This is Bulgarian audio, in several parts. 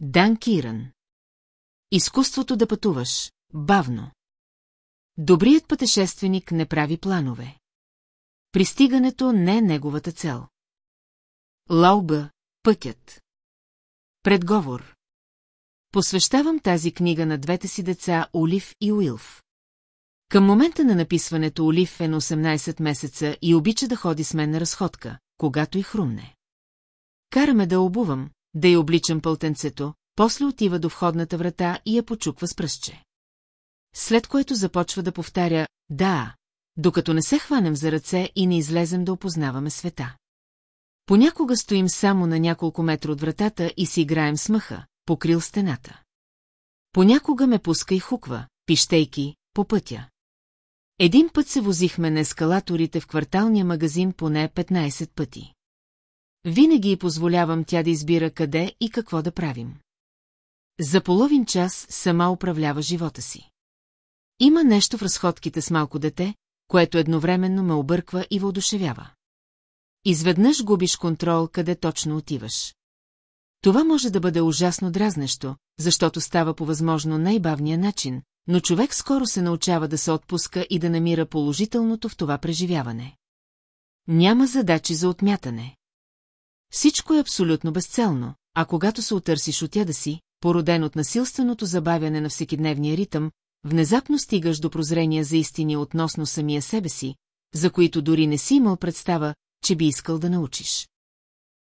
Дан Киран. Изкуството да пътуваш, бавно. Добрият пътешественик не прави планове. Пристигането не е неговата цел. Лауга, пътят. Предговор. Посвещавам тази книга на двете си деца Олив и Уилф. Към момента на написването Олив е на 18 месеца и обича да ходи с мен на разходка, когато и хрумне. Караме да обувам, да я обличам пълтенцето, после отива до входната врата и я почуква с пръстче. След което започва да повтаря «да», докато не се хванем за ръце и не излезем да опознаваме света. Понякога стоим само на няколко метра от вратата и си играем с мъха, покрил стената. Понякога ме пуска и хуква, пищейки, по пътя. Един път се возихме на ескалаторите в кварталния магазин поне 15 пъти. Винаги й позволявам тя да избира къде и какво да правим. За половин час сама управлява живота си. Има нещо в разходките с малко дете, което едновременно ме обърква и въодушевява. Изведнъж губиш контрол къде точно отиваш. Това може да бъде ужасно дразнещо, защото става по възможно най-бавния начин, но човек скоро се научава да се отпуска и да намира положителното в това преживяване. Няма задачи за отмятане. Всичко е абсолютно безцелно, а когато се отърсиш от яда си, породен от насилственото забавяне на всекидневния ритъм, внезапно стигаш до прозрения за истини относно самия себе си, за които дори не си имал представа, че би искал да научиш.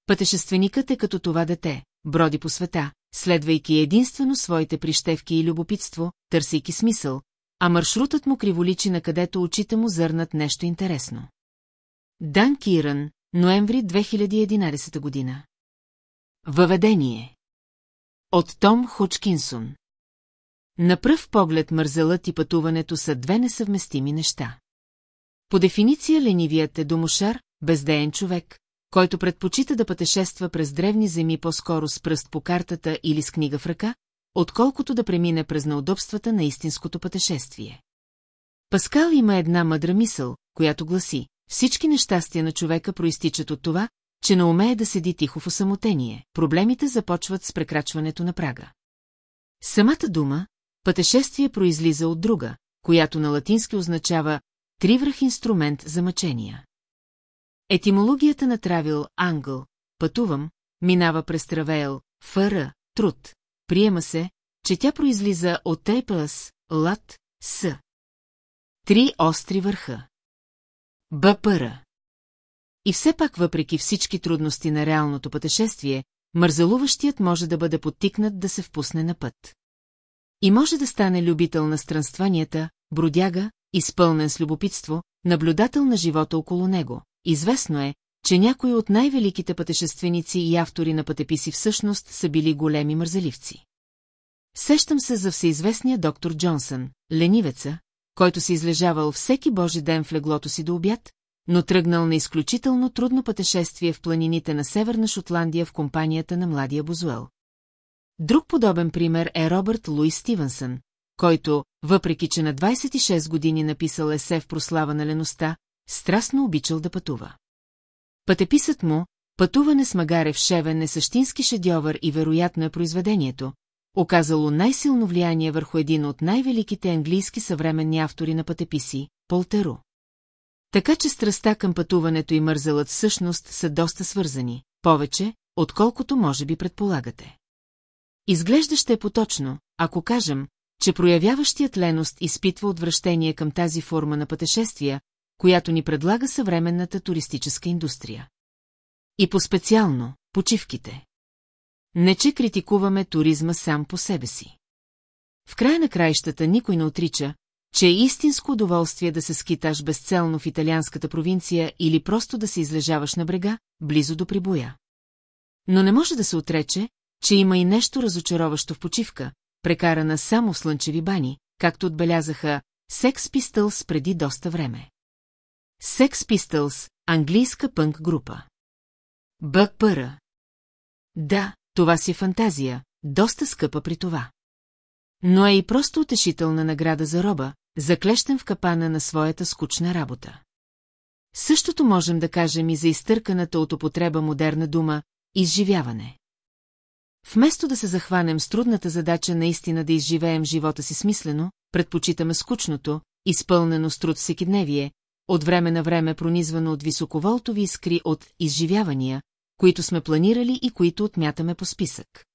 Пътешественикът е като това дете, броди по света, следвайки единствено своите прищевки и любопитство, търсейки смисъл, а маршрутът му криволичи на където очите му зърнат нещо интересно. Дан Киран, ноември 2011 година. Въведение От Том Хочкинсон На пръв поглед мързелът и пътуването са две несъвместими неща. По дефиниция ленивият е домошар, бездеен човек, който предпочита да пътешества през древни земи по-скоро с пръст по картата или с книга в ръка, отколкото да премине през неудобствата на истинското пътешествие. Паскал има една мъдра мисъл, която гласи, всички нещастия на човека проистичат от това, че не умее да седи тихо в осамотение, проблемите започват с прекрачването на прага. Самата дума, пътешествие произлиза от друга, която на латински означава тривръх инструмент за мъчения. Етимологията на травил ангъл, пътувам, минава през травейл, фър, труд. Приема се, че тя произлиза от тейпълс, лад, с. Три остри върха. БПР. И все пак, въпреки всички трудности на реалното пътешествие, мързалуващият може да бъде подтикнат да се впусне на път. И може да стане любител на странстванията, бродяга, изпълнен с любопитство, наблюдател на живота около него, Известно е, че някои от най-великите пътешественици и автори на пътеписи всъщност са били големи мързаливци. Сещам се за всеизвестния доктор Джонсън, ленивеца, който се излежавал всеки божи ден в леглото си до обяд, но тръгнал на изключително трудно пътешествие в планините на Северна Шотландия в компанията на младия Бозуел. Друг подобен пример е Робърт Луис Стивенсън, който, въпреки че на 26 години написал есе в прослава на леността, страстно обичал да пътува. Пътеписът му, пътуване с Магарев Шевен е същински шедьовър и вероятно е произведението, оказало най-силно влияние върху един от най-великите английски съвременни автори на пътеписи – Полтеру. Така че страста към пътуването и мързелът всъщност са доста свързани, повече, отколкото може би предполагате. Изглежда ще е поточно, ако кажем, че проявяващият леност изпитва отвращение към тази форма на пътешествия, която ни предлага съвременната туристическа индустрия. И по-специално, почивките. Не, че критикуваме туризма сам по себе си. В края на краищата никой не отрича, че е истинско удоволствие да се скиташ безцелно в италианската провинция или просто да се излежаваш на брега, близо до прибоя. Но не може да се отрече, че има и нещо разочароващо в почивка, прекарана само в слънчеви бани, както отбелязаха Секс Пистълс преди доста време. Секс Pistols, английска пънк група. БПР. Да, това си фантазия, доста скъпа при това. Но е и просто утешителна награда за роба, заклещен в капана на своята скучна работа. Същото можем да кажем и за изтърканата от употреба модерна дума – изживяване. Вместо да се захванем с трудната задача наистина да изживеем живота си смислено, предпочитаме скучното, изпълнено с труд всекидневие, от време на време пронизвано от високоволтови искри от изживявания, които сме планирали и които отмятаме по списък.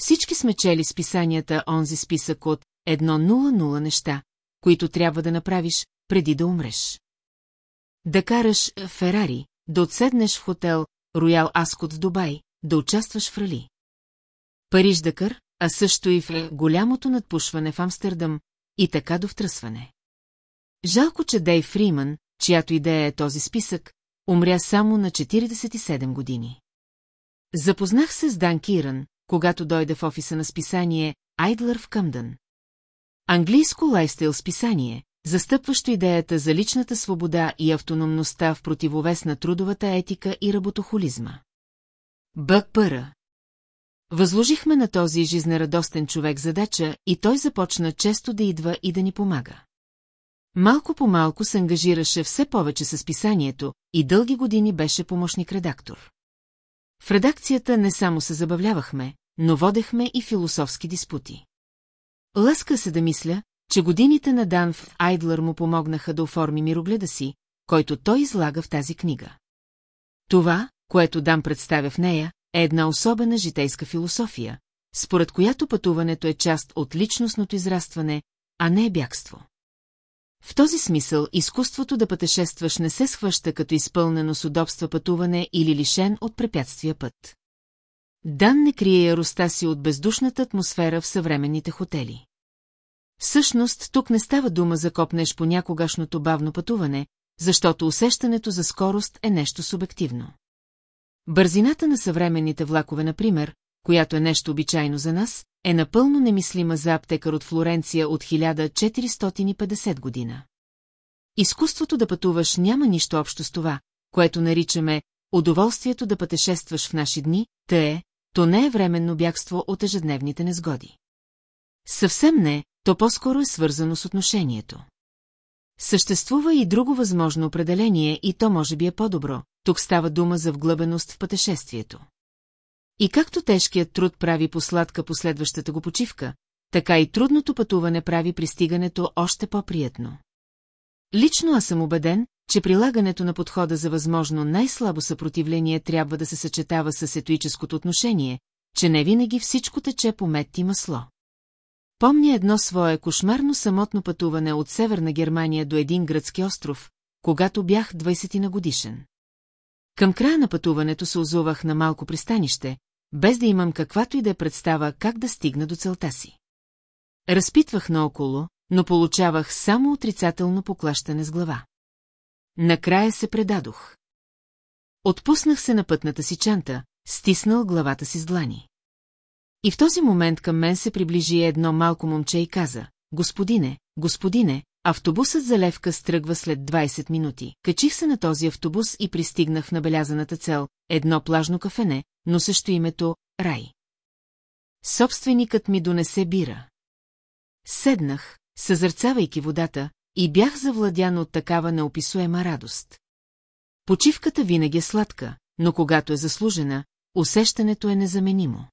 Всички сме чели списанията онзи списък от едно нула неща, които трябва да направиш преди да умреш. Да караш Ферари, да отседнеш в хотел Роял Аскот в Дубай, да участваш в рали. Париж Дъкър, а също и в голямото надпушване в Амстердам и така до втръсване. Жалко, че Дей Фриман, чиято идея е този списък, умря само на 47 години. Запознах се с Дан Киран, когато дойде в офиса на списание Айдлър в Къмдън. Английско лайстейл списание, застъпващо идеята за личната свобода и автономността в противовес на трудовата етика и работохолизма. Пъра Възложихме на този жизнерадостен човек задача и той започна често да идва и да ни помага. Малко по малко се ангажираше все повече с писанието и дълги години беше помощник-редактор. В редакцията не само се забавлявахме, но водехме и философски диспути. Лъска се да мисля, че годините на Дан в Айдлър му помогнаха да оформи мирогледа си, който той излага в тази книга. Това, което Дан представя в нея, е една особена житейска философия, според която пътуването е част от личностното израстване, а не е бягство. В този смисъл изкуството да пътешестваш не се схваща като изпълнено с удобства пътуване или лишен от препятствия път. Дан не крие яроста си от бездушната атмосфера в съвременните хотели. Всъщност, тук не става дума за копнеш по някогашното бавно пътуване, защото усещането за скорост е нещо субективно. Бързината на съвременните влакове, например, която е нещо обичайно за нас, е напълно немислима за аптекар от Флоренция от 1450 година. Изкуството да пътуваш няма нищо общо с това, което наричаме удоволствието да пътешестваш в наши дни, те е, то не е временно бягство от ежедневните незгоди. Съвсем не, то по-скоро е свързано с отношението. Съществува и друго възможно определение и то може би е по-добро. Тук става дума за вглъбеност в пътешествието. И както тежкият труд прави посладка последващата го почивка, така и трудното пътуване прави пристигането още по-приятно. Лично аз съм убеден, че прилагането на подхода за възможно най-слабо съпротивление трябва да се съчетава с етоическото отношение, че не винаги всичко тече по мед и масло. Помня едно свое кошмарно самотно пътуване от Северна Германия до един гръцки остров, когато бях 20 на годишен. Към края на пътуването се озувах на малко пристанище, без да имам каквато и да е представа как да стигна до целта си. Разпитвах наоколо, но получавах само отрицателно поклащане с глава. Накрая се предадох. Отпуснах се на пътната си чанта, стиснал главата си с длани. И в този момент към мен се приближи едно малко момче и каза, «Господине, господине, автобусът за Левка стръгва след 20 минути. Качих се на този автобус и пристигнах в набелязаната цел, едно плажно кафене, но също името Рай. Собственикът ми донесе бира. Седнах, съзърцавайки водата, и бях завладян от такава неописуема радост. Почивката винаги е сладка, но когато е заслужена, усещането е незаменимо.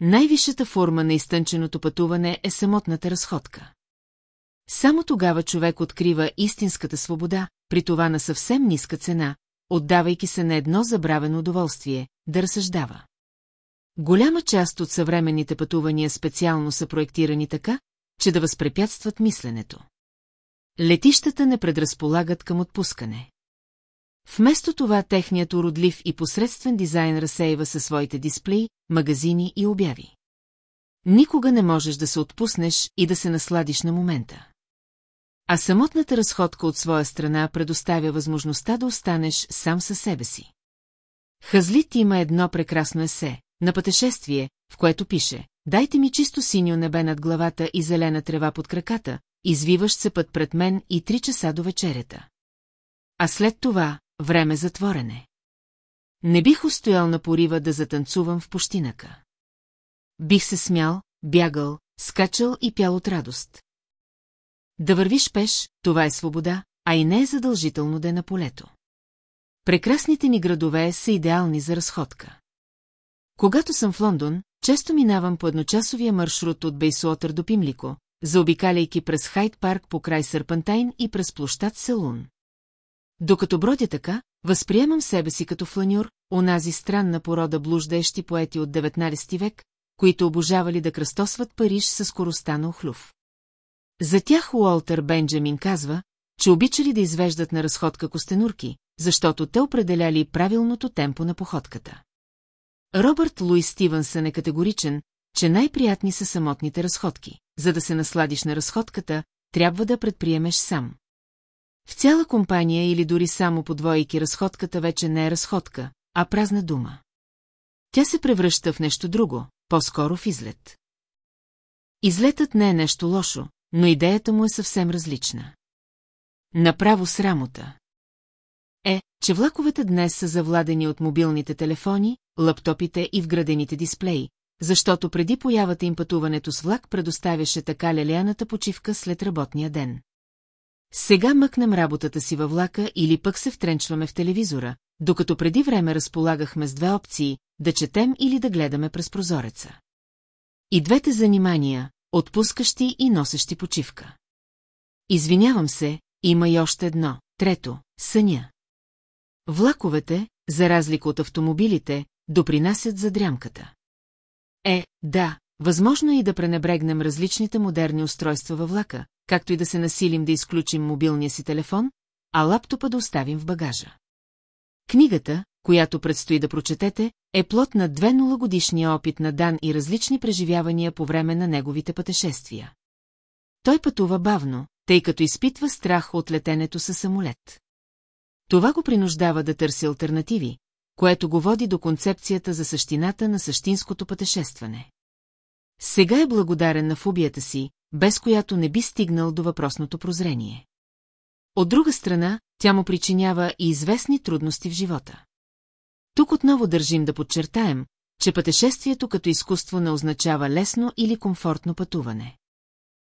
Най-висшата форма на изтънченото пътуване е самотната разходка. Само тогава човек открива истинската свобода, при това на съвсем ниска цена, отдавайки се на едно забравено удоволствие, да разсъждава. Голяма част от съвременните пътувания специално са проектирани така, че да възпрепятстват мисленето. Летищата не предразполагат към отпускане. Вместо това техният уродлив и посредствен дизайн разсейва със своите дисплеи, магазини и обяви. Никога не можеш да се отпуснеш и да се насладиш на момента. А самотната разходка от своя страна предоставя възможността да останеш сам със себе си. Хазлит има едно прекрасно есе, на пътешествие, в което пише «Дайте ми чисто синьо небе над главата и зелена трева под краката, извиващ се път пред мен и три часа до вечерята. А след това време затворене. Не бих устоял на порива да затанцувам в пущинака. Бих се смял, бягал, скачал и пял от радост. Да вървиш пеш, това е свобода, а и не е задължително да е на полето. Прекрасните ни градове са идеални за разходка. Когато съм в Лондон, често минавам по едночасовия маршрут от Бейсуотър до Пимлико, заобикаляйки през Хайт парк по край Сърпантайн и през площад Селун. Докато бродя така, възприемам себе си като фланюр, онази странна порода блуждаещи поети от 19 век, които обожавали да кръстосват Париж със скоростта на охлюв. За тях Уолтер Бенджамин казва, че обичали да извеждат на разходка костенурки, защото те определяли правилното темпо на походката. Робърт Луис Стивенсън е категоричен, че най-приятни са самотните разходки. За да се насладиш на разходката, трябва да предприемеш сам. В цяла компания или дори само по двойки разходката вече не е разходка, а празна дума. Тя се превръща в нещо друго, по-скоро в излет. Излетът не е нещо лошо, но идеята му е съвсем различна. Направо срамота. Е, че влаковете днес са завладени от мобилните телефони, лаптопите и вградените дисплеи, защото преди появата им пътуването с влак предоставяше така леляната почивка след работния ден. Сега мъкнем работата си във влака или пък се втренчваме в телевизора, докато преди време разполагахме с две опции – да четем или да гледаме през прозореца. И двете занимания – отпускащи и носещи почивка. Извинявам се, има и още едно, трето – съня. Влаковете, за разлика от автомобилите, допринасят за дрямката. Е, да, възможно е и да пренебрегнем различните модерни устройства във влака, както и да се насилим да изключим мобилния си телефон, а лаптопа да оставим в багажа. Книгата, която предстои да прочетете, е плод на две нулагодишния опит на Дан и различни преживявания по време на неговите пътешествия. Той пътува бавно, тъй като изпитва страх от летенето със самолет. Това го принуждава да търси альтернативи, което го води до концепцията за същината на същинското пътешестване. Сега е благодарен на фобията си, без която не би стигнал до въпросното прозрение. От друга страна, тя му причинява и известни трудности в живота. Тук отново държим да подчертаем, че пътешествието като изкуство не означава лесно или комфортно пътуване.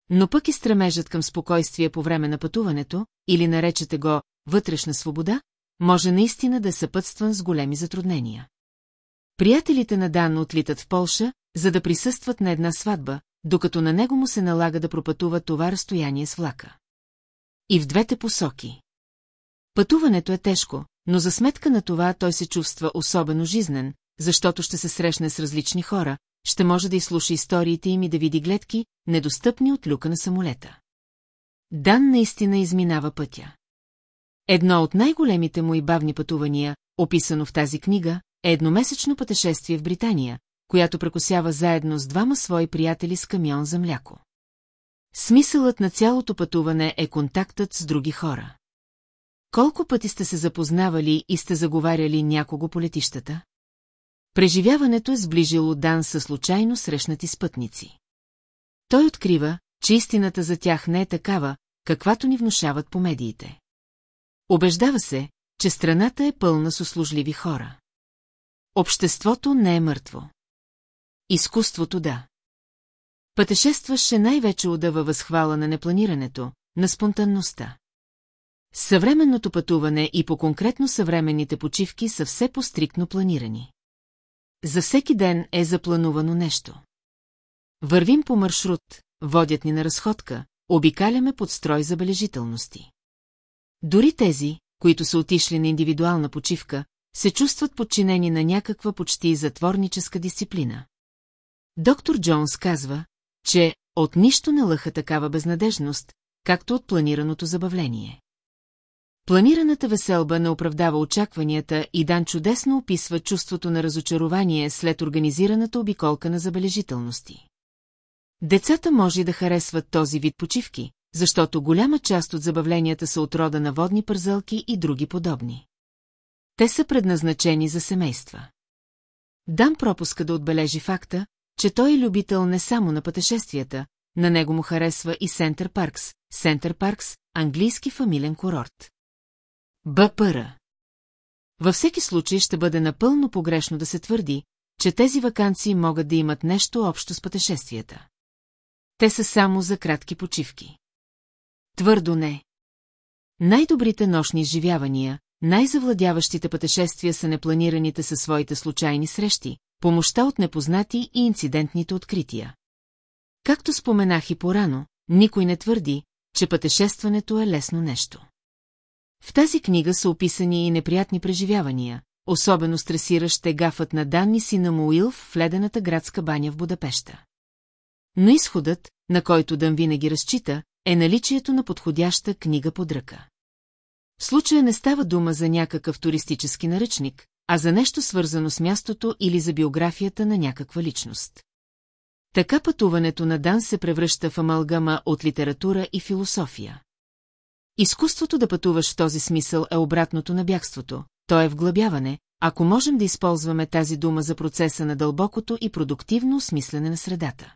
Но пък и стремежът към спокойствие по време на пътуването, или наречете го вътрешна свобода, може наистина да е съпътстван с големи затруднения. Приятелите на Дан отлитат в Полша, за да присъстват на една сватба, докато на него му се налага да пропътува това разстояние с влака. И в двете посоки. Пътуването е тежко, но за сметка на това той се чувства особено жизнен, защото ще се срещне с различни хора, ще може да изслуша историите им и да види гледки, недостъпни от люка на самолета. Дан наистина изминава пътя. Едно от най-големите му и бавни пътувания, описано в тази книга, е едномесечно пътешествие в Британия, която прекосява заедно с двама свои приятели с камион за мляко. Смисълът на цялото пътуване е контактът с други хора. Колко пъти сте се запознавали и сте заговаряли някого по летищата? Преживяването е сближило Дан със случайно срещнати спътници. Той открива, че истината за тях не е такава, каквато ни внушават по медиите. Обеждава се, че страната е пълна с услужливи хора. Обществото не е мъртво. Изкуството да. Пътешестваше най-вече удава възхвала на непланирането, на спонтанността. Съвременното пътуване и по-конкретно съвременните почивки са все по-стриктно планирани. За всеки ден е запланувано нещо. Вървим по маршрут, водят ни на разходка, обикаляме под строй забележителности. Дори тези, които са отишли на индивидуална почивка, се чувстват подчинени на някаква почти затворническа дисциплина. Доктор Джонс казва, че от нищо не лъха такава безнадежност, както от планираното забавление. Планираната веселба не оправдава очакванията и Дан чудесно описва чувството на разочарование след организираната обиколка на забележителности. Децата може да харесват този вид почивки, защото голяма част от забавленията са от рода на водни пързълки и други подобни. Те са предназначени за семейства. Дам пропуска да отбележи факта, че той е любител не само на пътешествията, на него му харесва и Сентър Паркс, Сентър Паркс, английски фамилен курорт. БПР. Във всеки случай ще бъде напълно погрешно да се твърди, че тези вакансии могат да имат нещо общо с пътешествията. Те са само за кратки почивки. Твърдо не. Най-добрите нощни изживявания, най-завладяващите пътешествия са непланираните със своите случайни срещи, помощта от непознати и инцидентните открития. Както споменах и порано, никой не твърди, че пътешестването е лесно нещо. В тази книга са описани и неприятни преживявания, особено стресиращ е гафът на Дан и сина му Уилф в ледената градска баня в Будапеща. Но изходът, на който Дън винаги разчита, е наличието на подходяща книга под ръка. В случая не става дума за някакъв туристически наръчник, а за нещо свързано с мястото или за биографията на някаква личност. Така пътуването на Дан се превръща в амалгама от литература и философия. Изкуството да пътуваш в този смисъл е обратното на бягството, то е вглъбяване, ако можем да използваме тази дума за процеса на дълбокото и продуктивно осмислене на средата.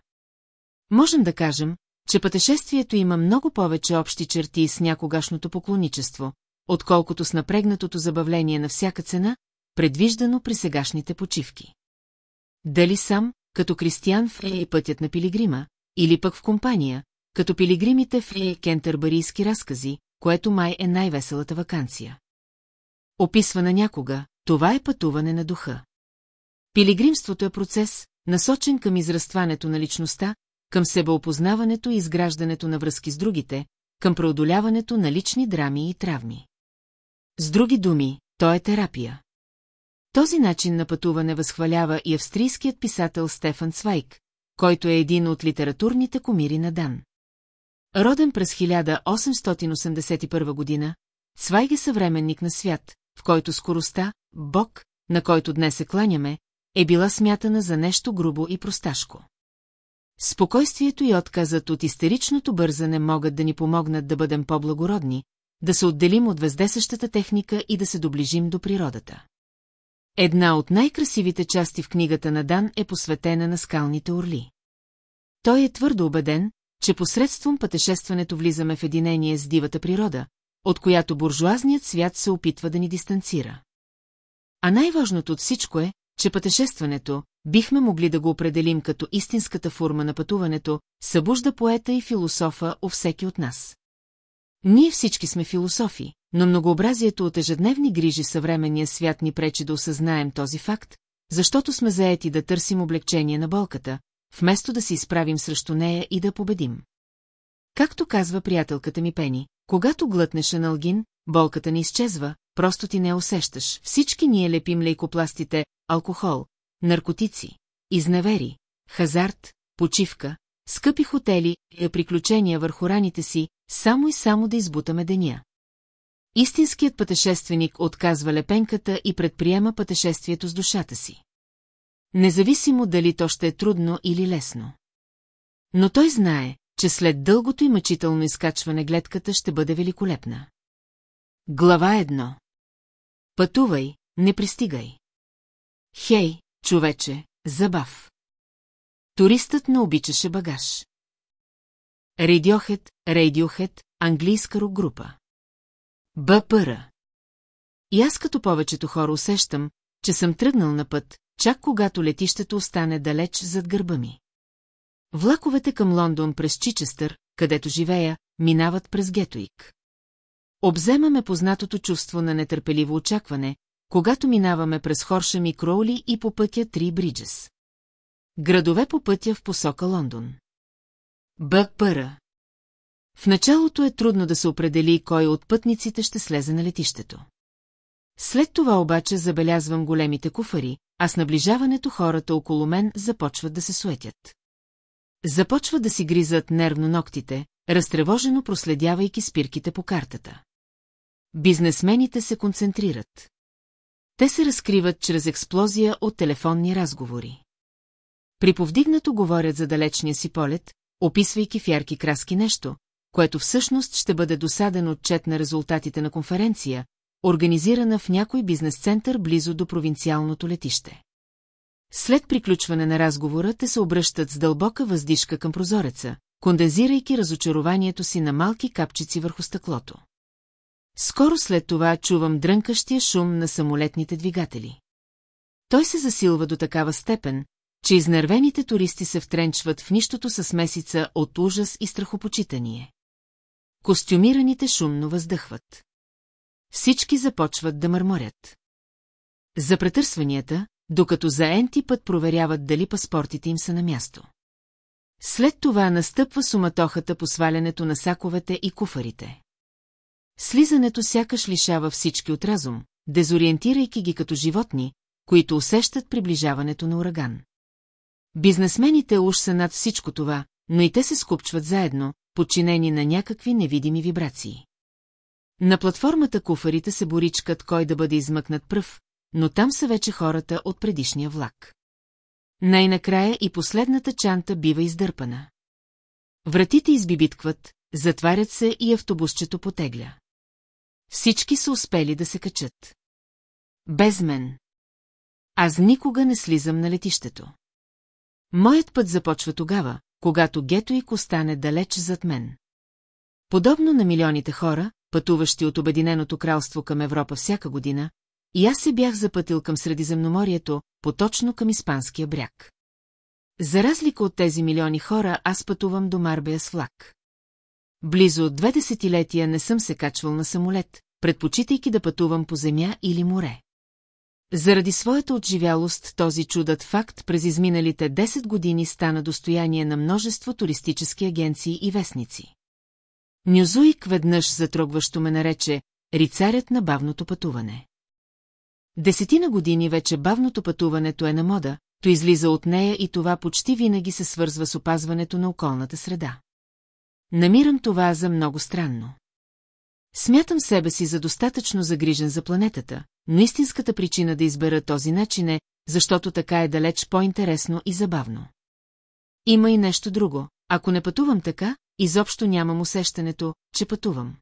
Можем да кажем, че пътешествието има много повече общи черти с някогашното поклоничество, отколкото с напрегнатото забавление на всяка цена, предвиждано при сегашните почивки. Дали сам, като Кристиян в е пътят на пилигрима, или пък в компания, като пилигримите в е кентърбарийски разкази, което май е най-веселата вакансия. Описвана някога, това е пътуване на духа. Пилигримството е процес, насочен към израстването на личността, към себеопознаването и изграждането на връзки с другите, към преодоляването на лични драми и травми. С други думи, то е терапия. Този начин на пътуване възхвалява и австрийският писател Стефан Цвайк, който е един от литературните комири на Дан. Роден през 1881 година, Цвайг е съвременник на свят, в който скоростта, Бог, на който днес се кланяме, е била смятана за нещо грубо и просташко. Спокойствието и отказът от истеричното бързане могат да ни помогнат да бъдем по-благородни, да се отделим от въздесъщата техника и да се доближим до природата. Една от най-красивите части в книгата на Дан е посветена на скалните орли. Той е твърдо убеден, че посредством пътешестването влизаме в единение с дивата природа, от която буржуазният свят се опитва да ни дистанцира. А най-важното от всичко е, че пътешестването, бихме могли да го определим като истинската форма на пътуването, събужда поета и философа у всеки от нас. Ние всички сме философи, но многообразието от ежедневни грижи съвременния свят ни пречи да осъзнаем този факт, защото сме заети да търсим облегчение на болката, вместо да се изправим срещу нея и да победим. Както казва приятелката ми Пени, когато глътнеш аналгин, болката не изчезва, просто ти не усещаш. Всички ние лепим лейкопластите, алкохол, наркотици, изневери, хазарт, почивка, скъпи хотели и приключения върху раните си, само и само да избутаме деня. Истинският пътешественик отказва лепенката и предприема пътешествието с душата си. Независимо дали то ще е трудно или лесно. Но той знае, че след дългото и мъчително изкачване гледката ще бъде великолепна. Глава едно. Пътувай, не пристигай. Хей, човече, забав. Туристът не обичаше багаж. Рейдиохет, Рейдиохет, английска рок-група. БПР. И аз като повечето хора усещам, че съм тръгнал на път, чак когато летището остане далеч зад гърба ми. Влаковете към Лондон през Чичестър, където живея, минават през Гетуик. Обземаме познатото чувство на нетърпеливо очакване, когато минаваме през Хоршем и Кроули и по пътя Три Бриджес. Градове по пътя в посока Лондон. БПР. В началото е трудно да се определи кой от пътниците ще слезе на летището. След това обаче забелязвам големите куфари, а с наближаването хората около мен започват да се суетят. Започват да си гризат нервно ногтите, разтревожено проследявайки спирките по картата. Бизнесмените се концентрират. Те се разкриват чрез експлозия от телефонни разговори. При повдигнато говорят за далечния си полет, описвайки в ярки краски нещо, което всъщност ще бъде досаден отчет на резултатите на конференция, организирана в някой бизнес-център близо до провинциалното летище. След приключване на разговора те се обръщат с дълбока въздишка към прозореца, кондензирайки разочарованието си на малки капчици върху стъклото. Скоро след това чувам дрънкащия шум на самолетните двигатели. Той се засилва до такава степен, че изнервените туристи се втренчват в нищото с месица от ужас и страхопочитание. Костюмираните шумно въздъхват. Всички започват да мърморят. За претърсванията, докато за енти път проверяват дали паспортите им са на място. След това настъпва суматохата по свалянето на саковете и куфарите. Слизането сякаш лишава всички от разум, дезориентирайки ги като животни, които усещат приближаването на ураган. Бизнесмените уж са над всичко това, но и те се скупчват заедно, подчинени на някакви невидими вибрации. На платформата куфарите се боричкат кой да бъде измъкнат пръв, но там са вече хората от предишния влак. Най-накрая и последната чанта бива издърпана. Вратите избибиткват, затварят се и автобусчето потегля. Всички са успели да се качат. Без мен. Аз никога не слизам на летището. Моят път започва тогава, когато Гетоик остане далеч зад мен. Подобно на милионите хора, пътуващи от Обединеното кралство към Европа всяка година, и аз се бях запътил към Средиземноморието, поточно към Испанския бряг. За разлика от тези милиони хора, аз пътувам до Марбея с влак. Близо от две десетилетия не съм се качвал на самолет, предпочитайки да пътувам по земя или море. Заради своята отживялост този чудът факт през изминалите 10 години стана достояние на множество туристически агенции и вестници. Нюзуик веднъж затрогващо ме нарече «рицарят на бавното пътуване». Десетина години вече бавното пътуването е на мода, то излиза от нея и това почти винаги се свързва с опазването на околната среда. Намирам това за много странно. Смятам себе си за достатъчно загрижен за планетата, но истинската причина да избера този начин е, защото така е далеч по-интересно и забавно. Има и нещо друго. Ако не пътувам така, изобщо нямам усещането, че пътувам.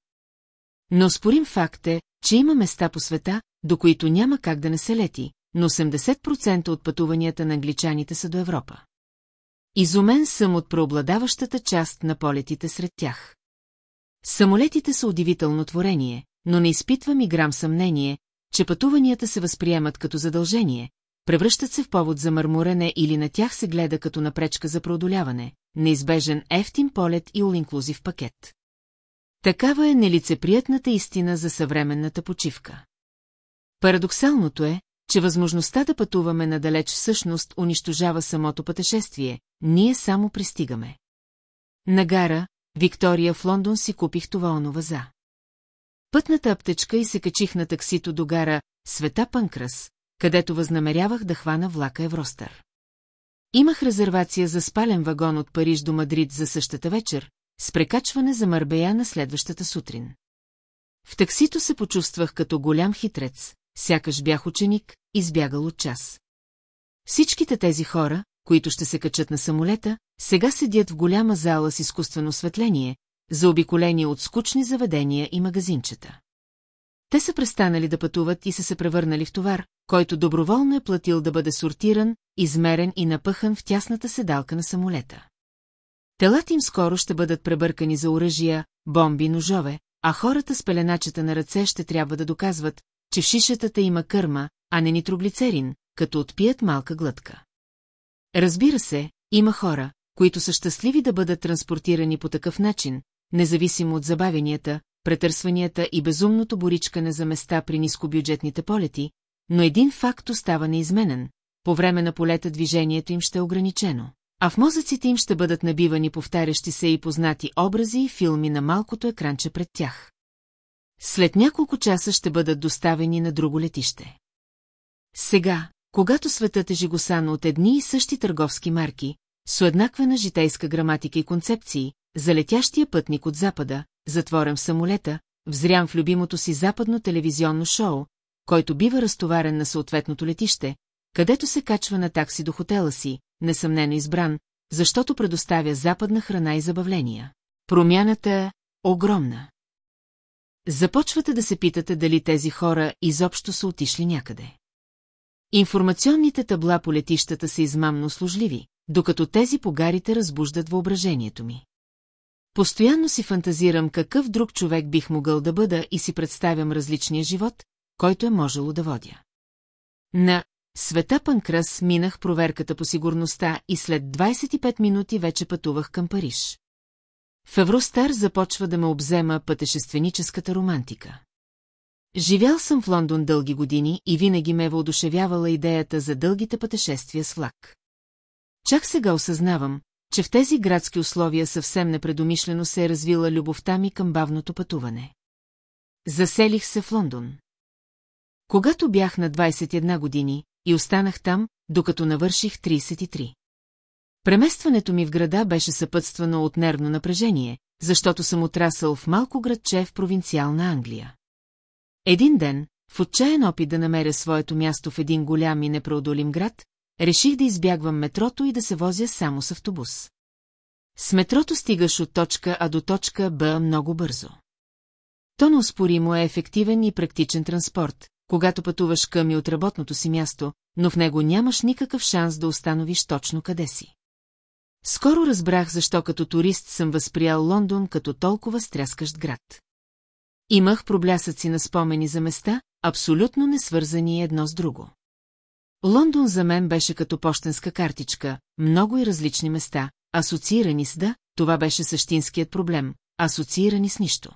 Но спорим факт е, че има места по света, до които няма как да не се лети, но 80% от пътуванията на англичаните са до Европа. Изумен съм от преобладаващата част на полетите сред тях. Самолетите са удивително творение, но не изпитвам и грам съмнение, че пътуванията се възприемат като задължение, превръщат се в повод за мърмурене или на тях се гледа като напречка за преодоляване, неизбежен ефтин полет и all-inclusive пакет. Такава е нелицеприятната истина за съвременната почивка. Парадоксалното е, че възможността да пътуваме надалеч всъщност унищожава самото пътешествие, ние само пристигаме. На гара, Виктория в Лондон си купих това онова за. Пътната аптечка и се качих на таксито до гара Света Панкрас, където възнамерявах да хвана влака Евростър. Имах резервация за спален вагон от Париж до Мадрид за същата вечер, с прекачване за Марбея на следващата сутрин. В таксито се почувствах като голям хитрец, сякаш бях ученик, избягал от час. Всичките тези хора, които ще се качат на самолета, сега седят в голяма зала с изкуствено осветление, заобиколени от скучни заведения и магазинчета. Те са престанали да пътуват и са се превърнали в товар, който доброволно е платил да бъде сортиран, измерен и напъхан в тясната седалка на самолета. Телата им скоро ще бъдат пребъркани за оръжия, бомби, ножове, а хората с пеленачета на ръце ще трябва да доказват, че в шишетата има кърма, а не нитроглицерин, като отпият малка глътка. Разбира се, има хора, които са щастливи да бъдат транспортирани по такъв начин, независимо от забавенията, претърсванията и безумното боричкане за места при нискобюджетните полети, но един факт остава неизменен. По време на полета движението им ще е ограничено, а в мозъците им ще бъдат набивани повтарящи се и познати образи и филми на малкото екранче пред тях. След няколко часа ще бъдат доставени на друго летище. Сега, когато светът е жигосан от едни и същи търговски марки, с уеднаквена житейска граматика и концепции, за летящия пътник от запада, затворен в самолета, взрям в любимото си западно телевизионно шоу, който бива разтоварен на съответното летище, където се качва на такси до хотела си, несъмнено избран, защото предоставя западна храна и забавления. Промяната е огромна. Започвате да се питате дали тези хора изобщо са отишли някъде. Информационните табла по летищата са измамно служливи, докато тези погарите разбуждат въображението ми. Постоянно си фантазирам какъв друг човек бих могъл да бъда и си представям различния живот, който е можело да водя. На Света Панкрас минах проверката по сигурността и след 25 минути вече пътувах към Париж. В Евростар започва да ме обзема пътешественическата романтика. Живял съм в Лондон дълги години и винаги ме е въодушевявала идеята за дългите пътешествия с влак. Чак сега осъзнавам, че в тези градски условия съвсем непредомишлено се е развила любовта ми към бавното пътуване. Заселих се в Лондон. Когато бях на 21 години и останах там, докато навърших 33. Преместването ми в града беше съпътствано от нервно напрежение, защото съм отрасъл в малко градче в провинциална Англия. Един ден, в отчаян опит да намеря своето място в един голям и непроодолим град, реших да избягвам метрото и да се возя само с автобус. С метрото стигаш от точка А до точка Б много бързо. То неоспоримо е ефективен и практичен транспорт, когато пътуваш към и от работното си място, но в него нямаш никакъв шанс да установиш точно къде си. Скоро разбрах защо като турист съм възприял Лондон като толкова стряскащ град. Имах проблясъци на спомени за места, абсолютно не свързани едно с друго. Лондон за мен беше като почтенска картичка, много и различни места, асоциирани с да, това беше същинският проблем, асоциирани с нищо.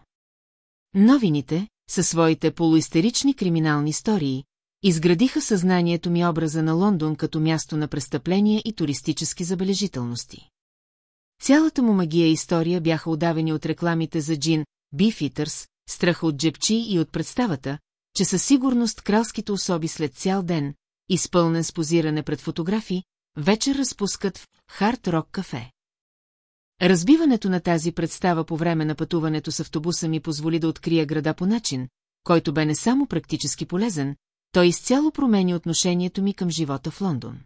Новините, със своите полуистерични криминални истории, изградиха съзнанието ми образа на Лондон като място на престъпления и туристически забележителности. Цялата му магия и история бяха удавени от рекламите за джин, бифитърс, страха от джепчи и от представата, че със сигурност кралските особи след цял ден, изпълнен с позиране пред фотографи, вечер разпускат в Харт Рок кафе. Разбиването на тази представа по време на пътуването с автобуса ми позволи да открия града по начин, който бе не само практически полезен, той изцяло промени отношението ми към живота в Лондон.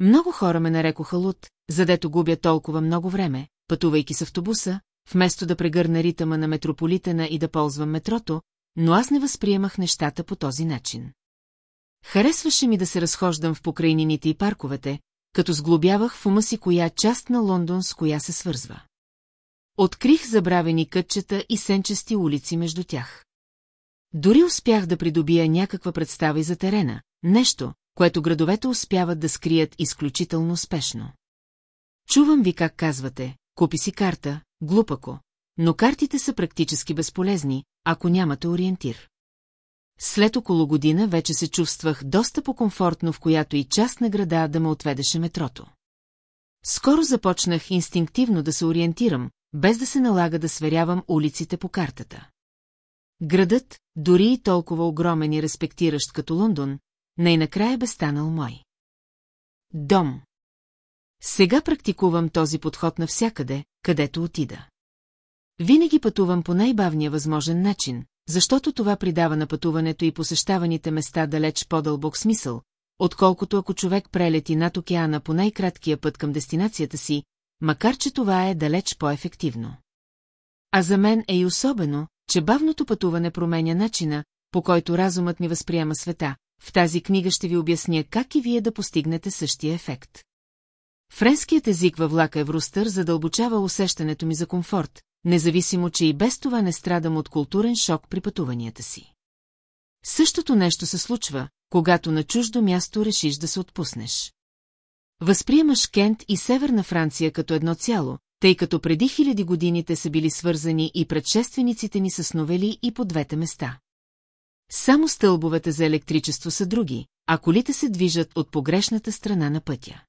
Много хора ме нарекоха луд, задето губя толкова много време, пътувайки с автобуса, вместо да прегърна ритъма на метрополитена и да ползвам метрото, но аз не възприемах нещата по този начин. Харесваше ми да се разхождам в покрайнините и парковете, като сглобявах в ума си коя част на Лондон с коя се свързва. Открих забравени кътчета и сенчести улици между тях. Дори успях да придобия някаква представа и за терена, нещо, което градовете успяват да скрият изключително успешно. Чувам ви как казвате, купи си карта, глупако, но картите са практически безполезни, ако нямате ориентир. След около година вече се чувствах доста по-комфортно в която и част на града да ме отведеше метрото. Скоро започнах инстинктивно да се ориентирам, без да се налага да сверявам улиците по картата. Градът, дори и толкова огромен и респектиращ като Лондон, най-накрая бе станал мой. Дом. Сега практикувам този подход навсякъде, където отида. Винаги пътувам по най-бавния възможен начин, защото това придава на пътуването и посещаваните места далеч по-дълбок смисъл, отколкото ако човек прелети над океана по най-краткия път към дестинацията си, макар че това е далеч по-ефективно. А за мен е и особено, че бавното пътуване променя начина, по който разумът ми възприема света. В тази книга ще ви обясня как и вие да постигнете същия ефект. Френският език във влака Евростър задълбочава усещането ми за комфорт, независимо, че и без това не страдам от културен шок при пътуванията си. Същото нещо се случва, когато на чуждо място решиш да се отпуснеш. Възприемаш Кент и Северна Франция като едно цяло, тъй като преди хиляди годините са били свързани и предшествениците ни с новели и по двете места. Само стълбовете за електричество са други, а колите се движат от погрешната страна на пътя.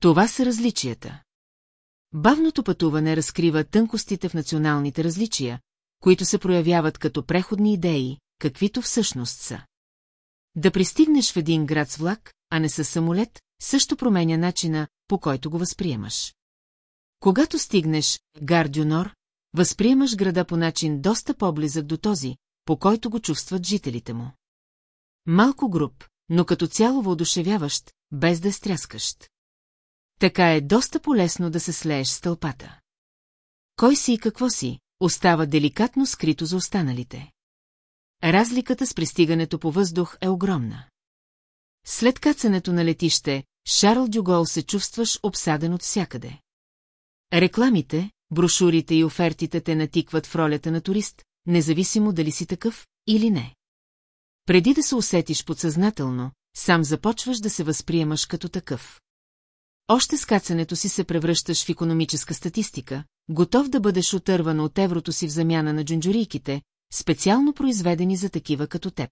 Това са различията. Бавното пътуване разкрива тънкостите в националните различия, които се проявяват като преходни идеи, каквито всъщност са. Да пристигнеш в един град с влак, а не с самолет, също променя начина, по който го възприемаш. Когато стигнеш Гардюнор, възприемаш града по начин доста по-близък до този, по който го чувстват жителите му. Малко груп, но като цяло въодушевяващ, без да е стряскащ. Така е доста полезно да се слееш с тълпата. Кой си и какво си, остава деликатно скрито за останалите. Разликата с пристигането по въздух е огромна. След кацането на летище, Шарл Дюгол се чувстваш обсаден от всякъде. Рекламите, брошурите и офертите те натикват в ролята на турист, независимо дали си такъв или не. Преди да се усетиш подсъзнателно, сам започваш да се възприемаш като такъв. Още с кацането си се превръщаш в економическа статистика, готов да бъдеш отърван от еврото си в замяна на джунджурийките, специално произведени за такива като теб.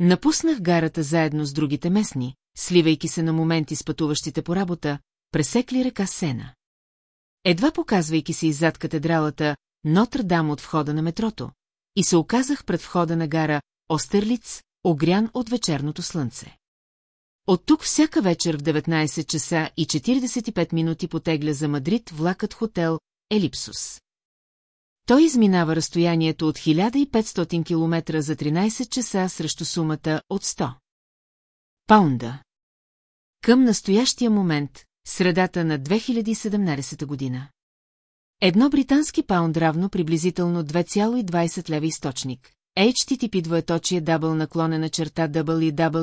Напуснах гарата заедно с другите местни, сливайки се на моменти с пътуващите по работа, пресекли река Сена. Едва показвайки се иззад катедралата, Нотр-Дам от входа на метрото, и се оказах пред входа на гара Остерлиц, огрян от вечерното слънце. От тук всяка вечер в 19 часа и 45 минути потегля за Мадрид влакът хотел Елипсус. Той изминава разстоянието от 1500 км за 13 часа срещу сумата от 100. Паунда. Към настоящия момент, средата на 2017 година. Едно британски паунд равно приблизително 2,20 лева източник. HTTP двоеточие дабл наклонена черта www.xe.com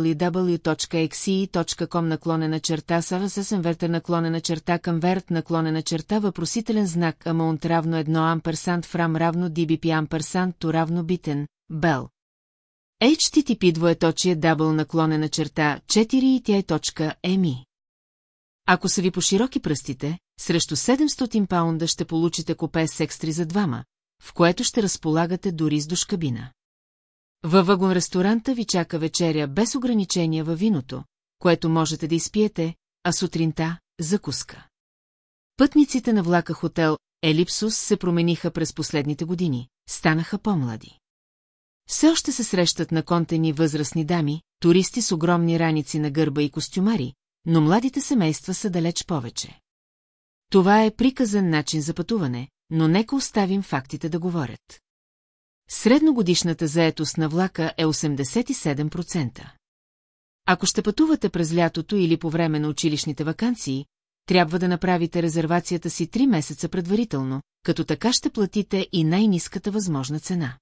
наклонена черта SRSS инвертер наклонена черта конверт наклонена черта въпросителен знак amount равно 1 амперсант фрам равно dbp амперсант то равно битен, бел. HTTP двоеточие дабл наклонена черта 4 Ако са ви по широки пръстите, срещу 700 паунда ще получите купе с екстри за двама, в което ще разполагате дори с душкабина. Във вагон-ресторанта ви чака вечеря без ограничения във виното, което можете да изпиете, а сутринта – закуска. Пътниците на влака хотел Елипсус се промениха през последните години, станаха по-млади. Все още се срещат на контени възрастни дами, туристи с огромни раници на гърба и костюмари, но младите семейства са далеч повече. Това е приказен начин за пътуване, но нека оставим фактите да говорят. Средногодишната заетост на влака е 87%. Ако ще пътувате през лятото или по време на училищните вакансии, трябва да направите резервацията си 3 месеца предварително, като така ще платите и най-низката възможна цена.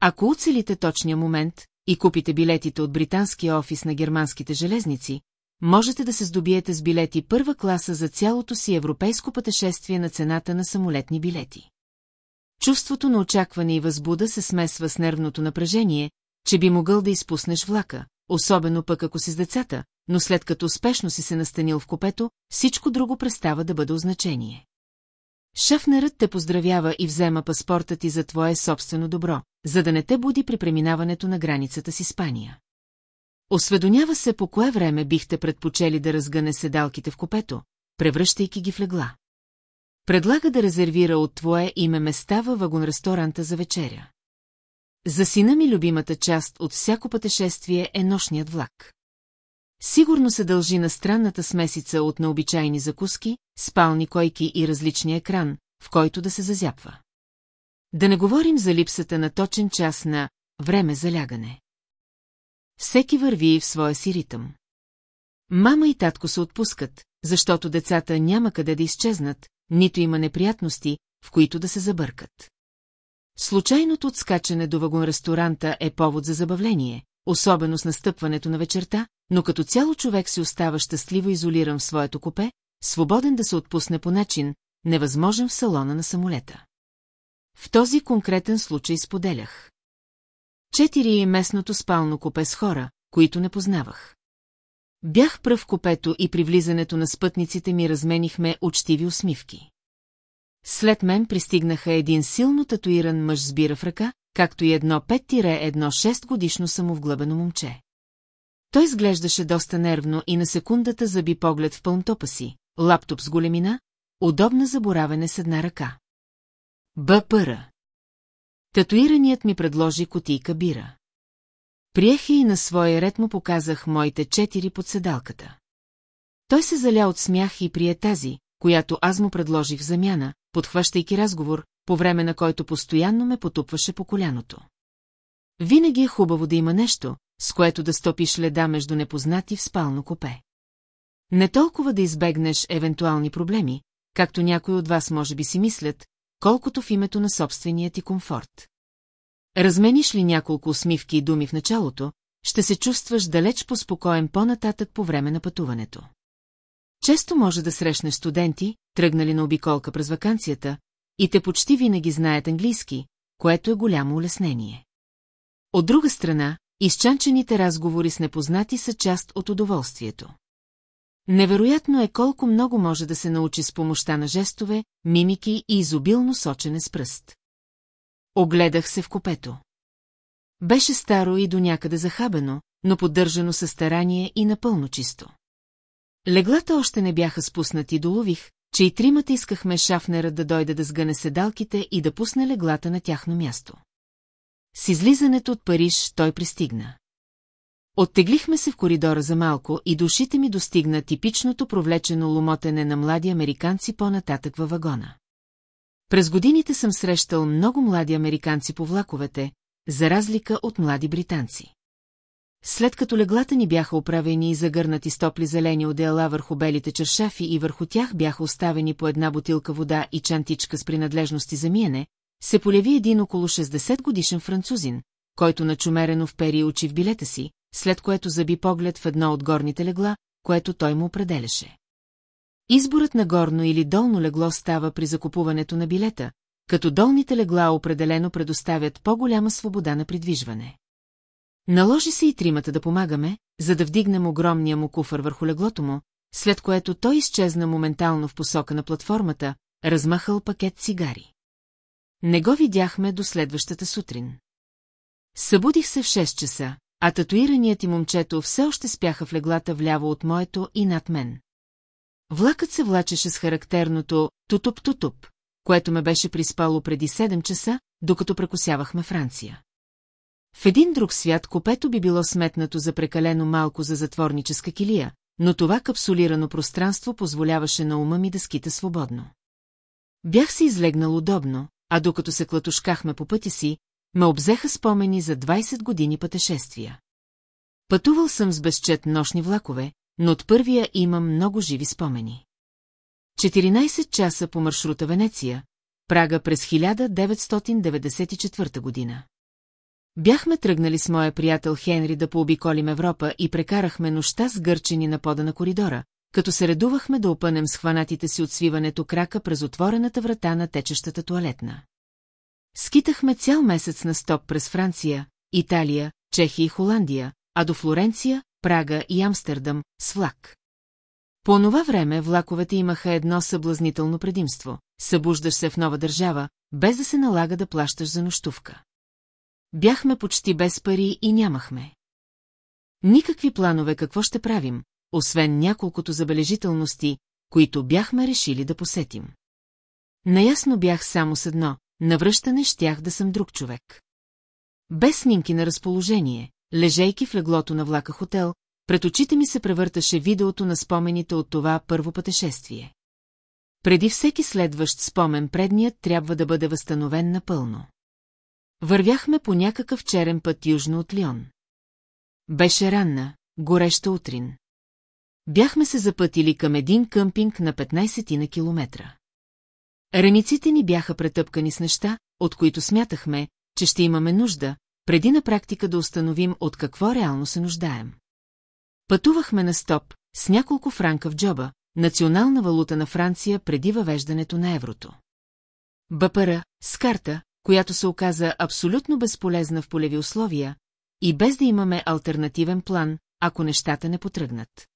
Ако оцелите точния момент и купите билетите от британския офис на германските железници, можете да се здобиете с билети първа класа за цялото си европейско пътешествие на цената на самолетни билети. Чувството на очакване и възбуда се смесва с нервното напрежение, че би могъл да изпуснеш влака, особено пък ако си с децата, но след като успешно си се настанил в копето, всичко друго престава да бъде означение. Шафнерът те поздравява и взема паспорта ти за твое собствено добро, за да не те буди при преминаването на границата с Испания. Осведонява се по кое време бихте предпочели да разгъне седалките в копето, превръщайки ги в легла. Предлага да резервира от твое име места във вагон-ресторанта за вечеря. За сина ми любимата част от всяко пътешествие е нощният влак. Сигурно се дължи на странната смесица от необичайни закуски, спални койки и различния екран, в който да се зазяпва. Да не говорим за липсата на точен час на време за лягане. Всеки върви в своя си ритъм. Мама и татко се отпускат, защото децата няма къде да изчезнат, нито има неприятности, в които да се забъркат. Случайното отскачане до вагон-ресторанта е повод за забавление, особено с настъпването на вечерта, но като цяло човек се остава щастливо изолиран в своето купе, свободен да се отпусне по начин, невъзможен в салона на самолета. В този конкретен случай споделях. Четири е местното спално купе с хора, които не познавах. Бях пръв в купето и при влизането на спътниците ми разменихме учтиви усмивки. След мен пристигнаха един силно татуиран мъж с бира в ръка, както и едно 5-1-6 годишно самовглъбено момче. Той изглеждаше доста нервно и на секундата заби поглед в пълнтопа си, лаптоп с големина, удобна за боравене с една ръка. БПР. Татуираният ми предложи котийка бира. Приех и на своя ред му показах моите четири под седалката. Той се заля от смях и прие тази, която аз му предложих в замяна, подхващайки разговор, по време на който постоянно ме потупваше по коляното. Винаги е хубаво да има нещо, с което да стопиш леда между непознати в спално копе. Не толкова да избегнеш евентуални проблеми, както някои от вас може би си мислят, колкото в името на собствения ти комфорт. Размениш ли няколко усмивки и думи в началото, ще се чувстваш далеч по-спокоен по-нататък по време на пътуването. Често може да срещнеш студенти, тръгнали на обиколка през вакансията, и те почти винаги знаят английски, което е голямо улеснение. От друга страна, изчанчените разговори с непознати са част от удоволствието. Невероятно е колко много може да се научи с помощта на жестове, мимики и изобилно сочене с пръст. Огледах се в копето. Беше старо и до някъде захабено, но поддържано със старание и напълно чисто. Леглата още не бяха спуснати, долових, че и тримата искахме шафнера да дойде да сгъне седалките и да пусне леглата на тяхно място. С излизането от Париж той пристигна. Оттеглихме се в коридора за малко и душите ми достигна типичното провлечено ломотене на млади американци по-нататък във вагона. През годините съм срещал много млади американци по влаковете, за разлика от млади британци. След като леглата ни бяха оправени и загърнати с топли зелени одеяла върху белите чершафи и върху тях бяха оставени по една бутилка вода и чантичка с принадлежности за миене, се поляви един около 60 годишен французин, който начумерено впери очи в билета си, след което заби поглед в едно от горните легла, което той му определяше. Изборът на горно или долно легло става при закупуването на билета, като долните легла определено предоставят по-голяма свобода на придвижване. Наложи се и тримата да помагаме, за да вдигнем огромния му куфър върху леглото му, след което той изчезна моментално в посока на платформата, размахал пакет цигари. Не го видяхме до следващата сутрин. Събудих се в 6 часа, а татуираният и момчето все още спяха в леглата вляво от моето и над мен. Влакът се влачеше с характерното тутуп-тутуп, което ме беше приспало преди 7 часа, докато прекусявахме Франция. В един друг свят купето би било сметнато за прекалено малко за затворническа килия, но това капсулирано пространство позволяваше на ума ми да скита свободно. Бях се излегнал удобно, а докато се клатушкахме по пътя си, ме обзеха спомени за 20 години пътешествия. Пътувал съм с безчет нощни влакове, но от първия имам много живи спомени. 14 часа по маршрута Венеция, Прага през 1994 година. Бяхме тръгнали с моя приятел Хенри да пообиколим Европа и прекарахме нощта с гърчени на пода на коридора, като се редувахме да опънем схванатите си от свиването крака през отворената врата на течещата туалетна. Скитахме цял месец на стоп през Франция, Италия, Чехия и Холандия, а до Флоренция, Прага и Амстердам с влак. По това време влаковете имаха едно съблазнително предимство – събуждаш се в нова държава, без да се налага да плащаш за нощувка. Бяхме почти без пари и нямахме. Никакви планове какво ще правим, освен няколкото забележителности, които бяхме решили да посетим. Наясно бях само с едно, навръщане щях да съм друг човек. Без снимки на разположение, лежейки в леглото на влака хотел, пред очите ми се превърташе видеото на спомените от това първо пътешествие. Преди всеки следващ спомен предният трябва да бъде възстановен напълно. Вървяхме по някакъв черен път южно от Лион. Беше ранна, гореща утрин. Бяхме се запътили към един къмпинг на 15 на километра. Раниците ни бяха претъпкани с неща, от които смятахме, че ще имаме нужда, преди на практика да установим от какво реално се нуждаем. Пътувахме на стоп, с няколко франка в джоба, национална валута на Франция преди въвеждането на еврото. БПР, с карта, която се оказа абсолютно безполезна в полеви условия, и без да имаме альтернативен план, ако нещата не потръгнат.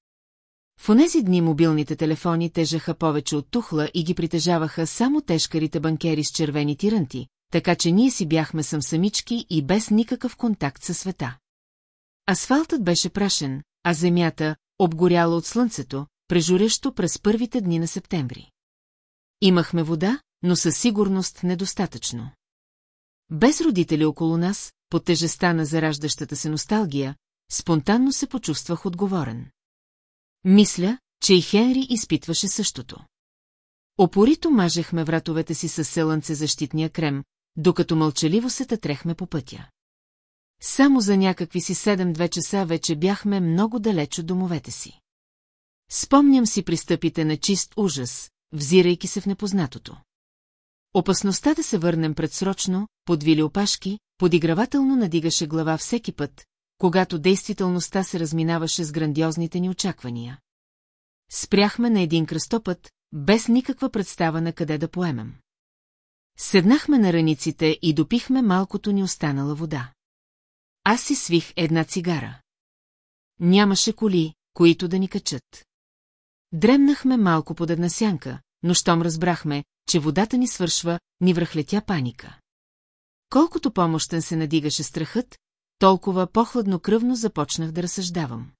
В онези дни мобилните телефони тежаха повече от тухла и ги притежаваха само тежкарите банкери с червени тиранти, така че ние си бяхме сам самички и без никакъв контакт със света. Асфалтът беше прашен, а земята, обгоряла от слънцето, прежурящо през първите дни на септември. Имахме вода, но със сигурност недостатъчно. Без родители около нас, под тежеста на зараждащата се носталгия, спонтанно се почувствах отговорен. Мисля, че и Хенри изпитваше същото. Опорито мажехме вратовете си с селънце защитния крем, докато мълчаливо се татрехме по пътя. Само за някакви си седем-две часа вече бяхме много далеч от домовете си. Спомням си пристъпите на чист ужас, взирайки се в непознатото. Опасността да се върнем предсрочно, подвили опашки, подигравателно надигаше глава всеки път, когато действителността се разминаваше с грандиозните ни очаквания. Спряхме на един кръстопът, без никаква представа на къде да поемем. Седнахме на раниците и допихме малкото ни останала вода. Аз си свих една цигара. Нямаше коли, които да ни качат. Дремнахме малко под една сянка, но щом разбрахме, че водата ни свършва, ни връхлетя паника. Колкото помощен се надигаше страхът, толкова по-хладнокръвно започнах да разсъждавам.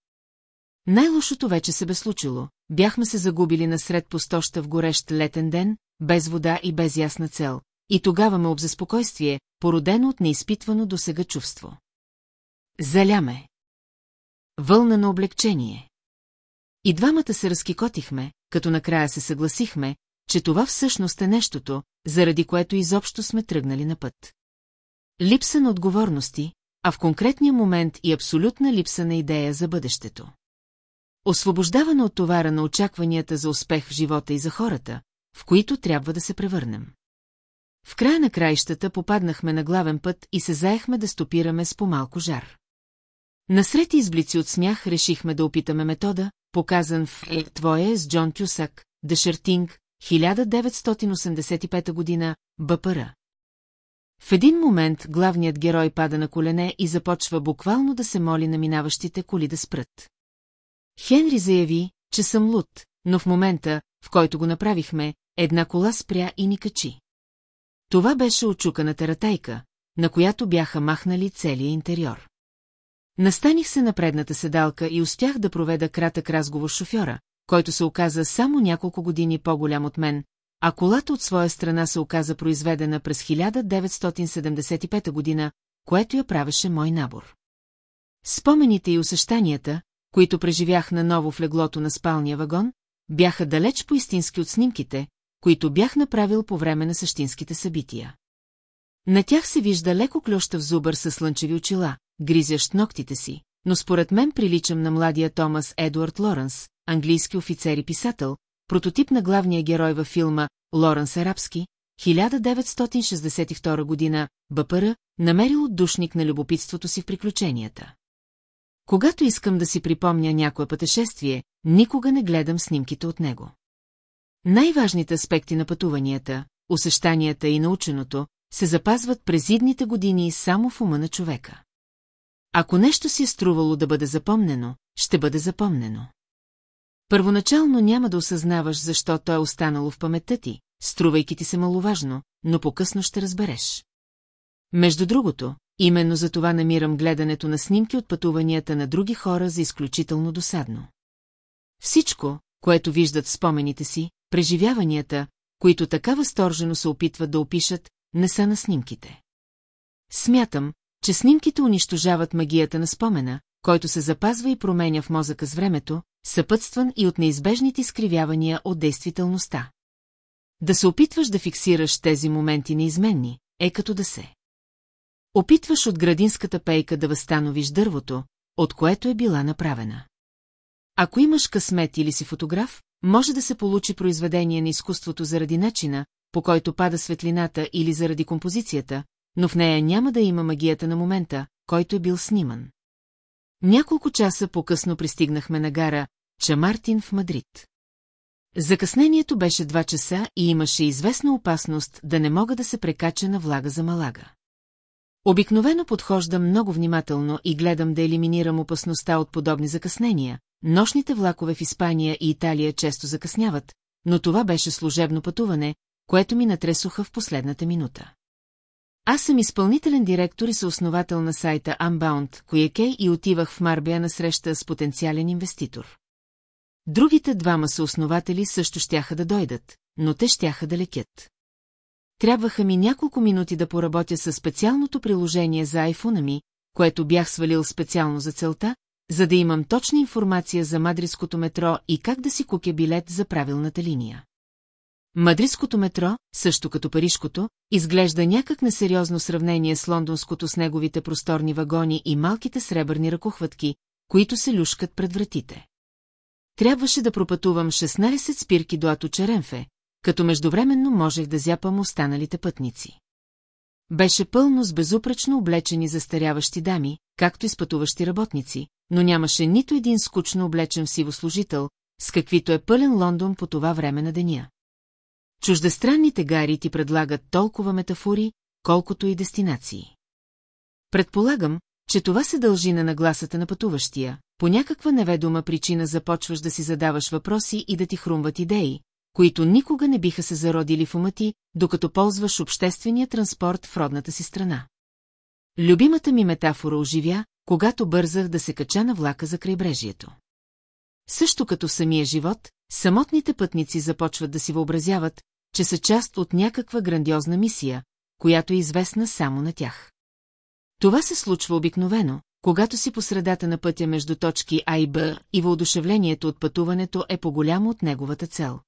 Най-лошото вече се бе случило. Бяхме се загубили насред пустоща в горещ летен ден, без вода и без ясна цел, и тогава ме обзе спокойствие, породено от неизпитвано досега чувство. Заляме. Вълна на облегчение. И двамата се разкикотихме, като накрая се съгласихме, че това всъщност е нещото, заради което изобщо сме тръгнали на път. Липса на отговорности, а в конкретния момент и абсолютна липса на идея за бъдещето. Освобождаване от товара на очакванията за успех в живота и за хората, в които трябва да се превърнем. В края на краищата попаднахме на главен път и се заехме да стопираме с по-малко жар. Насред изблици от смях решихме да опитаме метода, показан в «Е, твое» с Джон Тюсак, Дешертинг, 1985 година, БПР. В един момент главният герой пада на колене и започва буквално да се моли на минаващите коли да спрат. Хенри заяви, че съм луд, но в момента, в който го направихме, една кола спря и ни качи. Това беше очуканата ратайка, на която бяха махнали целия интериор. Настаних се на предната седалка и успях да проведа кратък разговор с шофьора, който се оказа само няколко години по-голям от мен, а колата от своя страна се оказа произведена през 1975 година, което я правеше мой набор. Спомените и усещанията, които преживях наново в леглото на спалния вагон, бяха далеч по-истински от снимките, които бях направил по време на същинските събития. На тях се вижда леко клющав зубър със слънчеви очила, гризящ ногтите си, но според мен приличам на младия Томас Едуард Лоренс, английски офицер и писател, прототип на главния герой във филма Лоренс Арабски, 1962 година, БПР, намерил отдушник на любопитството си в приключенията. Когато искам да си припомня някое пътешествие, никога не гледам снимките от него. Най-важните аспекти на пътуванията, усещанията и наученото, се запазват през идните години само в ума на човека. Ако нещо си е струвало да бъде запомнено, ще бъде запомнено. Първоначално няма да осъзнаваш защо то е останало в паметта ти, струвайки ти се маловажно, но по-късно ще разбереш. Между другото, именно за това намирам гледането на снимки от пътуванията на други хора за изключително досадно. Всичко, което виждат в спомените си, преживяванията, които така възторжено се опитват да опишат, не са на снимките. Смятам, че снимките унищожават магията на спомена, който се запазва и променя в мозъка с времето, съпътстван и от неизбежните изкривявания от действителността. Да се опитваш да фиксираш тези моменти неизменни, е като да се. Опитваш от градинската пейка да възстановиш дървото, от което е била направена. Ако имаш късмет или си фотограф, може да се получи произведение на изкуството заради начина, по който пада светлината или заради композицията, но в нея няма да има магията на момента, който е бил сниман. Няколко часа по-късно пристигнахме на гара Чамартин в Мадрид. Закъснението беше два часа и имаше известна опасност да не мога да се прекача на влага за Малага. Обикновено подхождам много внимателно и гледам да елиминирам опасността от подобни закъснения. Нощните влакове в Испания и Италия често закъсняват, но това беше служебно пътуване, което ми натресоха в последната минута. Аз съм изпълнителен директор и съосновател на сайта Unbound, Коякей и отивах в Марбия на среща с потенциален инвеститор. Другите двама съоснователи също щяха да дойдат, но те щяха да лекят. Трябваха ми няколко минути да поработя със специалното приложение за айфона ми, което бях свалил специално за целта, за да имам точна информация за мадридското метро и как да си купя билет за правилната линия. Мадридското метро, също като парижкото, изглежда някак несериозно сравнение с лондонското с неговите просторни вагони и малките сребърни ръкохватки, които се люшкат пред вратите. Трябваше да пропътувам 16 спирки до Аточеренфе, като междувременно можех да зяпам останалите пътници. Беше пълно с безупречно облечени застаряващи дами, както и с пътуващи работници, но нямаше нито един скучно облечен в сиво служител, с каквито е пълен Лондон по това време на деня. Чуждестранните гари ти предлагат толкова метафори, колкото и дестинации. Предполагам, че това се дължи на нагласата на пътуващия, по някаква неведома причина започваш да си задаваш въпроси и да ти хрумват идеи, които никога не биха се зародили в ума ти, докато ползваш обществения транспорт в родната си страна. Любимата ми метафора оживя, когато бързах да се кача на влака за крайбрежието. Също като самия живот, самотните пътници започват да си въобразяват, че са част от някаква грандиозна мисия, която е известна само на тях. Това се случва обикновено, когато си по средата на пътя между точки А и Б и въодушевлението от пътуването е по-голямо от неговата цел.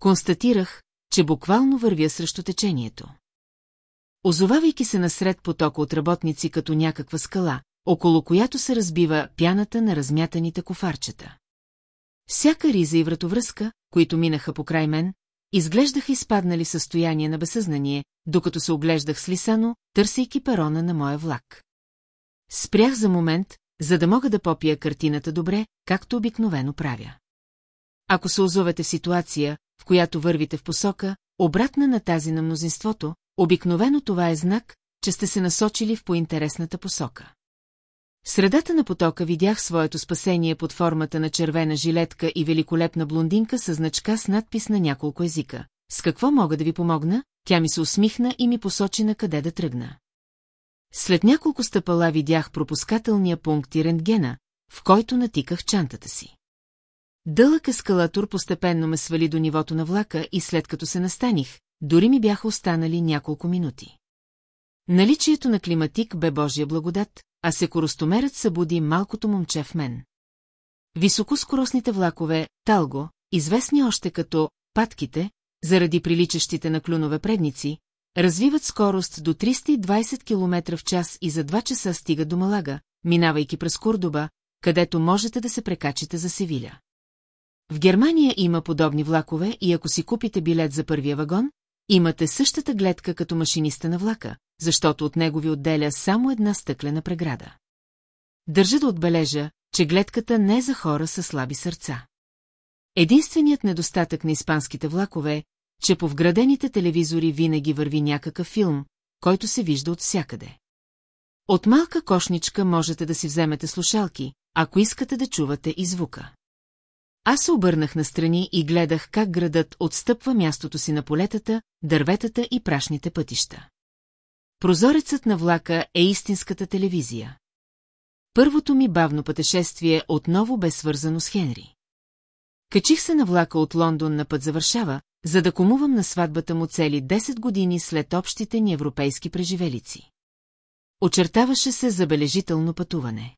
Констатирах, че буквално вървя срещу течението. Озовавайки се насред потока от работници като някаква скала, около която се разбива пяната на размятаните кофарчета. Всяка риза и вратовръзка, които минаха покрай мен, изглеждаха изпаднали състояние на безсъзнание, докато се оглеждах с лисано, търсейки перона на моя влак. Спрях за момент, за да мога да попия картината добре, както обикновено правя. Ако се озовете в ситуация, в която вървите в посока, обратна на тази на мнозинството, обикновено това е знак, че сте се насочили в поинтересната посока. В средата на потока видях своето спасение под формата на червена жилетка и великолепна блондинка с значка с надпис на няколко езика. С какво мога да ви помогна? Тя ми се усмихна и ми посочи на къде да тръгна. След няколко стъпала видях пропускателния пункт и рентгена, в който натиках чантата си. Дълъг ескалатор постепенно ме свали до нивото на влака и след като се настаних, дори ми бяха останали няколко минути. Наличието на климатик бе Божия благодат, а секоростомерът събуди малкото момче в мен. Високоскоростните влакове, талго, известни още като патките, заради приличащите на клюнове предници, развиват скорост до 320 км в час и за 2 часа стигат до Малага, минавайки през Курдоба, където можете да се прекачите за Севиля. В Германия има подобни влакове и ако си купите билет за първия вагон, имате същата гледка като машиниста на влака, защото от него ви отделя само една стъклена преграда. Държа да отбележа, че гледката не е за хора с слаби сърца. Единственият недостатък на испанските влакове е, че по вградените телевизори винаги върви някакъв филм, който се вижда от всякъде. От малка кошничка можете да си вземете слушалки, ако искате да чувате и звука. Аз се обърнах настрани и гледах как градът отстъпва мястото си на полетата, дърветата и прашните пътища. Прозорецът на влака е истинската телевизия. Първото ми бавно пътешествие отново бе свързано с Хенри. Качих се на влака от Лондон на път за Варшава, за да комувам на сватбата му цели 10 години след общите ни европейски преживелици. Очертаваше се забележително пътуване.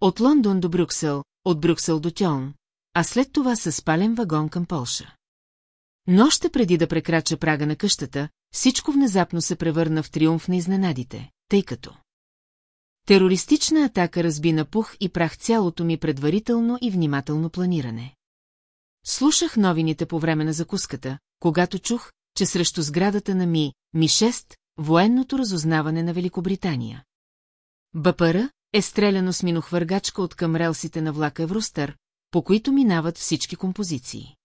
От Лондон до Брюксел, от Брюксел до Тьон, а след това със спален вагон към Полша. Но още преди да прекрача прага на къщата, всичко внезапно се превърна в триумф на изненадите, тъй като... Терористична атака разби на пух и прах цялото ми предварително и внимателно планиране. Слушах новините по време на закуската, когато чух, че срещу сградата на Ми, Ми-6, военното разузнаване на Великобритания. БПР е стреляно с минохвъргачка от към релсите на влака Евростър, по които минават всички композиции.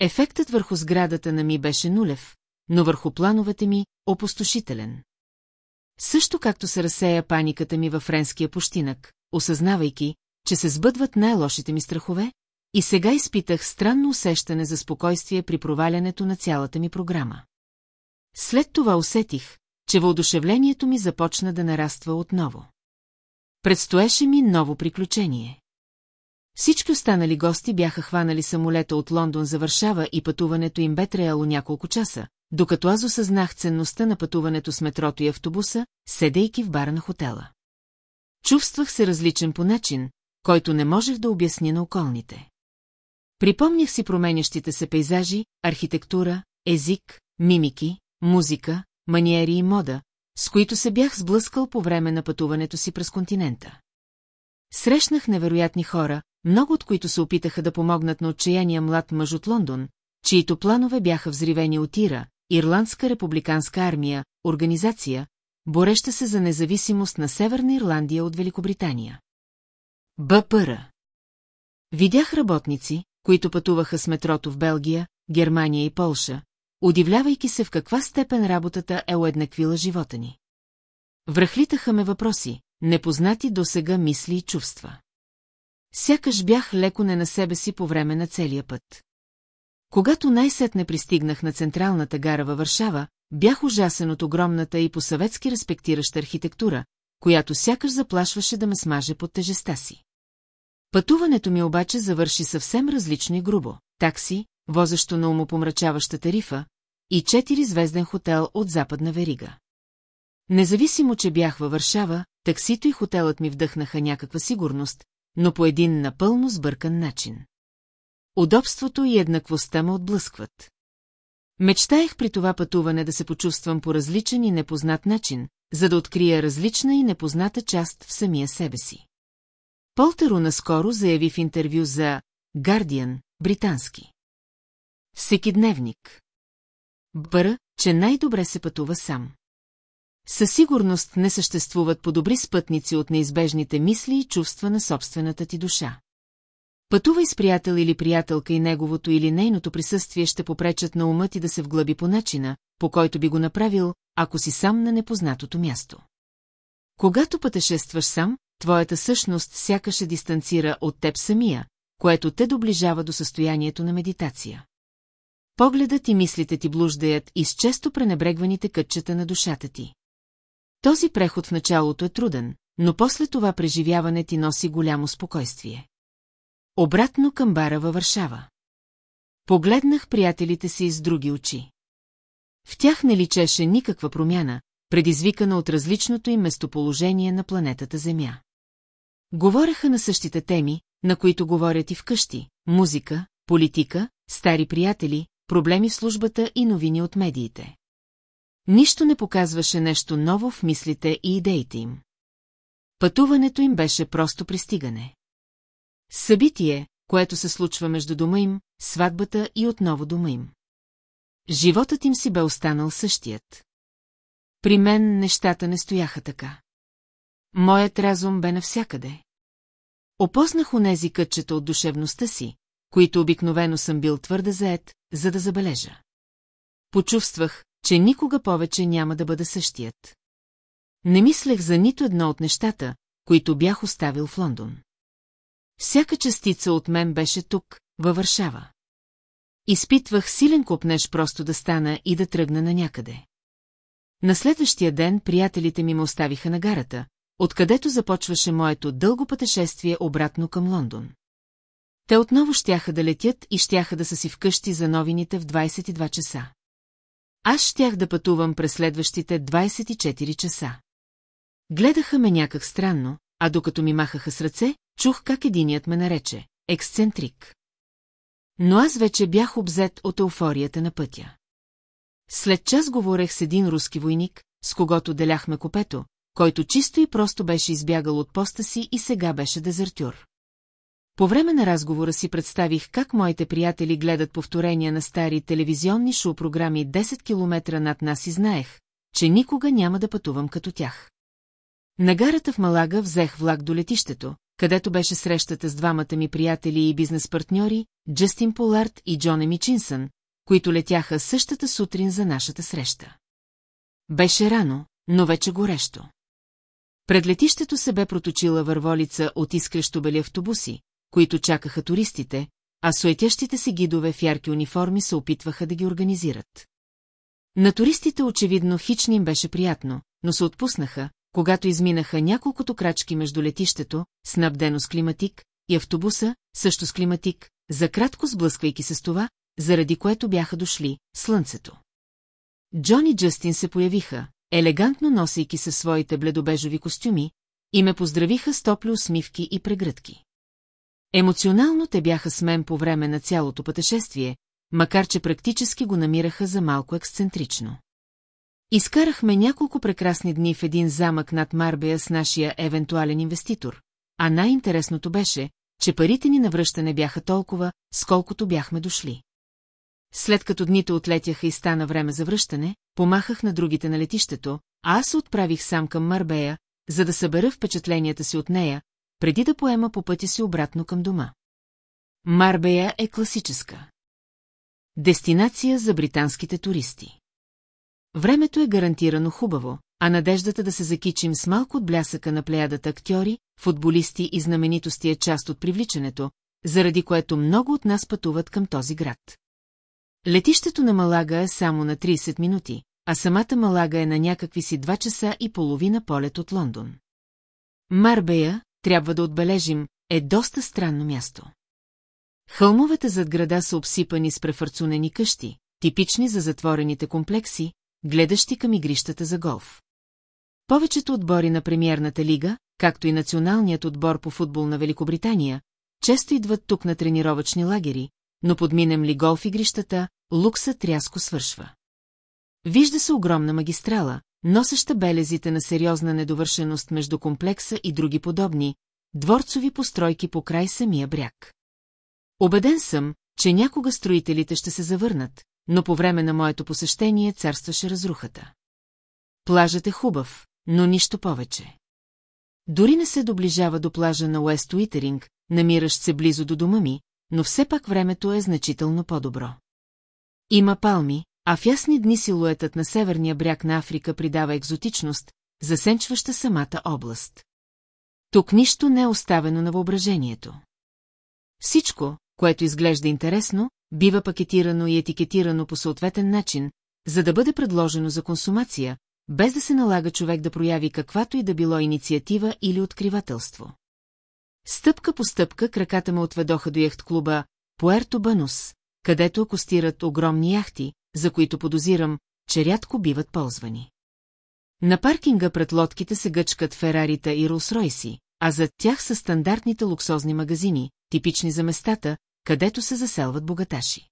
Ефектът върху сградата на ми беше нулев, но върху плановете ми – опустошителен. Също както се разсея паниката ми във френския пущинък, осъзнавайки, че се сбъдват най-лошите ми страхове, и сега изпитах странно усещане за спокойствие при провалянето на цялата ми програма. След това усетих, че въодушевлението ми започна да нараства отново. Предстоеше ми ново приключение. Всички останали гости бяха хванали самолета от Лондон за Варшава и пътуването им бе треяло няколко часа, докато аз осъзнах ценността на пътуването с метрото и автобуса, седейки в бара на хотела. Чувствах се различен по начин, който не можех да обясня на околните. Припомнях си променящите се пейзажи, архитектура, език, мимики, музика, маниери и мода, с които се бях сблъскал по време на пътуването си през континента. Срещнах невероятни хора, много от които се опитаха да помогнат на отчаяния млад мъж от Лондон, чието планове бяха взривени от Ира, Ирландска републиканска армия, организация, бореща се за независимост на Северна Ирландия от Великобритания. БПР Видях работници, които пътуваха с метрото в Белгия, Германия и Полша, удивлявайки се в каква степен работата е уеднаквила живота ни. Връхлитаха ме въпроси, непознати досега мисли и чувства. Сякаш бях леко не на себе си по време на целия път. Когато най-сетне пристигнах на централната гара във Варшава, бях ужасен от огромната и по-съветски респектираща архитектура, която сякаш заплашваше да ме смаже под тежеста си. Пътуването ми обаче завърши съвсем различно и грубо. Такси, возещо на умопомрачаваща тарифа, и четири-звезден хотел от западна верига. Независимо, че бях във Варшава, таксито и хотелът ми вдъхнаха някаква сигурност, но по един напълно сбъркан начин. Удобството и еднаквостта ме отблъскват. Мечтаех при това пътуване да се почувствам по различен и непознат начин, за да открия различна и непозната част в самия себе си. Полтеро наскоро заяви в интервю за «Гардиан», британски. Всеки дневник. Бъра, че най-добре се пътува сам. Със сигурност не съществуват по-добри спътници от неизбежните мисли и чувства на собствената ти душа. Пътувай с приятел или приятелка и неговото или нейното присъствие ще попречат на умът и да се вглъби по начина, по който би го направил, ако си сам на непознатото място. Когато пътешестваш сам, твоята същност сякаш се дистанцира от теб самия, което те доближава до състоянието на медитация. Погледът и мислите ти блуждаят из често пренебрегваните кътчета на душата ти. Този преход в началото е труден, но после това преживяване ти носи голямо спокойствие. Обратно към бара във Варшава. Погледнах приятелите си с други очи. В тях не личеше никаква промяна, предизвикана от различното им местоположение на планетата Земя. Говореха на същите теми, на които говорят и вкъщи – музика, политика, стари приятели, проблеми в службата и новини от медиите. Нищо не показваше нещо ново в мислите и идеите им. Пътуването им беше просто пристигане. Събитие, което се случва между дома им, сватбата и отново дома им. Животът им си бе останал същият. При мен нещата не стояха така. Моят разум бе навсякъде. Опознах онези кътчета от душевността си, които обикновено съм бил твърде заед, за да забележа. Почувствах, че никога повече няма да бъда същият. Не мислех за нито едно от нещата, които бях оставил в Лондон. Всяка частица от мен беше тук, във Варшава. Изпитвах силен купнеж просто да стана и да тръгна на някъде. На следващия ден приятелите ми ме оставиха на гарата, откъдето започваше моето дълго пътешествие обратно към Лондон. Те отново щяха да летят и щяха да са си вкъщи за новините в 22 часа. Аз щях да пътувам през следващите 24 часа. Гледаха ме някак странно, а докато ми махаха с ръце, чух как единият ме нарече – ексцентрик. Но аз вече бях обзет от еуфорията на пътя. След час говорех с един руски войник, с когото деляхме копето, който чисто и просто беше избягал от поста си и сега беше дезертюр. По време на разговора си представих как моите приятели гледат повторения на стари телевизионни шоу-програми 10 км над нас и знаех, че никога няма да пътувам като тях. На гарата в Малага взех влак до летището, където беше срещата с двамата ми приятели и бизнес-партньори, Джастин Полард и Джон Емичинсън, които летяха същата сутрин за нашата среща. Беше рано, но вече горещо. Пред летището се бе проточила върволица от изкрещо бели автобуси, които чакаха туристите, а суетящите се гидове в ярки униформи се опитваха да ги организират. На туристите очевидно хич им беше приятно, но се отпуснаха, когато изминаха няколкото крачки между летището, снабдено с климатик, и автобуса, също с климатик, за кратко сблъсквайки се с това, заради което бяха дошли, слънцето. Джон и Джастин се появиха, елегантно носейки със своите бледобежови костюми, и ме поздравиха с топли усмивки и прегръдки. Емоционално те бяха с мен по време на цялото пътешествие, макар че практически го намираха за малко ексцентрично. Изкарахме няколко прекрасни дни в един замък над Марбея с нашия евентуален инвеститор, а най-интересното беше, че парите ни на връщане бяха толкова, сколкото бяхме дошли. След като дните отлетяха и стана време за връщане, помахах на другите на летището, а аз се отправих сам към Марбея, за да събера впечатленията си от нея, преди да поема по пътя си обратно към дома. Марбея е класическа. Дестинация за британските туристи. Времето е гарантирано хубаво, а надеждата да се закичим с малко от блясъка на плеядата актьори, футболисти и знаменитости е част от привличането, заради което много от нас пътуват към този град. Летището на Малага е само на 30 минути, а самата Малага е на някакви си 2 часа и половина полет от Лондон. Марбея, трябва да отбележим, е доста странно място. Хълмовете зад града са обсипани с префарцунени къщи, типични за затворените комплекси, гледащи към игрищата за голф. Повечето отбори на премиерната лига, както и националният отбор по футбол на Великобритания, често идват тук на тренировъчни лагери, но подминем ли голф игрищата, луксът рязко свършва. Вижда се огромна магистрала, носеща белезите на сериозна недовършеност между комплекса и други подобни, дворцови постройки по край самия бряг. Обеден съм, че някога строителите ще се завърнат, но по време на моето посещение царстваше разрухата. Плажът е хубав, но нищо повече. Дори не се доближава до плажа на Уест Уитеринг, намиращ се близо до дома ми, но все пак времето е значително по-добро. Има палми, а в ясни дни силуетът на северния бряг на Африка придава екзотичност, засенчваща самата област. Тук нищо не е оставено на въображението. Всичко, което изглежда интересно, бива пакетирано и етикетирано по съответен начин, за да бъде предложено за консумация, без да се налага човек да прояви каквато и да било инициатива или откривателство. Стъпка по стъпка краката ме отведоха до яхт-клуба Пуерто Банус, където акостират огромни яхти, за които подозирам, че рядко биват ползвани. На паркинга пред лодките се гъчкат Ферарита и Ролс-Ройси, а зад тях са стандартните луксозни магазини, типични за местата, където се заселват богаташи.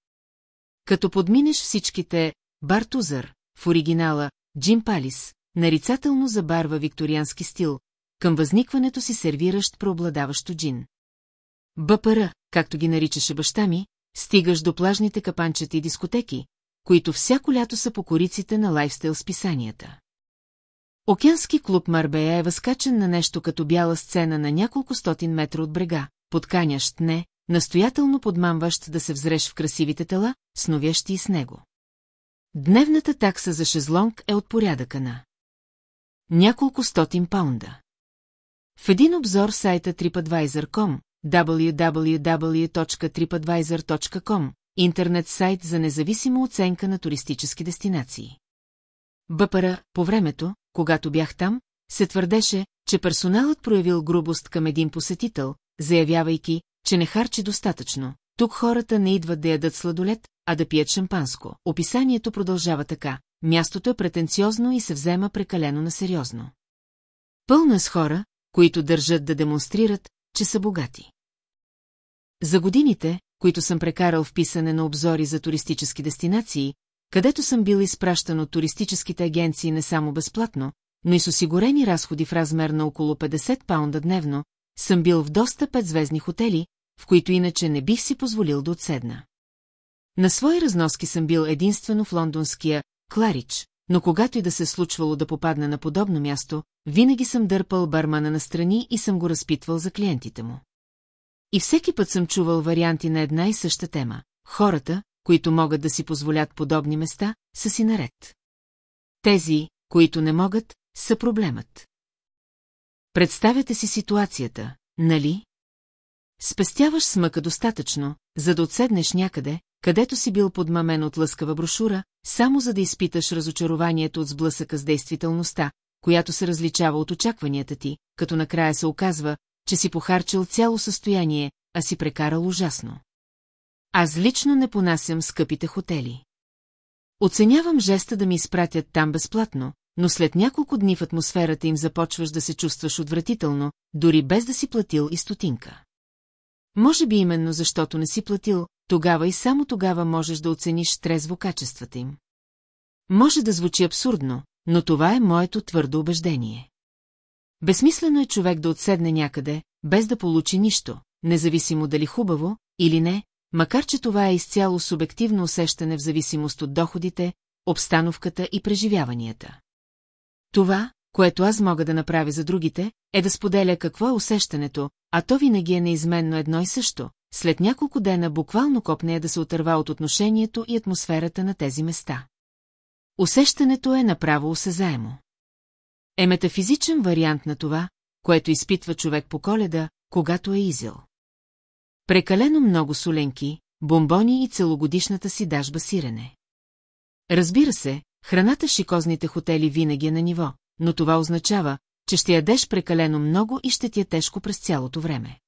Като подминеш всичките Бартузър, в оригинала Джим Палис, нарицателно забарва викториански стил, към възникването си сервиращ преобладаващо джин. БПР, както ги наричаше баща ми, стигаш до плажните капанчета и дискотеки, които всяко лято са по кориците на лайфстайл списанията. Океански клуб Марбея е възкачен на нещо като бяла сцена на няколко стотин метра от брега, подканящ не, настоятелно подмамващ да се взреш в красивите тела, сновящи с него. Дневната такса за шезлонг е от порядъка на няколко стотин паунда. В един обзор сайта TripAdvisor.com, www.tripadvisor.com, интернет сайт за независима оценка на туристически дестинации. БПР, по времето, когато бях там, се твърдеше, че персоналът проявил грубост към един посетител, заявявайки, че не харчи достатъчно. Тук хората не идват да ядат сладолет, а да пият шампанско. Описанието продължава така. Мястото е претенциозно и се взема прекалено насериозно. Пълно е с хора, които държат да демонстрират, че са богати. За годините, които съм прекарал в писане на обзори за туристически дестинации, където съм бил изпращан от туристическите агенции не само безплатно, но и с осигурени разходи в размер на около 50 паунда дневно, съм бил в доста петзвездни хотели, в които иначе не бих си позволил да отседна. На свои разноски съм бил единствено в лондонския Кларич, но когато и да се случвало да попадна на подобно място, винаги съм дърпал бармана на страни и съм го разпитвал за клиентите му. И всеки път съм чувал варианти на една и съща тема. Хората, които могат да си позволят подобни места, са си наред. Тези, които не могат, са проблемът. Представете си ситуацията, нали? Спестяваш смъка достатъчно, за да отседнеш някъде, където си бил подмамен от лъскава брошура, само за да изпиташ разочарованието от сблъсъка с действителността, която се различава от очакванията ти, като накрая се оказва, че си похарчил цяло състояние, а си прекарал ужасно. Аз лично не понасям скъпите хотели. Оценявам жеста да ми изпратят там безплатно, но след няколко дни в атмосферата им започваш да се чувстваш отвратително, дори без да си платил и стотинка. Може би именно защото не си платил, тогава и само тогава можеш да оцениш трезво качествата им. Може да звучи абсурдно, но това е моето твърдо убеждение. Безсмислено е човек да отседне някъде, без да получи нищо, независимо дали хубаво или не, макар че това е изцяло субективно усещане в зависимост от доходите, обстановката и преживяванията. Това, което аз мога да направя за другите, е да споделя какво е усещането, а то винаги е неизменно едно и също. След няколко дена буквално копне е да се отърва от отношението и атмосферата на тези места. Усещането е направо осезаемо. Е метафизичен вариант на това, което изпитва човек по коледа, когато е изил. Прекалено много соленки, бомбони и целогодишната си дажба сирене. Разбира се, храната в шикозните хотели винаги е на ниво, но това означава, че ще ядеш прекалено много и ще ти е тежко през цялото време.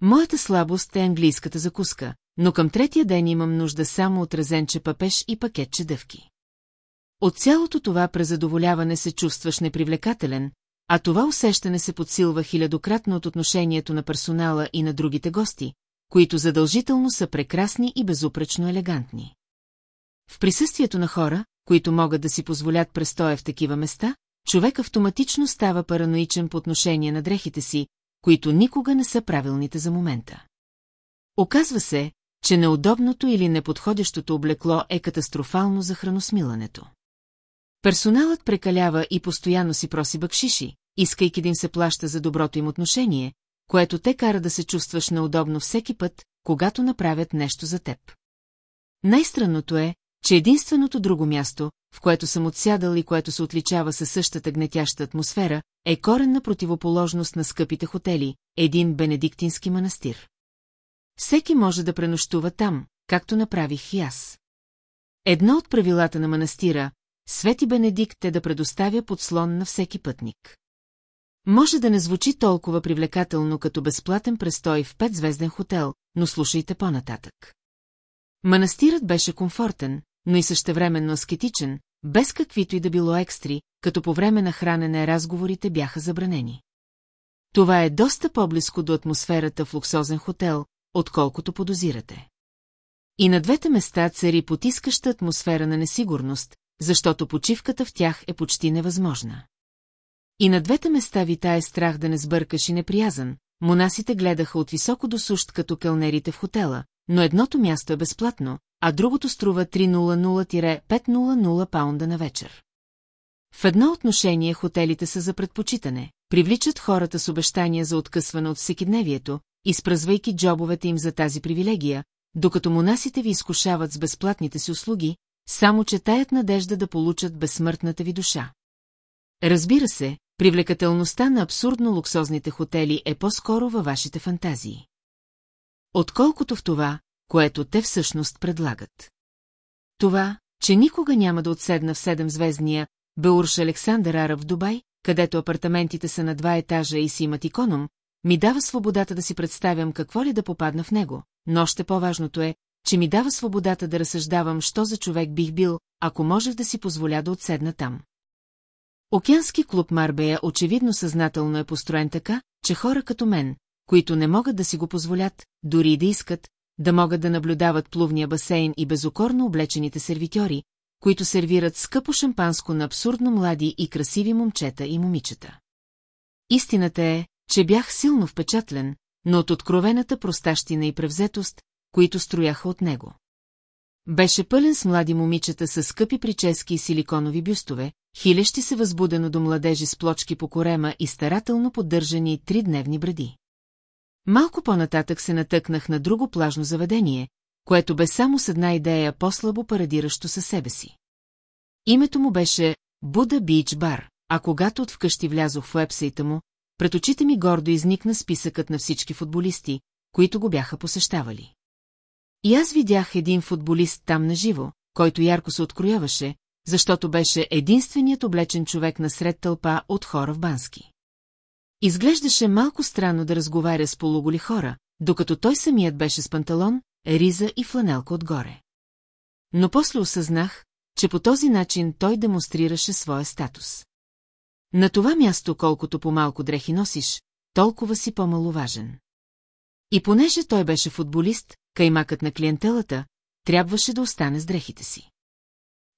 Моята слабост е английската закуска, но към третия ден имам нужда само от резенче папеш и пакетче дъвки. От цялото това презадоволяване се чувстваш непривлекателен, а това усещане се подсилва хилядократно от отношението на персонала и на другите гости, които задължително са прекрасни и безупречно елегантни. В присъствието на хора, които могат да си позволят престоя в такива места, човек автоматично става параноичен по отношение на дрехите си, които никога не са правилните за момента. Оказва се, че неудобното или неподходящото облекло е катастрофално за храносмилането. Персоналът прекалява и постоянно си проси бакшиши, искайки да им се плаща за доброто им отношение, което те кара да се чувстваш неудобно всеки път, когато направят нещо за теб. Най-странното е, че единственото друго място, в което съм отсядал и което се отличава със същата гнетяща атмосфера, е коренна противоположност на скъпите хотели, един бенедиктински манастир. Всеки може да пренощува там, както направих и аз. Едно от правилата на манастира, Свети Бенедикт е да предоставя подслон на всеки пътник. Може да не звучи толкова привлекателно като безплатен престой в петзвезден хотел, но слушайте по-нататък. Манастирът беше комфортен, но и същевременно аскетичен, без каквито и да било екстри, като по време на хранене разговорите бяха забранени. Това е доста по-близко до атмосферата в луксозен хотел, отколкото подозирате. И на двете места цари потискаща атмосфера на несигурност, защото почивката в тях е почти невъзможна. И на двете места витае страх да не сбъркаш и неприязан, монасите гледаха от високо до сущ като кълнерите в хотела, но едното място е безплатно, а другото струва 300-500 паунда на вечер. В едно отношение хотелите са за предпочитане, привличат хората с обещания за откъсване от всекидневието, изпразвайки джобовете им за тази привилегия, докато монасите ви изкушават с безплатните си услуги, само че таят надежда да получат безсмъртната ви душа. Разбира се, привлекателността на абсурдно луксозните хотели е по-скоро във вашите фантазии. Отколкото в това, което те всъщност предлагат. Това, че никога няма да отседна в седемзвездния Беурш Александър Араб в Дубай, където апартаментите са на два етажа и си имат иконом, ми дава свободата да си представям какво ли да попадна в него, но още по-важното е, че ми дава свободата да разсъждавам, що за човек бих бил, ако можех да си позволя да отседна там. Океански клуб Марбея очевидно съзнателно е построен така, че хора като мен, които не могат да си го позволят, дори и да искат, да могат да наблюдават плувния басейн и безокорно облечените сервитьори, които сервират скъпо шампанско на абсурдно млади и красиви момчета и момичета. Истината е, че бях силно впечатлен, но от откровената простащина и превзетост, които строяха от него. Беше пълен с млади момичета с скъпи прически и силиконови бюстове, хилещи се възбудено до младежи с плочки по корема и старателно поддържани тридневни бради. Малко по-нататък се натъкнах на друго плажно заведение, което бе само с една идея по-слабо парадиращо със себе си. Името му беше Буда Бич Бар, а когато от вкъщи влязох в уебсайта му, пред очите ми гордо изникна списъкът на всички футболисти, които го бяха посещавали. И аз видях един футболист там на живо, който ярко се открояваше, защото беше единственият облечен човек насред тълпа от хора в Бански. Изглеждаше малко странно да разговаря с полуголи хора, докато той самият беше с панталон, риза и фланелка отгоре. Но после осъзнах, че по този начин той демонстрираше своя статус. На това място, колкото по-малко дрехи носиш, толкова си по-маловажен. И понеже той беше футболист, каймакът на клиентелата, трябваше да остане с дрехите си.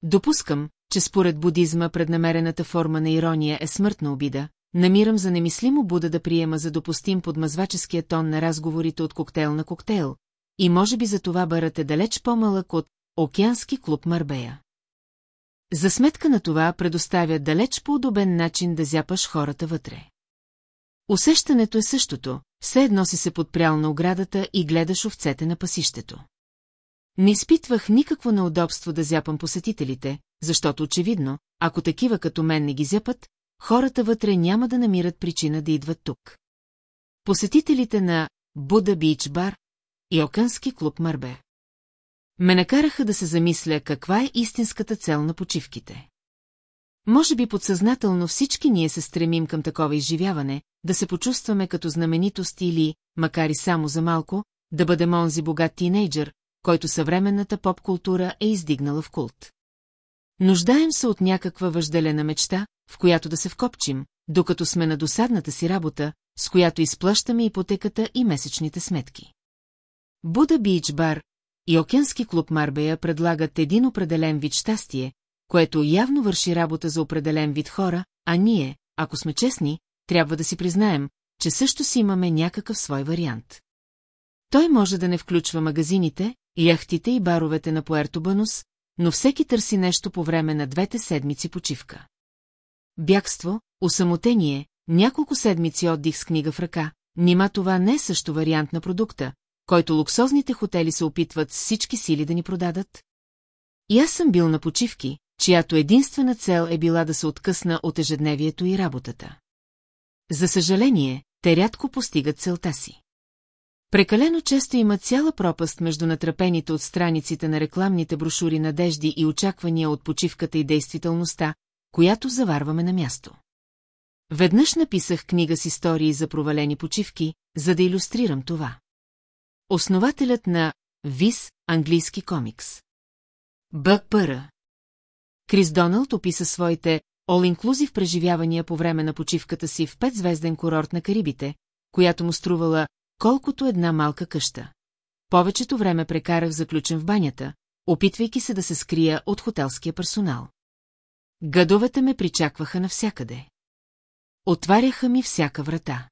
Допускам, че според будизма преднамерената форма на ирония е смъртна обида, намирам за немислимо Буда да приема за допустим подмазваческия тон на разговорите от коктейл на коктейл, и може би за това барът е далеч по-малък от Океански клуб Марбея. За сметка на това предоставя далеч по-удобен начин да зяпаш хората вътре. Усещането е същото, все едно си се подпрял на оградата и гледаш овцете на пасището. Не изпитвах никакво неудобство да зяпам посетителите, защото очевидно, ако такива като мен не ги зяпат, хората вътре няма да намират причина да идват тук. Посетителите на Буда Бич Бар и Окънски клуб Марбе ме накараха да се замисля каква е истинската цел на почивките. Може би подсъзнателно всички ние се стремим към такова изживяване, да се почувстваме като знаменитост или, макар и само за малко, да бъдем онзи богат тинейджър, който съвременната поп-култура е издигнала в култ. Нуждаем се от някаква въжделена мечта, в която да се вкопчим, докато сме на досадната си работа, с която изплащаме ипотеката и месечните сметки. Буда Бич Бар и Океански клуб Марбея предлагат един определен вид щастие, което явно върши работа за определен вид хора, а ние, ако сме честни, трябва да си признаем, че също си имаме някакъв свой вариант. Той може да не включва магазините, яхтите и баровете на Пуерто Банус, но всеки търси нещо по време на двете седмици почивка. Бягство, усамотение, няколко седмици отдих с книга в ръка, нима това не е също вариант на продукта, който луксозните хотели се опитват с всички сили да ни продадат? И аз съм бил на почивки, чиято единствена цел е била да се откъсна от ежедневието и работата. За съжаление, те рядко постигат целта си. Прекалено често има цяла пропаст между натрапените от страниците на рекламните брошури надежди и очаквания от почивката и действителността, която заварваме на място. Веднъж написах книга с истории за провалени почивки, за да иллюстрирам това. Основателят на ВИС, английски комикс. Б.П.Р. Крис Доналд описа своите all-inclusive преживявания по време на почивката си в петзвезден курорт на Карибите, която му струвала колкото една малка къща. Повечето време прекарах заключен в банята, опитвайки се да се скрия от хотелския персонал. Гадовете ме причакваха навсякъде. Отваряха ми всяка врата.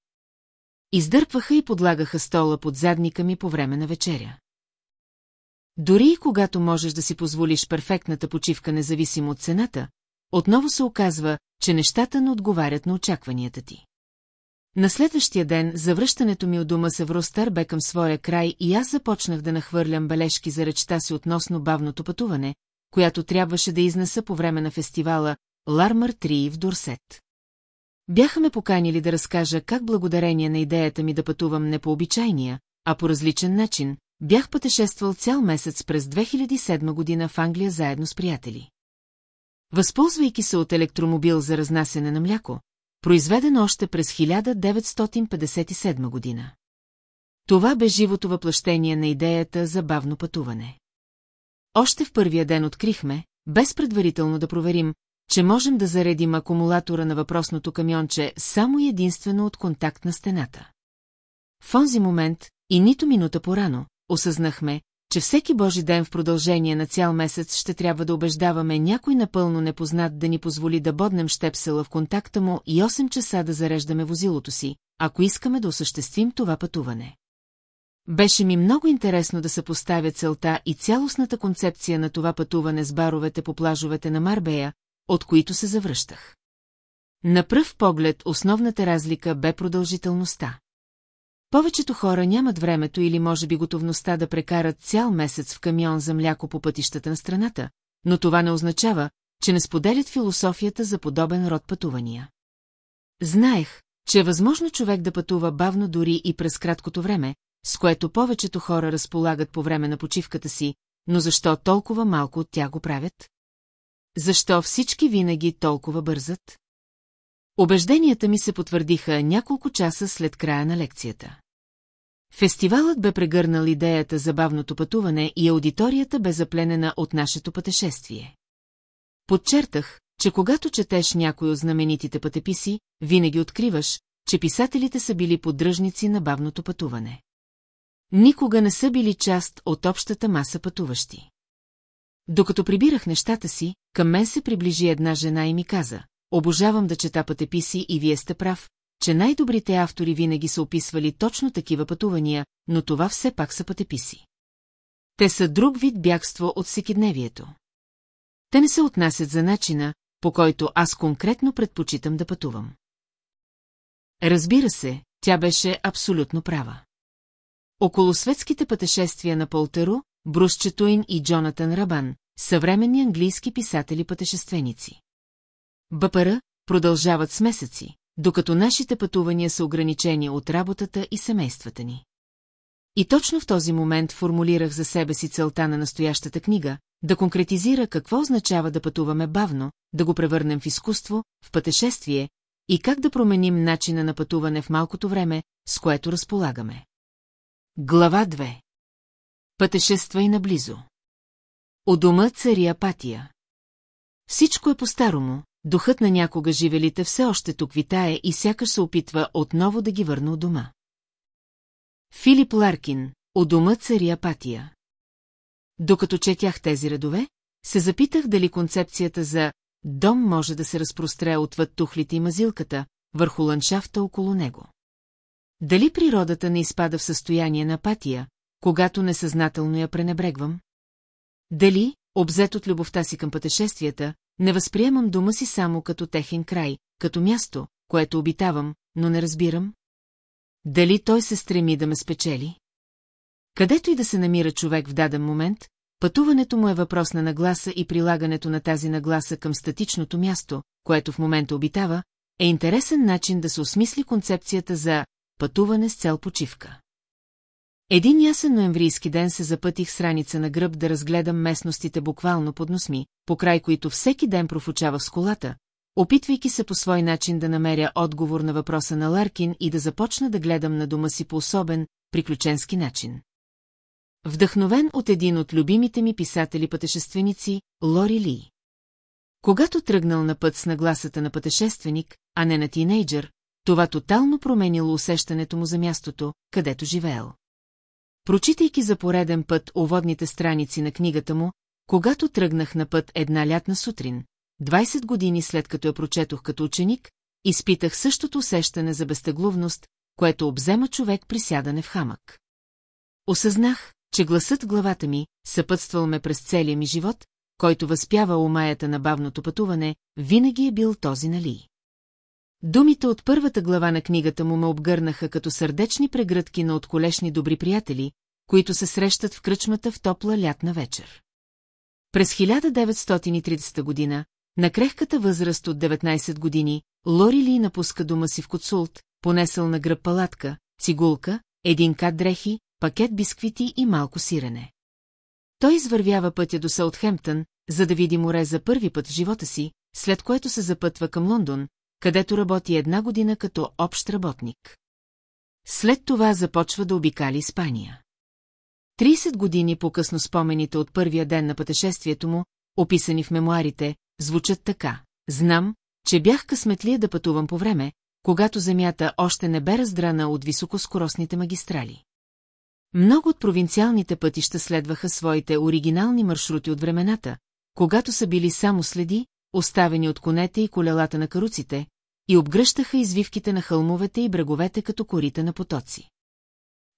Издърпваха и подлагаха стола под задника ми по време на вечеря. Дори и когато можеш да си позволиш перфектната почивка независимо от цената, отново се оказва, че нещата не отговарят на очакванията ти. На следващия ден завръщането ми от дома с Евростар бе към своя край и аз започнах да нахвърлям бележки за речта си относно бавното пътуване, която трябваше да изнеса по време на фестивала Лармър 3 в Дорсет. Бяха ме поканили да разкажа как благодарение на идеята ми да пътувам не по обичайния, а по различен начин, бях пътешествал цял месец през 2007 година в Англия заедно с приятели. Възползвайки се от електромобил за разнасене на мляко, произведен още през 1957 година. Това бе живото въплъщение на идеята за бавно пътуване. Още в първия ден открихме, без предварително да проверим, че можем да заредим акумулатора на въпросното камионче само единствено от контакт на стената. В онзи момент, и нито минута по-рано, осъзнахме, че всеки Божи ден в продължение на цял месец ще трябва да убеждаваме някой напълно непознат да ни позволи да боднем щепсела в контакта му и 8 часа да зареждаме возилото си, ако искаме да осъществим това пътуване. Беше ми много интересно да се поставя целта и цялостната концепция на това пътуване с баровете по плажовете на Марбея, от които се завръщах. На пръв поглед основната разлика бе продължителността. Повечето хора нямат времето или може би готовността да прекарат цял месец в камион за мляко по пътищата на страната, но това не означава, че не споделят философията за подобен род пътувания. Знаех, че е възможно човек да пътува бавно дори и през краткото време, с което повечето хора разполагат по време на почивката си, но защо толкова малко от тях го правят? Защо всички винаги толкова бързат? Обежденията ми се потвърдиха няколко часа след края на лекцията. Фестивалът бе прегърнал идеята за бавното пътуване и аудиторията бе запленена от нашето пътешествие. Подчертах, че когато четеш някой от знаменитите пътеписи, винаги откриваш, че писателите са били поддръжници на бавното пътуване. Никога не са били част от общата маса пътуващи. Докато прибирах нещата си, към мен се приближи една жена и ми каза, обожавам да чета пътеписи и вие сте прав, че най-добрите автори винаги са описвали точно такива пътувания, но това все пак са пътеписи. Те са друг вид бягство от всекидневието. Те не се отнасят за начина, по който аз конкретно предпочитам да пътувам. Разбира се, тя беше абсолютно права. Около светските пътешествия на Полтеро, Брус Четуин и Джонатан Рабан, съвременни английски писатели-пътешественици. БПР продължават с месеци, докато нашите пътувания са ограничени от работата и семействата ни. И точно в този момент формулирах за себе си целта на настоящата книга, да конкретизира какво означава да пътуваме бавно, да го превърнем в изкуство, в пътешествие и как да променим начина на пътуване в малкото време, с което разполагаме. Глава 2 Пътешества и наблизо. У дома цари апатия. Всичко е по-старому, духът на някога живелите все още тук витае и сякаш се опитва отново да ги върне у дома. Филип Ларкин, у дома цари апатия. Докато четях тези редове, се запитах дали концепцията за дом може да се разпростре отвъд тухлите и мазилката, върху ландшафта около него. Дали природата не изпада в състояние на апатия, когато несъзнателно я пренебрегвам? Дали, обзет от любовта си към пътешествията, не възприемам дома си само като техен край, като място, което обитавам, но не разбирам? Дали той се стреми да ме спечели? Където и да се намира човек в даден момент, пътуването му е въпрос на нагласа и прилагането на тази нагласа към статичното място, което в момента обитава, е интересен начин да се осмисли концепцията за пътуване с цел почивка. Един ясен ноемврийски ден се запътих с раница на гръб да разгледам местностите буквално под носми, по край които всеки ден профучава в сколата, опитвайки се по свой начин да намеря отговор на въпроса на Ларкин и да започна да гледам на дома си по особен, приключенски начин. Вдъхновен от един от любимите ми писатели-пътешественици, Лори Ли. Когато тръгнал на път с нагласата на пътешественик, а не на тинейджър, това тотално променило усещането му за мястото, където живеел. Прочитайки за пореден път уводните страници на книгата му, когато тръгнах на път една лятна сутрин, 20 години след като я прочетох като ученик, изпитах същото усещане за безтегловност, което обзема човек при сядане в хамък. Осъзнах, че гласът в главата ми, съпътствал ме през целия ми живот, който възпява умаята на бавното пътуване, винаги е бил този нали. Думите от първата глава на книгата му ме обгърнаха като сърдечни прегръдки на отколешни добри приятели, които се срещат в кръчмата в топла лятна вечер. През 1930 година, на крехката възраст от 19 години, Лори Ли напуска дома си в Коцулт, понесъл на гръб палатка, цигулка, един кат дрехи, пакет бисквити и малко сирене. Той извървява пътя до Саутхемптън, за да види море за първи път в живота си, след което се запътва към Лондон, където работи една година като общ работник. След това започва да обикали Испания. 30 години по-късно спомените от първия ден на пътешествието му, описани в мемуарите, звучат така. Знам, че бях късметлия да пътувам по време, когато земята още не бе раздрана от високоскоростните магистрали. Много от провинциалните пътища следваха своите оригинални маршрути от времената, когато са били само следи, оставени от конете и колелата на каруците, и обгръщаха извивките на хълмовете и бреговете като корита на потоци.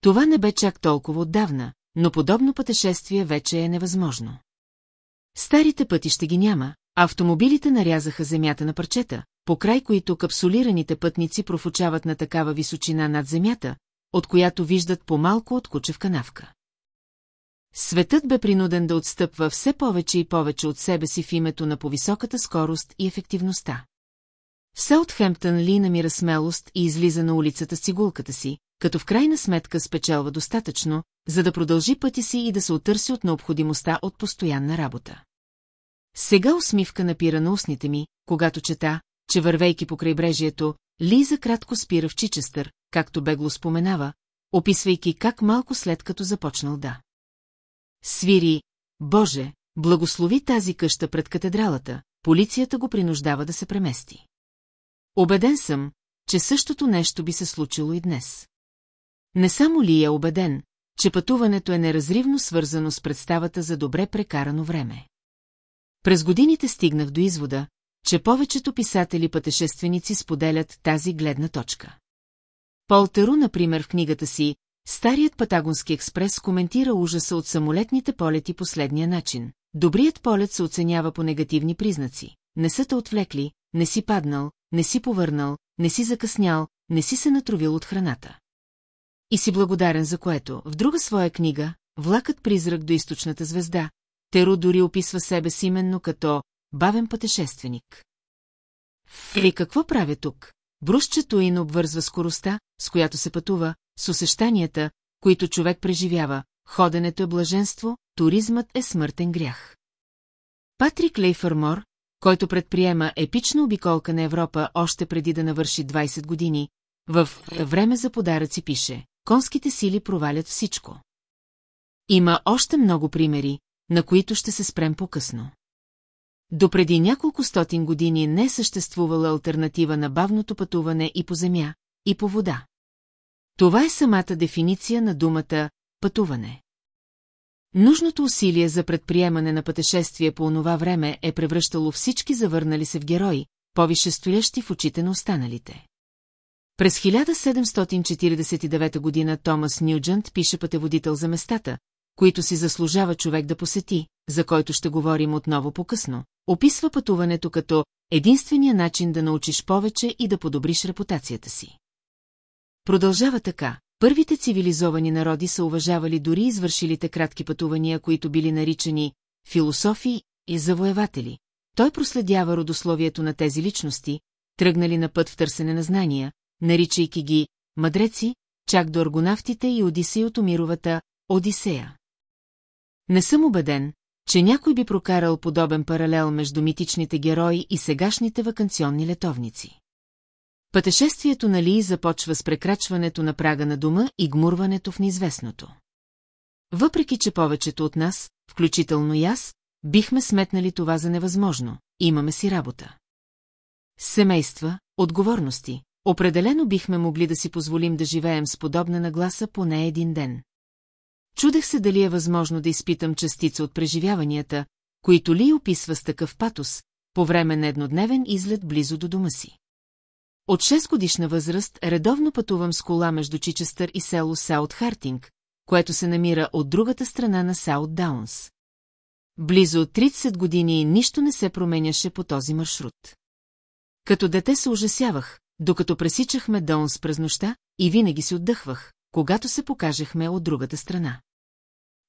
Това не бе чак толкова отдавна, но подобно пътешествие вече е невъзможно. Старите пътища ги няма, автомобилите нарязаха земята на парчета, по край които капсулираните пътници профучават на такава височина над земята, от която виждат по-малко от кучев канавка. Светът бе принуден да отстъпва все повече и повече от себе си в името на повисоката скорост и ефективността. Саутхемптън Ли намира смелост и излиза на улицата с цигулката си, като в крайна сметка спечелва достатъчно, за да продължи пътя си и да се отърси от необходимостта от постоянна работа. Сега усмивка напира на устните ми, когато чета, че вървейки по крайбрежието, Лиза кратко спира в Чичестър, както бегло споменава, описвайки как малко след като започнал да. Свири, Боже, благослови тази къща пред катедралата, полицията го принуждава да се премести. Обеден съм, че същото нещо би се случило и днес. Не само ли е убеден, че пътуването е неразривно свързано с представата за добре прекарано време. През годините стигнах до извода, че повечето писатели-пътешественици споделят тази гледна точка. Пол Теру, например, в книгата си Старият Патагонски експрес коментира ужаса от самолетните полети последния начин. Добрият полет се оценява по негативни признаци. Не са те отвлекли, не си паднал, не си повърнал, не си закъснял, не си се натровил от храната. И си благодарен за което, в друга своя книга, Влакът призрак до източната звезда, Теро дори описва себе си именно като бавен пътешественик. Или какво правя тук? Брусчето им обвързва скоростта, с която се пътува, с усещанията, които човек преживява, ходенето е блаженство, туризмът е смъртен грях. Патрик Лейфърмор, който предприема епична обиколка на Европа още преди да навърши 20 години, в «Време за подаръци» пише «Конските сили провалят всичко». Има още много примери, на които ще се спрем по-късно. Допреди няколко стотин години не съществувала альтернатива на бавното пътуване и по земя, и по вода. Това е самата дефиниция на думата «пътуване». Нужното усилие за предприемане на пътешествие по онова време е превръщало всички завърнали се в герои, повише стоящи в очите на останалите. През 1749 година Томас Нюджант пише пътеводител за местата, които си заслужава човек да посети, за който ще говорим отново по-късно, описва пътуването като единствения начин да научиш повече и да подобриш репутацията си. Продължава така. Първите цивилизовани народи са уважавали дори извършилите кратки пътувания, които били наричани философии и завоеватели. Той проследява родословието на тези личности, тръгнали на път в търсене на знания, наричайки ги мъдреци, чак до аргонавтите и Одисей от Омировата Одисея. Не съм убеден, че някой би прокарал подобен паралел между митичните герои и сегашните вакансионни летовници. Пътешествието на Ли започва с прекрачването на прага на дома и гмурването в неизвестното. Въпреки, че повечето от нас, включително и аз, бихме сметнали това за невъзможно, имаме си работа. Семейства, отговорности, определено бихме могли да си позволим да живеем с подобна нагласа поне един ден. Чудех се дали е възможно да изпитам частица от преживяванията, които Ли описва с такъв патос, по време на еднодневен излет близо до дома си. От 6 годишна възраст редовно пътувам с кола между Чичестър и село Саут Хартинг, което се намира от другата страна на Саут Даунс. Близо от 30 години нищо не се променяше по този маршрут. Като дете се ужасявах, докато пресичахме Даунс през нощта и винаги си отдъхвах, когато се покажехме от другата страна.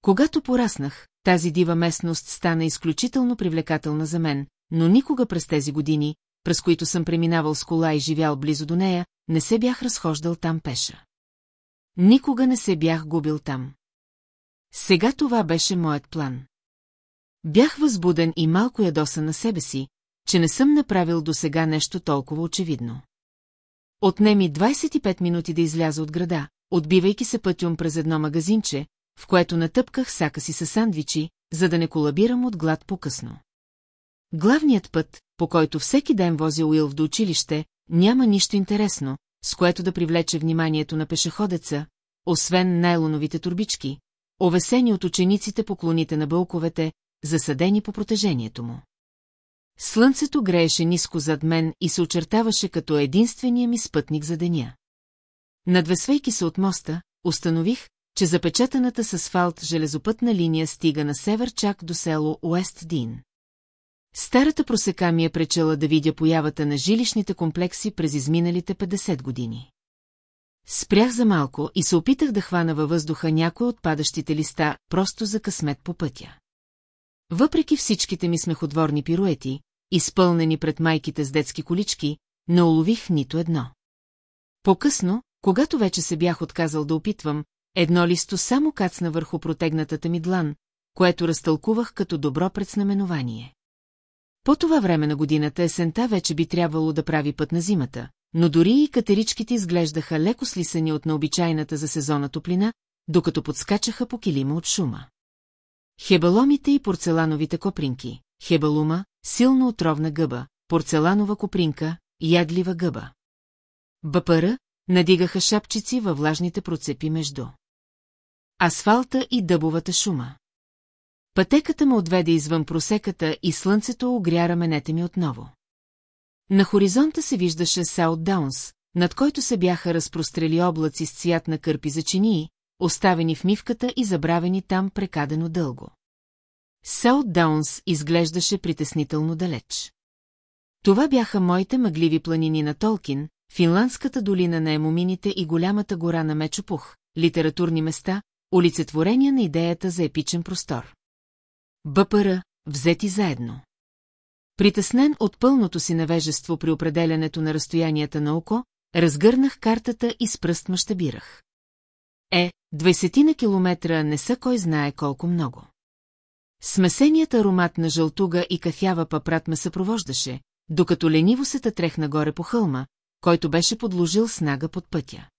Когато пораснах, тази дива местност стана изключително привлекателна за мен, но никога през тези години, през които съм преминавал с кола и живял близо до нея, не се бях разхождал там пеша. Никога не се бях губил там. Сега това беше моят план. Бях възбуден и малко ядосан на себе си, че не съм направил до сега нещо толкова очевидно. Отне ми 25 минути да изляза от града, отбивайки се пътюм през едно магазинче, в което натъпках сака си с сандвичи, за да не колабирам от глад по-късно. Главният път, по който всеки ден возя Уилв до училище, няма нищо интересно, с което да привлече вниманието на пешеходеца, освен найлоновите турбички, овесени от учениците по клоните на бълковете, засадени по протежението му. Слънцето грееше ниско зад мен и се очертаваше като единствения ми спътник за деня. Надвесвайки се от моста, установих, че запечатаната с асфалт железопътна линия стига на север чак до село Уест Дин. Старата просека ми е пречела да видя появата на жилищните комплекси през изминалите 50 години. Спрях за малко и се опитах да хвана във въздуха някой от падащите листа, просто за късмет по пътя. Въпреки всичките ми смеходворни пируети, изпълнени пред майките с детски колички, не улових нито едно. По-късно, когато вече се бях отказал да опитвам, едно листо само кацна върху протегнатата ми длан, което разтълкувах като добро предзнаменование. По това време на годината есента вече би трябвало да прави път на зимата, но дори и катеричките изглеждаха леко слисани от необичайната за сезона топлина, докато подскачаха по килима от шума. Хебаломите и порцелановите копринки, хебалума, силно отровна гъба, порцеланова копринка, ядлива гъба. Бъпъра надигаха шапчици във влажните процепи между. Асфалта и дъбовата шума. Пътеката ме отведе извън просеката и слънцето огря раменете ми отново. На хоризонта се виждаше Саут Даунс, над който се бяха разпрострели облаци с цвят на кърпи за чинии, оставени в мивката и забравени там прекадено дълго. Саут Даунс изглеждаше притеснително далеч. Това бяха моите мъгливи планини на Толкин, финландската долина на емомините и голямата гора на Мечопух, литературни места, олицетворения на идеята за епичен простор. БПР, взети заедно. Притеснен от пълното си невежество при определянето на разстоянията на око, разгърнах картата и с пръст мащабирах. Е, 20 на километра не са кой знае колко много. Смесеният аромат на жълтуга и кафява папрат ме съпровождаше, докато лениво се тътрех нагоре по хълма, който беше подложил снага под пътя.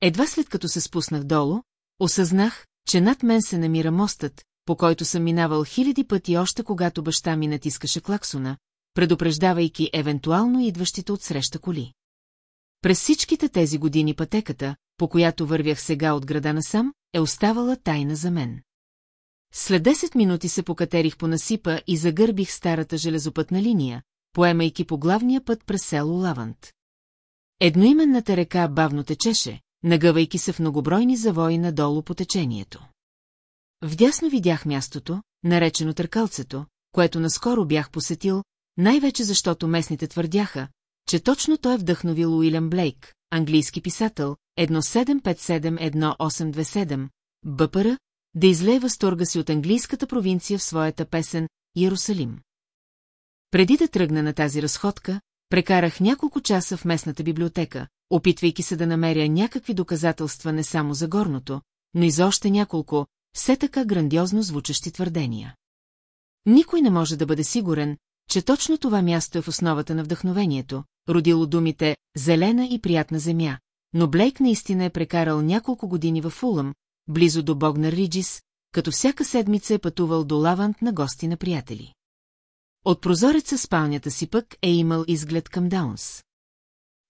Едва след като се спуснах долу, осъзнах, че над мен се намира мостът, по който съм минавал хиляди пъти още когато баща ми натискаше клаксона, предупреждавайки евентуално идващите от среща коли. През всичките тези години пътеката, по която вървях сега от града насам, е оставала тайна за мен. След 10 минути се покатерих по насипа и загърбих старата железопътна линия, поемайки по главния път през село Лавант. Едноименната река бавно течеше, нагъвайки се в многобройни завои надолу по течението. Вдясно видях мястото, наречено Търкалцето, което наскоро бях посетил, най-вече защото местните твърдяха, че точно той е вдъхновил Уилям Блейк, английски писател, 1757-1827, БПР, да излее възторга си от английската провинция в своята песен «Иерусалим». Преди да тръгна на тази разходка, прекарах няколко часа в местната библиотека, опитвайки се да намеря някакви доказателства не само за горното, но и за още няколко, все така грандиозно звучащи твърдения. Никой не може да бъде сигурен, че точно това място е в основата на вдъхновението, родило думите «зелена и приятна земя», но Блейк наистина е прекарал няколко години в Фулъм, близо до Богнар Риджис, като всяка седмица е пътувал до Лавант на гости на приятели. От прозореца спалнята си пък е имал изглед към Даунс.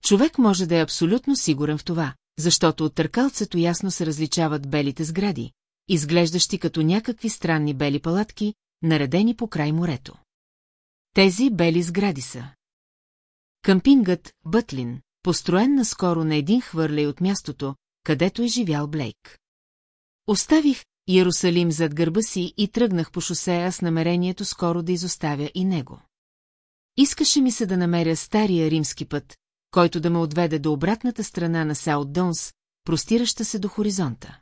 Човек може да е абсолютно сигурен в това, защото от търкалцето ясно се различават белите сгради, изглеждащи като някакви странни бели палатки, наредени по край морето. Тези бели сгради са. Къмпингът Бътлин, построен наскоро на един хвърляй от мястото, където е живял Блейк. Оставих Иерусалим зад гърба си и тръгнах по шосея с намерението скоро да изоставя и него. Искаше ми се да намеря стария римски път, който да ме отведе до обратната страна на Саут Донс, простираща се до хоризонта.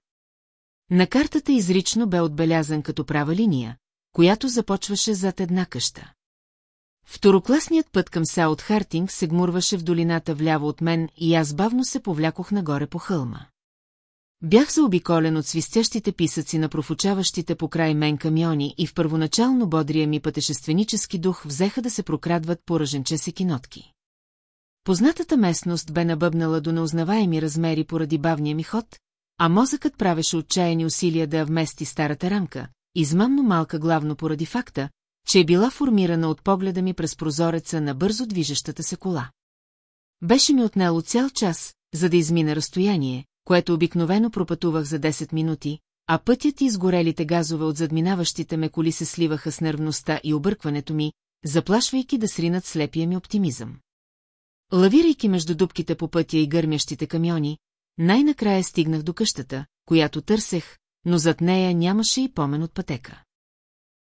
На картата изрично бе отбелязан като права линия, която започваше зад една къща. Второкласният път към Саут Хартинг се гмурваше в долината вляво от мен и аз бавно се повлякох нагоре по хълма. Бях заобиколен от свистящите писъци на профучаващите по край мен камиони и в първоначално бодрия ми пътешественически дух взеха да се прокрадват по ръженчесеки нотки. Познатата местност бе набъбнала до неузнаваеми размери поради бавния ми ход, а мозъкът правеше отчаяни усилия да вмести старата рамка, измамно малка главно поради факта, че е била формирана от погледа ми през прозореца на бързо движещата се кола. Беше ми отнело цял час, за да измина разстояние, което обикновено пропътувах за 10 минути, а пътят и изгорелите газове от задминаващите ме коли се сливаха с нервността и объркването ми, заплашвайки да сринат слепия ми оптимизъм. Лавирайки между дубките по пътя и гърмящите камиони, най-накрая стигнах до къщата, която търсех, но зад нея нямаше и помен от пътека.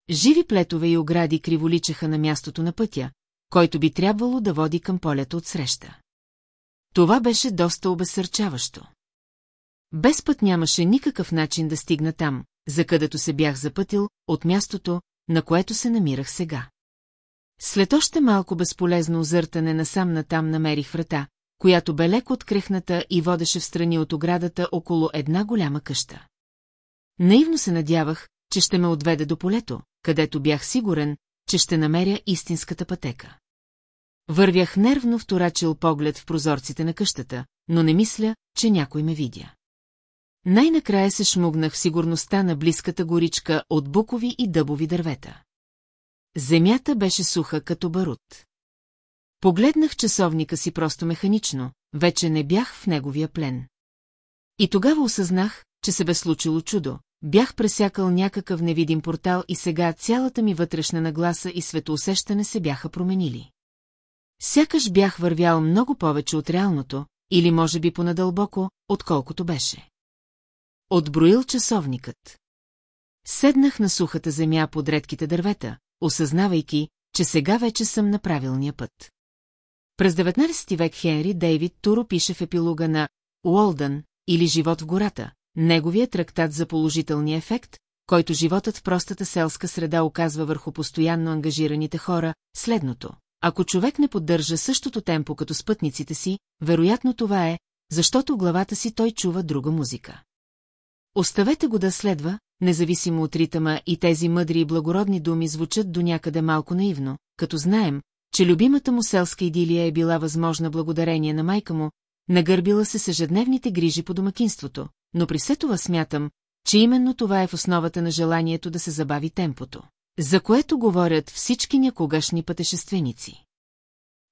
Живи плетове и огради криволичаха на мястото на пътя, който би трябвало да води към полето от среща. Това беше доста обесърчаващо. Без път нямаше никакъв начин да стигна там, за където се бях запътил, от мястото, на което се намирах сега. След още малко безполезно озъртане насам натам намерих врата, която бе леко открехната и водеше в страни от оградата около една голяма къща. Наивно се надявах, че ще ме отведе до полето, където бях сигурен, че ще намеря истинската пътека. Вървях нервно вторачил поглед в прозорците на къщата, но не мисля, че някой ме видя. Най-накрая се шмугнах в сигурността на близката горичка от букови и дъбови дървета. Земята беше суха като барут. Погледнах часовника си просто механично, вече не бях в неговия плен. И тогава осъзнах, че се бе случило чудо. Бях пресякал някакъв невидим портал и сега цялата ми вътрешна нагласа и светоусещане се бяха променили. Сякаш бях вървял много повече от реалното, или може би понадълбоко, отколкото беше. Отброил часовникът. Седнах на сухата земя под редките дървета, осъзнавайки, че сега вече съм на правилния път. През 19 век Хенри Дейвид Туро пише в епилога на Уолдън или Живот в гората, неговия трактат за положителния ефект, който животът в простата селска среда оказва върху постоянно ангажираните хора, следното. Ако човек не поддържа същото темпо като спътниците си, вероятно това е, защото главата си той чува друга музика. Оставете го да следва, независимо от ритъма и тези мъдри и благородни думи звучат до някъде малко наивно, като знаем, че любимата му селска идилия е била възможна благодарение на майка му, нагърбила се с ежедневните грижи по домакинството, но при все това смятам, че именно това е в основата на желанието да се забави темпото, за което говорят всички някогашни пътешественици.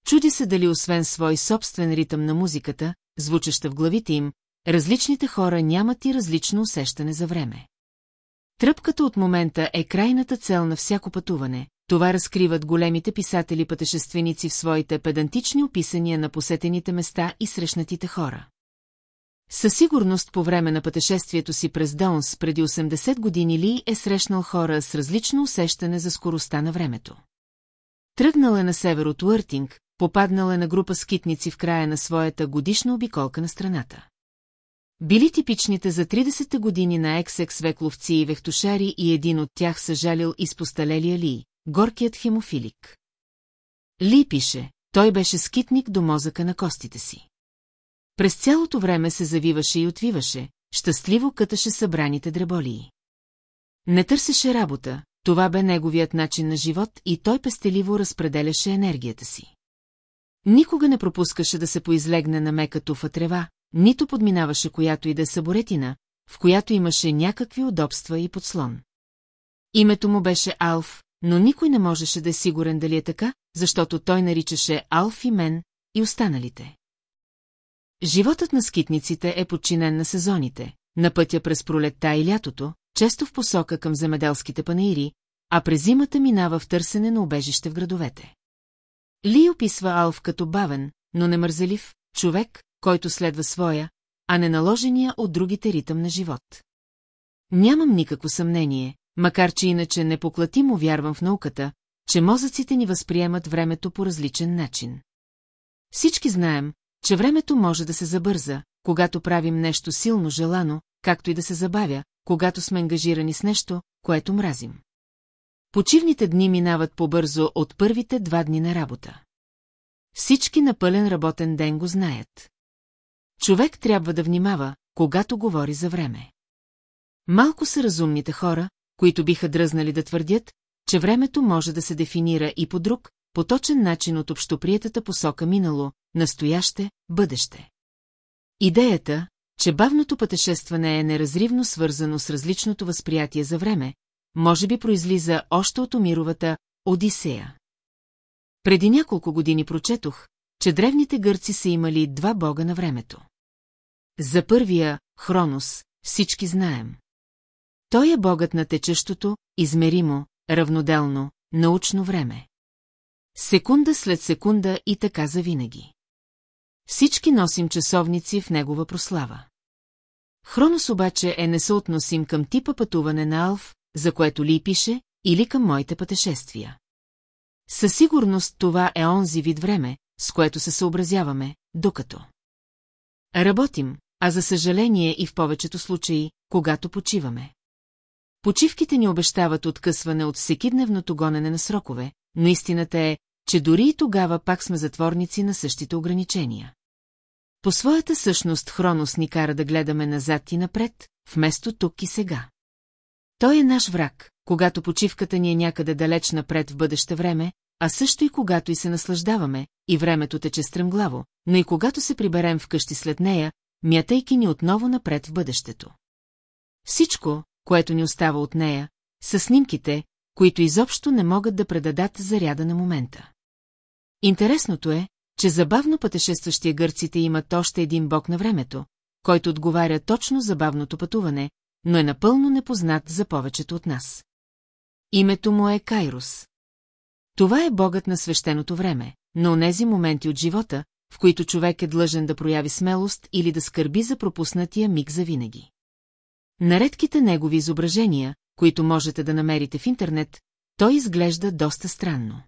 Чуди се дали освен свой собствен ритъм на музиката, звучаща в главите им, различните хора нямат и различно усещане за време. Тръпката от момента е крайната цел на всяко пътуване, това разкриват големите писатели-пътешественици в своите педантични описания на посетените места и срещнатите хора. Със сигурност по време на пътешествието си през Даунс преди 80 години Ли е срещнал хора с различно усещане за скоростта на времето. Тръгнал е на север от Уъртинг, попаднал е на група скитници в края на своята годишна обиколка на страната. Били типичните за 30-те години на екс-екс векловци и вехтушари и един от тях съжалил изпосталелия Ли, горкият хемофилик. Ли пише, той беше скитник до мозъка на костите си. През цялото време се завиваше и отвиваше, щастливо къташе събраните дреболии. Не търсеше работа, това бе неговият начин на живот и той пестеливо разпределяше енергията си. Никога не пропускаше да се поизлегне на мека туфа трева, нито подминаваше която и да е саборетина, в която имаше някакви удобства и подслон. Името му беше Алф, но никой не можеше да е сигурен дали е така, защото той наричаше Алф и мен и останалите. Животът на скитниците е подчинен на сезоните, на пътя през пролетта и лятото, често в посока към земеделските панаири, а през зимата минава в търсене на убежище в градовете. Ли описва Алф като бавен, но не мързелив, човек, който следва своя, а не наложения от другите ритъм на живот. Нямам никакво съмнение, макар че иначе непоклатимо вярвам в науката, че мозъците ни възприемат времето по различен начин. Всички знаем, че времето може да се забърза, когато правим нещо силно желано, както и да се забавя, когато сме ангажирани с нещо, което мразим. Почивните дни минават по-бързо от първите два дни на работа. Всички на пълен работен ден го знаят. Човек трябва да внимава, когато говори за време. Малко са разумните хора, които биха дръзнали да твърдят, че времето може да се дефинира и по друг, поточен начин от общоприетата посока минало, настояще, бъдеще. Идеята, че бавното пътешестване е неразривно свързано с различното възприятие за време, може би произлиза още от Омировата Одисея. Преди няколко години прочетох, че древните гърци са имали два бога на времето. За първия, Хронос, всички знаем. Той е богът на течещото, измеримо, равноделно, научно време. Секунда след секунда и така завинаги. Всички носим часовници в негова прослава. Хронос обаче е несъотносим към типа пътуване на Алф, за което ли пише, или към моите пътешествия. Със сигурност това е онзи вид време, с което се съобразяваме, докато работим, а за съжаление и в повечето случаи, когато почиваме. Почивките ни обещават откъсване от всекидневното гонене на срокове, но истината е, че дори и тогава пак сме затворници на същите ограничения. По своята същност Хронос ни кара да гледаме назад и напред, вместо тук и сега. Той е наш враг, когато почивката ни е някъде далеч напред в бъдеще време, а също и когато и се наслаждаваме, и времето тече стремглаво, но и когато се приберем вкъщи след нея, мятайки ни отново напред в бъдещето. Всичко, което ни остава от нея, са снимките, които изобщо не могат да предадат заряда на момента. Интересното е, че забавно пътешестващия гърците имат още един бог на времето, който отговаря точно за бавното пътуване, но е напълно непознат за повечето от нас. Името му е Кайрус. Това е богът на свещеното време, но онези моменти от живота, в които човек е длъжен да прояви смелост или да скърби за пропуснатия миг за винаги. На редките негови изображения, които можете да намерите в интернет, той изглежда доста странно.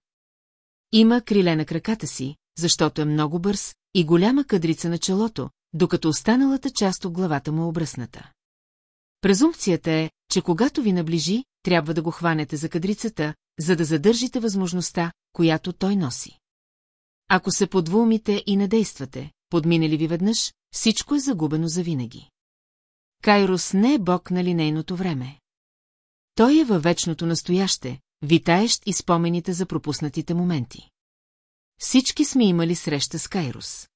Има криле на краката си, защото е много бърз, и голяма кадрица на челото, докато останалата част от главата му е обръсната. Презумпцията е, че когато ви наближи, трябва да го хванете за кадрицата, за да задържите възможността, която той носи. Ако се подвумите и не действате, подминали ви веднъж, всичко е загубено завинаги. Кайрос не е бог на линейното време. Той е във вечното настояще, витаещ и спомените за пропуснатите моменти. Всички сме имали среща с Кайрос.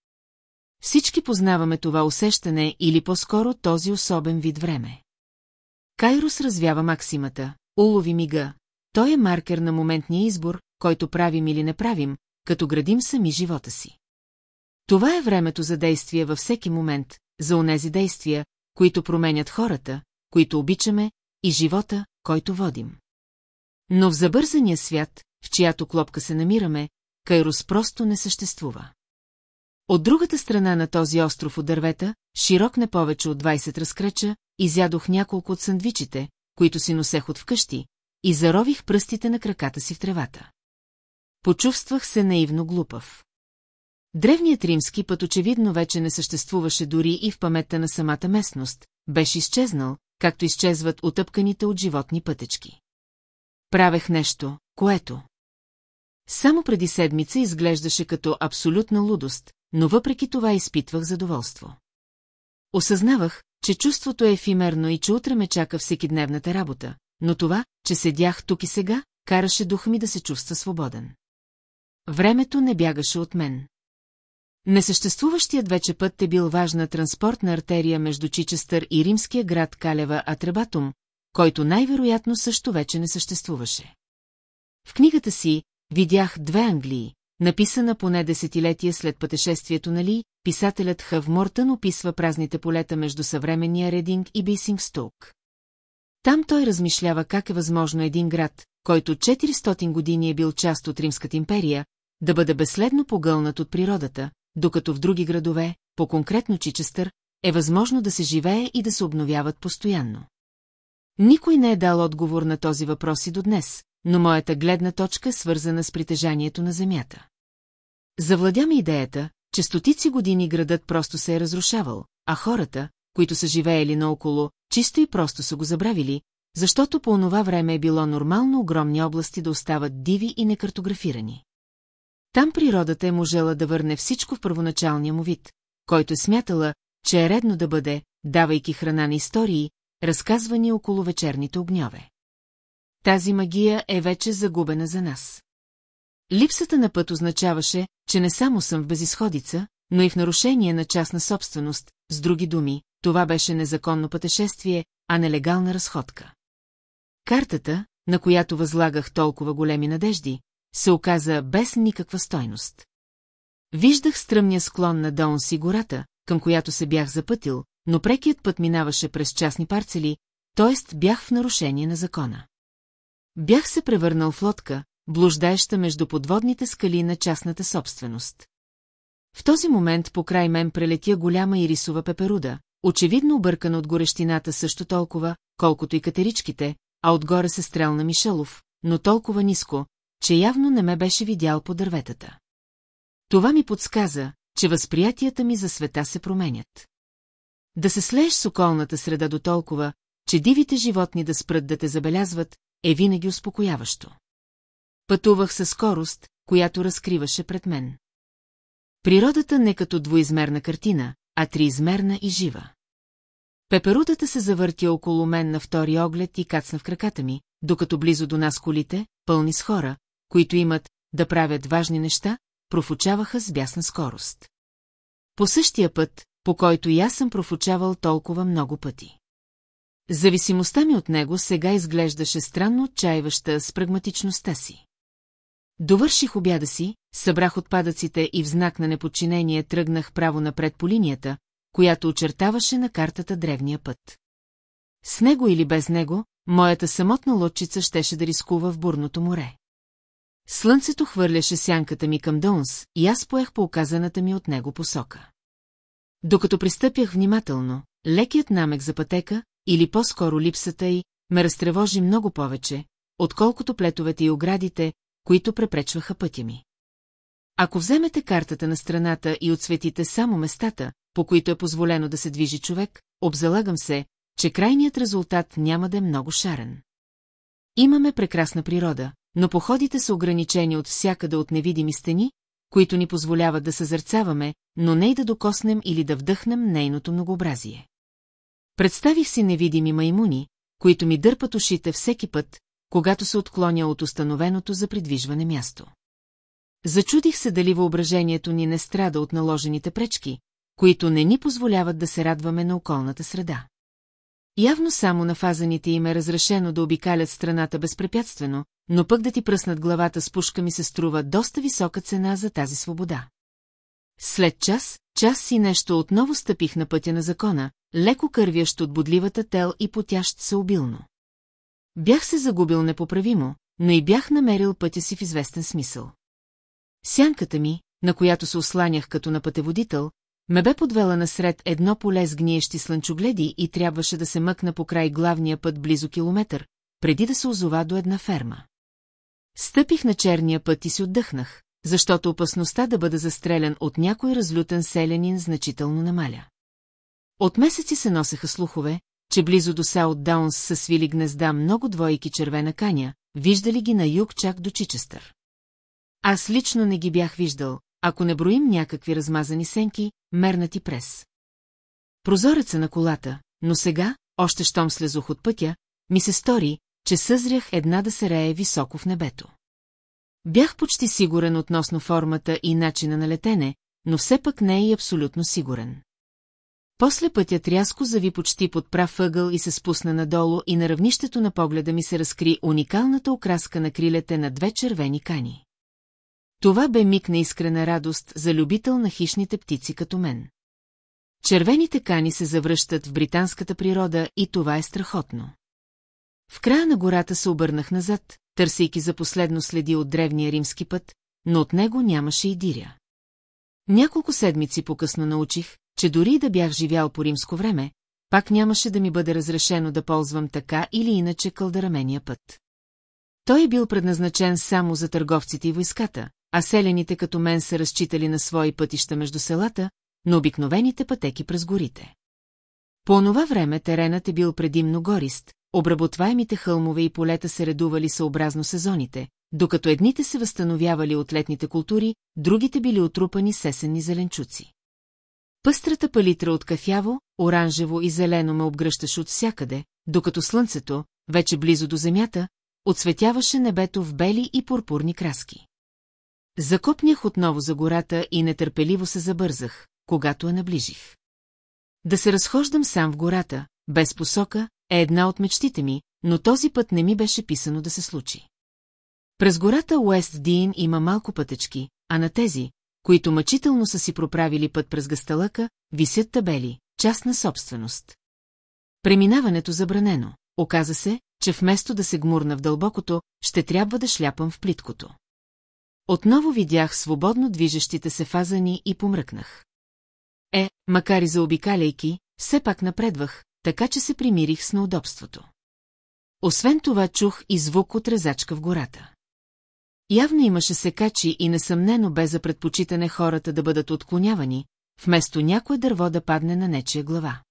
Всички познаваме това усещане или по-скоро този особен вид време. Кайрос развява максимата, улови мига, той е маркер на моментния избор, който правим или не правим, като градим сами живота си. Това е времето за действие във всеки момент, за онези действия, които променят хората, които обичаме, и живота, който водим. Но в забързания свят, в чиято клопка се намираме, Кайрос просто не съществува. От другата страна на този остров от дървета, широк не повече от 20 разкръча, изядох няколко от сандвичите, които си носех от вкъщи, и зарових пръстите на краката си в тревата. Почувствах се наивно глупав. Древният римски път очевидно вече не съществуваше дори и в паметта на самата местност, беше изчезнал, както изчезват отъпканите от животни пътечки. Правех нещо, което... Само преди седмица изглеждаше като абсолютна лудост, но въпреки това изпитвах задоволство. Осъзнавах, че чувството е ефимерно и че утре ме чака всекидневната работа, но това, че седях тук и сега, караше дух ми да се чувства свободен. Времето не бягаше от мен. Несъществуващият вече път е бил важна транспортна артерия между Чичестър и римския град Калева Атребатум, който най-вероятно също вече не съществуваше. В книгата си видях две Англии, написана поне десетилетия след пътешествието на Ли, писателят Хъв Мортън описва празните полета между съвременния Рединг и Бейсингсток. Там той размишлява как е възможно един град, който 400 години е бил част от Римската империя, да бъде безследно погълнат от природата, докато в други градове, по-конкретно Чичестър, е възможно да се живее и да се обновяват постоянно. Никой не е дал отговор на този въпрос и до днес, но моята гледна точка е свързана с притежанието на земята. Завладяме идеята, че стотици години градът просто се е разрушавал, а хората, които са живеели наоколо, чисто и просто са го забравили, защото по онова време е било нормално огромни области да остават диви и некартографирани. Там природата е можела да върне всичко в първоначалния му вид, който е смятала, че е редно да бъде, давайки храна на истории, разказвани около вечерните огньове. Тази магия е вече загубена за нас. Липсата на път означаваше, че не само съм в безисходица, но и в нарушение на частна собственост, с други думи, това беше незаконно пътешествие, а нелегална разходка. Картата, на която възлагах толкова големи надежди, се оказа без никаква стойност. Виждах стръмния склон на Донс и гората, към която се бях запътил, но прекият път минаваше през частни парцели, т.е. бях в нарушение на закона. Бях се превърнал в лодка, блуждаеща между подводните скали на частната собственост. В този момент по край мен прелетя голяма ирисова пеперуда, очевидно объркана от горещината също толкова, колкото и катеричките, а отгоре се стрел на Мишелов, но толкова ниско, че явно не ме беше видял по дърветата. Това ми подсказа, че възприятията ми за света се променят. Да се слееш с околната среда до толкова, че дивите животни да спрат да те забелязват, е винаги успокояващо. Пътувах със скорост, която разкриваше пред мен. Природата не като двоизмерна картина, а триизмерна и жива. Пеперутата се завъртя около мен на втори оглед и кацна в краката ми, докато близо до нас колите, пълни с хора, които имат да правят важни неща, профучаваха с бясна скорост. По същия път, по който и аз съм профучавал толкова много пъти. Зависимостта ми от него сега изглеждаше странно отчаиваща с прагматичността си. Довърших обяда си, събрах отпадъците и в знак на неподчинение тръгнах право напред по линията, която очертаваше на картата древния път. С него или без него, моята самотна лодчица щеше да рискува в бурното море. Слънцето хвърляше сянката ми към Донс и аз поех по оказаната ми от него посока. Докато пристъпях внимателно, лекият намек за пътека, или по-скоро липсата й, ме разтревожи много повече, отколкото плетовете и оградите, които препречваха пътя ми. Ако вземете картата на страната и отсветите само местата, по които е позволено да се движи човек, обзалагам се, че крайният резултат няма да е много шарен. Имаме прекрасна природа, но походите са ограничени от всякъде от невидими стени, които ни позволяват да съзърцаваме, но не и да докоснем или да вдъхнем нейното многообразие. Представих си невидими маймуни, които ми дърпат ушите всеки път, когато се отклоня от установеното за придвижване място. Зачудих се дали въображението ни не страда от наложените пречки, които не ни позволяват да се радваме на околната среда. Явно само на фазаните им е разрешено да обикалят страната безпрепятствено, но пък да ти пръснат главата с пушка ми се струва доста висока цена за тази свобода. След час, час и нещо отново стъпих на пътя на закона, леко кървящ от бодливата тел и потящ се обилно. Бях се загубил непоправимо, но и бях намерил пътя си в известен смисъл. Сянката ми, на която се осланях като на пътеводител, ме бе подвела насред едно поле с гниещи слънчогледи и трябваше да се мъкна по край главния път близо километър, преди да се озова до една ферма. Стъпих на черния път и си отдъхнах, защото опасността да бъда застрелян от някой разлютен селянин значително намаля. От месеци се носеха слухове, че близо до Саут Даунс са свили гнезда много двойки червена каня, виждали ги на юг чак до Чичестър. Аз лично не ги бях виждал, ако не броим някакви размазани сенки, мернати през. Прозореца на колата, но сега, още щом слезох от пътя, ми се стори, че съзрях една да се рее високо в небето. Бях почти сигурен относно формата и начина на летене, но все пък не е и абсолютно сигурен. После пътят рязко зави почти под прав ъгъл и се спусна надолу и на равнището на погледа ми се разкри уникалната окраска на крилете на две червени кани. Това бе миг на искрена радост за любител на хищните птици като мен. Червените кани се завръщат в британската природа и това е страхотно. В края на гората се обърнах назад, търсейки за последно следи от древния римски път, но от него нямаше и диря. Няколко седмици по-късно научих, че дори да бях живял по римско време, пак нямаше да ми бъде разрешено да ползвам така или иначе кълдарамения път. Той е бил предназначен само за търговците и войската, а селените като мен са разчитали на свои пътища между селата, но обикновените пътеки през горите. По онова време теренът е бил предимно горист, обработваемите хълмове и полета се редували съобразно сезоните, докато едните се възстановявали от летните култури, другите били отрупани с зеленчуци. Пъстрата палитра от кафяво, оранжево и зелено ме обгръщаше от всякъде, докато слънцето, вече близо до земята, отсветяваше небето в бели и пурпурни краски. Закопнях отново за гората и нетърпеливо се забързах, когато я наближих. Да се разхождам сам в гората, без посока, е една от мечтите ми, но този път не ми беше писано да се случи. През гората Уест Дин има малко пътечки, а на тези, които мъчително са си проправили път през гасталъка, висят табели, частна собственост. Преминаването забранено. Оказа се, че вместо да се гмурна в дълбокото, ще трябва да шляпам в плиткото. Отново видях свободно движещите се фазани и помръкнах. Е, макар и заобикаляйки, все пак напредвах, така че се примирих с неудобството. Освен това чух и звук от резачка в гората. Явно имаше секачи и несъмнено бе за предпочитане хората да бъдат отклонявани, вместо някое дърво да падне на нечия глава.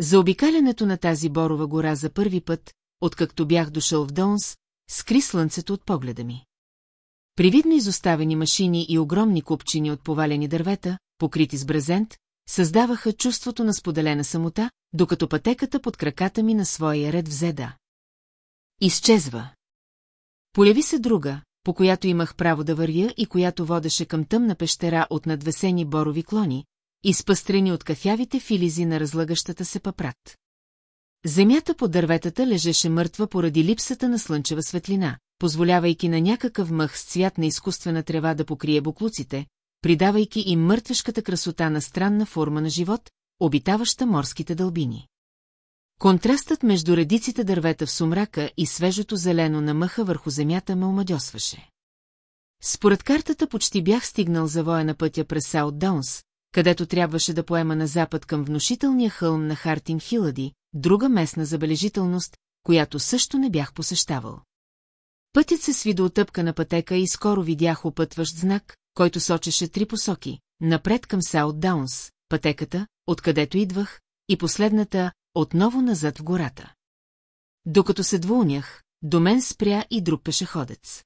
За обикалянето на тази борова гора за първи път, откакто бях дошъл в Донс, скри слънцето от погледа ми. Привидно изоставени машини и огромни купчини от повалени дървета, покрити с брезент, създаваха чувството на споделена самота, докато пътеката под краката ми на своя ред взе да. Изчезва. Появи се друга, по която имах право да вървя и която водеше към тъмна пещера от надвесени борови клони, изпъстрени от кафявите филизи на разлагащата се папрат. Земята под дърветата лежеше мъртва поради липсата на слънчева светлина, позволявайки на някакъв мъх с цвят на изкуствена трева да покрие буклуците, придавайки им мъртвешката красота на странна форма на живот, обитаваща морските дълбини. Контрастът между редиците дървета в сумрака и свежото зелено на мъха върху земята ме омадьосваше. Според картата почти бях стигнал завоя на пътя през Саут Даунс, където трябваше да поема на запад към внушителния хълм на Хартин Хилади, друга местна забележителност, която също не бях посещавал. Пътят се сви до отъпка на пътека и скоро видях опътващ знак, който сочеше три посоки, напред към Саут Даунс, пътеката, откъдето идвах, и последната, отново назад в гората. Докато се двулнях, до мен спря и друг пешеходец.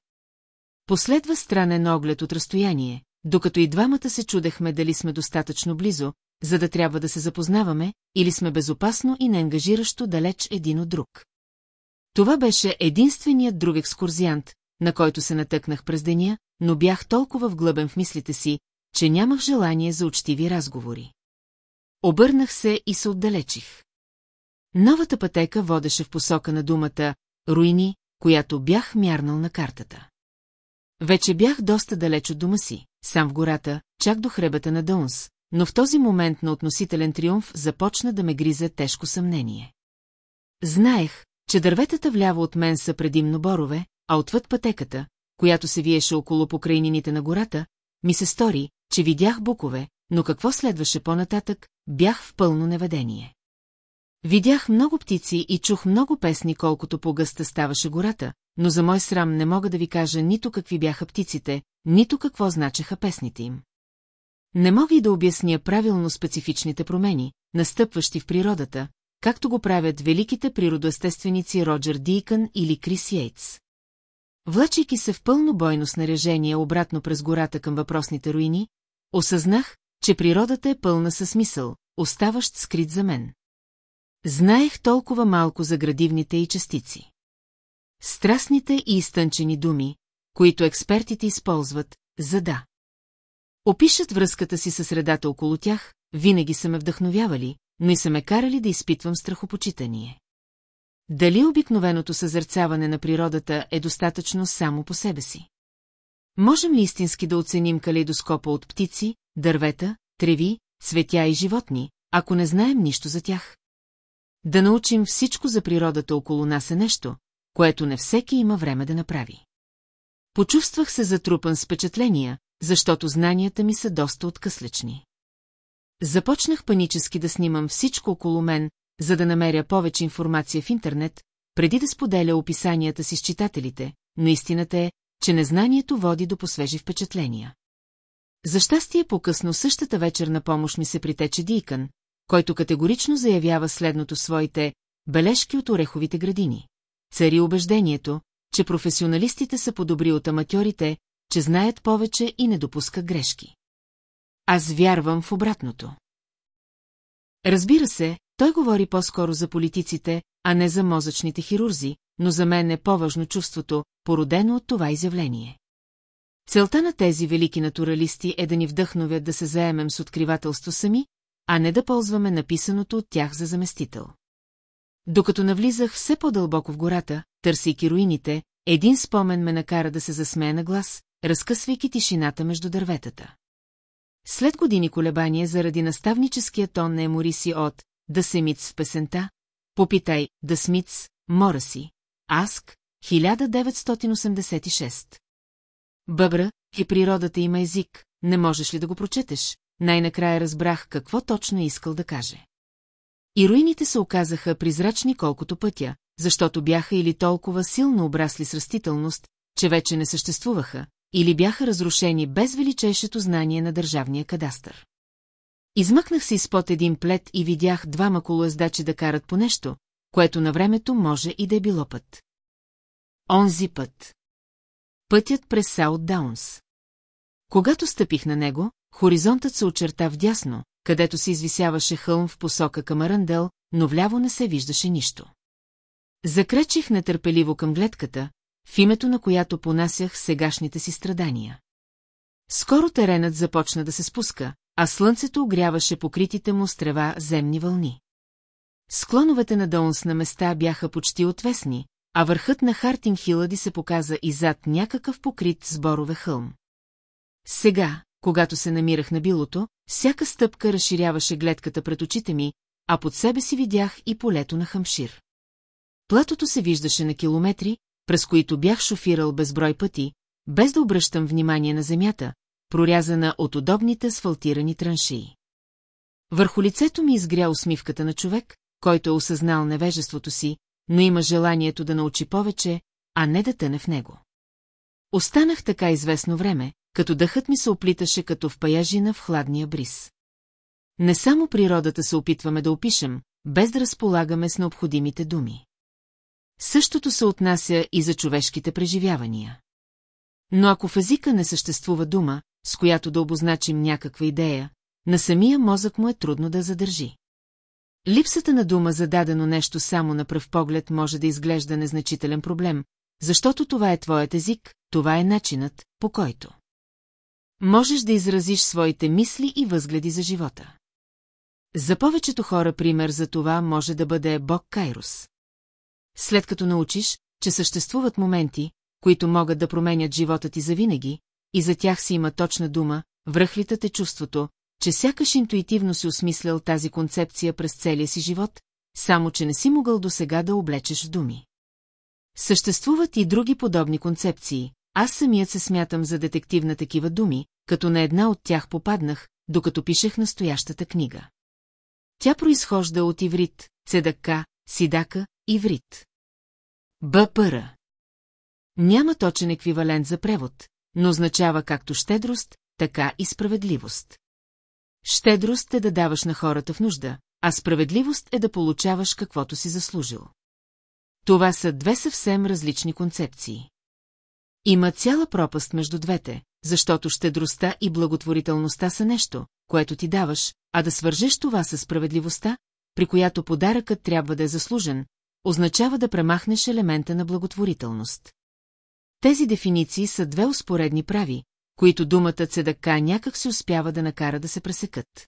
Последва странен оглед от разстояние, докато и двамата се чудехме дали сме достатъчно близо, за да трябва да се запознаваме, или сме безопасно и неангажиращо далеч един от друг. Това беше единственият друг екскурзиант, на който се натъкнах през деня, но бях толкова вглъбен в мислите си, че нямах желание за учтиви разговори. Обърнах се и се отдалечих. Новата пътека водеше в посока на думата «руини», която бях мярнал на картата. Вече бях доста далеч от дома си, сам в гората, чак до хребета на Донс, но в този момент на относителен триумф започна да ме гризе тежко съмнение. Знаех, че дърветата вляво от мен са предимно борове, а отвъд пътеката, която се виеше около покрайнините на гората, ми се стори, че видях букове, но какво следваше по-нататък, бях в пълно неведение. Видях много птици и чух много песни, колкото по-гъста ставаше гората, но за мой срам не мога да ви кажа нито какви бяха птиците, нито какво значеха песните им. Не мога и да обясня правилно специфичните промени, настъпващи в природата, както го правят великите природоестественици Роджер Дийкън или Крис Йейтс. Влачайки се в пълно бойно снаряжение обратно през гората към въпросните руини, осъзнах, че природата е пълна със смисъл, оставащ скрит за мен. Знаех толкова малко за градивните и частици. Страстните и изтънчени думи, които експертите използват, за да. Опишат връзката си със средата около тях, винаги са ме вдъхновявали, но и са ме карали да изпитвам страхопочитание. Дали обикновеното съзърцаване на природата е достатъчно само по себе си? Можем ли истински да оценим калейдоскопа от птици, дървета, треви, цветя и животни, ако не знаем нищо за тях? Да научим всичко за природата около нас е нещо, което не всеки има време да направи. Почувствах се затрупан с впечатления, защото знанията ми са доста откъслечни. Започнах панически да снимам всичко около мен, за да намеря повече информация в интернет, преди да споделя описанията си с читателите, но истината е, че незнанието води до посвежи впечатления. За щастие по-късно същата вечер на помощ ми се притече Дийкън, който категорично заявява следното своите бележки от ореховите градини. Цари убеждението, че професионалистите са по-добри от аматьорите, че знаят повече и не допускат грешки. Аз вярвам в обратното. Разбира се, той говори по-скоро за политиците, а не за мозъчните хирурзи, но за мен е по-важно чувството, породено от това изявление. Целта на тези велики натуралисти е да ни вдъхновят да се заемем с откривателство сами, а не да ползваме написаното от тях за заместител. Докато навлизах все по-дълбоко в гората, търсейки руините, един спомен ме накара да се засмея на глас, разкъсвайки тишината между дърветата. След години колебания заради наставническия тон на Емориси от «Да семиц в песента», попитай «Да смиц», «Мора си», «Аск», 1986. Бъбра, и природата има език, не можеш ли да го прочетеш? Най-накрая разбрах какво точно е искал да каже. И руините се оказаха призрачни колкото пътя, защото бяха или толкова силно обрасли с растителност, че вече не съществуваха, или бяха разрушени без величайшето знание на държавния кадастър. Измъкнах се изпод един плед и видях двама колоездачи да карат по нещо, което на времето може и да е било път. Онзи път. Пътят през Саут Даунс. Когато стъпих на него, хоризонтът се очерта вдясно, където се извисяваше хълм в посока към Арандел, но вляво не се виждаше нищо. Закречих нетърпеливо към гледката, в името на която понасях сегашните си страдания. Скоро теренът започна да се спуска, а слънцето огряваше покритите му с трева земни вълни. Склоновете на Доунс на места бяха почти отвесни, а върхът на Хартинг Хилади се показа и зад някакъв покрит сборове хълм. Сега, когато се намирах на билото, всяка стъпка разширяваше гледката пред очите ми, а под себе си видях и полето на Хамшир. Платото се виждаше на километри, през които бях шофирал безброй пъти, без да обръщам внимание на земята, прорязана от удобните асфалтирани траншии. Върху лицето ми изгря усмивката на човек, който е осъзнал невежеството си, но има желанието да научи повече, а не да тъне в него. Останах така известно време, като дъхът ми се оплиташе като в паяжина в хладния бриз. Не само природата се опитваме да опишем, без да разполагаме с необходимите думи. Същото се отнася и за човешките преживявания. Но ако в езика не съществува дума, с която да обозначим някаква идея, на самия мозък му е трудно да задържи. Липсата на дума за дадено нещо само на пръв поглед може да изглежда незначителен проблем, защото това е твоят език, това е начинът, по който. Можеш да изразиш своите мисли и възгледи за живота. За повечето хора пример за това може да бъде Бог Кайрус. След като научиш, че съществуват моменти, които могат да променят живота ти завинаги, и за тях си има точна дума, връхлитът е чувството, че сякаш интуитивно си осмислял тази концепция през целия си живот, само че не си могъл досега да облечеш думи. Съществуват и други подобни концепции, аз самият се смятам за детектив на такива думи, като на една от тях попаднах, докато пишех настоящата книга. Тя произхожда от иврит, цедака, сидака, иврит. БПР. Няма точен еквивалент за превод, но означава както щедрост, така и справедливост. Щедрост е да даваш на хората в нужда, а справедливост е да получаваш каквото си заслужил. Това са две съвсем различни концепции. Има цяла пропаст между двете, защото щедростта и благотворителността са нещо, което ти даваш, а да свържеш това със справедливостта, при която подаръкът трябва да е заслужен, означава да премахнеш елемента на благотворителност. Тези дефиниции са две успоредни прави, които думата цедака някак се успява да накара да се пресекат.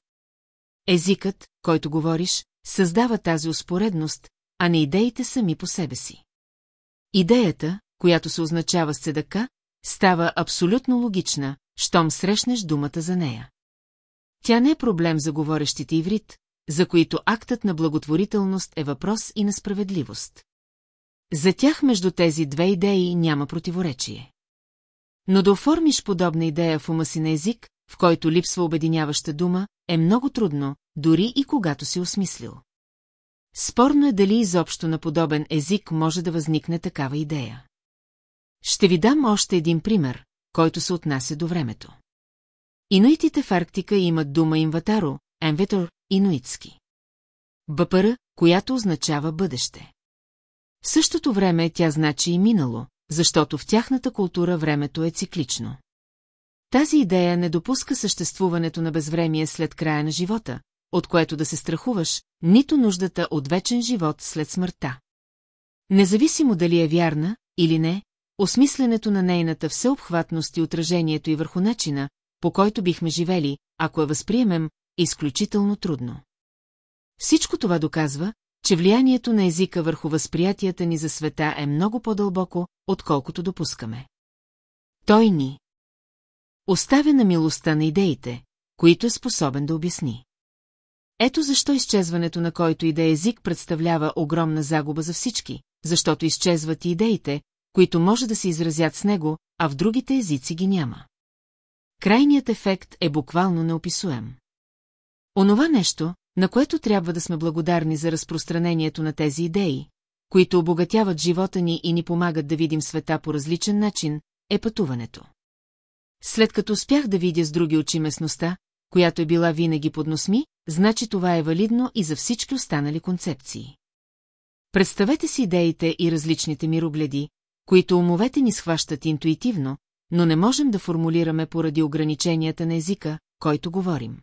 Езикът, който говориш, създава тази успоредност, а не идеите сами по себе си. Идеята, която се означава с цедака, става абсолютно логична, щом срещнеш думата за нея. Тя не е проблем за говорещите иврит, за които актът на благотворителност е въпрос и на справедливост. За тях между тези две идеи няма противоречие. Но да оформиш подобна идея в ума си на език, в който липсва обединяваща дума, е много трудно, дори и когато си осмислил. Спорно е дали изобщо на подобен език може да възникне такава идея. Ще ви дам още един пример, който се отнася до времето. Инуитите в Арктика имат дума инватаро, енветор, инуитски. Бъпъра, която означава бъдеще. В същото време тя значи и минало, защото в тяхната култура времето е циклично. Тази идея не допуска съществуването на безвремие след края на живота, от което да се страхуваш, нито нуждата от вечен живот след смъртта. Независимо дали е вярна или не, осмисленето на нейната всеобхватност и отражението и върху начина, по който бихме живели, ако я възприемем, изключително трудно. Всичко това доказва, че влиянието на езика върху възприятията ни за света е много по-дълбоко, отколкото допускаме. Той ни оставя на милостта на идеите, които е способен да обясни. Ето защо изчезването на който и да е език представлява огромна загуба за всички, защото изчезват и идеите, които може да се изразят с него, а в другите езици ги няма. Крайният ефект е буквално неописуем. Онова нещо, на което трябва да сме благодарни за разпространението на тези идеи, които обогатяват живота ни и ни помагат да видим света по различен начин, е пътуването. След като успях да видя с други очи местността, която е била винаги под носми, значи това е валидно и за всички останали концепции. Представете си идеите и различните мирогледи, които умовете ни схващат интуитивно, но не можем да формулираме поради ограниченията на езика, който говорим.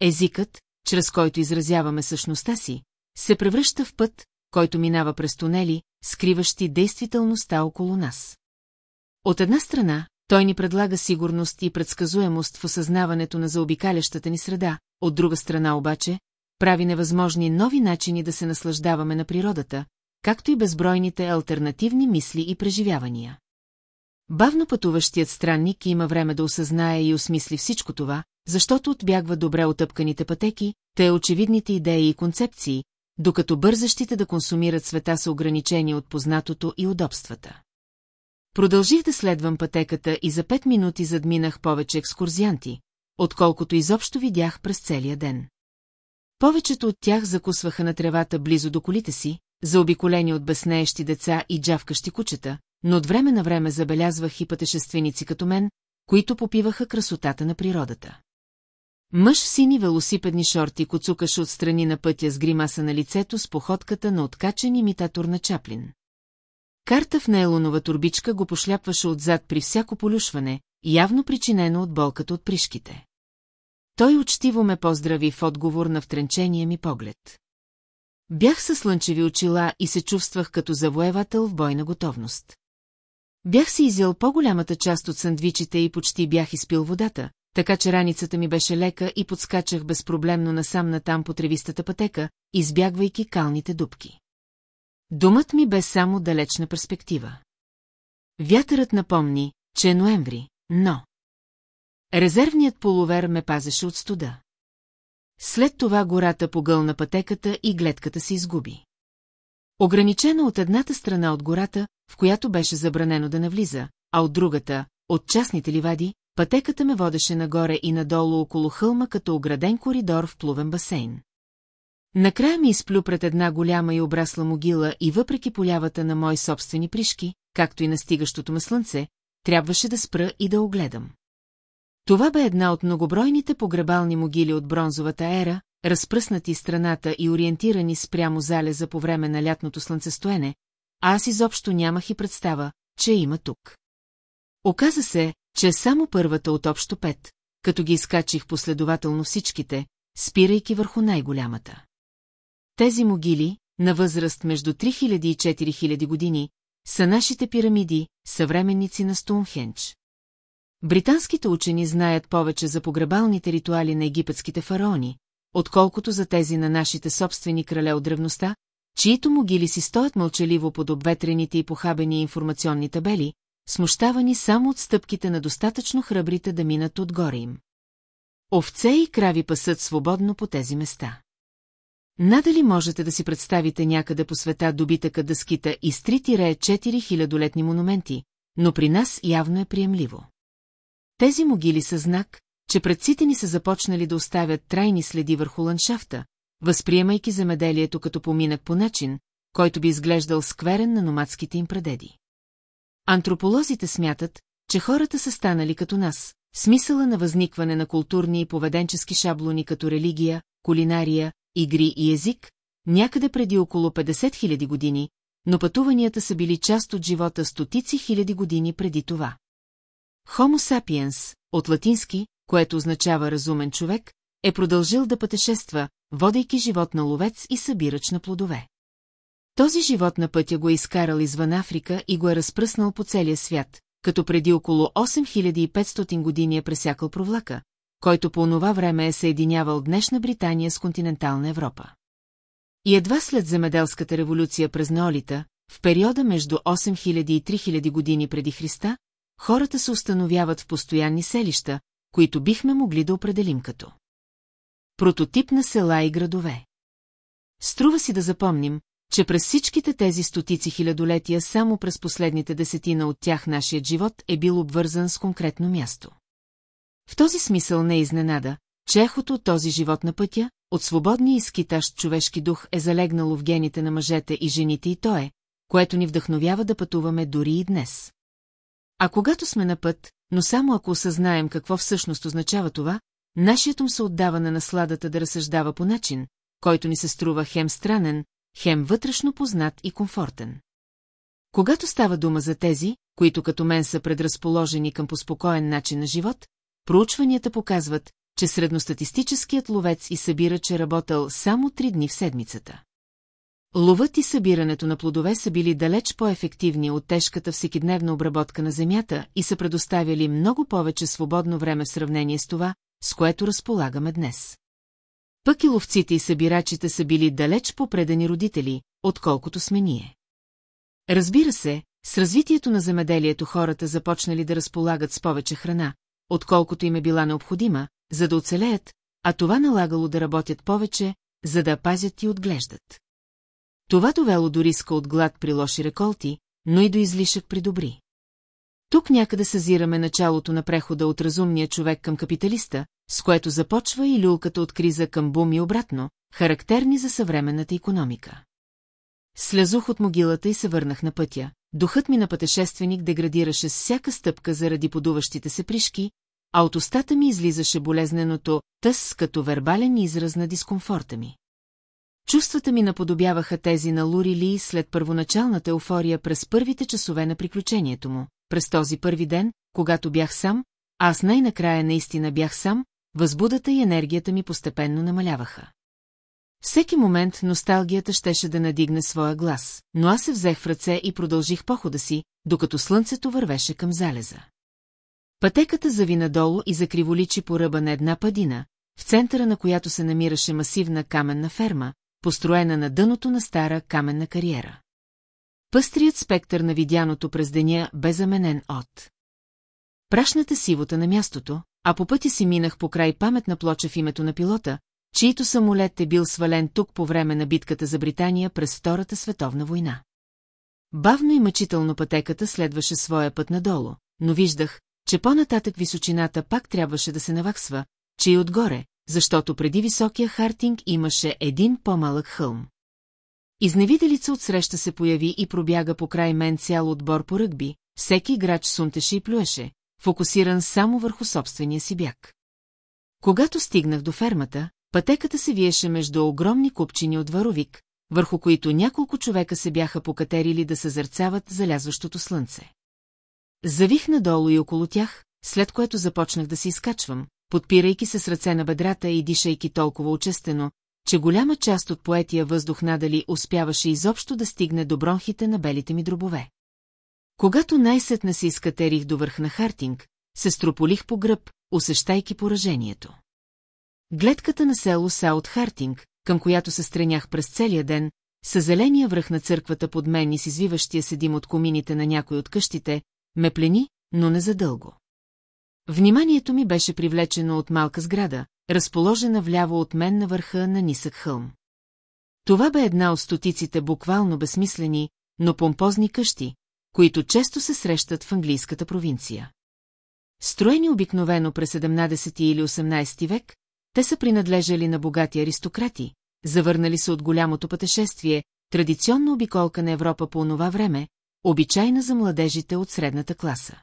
Езикът, чрез който изразяваме същността си, се превръща в път, който минава през тунели, скриващи действителността около нас. От една страна, той ни предлага сигурност и предсказуемост в осъзнаването на заобикалящата ни среда, от друга страна обаче, прави невъзможни нови начини да се наслаждаваме на природата, както и безбройните альтернативни мисли и преживявания. Бавно пътуващият странник има време да осъзнае и осмисли всичко това, защото отбягва добре отъпканите пътеки, те очевидните идеи и концепции, докато бързащите да консумират света са ограничени от познатото и удобствата. Продължих да следвам пътеката и за пет минути задминах повече екскурзианти, отколкото изобщо видях през целия ден. Повечето от тях закусваха на тревата близо до колите си, заобиколени от безнеещи деца и джавкащи кучета, но от време на време забелязвах и пътешественици като мен, които попиваха красотата на природата. Мъж в сини велосипедни шорти коцукаше отстрани на пътя с гримаса на лицето с походката на откачен имитатор на Чаплин. Карта в нейлонова турбичка го пошляпваше отзад при всяко полюшване, явно причинено от болката от пришките. Той учтиво ме поздрави в отговор на втренчения ми поглед. Бях със слънчеви очила и се чувствах като завоевател в бойна готовност. Бях си изял по-голямата част от сандвичите и почти бях изпил водата, така че раницата ми беше лека и подскачах безпроблемно насам натам по тревистата пътека, избягвайки калните дубки. Думът ми бе само далечна перспектива. Вятърът напомни, че е ноември, но... Резервният полувер ме пазеше от студа. След това гората погълна пътеката и гледката се изгуби. Ограничена от едната страна от гората, в която беше забранено да навлиза, а от другата, от частните ливади, пътеката ме водеше нагоре и надолу около хълма като ограден коридор в плувен басейн. Накрая ми изплю пред една голяма и обрасла могила и въпреки полявата на мои собствени пришки, както и на стигащото ме слънце, трябваше да спра и да огледам. Това бе една от многобройните погребални могили от бронзовата ера, разпръснати страната и ориентирани спрямо залеза по време на лятното слънцестоене, а аз изобщо нямах и представа, че има тук. Оказа се, че само първата от общо пет, като ги изкачих последователно всичките, спирайки върху най-голямата. Тези могили, на възраст между 3000 и 4000 години, са нашите пирамиди, съвременници на Стоунхендж. Британските учени знаят повече за погребалните ритуали на египетските фараони, отколкото за тези на нашите собствени крале от древността, чието могили си стоят мълчаливо под обветрените и похабени информационни табели, смущавани само от стъпките на достатъчно храбрите да минат отгоре им. Овце и крави пасат свободно по тези места. Надали можете да си представите някъде по света добитъка дъскита и с 3-4 хилядолетни монументи, но при нас явно е приемливо. Тези могили са знак, че предците ни са започнали да оставят трайни следи върху ландшафта, възприемайки земеделието като поминък по начин, който би изглеждал скверен на номадските им предеди. Антрополозите смятат, че хората са станали като нас, смисъла на възникване на културни и поведенчески шаблони като религия, кулинария, игри и език, някъде преди около 50 000 години, но пътуванията са били част от живота стотици хиляди години преди това. Homo sapiens, от латински, което означава разумен човек, е продължил да пътешества, водейки живот на ловец и събирач на плодове. Този живот на пътя го е изкарал извън Африка и го е разпръснал по целия свят, като преди около 8500 години е пресякал провлака, който по онова време е съединявал днешна Британия с континентална Европа. И едва след земеделската революция през неолита, в периода между 8000 и 3000 години преди Христа, хората се установяват в постоянни селища, които бихме могли да определим като прототип на села и градове. Струва си да запомним, че през всичките тези стотици хилядолетия само през последните десетина от тях нашият живот е бил обвързан с конкретно място. В този смисъл не е изненада, че ехото от този живот на пътя, от свободния и скитащ човешки дух е залегнало в гените на мъжете и жените и то е, което ни вдъхновява да пътуваме дори и днес. А когато сме на път, но само ако осъзнаем какво всъщност означава това, нашият ум се отдава на насладата да разсъждава по начин, който ни се струва хем странен, хем вътрешно познат и комфортен. Когато става дума за тези, които като мен са предразположени към поспокоен начин на живот, проучванията показват, че средностатистическият ловец и събирач е работил само три дни в седмицата. Ловът и събирането на плодове са били далеч по-ефективни от тежката всекидневна обработка на земята и са предоставяли много повече свободно време в сравнение с това, с което разполагаме днес. Пък и ловците и събирачите са били далеч по-предани родители, отколкото сме ние. Разбира се, с развитието на земеделието хората започнали да разполагат с повече храна, отколкото им е била необходима, за да оцелеят, а това налагало да работят повече, за да пазят и отглеждат. Това довело до риска от глад при лоши реколти, но и до излишък при добри. Тук някъде съзираме началото на прехода от разумния човек към капиталиста, с което започва и люлката от криза към бум и обратно, характерни за съвременната економика. Слязух от могилата и се върнах на пътя. Духът ми на пътешественик деградираше с всяка стъпка заради подуващите се пришки, а от устата ми излизаше болезненото тъс като вербален израз на дискомфорта ми. Чувствата ми наподобяваха тези на Лури Ли след първоначалната еуфория през първите часове на приключението му. През този първи ден, когато бях сам, аз най-накрая наистина бях сам, възбудата и енергията ми постепенно намаляваха. Всеки момент носталгията щеше да надигне своя глас, но аз се взех в ръце и продължих похода си, докато слънцето вървеше към залеза. Пътеката зави надолу и закриволичи по ръба на една падина, в центъра на която се намираше масивна каменна ферма, построена на дъното на стара каменна кариера. Пъстрият спектър на видяното през деня бе заменен от прашната сивота на мястото, а по пътя си минах по край паметна плоча в името на пилота, чието самолет е бил свален тук по време на битката за Британия през Втората световна война. Бавно и мъчително пътеката следваше своя път надолу, но виждах, че по-нататък височината пак трябваше да се наваксва, че и отгоре, защото преди високия Хартинг имаше един по-малък хълм. Изневиделица отсреща се появи и пробяга по край мен цял отбор по ръгби, всеки играч сунтеше и плюеше, фокусиран само върху собствения си бяг. Когато стигнах до фермата, пътеката се виеше между огромни купчини от варовик, върху които няколко човека се бяха покатерили да съзърцават залязващото слънце. Завих надолу и около тях, след което започнах да се изкачвам, подпирайки се с ръце на бедрата и дишайки толкова учестено, че голяма част от поетия въздух надали успяваше изобщо да стигне до бронхите на белите ми дробове. Когато най-сетне се изкатерих до върх на Хартинг, се строполих по гръб, усещайки поражението. Гледката на село Саут Хартинг, към която се стренях през целия ден, с зеления връх на църквата под мен и с извиващия се дим от комините на някой от къщите, ме плени, но не задълго. Вниманието ми беше привлечено от малка сграда, разположена вляво от мен на върха на нисък хълм. Това бе една от стотиците буквално безсмислени, но помпозни къщи, които често се срещат в английската провинция. Строени обикновено през 17 или 18 век, те са принадлежали на богати аристократи, завърнали се от голямото пътешествие, традиционна обиколка на Европа по онова време, обичайна за младежите от средната класа.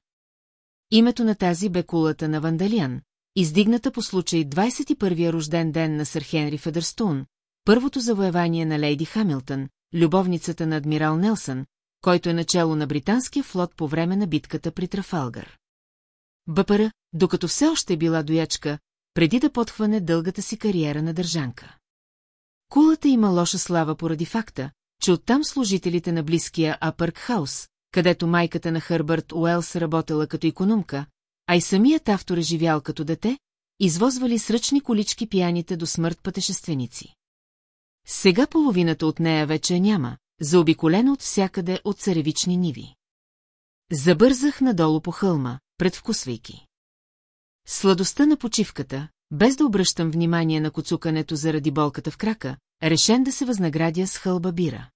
Името на тази бе кулата на Вандалиан, издигната по случай 21-я рожден ден на сър Хенри Федърстун, първото завоевание на Лейди Хамилтън, любовницата на адмирал Нелсън, който е начало на британския флот по време на битката при Трафалгър. Бъпара, докато все още е била доячка, преди да подхване дългата си кариера на държанка. Кулата има лоша слава поради факта, че оттам служителите на близкия Апърк Хаус, където майката на Хърбърт Уелс работела като економка, а и самият автор е живял като дете, извозвали с ръчни колички пияните до смърт пътешественици. Сега половината от нея вече няма, заобиколена от всякъде от царевични ниви. Забързах надолу по хълма, предвкусвайки. Сладостта на почивката, без да обръщам внимание на коцукането заради болката в крака, решен да се възнаградя с хълба бира.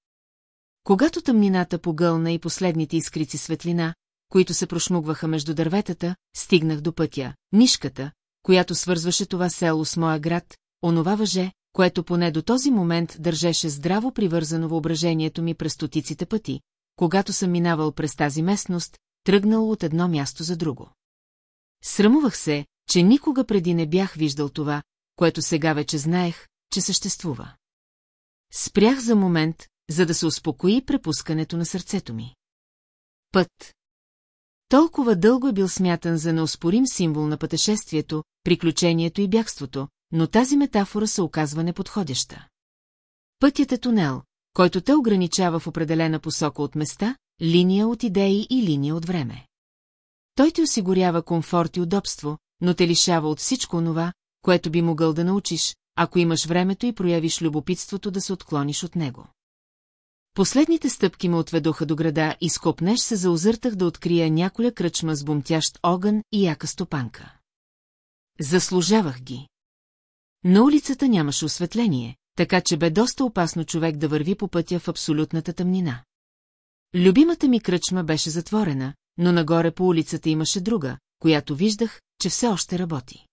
Когато тъмнината погълна и последните изкрици светлина, които се прошмугваха между дърветата, стигнах до пътя, нишката, която свързваше това село с моя град, онова въже, което поне до този момент държеше здраво привързано въображението ми през стотиците пъти, когато съм минавал през тази местност, тръгнал от едно място за друго. Срамувах се, че никога преди не бях виждал това, което сега вече знаех, че съществува. Спрях за момент, за да се успокои препускането на сърцето ми. Път. Толкова дълго е бил смятан за неоспорим символ на пътешествието, приключението и бягството, но тази метафора се оказва неподходяща. Пътят е тунел, който те ограничава в определена посока от места, линия от идеи и линия от време. Той ти осигурява комфорт и удобство, но те лишава от всичко онова, което би могъл да научиш, ако имаш времето и проявиш любопитството да се отклониш от него. Последните стъпки ме отведоха до града и скопнеш се заозъртах да открия няколя кръчма с бумтящ огън и яка стопанка. Заслужавах ги. На улицата нямаше осветление, така че бе доста опасно човек да върви по пътя в абсолютната тъмнина. Любимата ми кръчма беше затворена, но нагоре по улицата имаше друга, която виждах, че все още работи.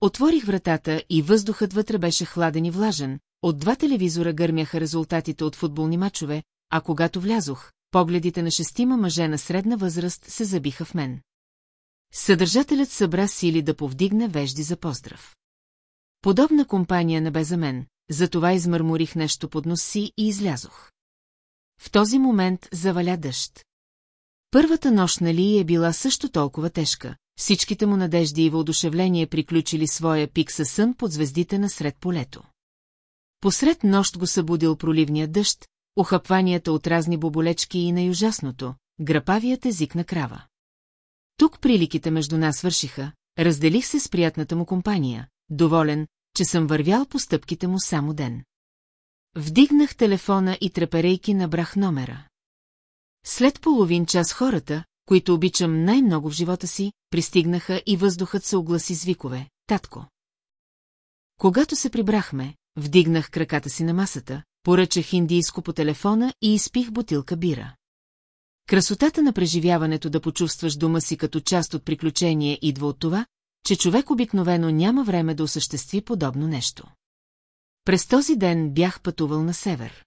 Отворих вратата и въздухът вътре беше хладен и влажен, от два телевизора гърмяха резултатите от футболни мачове, а когато влязох, погледите на шестима мъже на средна възраст се забиха в мен. Съдържателят събра сили да повдигне вежди за поздрав. Подобна компания не бе за мен, затова измърморих нещо под нос си и излязох. В този момент заваля дъжд. Първата нощ нали е била също толкова тежка, всичките му надежди и въодушевление приключили своя пик със сън под звездите насред полето. Посред нощ го събудил проливния дъжд, охапванията от разни боболечки и най-ужасното – грапавият език на крава. Тук приликите между нас вършиха, разделих се с приятната му компания, доволен, че съм вървял по стъпките му само ден. Вдигнах телефона и треперейки набрах номера. След половин час хората, които обичам най-много в живота си, пристигнаха и въздухът се огласи с викове. Татко. Когато се прибрахме, вдигнах краката си на масата, поръчах индийско по телефона и изпих бутилка бира. Красотата на преживяването да почувстваш дома си като част от приключение идва от това, че човек обикновено няма време да осъществи подобно нещо. През този ден бях пътувал на север.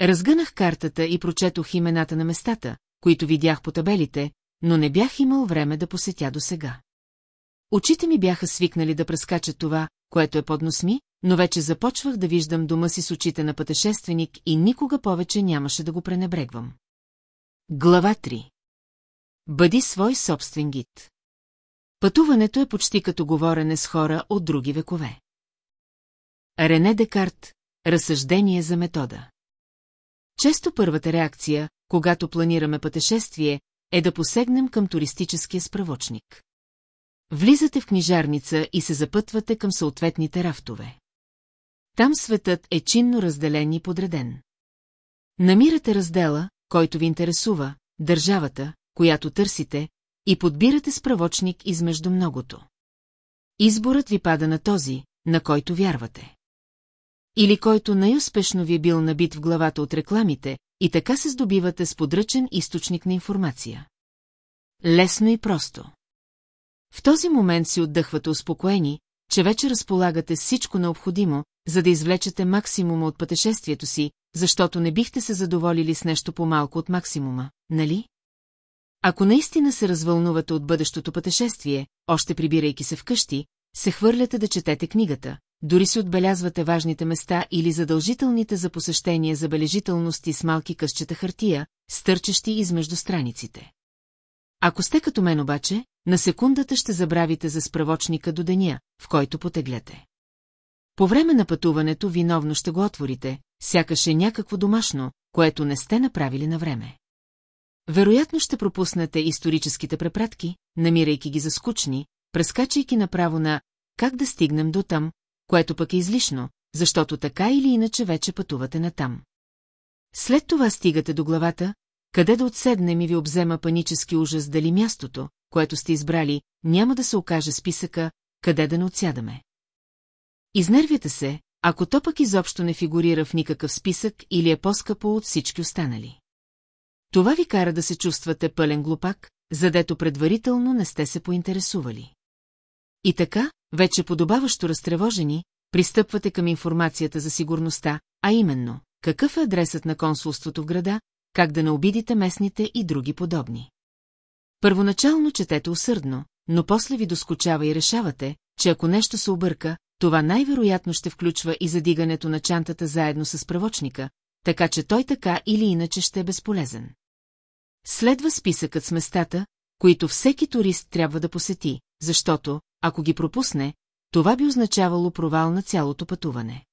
Разгънах картата и прочетох имената на местата, които видях по табелите, но не бях имал време да посетя до сега. Очите ми бяха свикнали да прескачат това, което е под нос ми, но вече започвах да виждам дома си с очите на пътешественик и никога повече нямаше да го пренебрегвам. Глава 3 Бъди свой собствен гид. Пътуването е почти като говорене с хора от други векове. Рене Декарт Разсъждение за метода Често първата реакция, когато планираме пътешествие, е да посегнем към туристическия справочник. Влизате в книжарница и се запътвате към съответните рафтове. Там светът е чинно разделен и подреден. Намирате раздела, който ви интересува, държавата, която търсите, и подбирате справочник измежду многото. Изборът ви пада на този, на който вярвате. Или който най-успешно ви е бил набит в главата от рекламите, и така се здобивате с подръчен източник на информация. Лесно и просто. В този момент си отдъхвате успокоени, че вече разполагате всичко необходимо, за да извлечете максимума от пътешествието си, защото не бихте се задоволили с нещо по-малко от максимума, нали? Ако наистина се развълнувате от бъдещото пътешествие, още прибирайки се вкъщи, се хвърляте да четете книгата, дори си отбелязвате важните места или задължителните за посещение забележителности с малки късчета хартия, стърчещи измежду страниците. Ако сте като мен обаче, на секундата ще забравите за справочника до деня, в който потегляте. По време на пътуването виновно ще го отворите, сякаш е някакво домашно, което не сте направили на време. Вероятно ще пропуснете историческите препратки, намирайки ги за скучни, прескачайки направо на «как да стигнем до там», което пък е излишно, защото така или иначе вече пътувате натам. След това стигате до главата, къде да отседнем и ви обзема панически ужас дали мястото, което сте избрали, няма да се окаже списъка, къде да не отсядаме. Изнервяте се, ако то пък изобщо не фигурира в никакъв списък или е по-скъпо от всички останали. Това ви кара да се чувствате пълен глупак, задето предварително не сте се поинтересували. И така, вече подобаващо разтревожени, пристъпвате към информацията за сигурността, а именно, какъв е адресът на консулството в града, как да не обидите местните и други подобни. Първоначално четете усърдно, но после ви доскочава и решавате, че ако нещо се обърка, това най-вероятно ще включва и задигането на чантата заедно с правочника, така че той така или иначе ще е безполезен. Следва списъкът с местата, които всеки турист трябва да посети, защото, ако ги пропусне, това би означавало провал на цялото пътуване.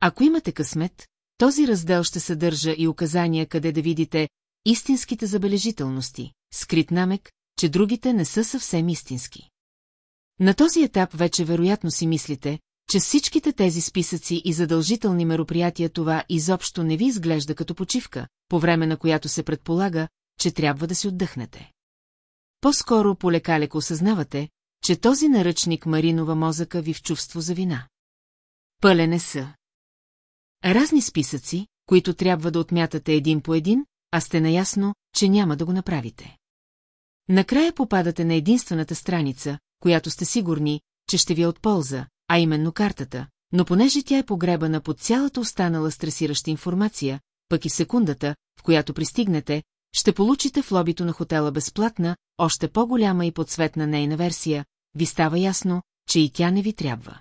Ако имате късмет, този раздел ще съдържа и указания къде да видите истинските забележителности, скрит намек, че другите не са съвсем истински. На този етап вече вероятно си мислите, че всичките тези списъци и задължителни мероприятия това изобщо не ви изглежда като почивка, по време на която се предполага, че трябва да си отдъхнете. По-скоро полекалеко осъзнавате, че този наръчник Маринова мозъка ви в чувство за вина. Пълен са. Разни списъци, които трябва да отмятате един по един, а сте наясно, че няма да го направите. Накрая попадате на единствената страница, която сте сигурни, че ще ви е от полза, а именно картата, но понеже тя е погребана под цялата останала стресираща информация, пък и секундата, в която пристигнете, ще получите в лобито на хотела безплатна, още по-голяма и подсветна нейна версия, ви става ясно, че и тя не ви трябва.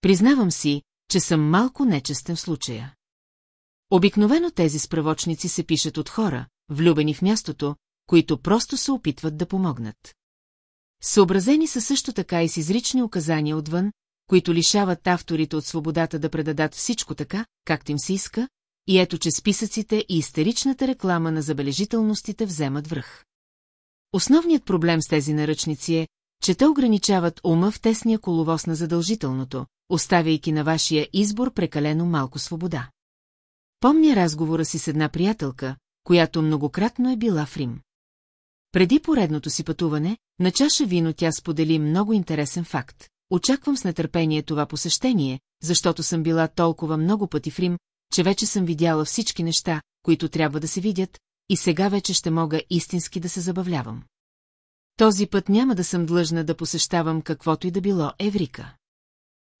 Признавам си, че съм малко нечестен в случая. Обикновено тези справочници се пишат от хора, влюбени в мястото, които просто се опитват да помогнат. Съобразени са също така и с изрични указания отвън, които лишават авторите от свободата да предадат всичко така, както им се иска, и ето че списъците и истеричната реклама на забележителностите вземат връх. Основният проблем с тези наръчници е, че те ограничават ума в тесния коловоз на задължителното, оставяйки на вашия избор прекалено малко свобода. Помня разговора си с една приятелка, която многократно е била в Рим. Преди поредното си пътуване, на чаша вино тя сподели много интересен факт. Очаквам с нетърпение това посещение, защото съм била толкова много пъти в Рим, че вече съм видяла всички неща, които трябва да се видят, и сега вече ще мога истински да се забавлявам. Този път няма да съм длъжна да посещавам каквото и да било Еврика.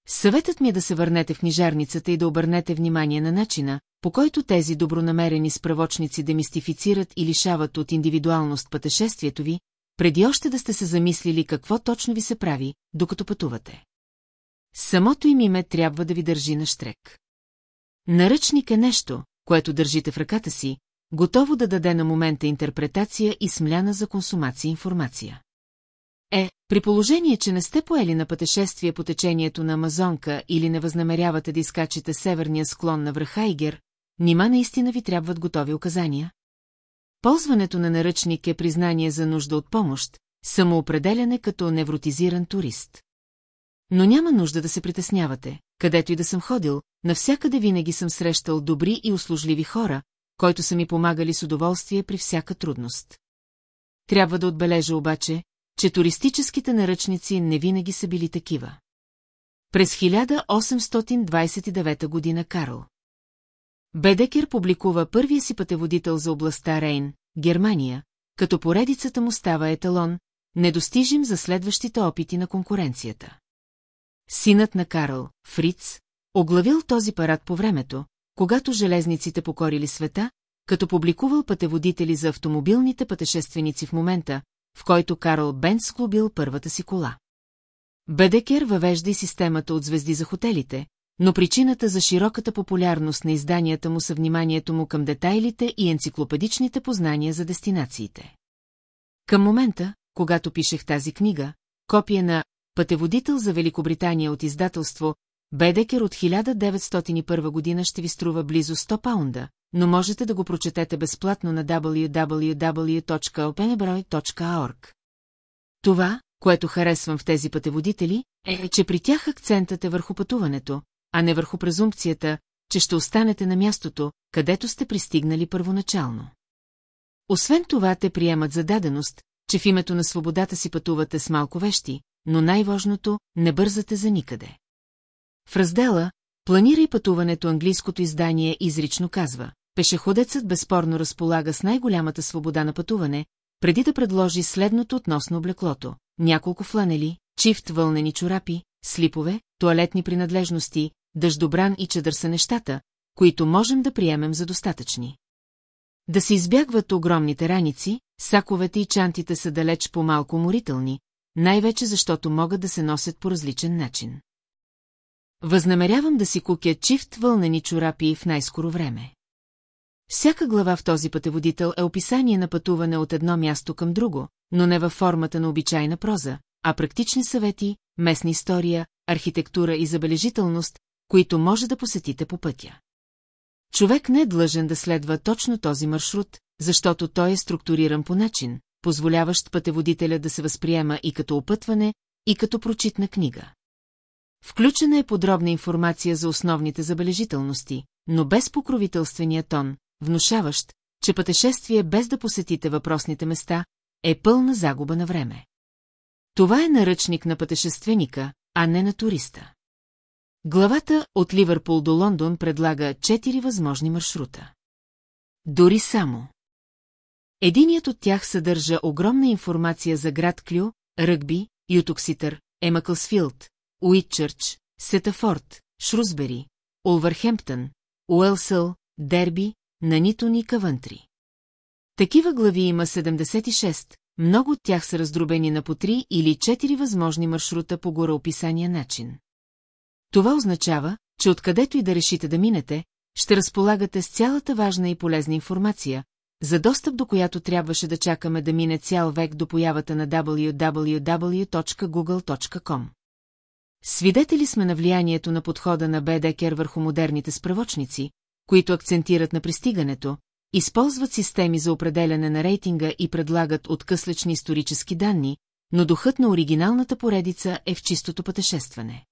Съветът ми е да се върнете в книжарницата и да обърнете внимание на начина, по който тези добронамерени справочници демистифицират и лишават от индивидуалност пътешествието ви, преди още да сте се замислили какво точно ви се прави, докато пътувате. Самото им име трябва да ви държи на штрек. Наръчник е нещо, което държите в ръката си, готово да даде на момента интерпретация и смляна за консумация информация. Е, при положение, че не сте поели на пътешествие по течението на Амазонка или не възнамерявате да изкачите северния склон на връха нима наистина ви трябват готови указания? Ползването на наръчник е признание за нужда от помощ, самоопределяне като невротизиран турист. Но няма нужда да се притеснявате, където и да съм ходил, навсякъде винаги съм срещал добри и услужливи хора, които са ми помагали с удоволствие при всяка трудност. Трябва да отбележа обаче, че туристическите наръчници не винаги са били такива. През 1829 година Карл. Бедекер публикува първия си пътеводител за областта Рейн, Германия, като поредицата му става еталон, недостижим за следващите опити на конкуренцията. Синът на Карл, Фриц, оглавил този парад по времето, когато железниците покорили света, като публикувал пътеводители за автомобилните пътешественици в момента, в който Карл Бенц склобил първата си кола. Бедекер въвежда и системата от звезди за хотелите, но причината за широката популярност на изданията му са вниманието му към детайлите и енциклопедичните познания за дестинациите. Към момента, когато пишех тази книга, копия на Пътеводител за Великобритания от издателство Бедекер от 1901 година ще ви струва близо 100 паунда, но можете да го прочетете безплатно на www.openbroi.org. Това, което харесвам в тези пътеводители, е, че при тях акцентът е върху пътуването, а не върху презумпцията, че ще останете на мястото, където сте пристигнали първоначално. Освен това те приемат за даденост, че в името на свободата си пътувате с малко вещи, но най-важното – не бързате за никъде. В раздела «Планирай пътуването» английското издание изрично казва Пешеходецът безспорно разполага с най-голямата свобода на пътуване, преди да предложи следното относно облеклото. Няколко фланели, чифт вълнени чорапи, слипове, туалетни принадлежности, дъждобран и чадър са нещата, които можем да приемем за достатъчни. Да се избягват огромните раници, саковете и чантите са далеч по-малко уморителни, най-вече защото могат да се носят по различен начин. Възнамерявам да си кукя чифт вълнени чорапи в най-скоро време. Всяка глава в този пътеводител е описание на пътуване от едно място към друго, но не във формата на обичайна проза, а практични съвети, местна история, архитектура и забележителност, които може да посетите по пътя. Човек не е длъжен да следва точно този маршрут, защото той е структуриран по начин, позволяващ пътеводителя да се възприема и като опътване, и като прочитна книга. Включена е подробна информация за основните забележителности, но без покровителствения тон, внушаващ, че пътешествие без да посетите въпросните места е пълна загуба на време. Това е наръчник на пътешественика, а не на туриста. Главата от Ливърпул до Лондон предлага четири възможни маршрута. Дори само. Единият от тях съдържа огромна информация за град Клю, Ръгби, Ютокситър, Емакълсфилд, Уитчърч, Сетафорд, Шрусбери, Улвърхемптън, Уелсъл, Дерби, Нанитон и Кавънтри. Такива глави има 76, много от тях са раздробени на по три или четири възможни маршрута по гореописания начин. Това означава, че откъдето и да решите да минете, ще разполагате с цялата важна и полезна информация, за достъп до която трябваше да чакаме да мине цял век до появата на www.google.com. Свидетели сме на влиянието на подхода на Бедекер върху модерните справочници, които акцентират на пристигането, използват системи за определяне на рейтинга и предлагат откъслечни исторически данни, но духът на оригиналната поредица е в чистото пътешестване.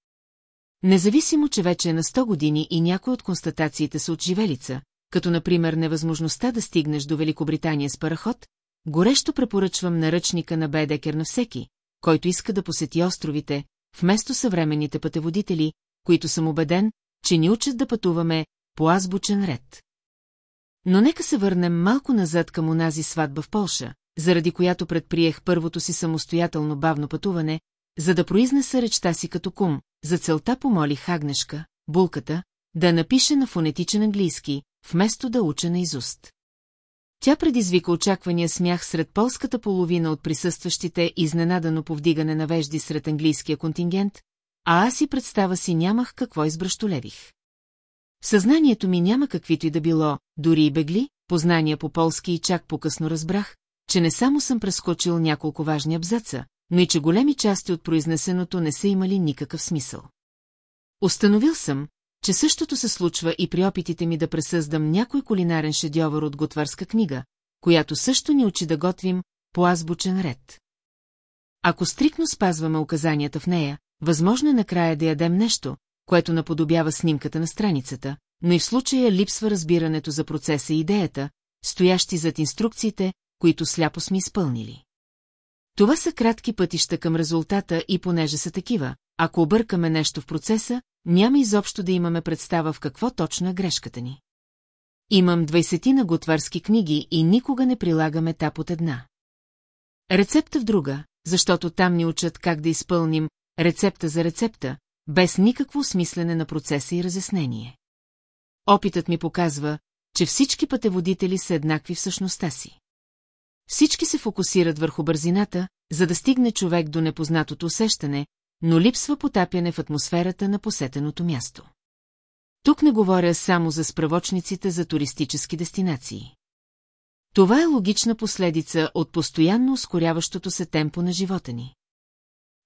Независимо, че вече е на 100 години и някои от констатациите са от живелица, като например невъзможността да стигнеш до Великобритания с параход, горещо препоръчвам наръчника на Бедекер на всеки, който иска да посети островите, вместо съвременните пътеводители, които съм убеден, че ни учат да пътуваме по азбучен ред. Но нека се върнем малко назад към онази сватба в Полша, заради която предприех първото си самостоятелно бавно пътуване, за да произнеса речта си като кум, за целта помолих Агнешка, булката, да напише на фонетичен английски, вместо да уча на изуст. Тя предизвика очаквания смях сред полската половина от присъстващите изненадано повдигане на вежди сред английския контингент, а аз и представа си нямах какво избръщолевих. В съзнанието ми няма каквито и да било, дори и бегли, познания по полски и чак по-късно разбрах, че не само съм прескочил няколко важни абзаца, но и че големи части от произнесеното не са имали никакъв смисъл. Установил съм, че същото се случва и при опитите ми да пресъздам някой кулинарен шедьовър от готварска книга, която също ни учи да готвим по азбучен ред. Ако стрикно спазваме указанията в нея, възможно е накрая да ядем нещо, което наподобява снимката на страницата, но и в случая липсва разбирането за процеса и идеята, стоящи зад инструкциите, които сляпо сме изпълнили. Това са кратки пътища към резултата и понеже са такива, ако объркаме нещо в процеса, няма изобщо да имаме представа в какво точно е грешката ни. Имам двайсетина готварски книги и никога не прилагам етап от една. Рецепта в друга, защото там ни учат как да изпълним рецепта за рецепта, без никакво осмислене на процеса и разяснение. Опитът ми показва, че всички пътеводители са еднакви в същността си. Всички се фокусират върху бързината, за да стигне човек до непознатото усещане, но липсва потапяне в атмосферата на посетеното място. Тук не говоря само за справочниците за туристически дестинации. Това е логична последица от постоянно ускоряващото се темпо на живота ни.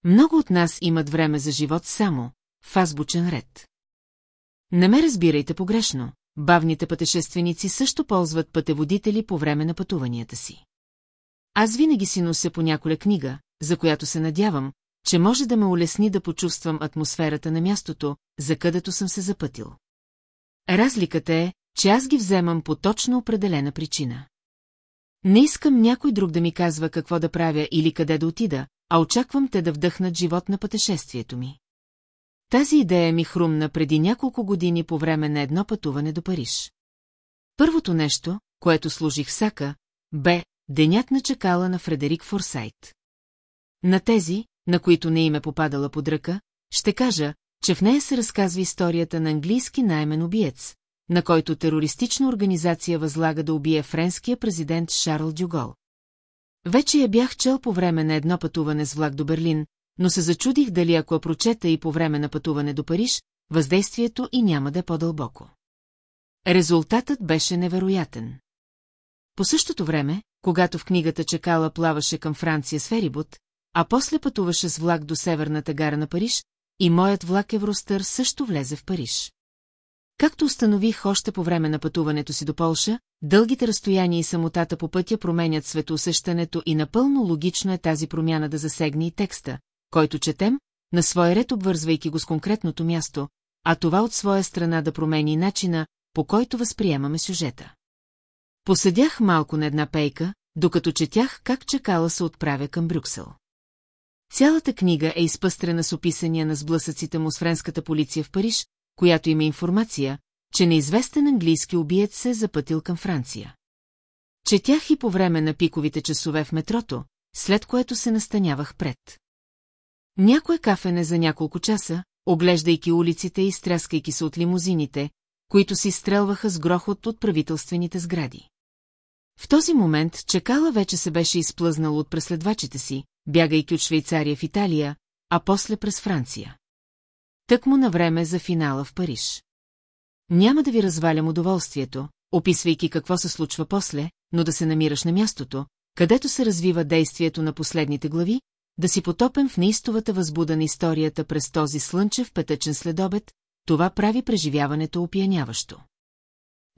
Много от нас имат време за живот само, в азбучен ред. Не ме разбирайте погрешно, бавните пътешественици също ползват пътеводители по време на пътуванията си. Аз винаги си нося по няколя книга, за която се надявам, че може да ме улесни да почувствам атмосферата на мястото, за където съм се запътил. Разликата е, че аз ги вземам по точно определена причина. Не искам някой друг да ми казва какво да правя или къде да отида, а очаквам те да вдъхнат живот на пътешествието ми. Тази идея ми хрумна преди няколко години по време на едно пътуване до Париж. Първото нещо, което служих в Сака, бе Денят на чакала на Фредерик Форсайт. На тези, на които не им е попадала под ръка, ще кажа, че в нея се разказва историята на английски наймен убиец, на който терористична организация възлага да убие френския президент Шарл Дюгол. Вече я бях чел по време на едно пътуване с влак до Берлин, но се зачудих дали ако я прочета и по време на пътуване до Париж, въздействието и няма да е по-дълбоко. Резултатът беше невероятен. По същото време, когато в книгата Чекала плаваше към Франция с Ферибот, а после пътуваше с влак до северната гара на Париж, и моят влак Евростър също влезе в Париж. Както установих още по време на пътуването си до Полша, дългите разстояния и самотата по пътя променят светоусещането и напълно логично е тази промяна да засегне и текста, който четем, на свой ред обвързвайки го с конкретното място, а това от своя страна да промени начина, по който възприемаме сюжета. Поседях малко на една пейка, докато четях как чакала се отправя към Брюксел. Цялата книга е изпъстрена с описания на сблъсъците му с френската полиция в Париж, която има информация, че неизвестен английски убиец се е запътил към Франция. Четях и по време на пиковите часове в метрото, след което се настанявах пред. Някое кафене за няколко часа, оглеждайки улиците и стряскайки се от лимузините, които си стрелваха с грохот от правителствените сгради. В този момент Чекала вече се беше изплъзнал от преследвачите си, бягайки от Швейцария в Италия, а после през Франция. Тък му на време за финала в Париж. Няма да ви развалям удоволствието, описвайки какво се случва после, но да се намираш на мястото, където се развива действието на последните глави, да си потопен в неистовата възбуда на историята през този слънчев петъчен следобед, това прави преживяването опияняващо.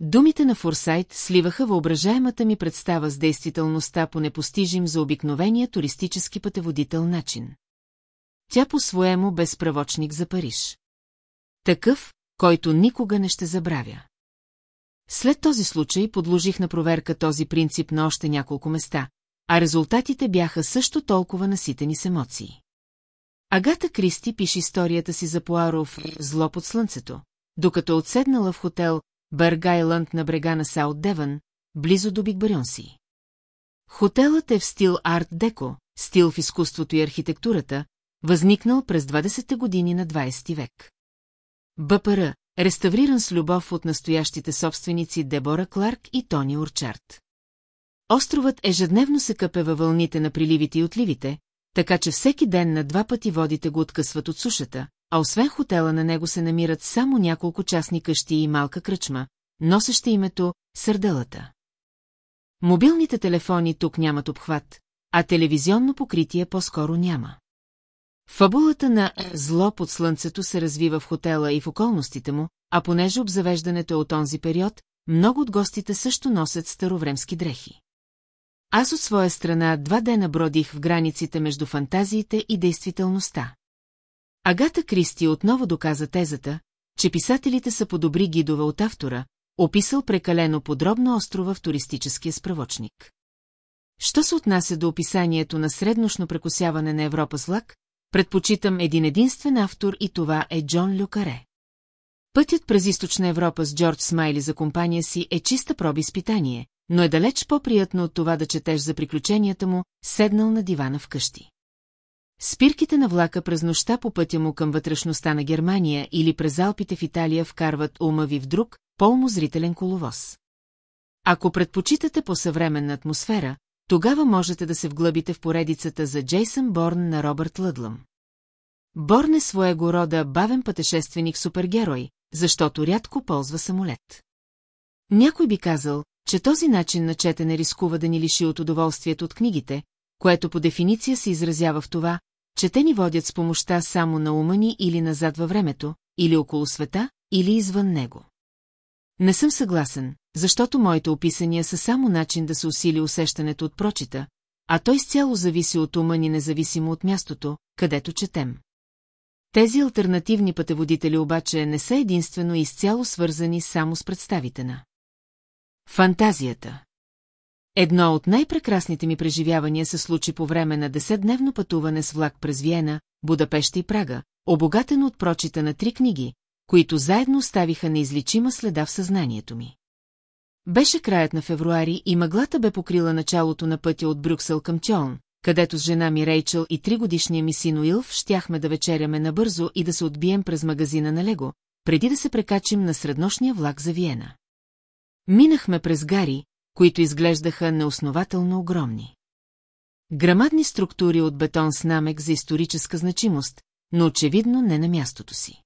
Думите на Форсайт сливаха въображаемата ми представа с действителността по непостижим за обикновения туристически пътеводител начин. Тя по-своему без правочник за Париж. Такъв, който никога не ще забравя. След този случай подложих на проверка този принцип на още няколко места, а резултатите бяха също толкова наситени с емоции. Агата Кристи пише историята си за Пуаров «Зло под слънцето», докато отседнала в хотел Бъргайланд на брега на Саут Девън, близо до Бигбарионси. Хотелът е в стил арт-деко, стил в изкуството и архитектурата, възникнал през 20-те години на 20 век. БПР, реставриран с любов от настоящите собственици Дебора Кларк и Тони Орчард. Островът ежедневно се къпе във вълните на приливите и отливите, така че всеки ден на два пъти водите го откъсват от сушата, а освен хотела на него се намират само няколко частни къщи и малка кръчма, носеща името Сърделата. Мобилните телефони тук нямат обхват, а телевизионно покритие по-скоро няма. Фабулата на «Зло под слънцето» се развива в хотела и в околностите му, а понеже обзавеждането е от онзи период, много от гостите също носят старовремски дрехи. Аз от своя страна два дена бродих в границите между фантазиите и действителността. Агата Кристи отново доказа тезата, че писателите са по-добри гидове от автора, описал прекалено подробно острова в туристическия справочник. Що се отнася до описанието на средношно прекосяване на Европа с влак, предпочитам един единствен автор и това е Джон Люкаре. Пътят през източна Европа с Джордж Смайли за компания си е чиста проби изпитание, но е далеч по-приятно от това да четеш за приключенията му, седнал на дивана вкъщи. Спирките на влака през нощта по пътя му към вътрешността на Германия или през Алпите в Италия вкарват ума ви в друг, по-умозрителен коловоз. Ако предпочитате по съвременна атмосфера, тогава можете да се вглъбите в поредицата за Джейсън Борн на Робърт Лъдлъм. Борн е своего рода бавен пътешественик-супергерой, защото рядко ползва самолет. Някой би казал, че този начин на четене рискува да ни лиши от удоволствието от книгите, което по дефиниция се изразява в това, че те ни водят с помощта само на ума ни или назад във времето, или около света, или извън него. Не съм съгласен, защото моите описания са само начин да се усили усещането от прочита, а той изцяло зависи от ума ни независимо от мястото, където четем. Тези альтернативни пътеводители обаче не са единствено и изцяло свързани само с представите на фантазията. Едно от най-прекрасните ми преживявания се случи по време на десетдневно пътуване с влак през Виена, Будапеща и Прага, обогатено от прочита на три книги, които заедно оставиха неизличима следа в съзнанието ми. Беше краят на февруари и мъглата бе покрила началото на пътя от Брюксел към Тьолн, където с жена ми Рейчел и тригодишния ми син Уилф щяхме да вечеряме набързо и да се отбием през магазина на Лего, преди да се прекачим на среднощния влак за Виена. Минахме през гари, които изглеждаха неоснователно огромни. Грамадни структури от бетон с намек за историческа значимост, но очевидно не на мястото си.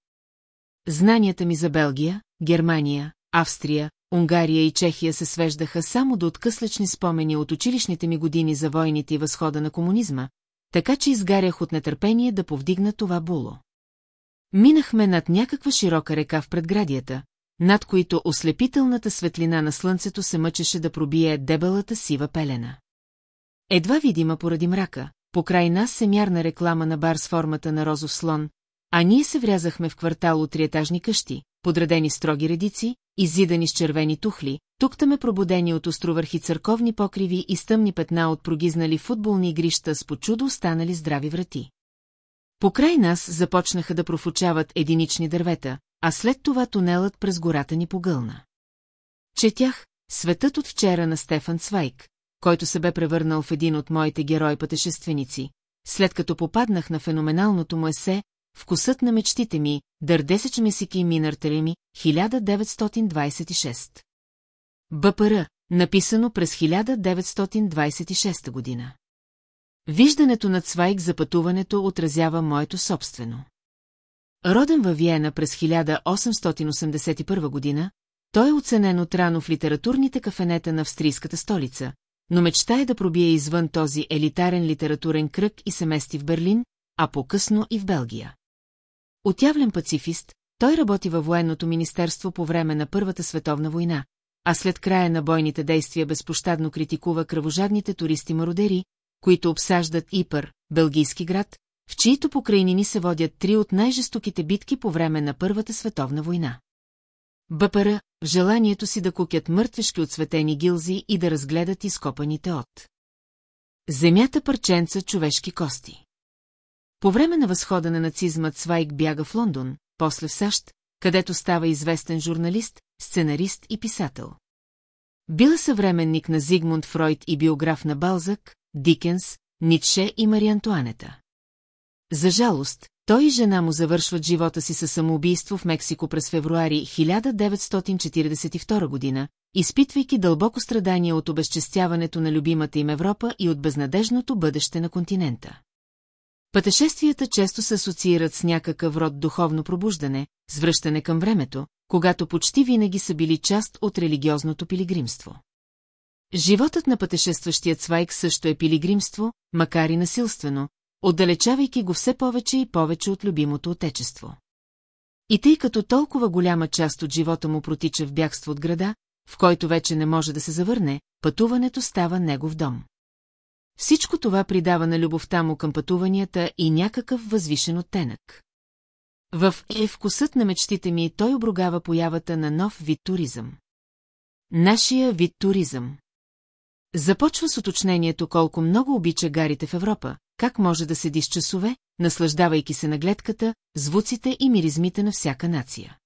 Знанията ми за Белгия, Германия, Австрия, Унгария и Чехия се свеждаха само до откъслечни спомени от училищните ми години за войните и възхода на комунизма, така че изгарях от нетърпение да повдигна това було. Минахме над някаква широка река в предградията, над които ослепителната светлина на слънцето се мъчеше да пробие дебелата сива пелена. Едва видима поради мрака, покрай нас се мярна реклама на бар с формата на розов слон, а ние се врязахме в квартал от триетажни къщи, подредени строги редици, изидани с червени тухли, тук ме пробудени от островърхи църковни покриви и стъмни петна от прогизнали футболни игрища с почудо останали здрави врати. Покрай нас започнаха да профучават единични дървета, а след това тунелът през гората ни погълна. Четях «Светът от вчера» на Стефан Цвайк, който се бе превърнал в един от моите герои-пътешественици, след като попаднах на феноменалното му есе «Вкусът на мечтите ми», Дърдесеч месики и минартели ми, 1926. БПР, написано през 1926 година. Виждането на Цвайк за пътуването отразява моето собствено. Роден във Виена през 1881 година, той е оценен отрано в литературните кафенета на австрийската столица, но мечта е да пробие извън този елитарен литературен кръг и се мести в Берлин, а по-късно и в Белгия. Отявлен пацифист, той работи във военното министерство по време на Първата световна война, а след края на бойните действия безпощадно критикува кръвожадните туристи-мародери, които обсаждат Ипър, белгийски град, в чието покрайнини се водят три от най-жестоките битки по време на Първата световна война. Бъпара, в желанието си да кукят мъртвешки от светени гилзи и да разгледат изкопаните от. Земята парченца човешки кости. По време на възхода на нацизма Цвайк бяга в Лондон, после в САЩ, където става известен журналист, сценарист и писател. Бил съвременник на Зигмунд Фройд и биограф на Балзак, Дикенс, Ницше и Мария Антуанета. За жалост, той и жена му завършват живота си със самоубийство в Мексико през февруари 1942 година, изпитвайки дълбоко страдание от обезчестяването на любимата им Европа и от безнадежното бъдеще на континента. Пътешествията често се асоциират с някакъв род духовно пробуждане, с връщане към времето, когато почти винаги са били част от религиозното пилигримство. Животът на пътешестващият Свайк също е пилигримство, макар и насилствено, отдалечавайки го все повече и повече от любимото отечество. И тъй като толкова голяма част от живота му протича в бягство от града, в който вече не може да се завърне, пътуването става негов дом. Всичко това придава на любовта му към пътуванията и някакъв възвишен оттенък. В е вкусът на мечтите ми той обругава появата на нов вид туризъм. Нашия вид туризъм. Започва с уточнението колко много обича гарите в Европа, как може да седи с часове, наслаждавайки се на гледката, звуците и миризмите на всяка нация.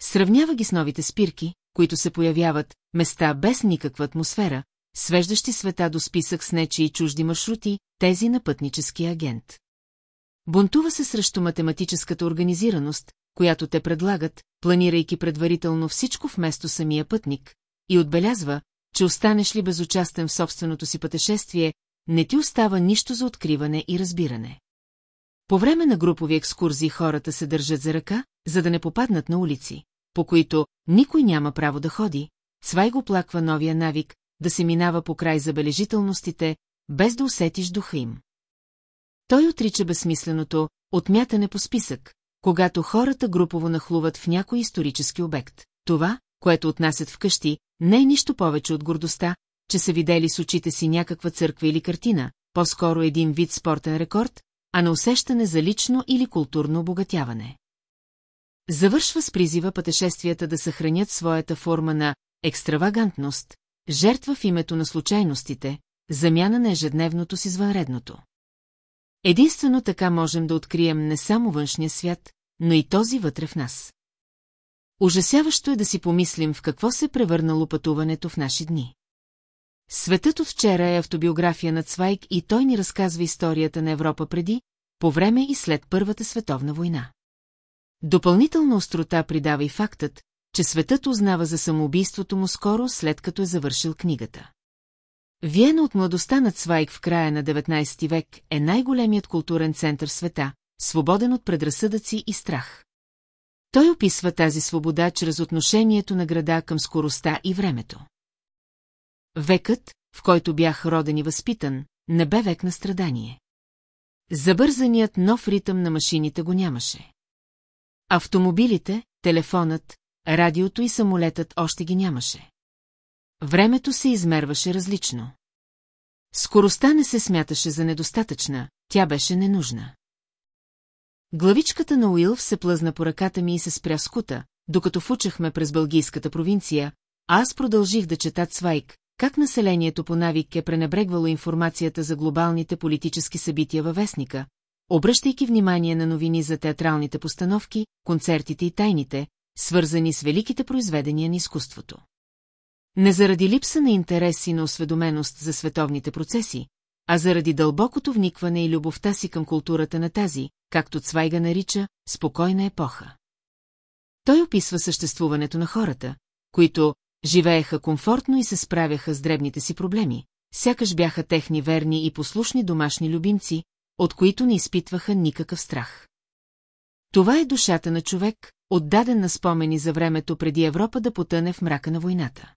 Сравнява ги с новите спирки, които се появяват, места без никаква атмосфера, свеждащи света до списък с нечи и чужди маршрути, тези на пътническия агент. Бунтува се срещу математическата организираност, която те предлагат, планирайки предварително всичко вместо самия пътник, и отбелязва, че останеш ли безучастен в собственото си пътешествие, не ти остава нищо за откриване и разбиране. По време на групови екскурзии хората се държат за ръка, за да не попаднат на улици, по които никой няма право да ходи, Цвай го плаква новия навик, да се минава по край забележителностите, без да усетиш духа им. Той отрича безсмисленото отмятане по списък, когато хората групово нахлуват в някой исторически обект. Това, което отнасят вкъщи, не е нищо повече от гордостта, че са видели с очите си някаква църква или картина, по-скоро един вид спортен рекорд, а на усещане за лично или културно обогатяване. Завършва с призива пътешествията да съхранят своята форма на екстравагантност, жертва в името на случайностите, замяна на ежедневното си извънредното. Единствено така можем да открием не само външния свят, но и този вътре в нас. Ужасяващо е да си помислим в какво се превърнало пътуването в наши дни. Светът от вчера е автобиография на Цвайк и той ни разказва историята на Европа преди, по време и след Първата световна война. Допълнителна острота придава и фактът, че светът узнава за самоубийството му скоро след като е завършил книгата. Виена от младостта на Цвайк в края на 19 век е най-големият културен център в света, свободен от предразсъдъци и страх. Той описва тази свобода чрез отношението на града към скоростта и времето. Векът, в който бях роден и възпитан, не бе век на страдание. Забързаният нов ритъм на машините го нямаше. Автомобилите, телефонът, радиото и самолетът още ги нямаше. Времето се измерваше различно. Скоростта не се смяташе за недостатъчна, тя беше ненужна. Главичката на Уилф се плъзна по ръката ми и се спря скута, докато фучахме през бългийската провинция, а аз продължих да чета Цвайк, как населението по навик е пренебрегвало информацията за глобалните политически събития във вестника, обръщайки внимание на новини за театралните постановки, концертите и тайните, свързани с великите произведения на изкуството. Не заради липса на интерес и на осведоменост за световните процеси, а заради дълбокото вникване и любовта си към културата на тази, както Цвайга нарича, спокойна епоха. Той описва съществуването на хората, които живееха комфортно и се справяха с дребните си проблеми, сякаш бяха техни верни и послушни домашни любимци, от които не изпитваха никакъв страх. Това е душата на човек, отдаден на спомени за времето преди Европа да потъне в мрака на войната.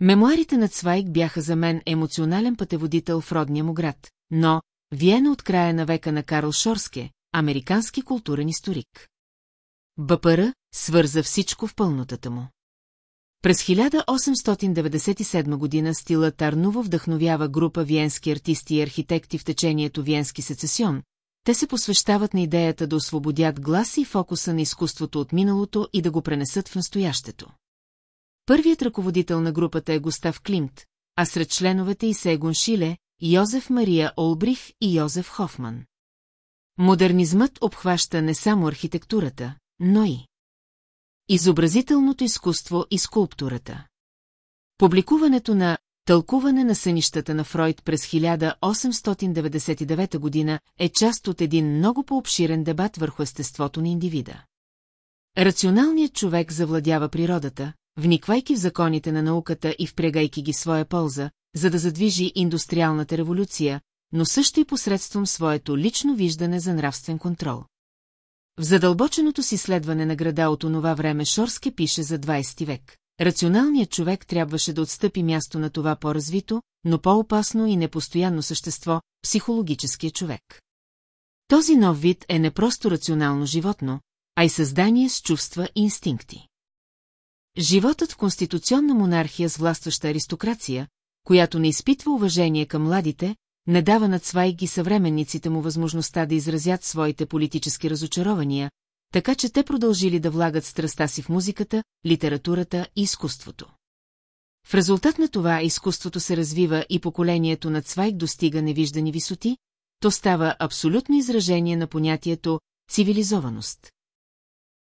Мемуарите на Цвайк бяха за мен емоционален пътеводител в родния му град, но Виена от края на века на Карл Шорске, американски културен историк. БПР свърза всичко в пълнотата му. През 1897 година стилът Арнуво вдъхновява група виенски артисти и архитекти в течението Виенски сецесион. Те се посвещават на идеята да освободят глас и фокуса на изкуството от миналото и да го пренесат в настоящето. Първият ръководител на групата е Густав Климт, а сред членовете и Сегун Шиле, Йозеф Мария Олбрих и Йозеф Хофман. Модернизмът обхваща не само архитектурата, но и изобразителното изкуство и скулптурата. Публикуването на Тълкуване на сънищата на Фройд през 1899 година е част от един много по-обширен дебат върху естеството на индивида. Рационалният човек завладява природата, вниквайки в законите на науката и впрягайки ги своя полза, за да задвижи индустриалната революция, но също и посредством своето лично виждане за нравствен контрол. В задълбоченото си следване на града от онова време Шорске пише за 20 век. Рационалният човек трябваше да отстъпи място на това по-развито, но по-опасно и непостоянно същество – психологическия човек. Този нов вид е не просто рационално животно, а и създание с чувства и инстинкти. Животът в конституционна монархия с властваща аристокрация, която не изпитва уважение към младите, не дава на Цвайг и съвременниците му възможността да изразят своите политически разочарования, така че те продължили да влагат страста си в музиката, литературата и изкуството. В резултат на това изкуството се развива и поколението на Цвайк достига невиждани висоти, то става абсолютно изражение на понятието «цивилизованост».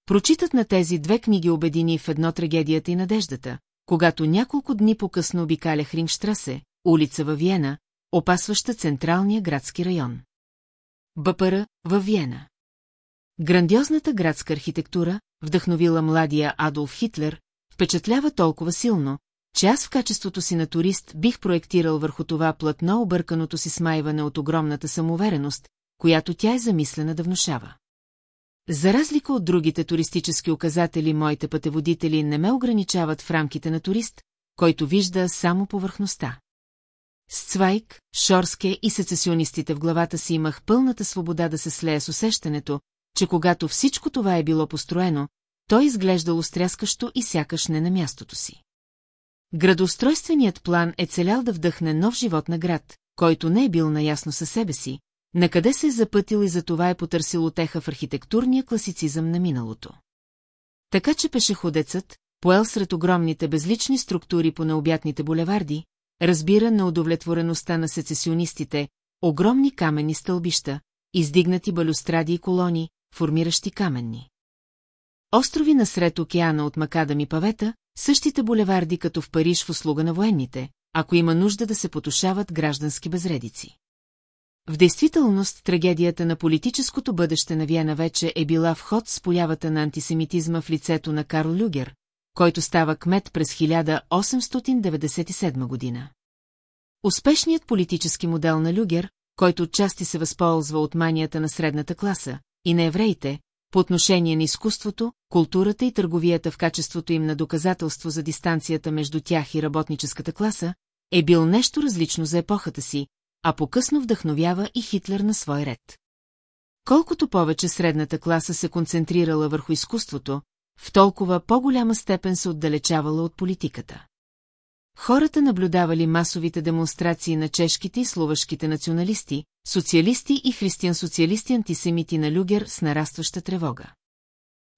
Прочитат на тези две книги обедини в едно трагедията и надеждата, когато няколко дни по-късно обикалях Рингштрасе, улица във Виена, опасваща централния градски район. БПР във Виена. Грандиозната градска архитектура, вдъхновила младия Адолф Хитлер, впечатлява толкова силно, че аз в качеството си на турист бих проектирал върху това платно обърканото си смайване от огромната самоувереност, която тя е замислена да внушава. За разлика от другите туристически указатели, моите пътеводители не ме ограничават в рамките на турист, който вижда само повърхността. С Цвайк, Шорске и сецесионистите в главата си имах пълната свобода да се слея с усещането, че когато всичко това е било построено, той изглеждало стряскащо и сякаш не на мястото си. Градоустройственият план е целял да вдъхне нов живот на град, който не е бил наясно със себе си, накъде се е запътил и за това е потърсил отеха в архитектурния класицизъм на миналото. Така че пешеходецът, поел сред огромните безлични структури по необятните булеварди, разбира на удовлетвореността на сецесионистите, огромни каменни стълбища, издигнати балюстради и колони, формиращи каменни. Острови насред океана от макадами павета, същите булеварди като в Париж в услуга на военните, ако има нужда да се потушават граждански безредици. В действителност трагедията на политическото бъдеще на Виена вече е била в ход с появата на антисемитизма в лицето на Карл Люгер, който става кмет през 1897 година. Успешният политически модел на Люгер, който отчасти се възползва от манията на средната класа и на евреите, по отношение на изкуството, културата и търговията в качеството им на доказателство за дистанцията между тях и работническата класа, е бил нещо различно за епохата си, а по-късно вдъхновява и Хитлер на свой ред. Колкото повече средната класа се концентрирала върху изкуството, в толкова по-голяма степен се отдалечавала от политиката. Хората наблюдавали масовите демонстрации на чешките и словашките националисти, социалисти и християн-социалисти-антисемити на Люгер с нарастваща тревога.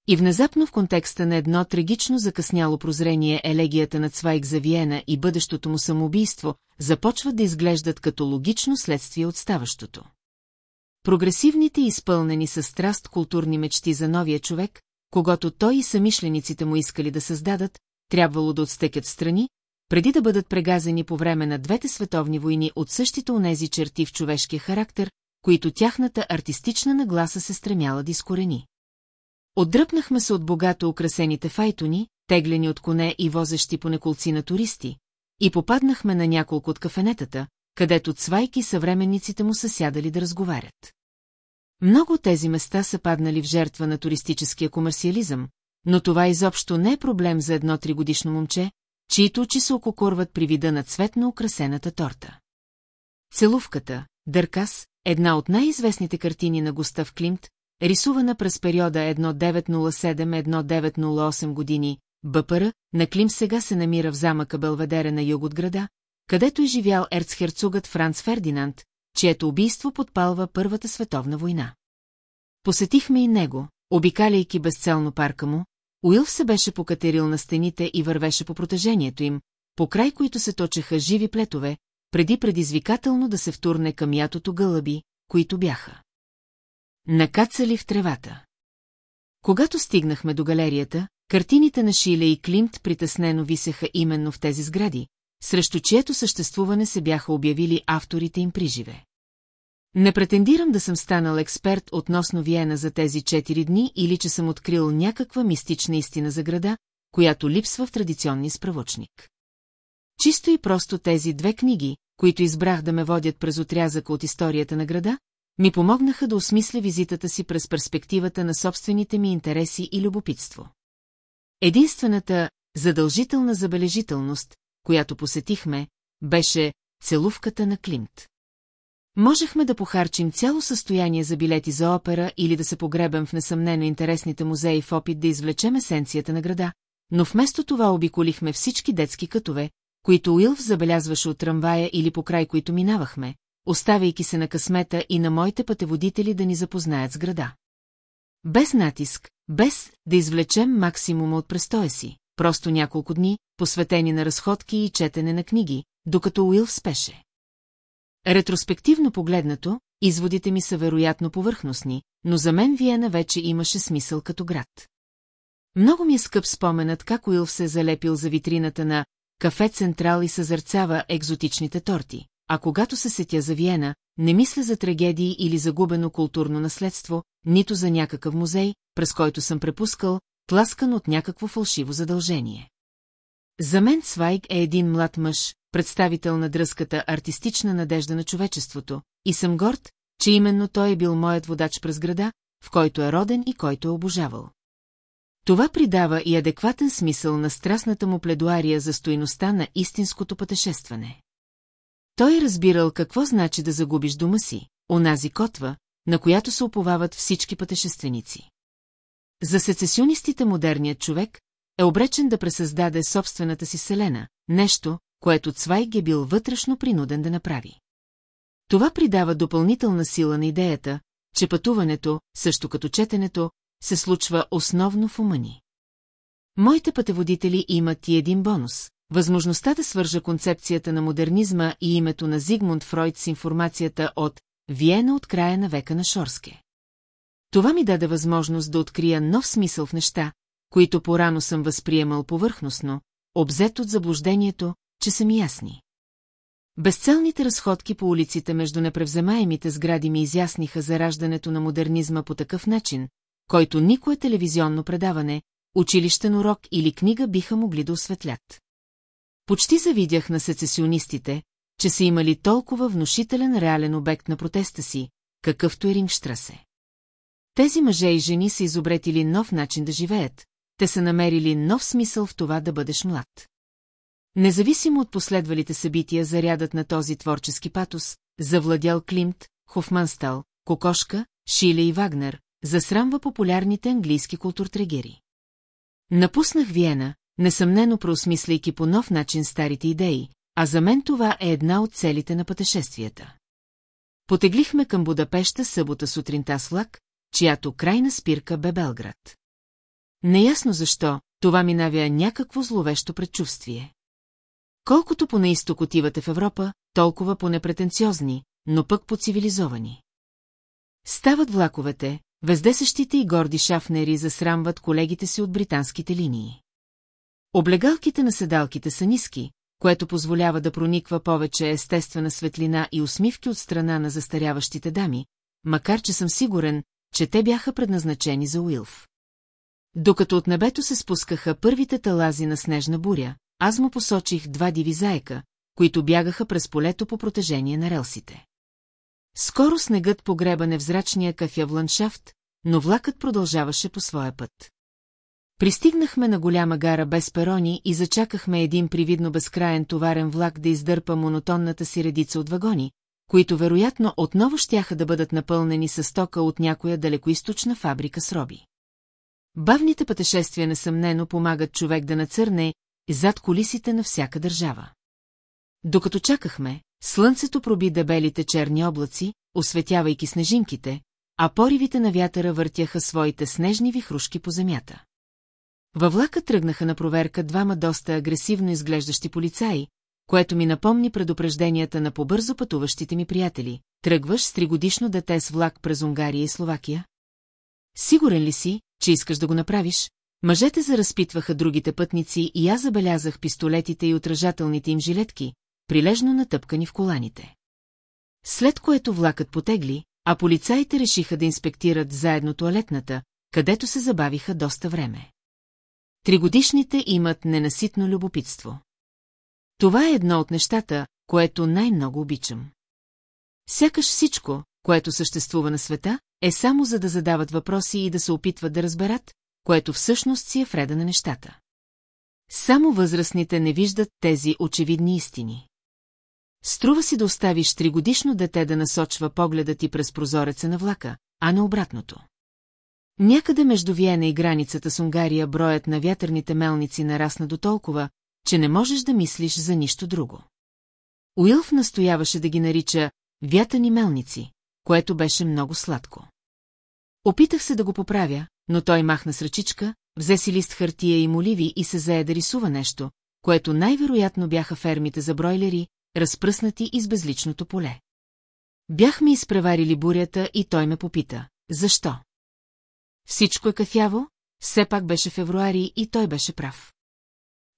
И внезапно в контекста на едно трагично закъсняло прозрение елегията на Цвайк за Виена и бъдещото му самоубийство започват да изглеждат като логично следствие от ставащото. Прогресивните и изпълнени със страст културни мечти за новия човек, когато той и самишлениците му искали да създадат, трябвало да отстъкят страни, преди да бъдат прегазени по време на двете световни войни от същите онези черти в човешкия характер, които тяхната артистична нагласа се стремяла да изкорени. Отдръпнахме се от богато украсените файтони, теглени от коне и возещи по неколци на туристи, и попаднахме на няколко от кафенетата, където цвайки съвременниците му са сядали да разговарят. Много тези места са паднали в жертва на туристическия комерциализъм, но това изобщо не е проблем за едно тригодишно момче, чието очи се ококорват при вида на цветно украсената торта. Целувката, Дъркас, една от най-известните картини на Густав Климт, рисувана през периода 1907-1908 години, БПР, на Клим сега се намира в замъка Белведере на юг от града, където е живял ерцхерцугът Франц Фердинанд, чието убийство подпалва Първата световна война. Посетихме и него, обикаляйки безцелно парка му, Уилф се беше покатерил на стените и вървеше по протежението им, по край които се точеха живи плетове, преди предизвикателно да се втурне към ятото гълъби, които бяха. Накацали в тревата. Когато стигнахме до галерията, картините на Шиле и Климт притеснено висеха именно в тези сгради, срещу чието съществуване се бяха обявили авторите им приживе. Не претендирам да съм станал експерт относно Виена за тези четири дни или че съм открил някаква мистична истина за града, която липсва в традиционния справочник. Чисто и просто тези две книги, които избрах да ме водят през отрязъка от историята на града, ми помогнаха да осмисля визитата си през перспективата на собствените ми интереси и любопитство. Единствената задължителна забележителност, която посетихме, беше целувката на Климт. Можехме да похарчим цяло състояние за билети за опера или да се погребем в несъмнено интересните музеи в опит да извлечем есенцията на града, но вместо това обиколихме всички детски кътове, които Уилф забелязваше от трамвая или по край които минавахме, оставяйки се на късмета и на моите пътеводители да ни запознаят с града. Без натиск, без да извлечем максимума от престоя си, просто няколко дни, посветени на разходки и четене на книги, докато Уилф спеше. Ретроспективно погледнато, изводите ми са вероятно повърхностни, но за мен Виена вече имаше смисъл като град. Много ми е скъп споменът как Уилф се е залепил за витрината на кафе Централ и съзърцава екзотичните торти, а когато се сетя за Виена, не мисля за трагедии или загубено културно наследство, нито за някакъв музей, през който съм препускал, тласкан от някакво фалшиво задължение. За мен Цвайг е един млад мъж, представител на дръзката артистична надежда на човечеството, и съм горд, че именно той е бил моят водач през града, в който е роден и който е обожавал. Това придава и адекватен смисъл на страстната му пледуария за стоиността на истинското пътешестване. Той е разбирал какво значи да загубиш дома си, онази котва, на която се оповават всички пътешественици. За сецесионистите модерният човек е обречен да пресъздаде собствената си селена, нещо, което Цвайг е бил вътрешно принуден да направи. Това придава допълнителна сила на идеята, че пътуването, също като четенето, се случва основно в ума ни. Моите пътеводители имат и един бонус – възможността да свържа концепцията на модернизма и името на Зигмунд Фройд с информацията от Виена от края на века на Шорске. Това ми даде възможност да открия нов смисъл в неща, които порано съм възприемал повърхностно, обзет от заблуждението, че са ми ясни. Безцелните разходки по улиците между непревземаемите сгради ми изясниха зараждането на модернизма по такъв начин, който никое телевизионно предаване, училищен урок или книга биха могли да осветлят. Почти завидях на сецесионистите, че са имали толкова внушителен реален обект на протеста си, какъвто е Рингштрасе. Тези мъже и жени са изобретили нов начин да живеят, те са намерили нов смисъл в това да бъдеш млад. Независимо от последвалите събития, зарядът на този творчески патос, завладял Климт, Хофманстал, Кокошка, Шиле и Вагнер, засрамва популярните английски културтрегери. Напуснах Виена, несъмнено проосмисляйки по нов начин старите идеи, а за мен това е една от целите на пътешествията. Потеглихме към Будапеща събота сутринта с влак, чиято крайна спирка бе Белград. Неясно защо, това ми навя някакво зловещо предчувствие. Колкото по наисток отивате в Европа, толкова по-непретенциозни, но пък по-цивилизовани. Стават влаковете, вездесъщите и горди шафнери засрамват колегите си от британските линии. Облегалките на седалките са ниски, което позволява да прониква повече естествена светлина и усмивки от страна на застаряващите дами, макар че съм сигурен, че те бяха предназначени за Уилф. Докато от небето се спускаха първите талази на снежна буря, аз му посочих два диви заека, които бягаха през полето по протежение на релсите. Скоро снегът погреба невзрачния кафяв ландшафт, но влакът продължаваше по своя път. Пристигнахме на голяма гара без перони и зачакахме един привидно безкраен товарен влак да издърпа монотонната си редица от вагони, които вероятно отново щяха да бъдат напълнени с стока от някоя далекоисточна фабрика с роби. Бавните пътешествия несъмнено помагат човек да нацърне зад колисите на всяка държава. Докато чакахме, слънцето проби дебелите черни облаци, осветявайки снежинките, а поривите на вятъра въртяха своите снежни вихрушки по земята. Във влака тръгнаха на проверка двама доста агресивно изглеждащи полицаи, което ми напомни предупрежденията на побързо пътуващите ми приятели. Тръгваш с тригодишно дете с влак през Унгария и Словакия? Сигурен ли си, че искаш да го направиш? Мъжете заразпитваха другите пътници и аз забелязах пистолетите и отражателните им жилетки, прилежно натъпкани в коланите. След което влакът потегли, а полицаите решиха да инспектират заедно туалетната, където се забавиха доста време. Тригодишните имат ненаситно любопитство. Това е едно от нещата, което най-много обичам. Сякаш всичко, което съществува на света, е само за да задават въпроси и да се опитват да разберат, което всъщност си е вреда на нещата. Само възрастните не виждат тези очевидни истини. Струва си да оставиш тригодишно дете да насочва погледа ти през прозореца на влака, а не обратното. Някъде между Виена и границата с Унгария броят на вятърните мелници нарасна до толкова, че не можеш да мислиш за нищо друго. Уилф настояваше да ги нарича вятани мелници, което беше много сладко. Опитах се да го поправя, но той махна с ръчичка, взе си лист хартия и моливи и се зае да рисува нещо, което най-вероятно бяха фермите за бройлери, разпръснати из безличното поле. Бяхме изпреварили бурята и той ме попита. Защо? Всичко е кафяво, все пак беше февруари и той беше прав.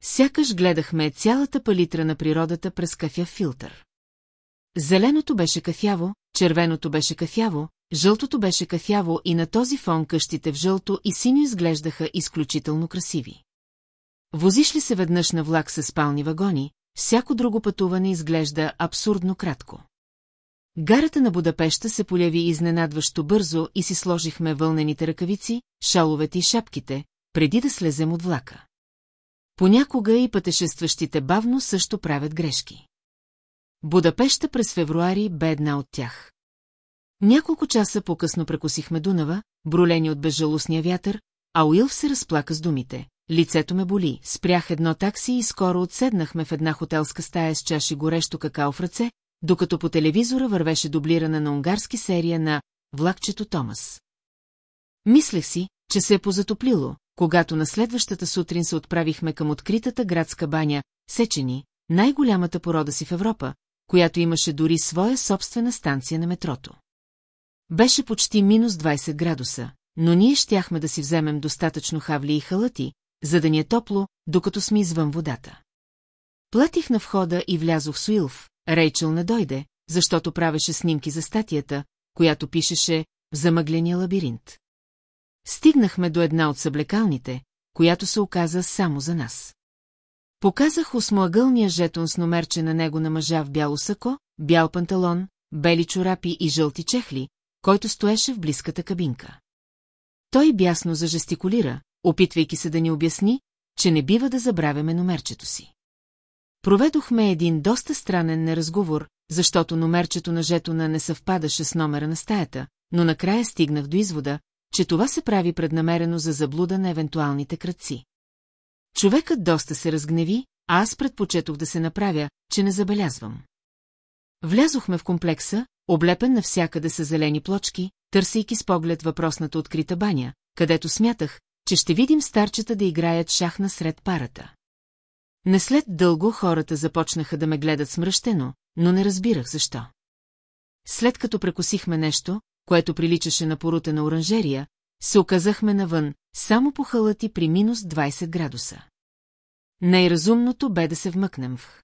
Сякаш гледахме цялата палитра на природата през кафя филтър. Зеленото беше кафяво, червеното беше кафяво, жълтото беше кафяво и на този фон къщите в жълто и синьо изглеждаха изключително красиви. Возиш ли се веднъж на влак с спални вагони, всяко друго пътуване изглежда абсурдно кратко. Гарата на Будапеща се поляви изненадващо бързо и си сложихме вълнените ръкавици, шаловете и шапките, преди да слезем от влака. Понякога и пътешестващите бавно също правят грешки. Будапеща през февруари бе една от тях. Няколко часа по-късно прекусихме Дунава, бролени от безжалостния вятър, а Уилф се разплака с думите. Лицето ме боли, спрях едно такси и скоро отседнахме в една хотелска стая с чаши горещо какао в ръце, докато по телевизора вървеше дублирана на унгарски серия на «Влакчето Томас». Мислех си, че се е позатоплило, когато на следващата сутрин се отправихме към откритата градска баня, Сечени, най-голямата порода си в Европа, която имаше дори своя собствена станция на метрото. Беше почти минус 20 градуса, но ние щяхме да си вземем достатъчно хавли и халати, за да ни е топло, докато сме извън водата. Платих на входа и влязох в Суилф, Рейчел не дойде, защото правеше снимки за статията, която пишеше замъгления лабиринт. Стигнахме до една от съблекалните, която се оказа само за нас. Показах осмоъгълния жетон с номерче на него на мъжа в бяло сако, бял панталон, бели чорапи и жълти чехли, който стоеше в близката кабинка. Той бясно зажестикулира, опитвайки се да ни обясни, че не бива да забравяме номерчето си. Проведохме един доста странен неразговор, защото номерчето на жетона не съвпадаше с номера на стаята, но накрая стигнах до извода, че това се прави преднамерено за заблуда на евентуалните кръци. Човекът доста се разгневи, а аз предпочетох да се направя, че не забелязвам. Влязохме в комплекса, облепен навсякъде с зелени плочки, търсейки с поглед въпросната открита баня, където смятах, че ще видим старчета да играят шах насред парата. Не след дълго хората започнаха да ме гледат смръщено, но не разбирах защо. След като прекусихме нещо, което приличаше на порутена оранжерия, се оказахме навън, само по хълъти при минус 20 градуса. Най-разумното бе да се вмъкнем в.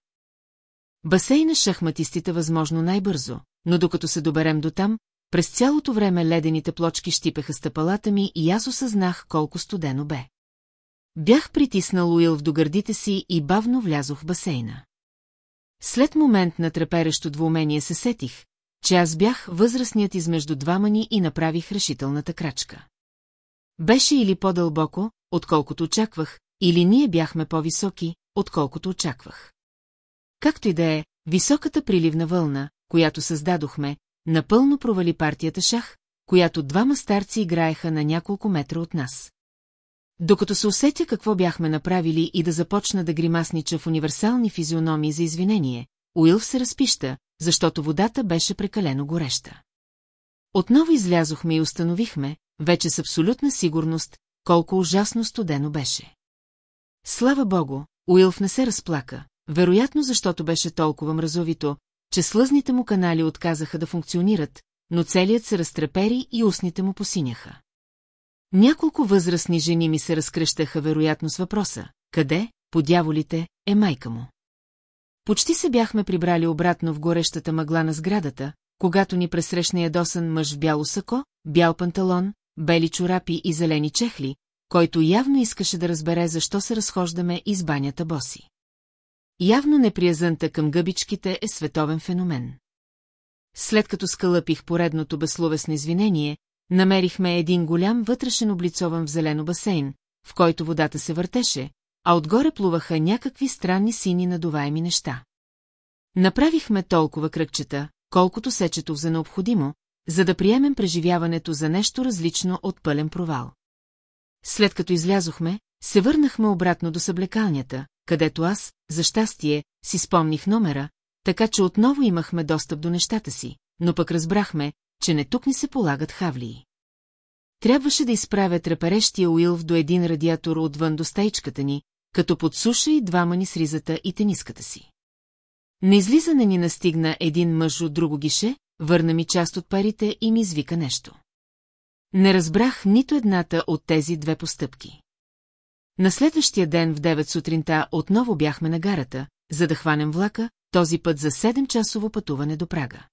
Басейна шахматистите възможно най-бързо, но докато се доберем до там, през цялото време ледените плочки щипеха стъпалата ми и аз осъзнах колко студено бе. Бях притиснал Уил до гърдите си и бавно влязох в басейна. След момент на треперещо двумение се сетих, че аз бях възрастният измежду двама ни и направих решителната крачка. Беше или по-дълбоко, отколкото очаквах, или ние бяхме по-високи, отколкото очаквах. Както и да е, високата приливна вълна, която създадохме, напълно провали партията шах, която двама старци играеха на няколко метра от нас. Докато се усетя какво бяхме направили и да започна да гримаснича в универсални физиономии за извинение, Уилф се разпища, защото водата беше прекалено гореща. Отново излязохме и установихме, вече с абсолютна сигурност, колко ужасно студено беше. Слава богу, Уилф не се разплака, вероятно защото беше толкова мразовито, че слъзните му канали отказаха да функционират, но целият се разтрепери и устните му посиняха. Няколко възрастни жени ми се разкръщаха вероятно с въпроса, къде, по дяволите, е майка му. Почти се бяхме прибрали обратно в горещата мъгла на сградата, когато ни пресрещна ядосан мъж в бяло сако, бял панталон, бели чорапи и зелени чехли, който явно искаше да разбере защо се разхождаме из банята боси. Явно неприязънта към гъбичките е световен феномен. След като скълъпих поредното безсловесно извинение, намерихме един голям вътрешен облицован в зелено басейн, в който водата се въртеше, а отгоре плуваха някакви странни сини надуваеми неща. Направихме толкова кръгчета, колкото сечето взе необходимо, за да приемем преживяването за нещо различно от пълен провал. След като излязохме, се върнахме обратно до съблекалнята, където аз, за щастие, си спомних номера, така че отново имахме достъп до нещата си, но пък разбрахме, че не тук ни се полагат хавлии. Трябваше да изправя треперещия Уилв до един радиатор отвън до стейчката ни, като подсуша и двама ни с ризата и тениската си. На излизане ни настигна един мъж от друго гише, върна ми част от парите и ми извика нещо. Не разбрах нито едната от тези две постъпки. На следващия ден в 9 сутринта отново бяхме на гарата, за да хванем влака, този път за 7-часово пътуване до Прага.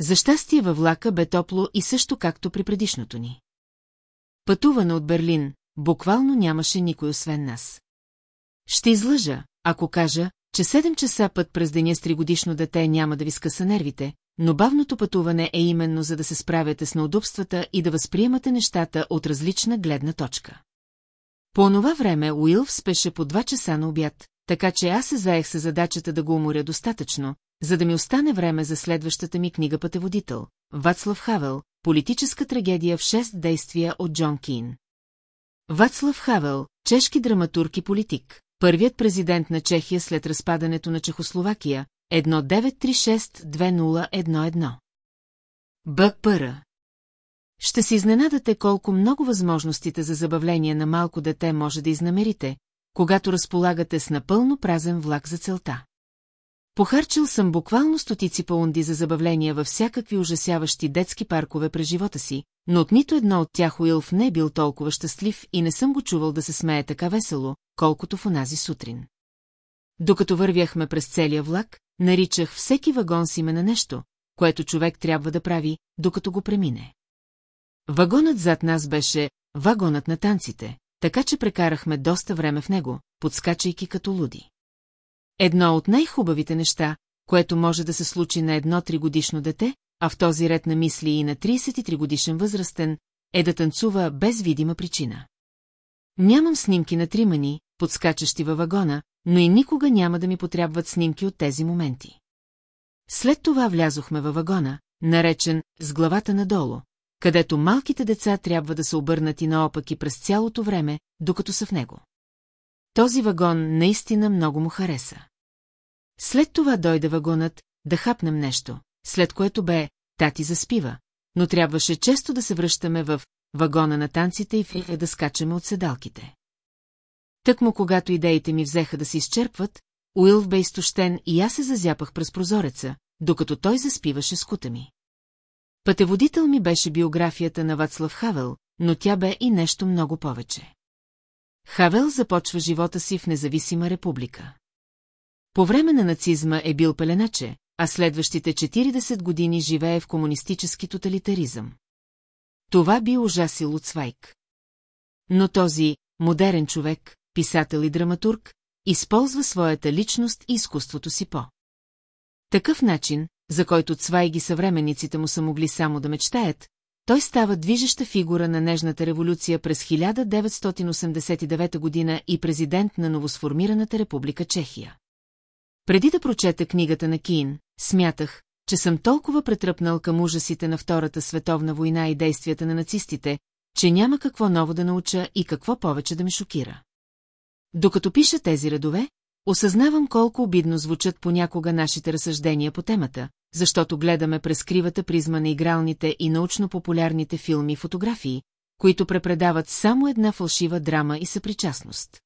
За щастие във влака бе топло и също както при предишното ни. Пътуване от Берлин, буквално нямаше никой освен нас. Ще излъжа, ако кажа, че 7 часа път през деня с тригодишно дете няма да ви скъса нервите, но бавното пътуване е именно за да се справяте с неудобствата и да възприемате нещата от различна гледна точка. По онова време Уилф спеше по два часа на обяд, така че аз се заех с задачата да го уморя достатъчно, за да ми остане време за следващата ми книга Пътеводител, Вацлав Хавел, политическа трагедия в шест действия от Джон Кин. Вацлав Хавел, чешки драматург и политик, първият президент на Чехия след разпадането на Чехословакия, 1936-2011. БПР ще се изненадате колко много възможностите за забавление на малко дете може да изнамерите, когато разполагате с напълно празен влак за целта. Похарчил съм буквално стотици паунди за забавления във всякакви ужасяващи детски паркове през живота си, но от нито едно от тях Уилф не е бил толкова щастлив и не съм го чувал да се смее така весело, колкото в онази сутрин. Докато вървяхме през целия влак, наричах всеки вагон с име на нещо, което човек трябва да прави, докато го премине. Вагонът зад нас беше вагонът на танците, така че прекарахме доста време в него, подскачайки като луди. Едно от най-хубавите неща, което може да се случи на едно тригодишно дете, а в този ред на мисли и на 33 годишен възрастен, е да танцува без видима причина. Нямам снимки на тримани, подскачащи във вагона, но и никога няма да ми потребват снимки от тези моменти. След това влязохме във вагона, наречен «с главата надолу», където малките деца трябва да се обърнат и наопаки през цялото време, докато са в него. Този вагон наистина много му хареса. След това дойде вагонът, да хапнем нещо, след което бе, тати заспива, но трябваше често да се връщаме в вагона на танците и в да скачаме от седалките. Тъкмо когато идеите ми взеха да се изчерпват, Уилф бе изтощен и аз се зазяпах през прозореца, докато той заспиваше с кута ми. Пътеводител ми беше биографията на Вацлав Хавел, но тя бе и нещо много повече. Хавел започва живота си в независима република. По време на нацизма е бил пеленаче, а следващите 40 години живее в комунистически тоталитаризъм. Това би ужасил от Свайк. Но този модерен човек, писател и драматург, използва своята личност и изкуството си по. Такъв начин, за който Цвай ги съвременниците му са могли само да мечтаят, той става движеща фигура на нежната революция през 1989 година и президент на новосформираната република Чехия. Преди да прочета книгата на Кин, смятах, че съм толкова претръпнал към ужасите на Втората световна война и действията на нацистите, че няма какво ново да науча и какво повече да ме шокира. Докато пиша тези редове, осъзнавам колко обидно звучат понякога нашите разсъждения по темата, защото гледаме през кривата призма на игралните и научно-популярните филми и фотографии, които препредават само една фалшива драма и съпричастност.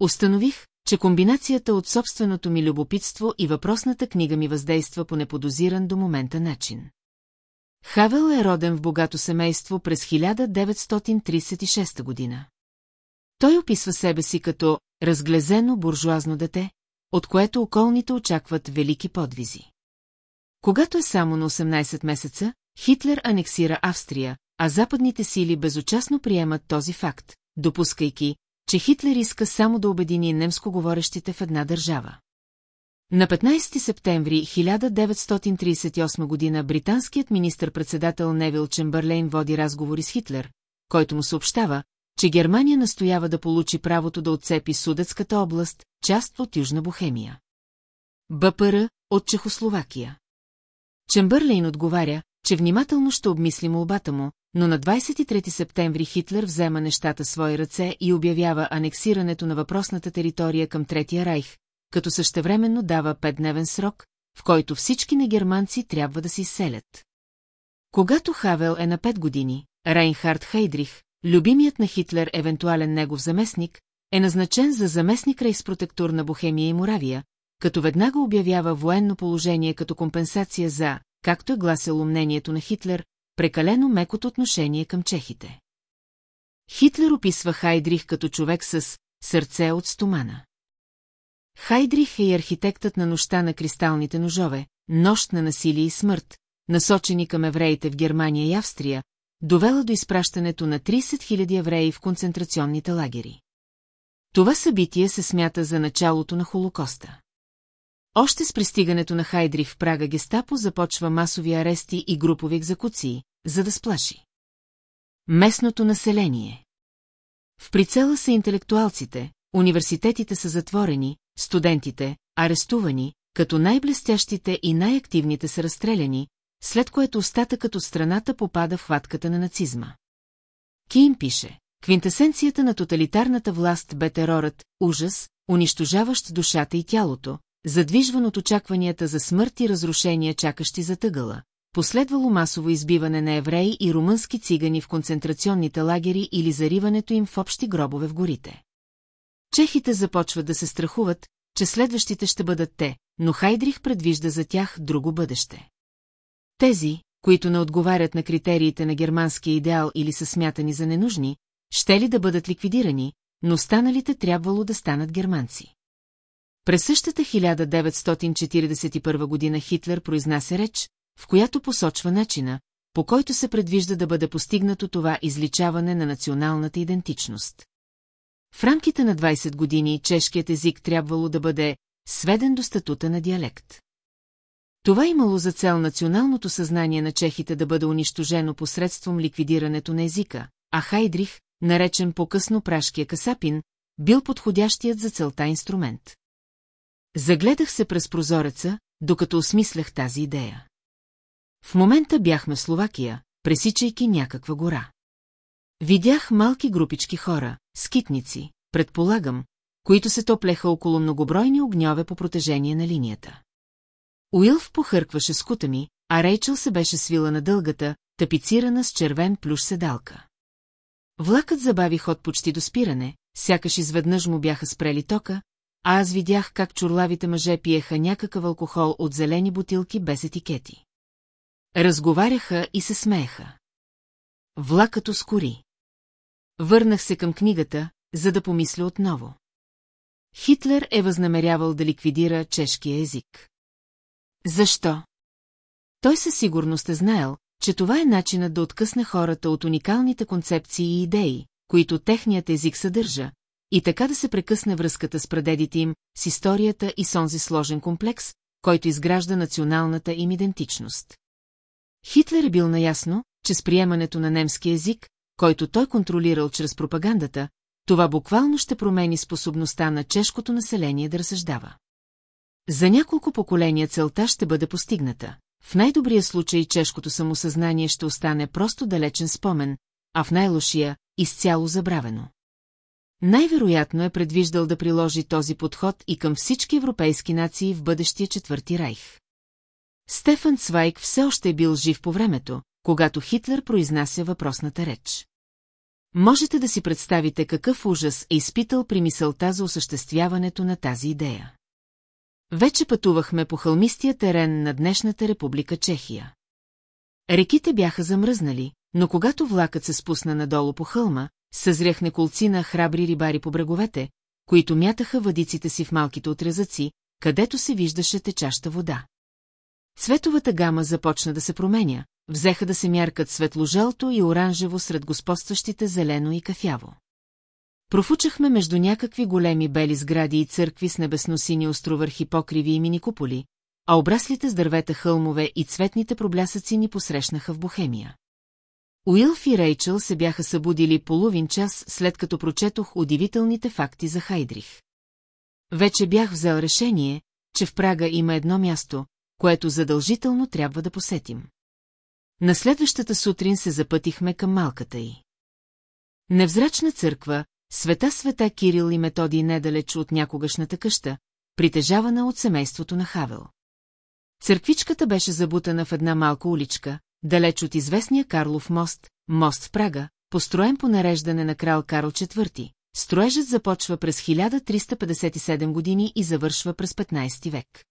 Установих, че комбинацията от собственото ми любопитство и въпросната книга ми въздейства по неподозиран до момента начин. Хавел е роден в богато семейство през 1936 година. Той описва себе си като разглезено буржуазно дете, от което околните очакват велики подвизи. Когато е само на 18 месеца, Хитлер анексира Австрия, а западните сили безучастно приемат този факт, допускайки, че Хитлер иска само да обедини немско говорещите в една държава. На 15 септември 1938 година британският министр-председател Невил Чембърлейн води разговори с Хитлер, който му съобщава, че Германия настоява да получи правото да отцепи Судетската област, част от Южна Бохемия. БПР от Чехословакия. Чембърлейн отговаря, че внимателно ще обмисли молбата му, но на 23 септември Хитлер взема нещата в свои ръце и обявява анексирането на въпросната територия към Третия райх, като същевременно дава петдневен срок, в който всички негерманци трябва да се изселят. Когато Хавел е на 5 години, Райнхард Хейдрих, любимият на Хитлер евентуален негов заместник, е назначен за заместник рейспротектор на Бохемия и Моравия, като веднага обявява военно положение като компенсация за, както е гласило мнението на Хитлер, прекалено мекото отношение към чехите. Хитлер описва Хайдрих като човек с сърце от стомана. Хайдрих е и архитектът на нощта на кристалните ножове, нощ на насилие и смърт, насочени към евреите в Германия и Австрия, довела до изпращането на 30 000 евреи в концентрационните лагери. Това събитие се смята за началото на Холокоста. Още с пристигането на Хайдрих в Прага гестапо започва масови арести и групови екзекуции, за да сплаши. Местното население В прицела са интелектуалците, университетите са затворени, студентите, арестувани, като най-блестящите и най-активните са разстреляни, след което остатъкът от страната попада в хватката на нацизма. Ким пише, квинтесенцията на тоталитарната власт бе терорът, ужас, унищожаващ душата и тялото, задвижван от очакванията за смърт и разрушения чакащи за тъгъла, последвало масово избиване на евреи и румънски цигани в концентрационните лагери или зариването им в общи гробове в горите. Чехите започват да се страхуват, че следващите ще бъдат те, но Хайдрих предвижда за тях друго бъдеще. Тези, които не отговарят на критериите на германския идеал или са смятани за ненужни, ще ли да бъдат ликвидирани, но останалите трябвало да станат германци. През същата 1941 година Хитлер произнася реч, в която посочва начина, по който се предвижда да бъде постигнато това изличаване на националната идентичност. В рамките на 20 години чешкият език трябвало да бъде сведен до статута на диалект. Това имало за цел националното съзнание на чехите да бъде унищожено посредством ликвидирането на езика, а Хайдрих, наречен по-късно прашкия касапин, бил подходящият за целта инструмент. Загледах се през прозореца, докато осмислях тази идея. В момента бяхме в Словакия, пресичайки някаква гора. Видях малки групички хора, скитници, предполагам, които се топлеха около многобройни огньове по протежение на линията. Уилф похъркваше скута ми, а Рейчел се беше свила на дългата, тапицирана с червен плюш седалка. Влакът забави ход почти до спиране, сякаш изведнъж му бяха спрели тока, а аз видях как чурлавите мъже пиеха някакъв алкохол от зелени бутилки без етикети. Разговаряха и се смееха. Влакът ускори. Върнах се към книгата, за да помисля отново. Хитлер е възнамерявал да ликвидира чешкия език. Защо? Той със сигурност е знаел, че това е начинът да откъсне хората от уникалните концепции и идеи, които техният език съдържа, и така да се прекъсне връзката с прадедите им, с историята и с онзи сложен комплекс, който изгражда националната им идентичност. Хитлер е бил наясно, че с приемането на немски език, който той контролирал чрез пропагандата, това буквално ще промени способността на чешкото население да разсъждава. За няколко поколения целта ще бъде постигната. В най-добрия случай чешкото самосъзнание ще остане просто далечен спомен, а в най-лошия – изцяло забравено. Най-вероятно е предвиждал да приложи този подход и към всички европейски нации в бъдещия четвърти райх. Стефан Цвайк все още е бил жив по времето, когато Хитлер произнася въпросната реч. Можете да си представите какъв ужас е изпитал при мисълта за осъществяването на тази идея. Вече пътувахме по хълмистия терен на днешната република Чехия. Реките бяха замръзнали, но когато влакът се спусна надолу по хълма, съзрях неколци на храбри рибари по бреговете, които мятаха въдиците си в малките отрезъци, където се виждаше течаща вода. Цветовата гама започна да се променя, взеха да се мяркат светложълто и оранжево сред господстващите зелено и кафяво. Профучахме между някакви големи бели сгради и църкви с небесносини островърхи покриви и миникуполи, а обраслите с дървета хълмове и цветните проблясъци ни посрещнаха в Бохемия. Уилф и Рейчел се бяха събудили половин час, след като прочетох удивителните факти за Хайдрих. Вече бях взел решение, че в Прага има едно място, което задължително трябва да посетим. На следващата сутрин се запътихме към малката й. Невзрачна църква, света света Кирил и Методий недалеч от някогашната къща, притежавана от семейството на Хавел. Църквичката беше забутана в една малка уличка, далеч от известния Карлов мост, мост в Прага, построен по нареждане на крал Карл IV. Строежът започва през 1357 години и завършва през 15 век.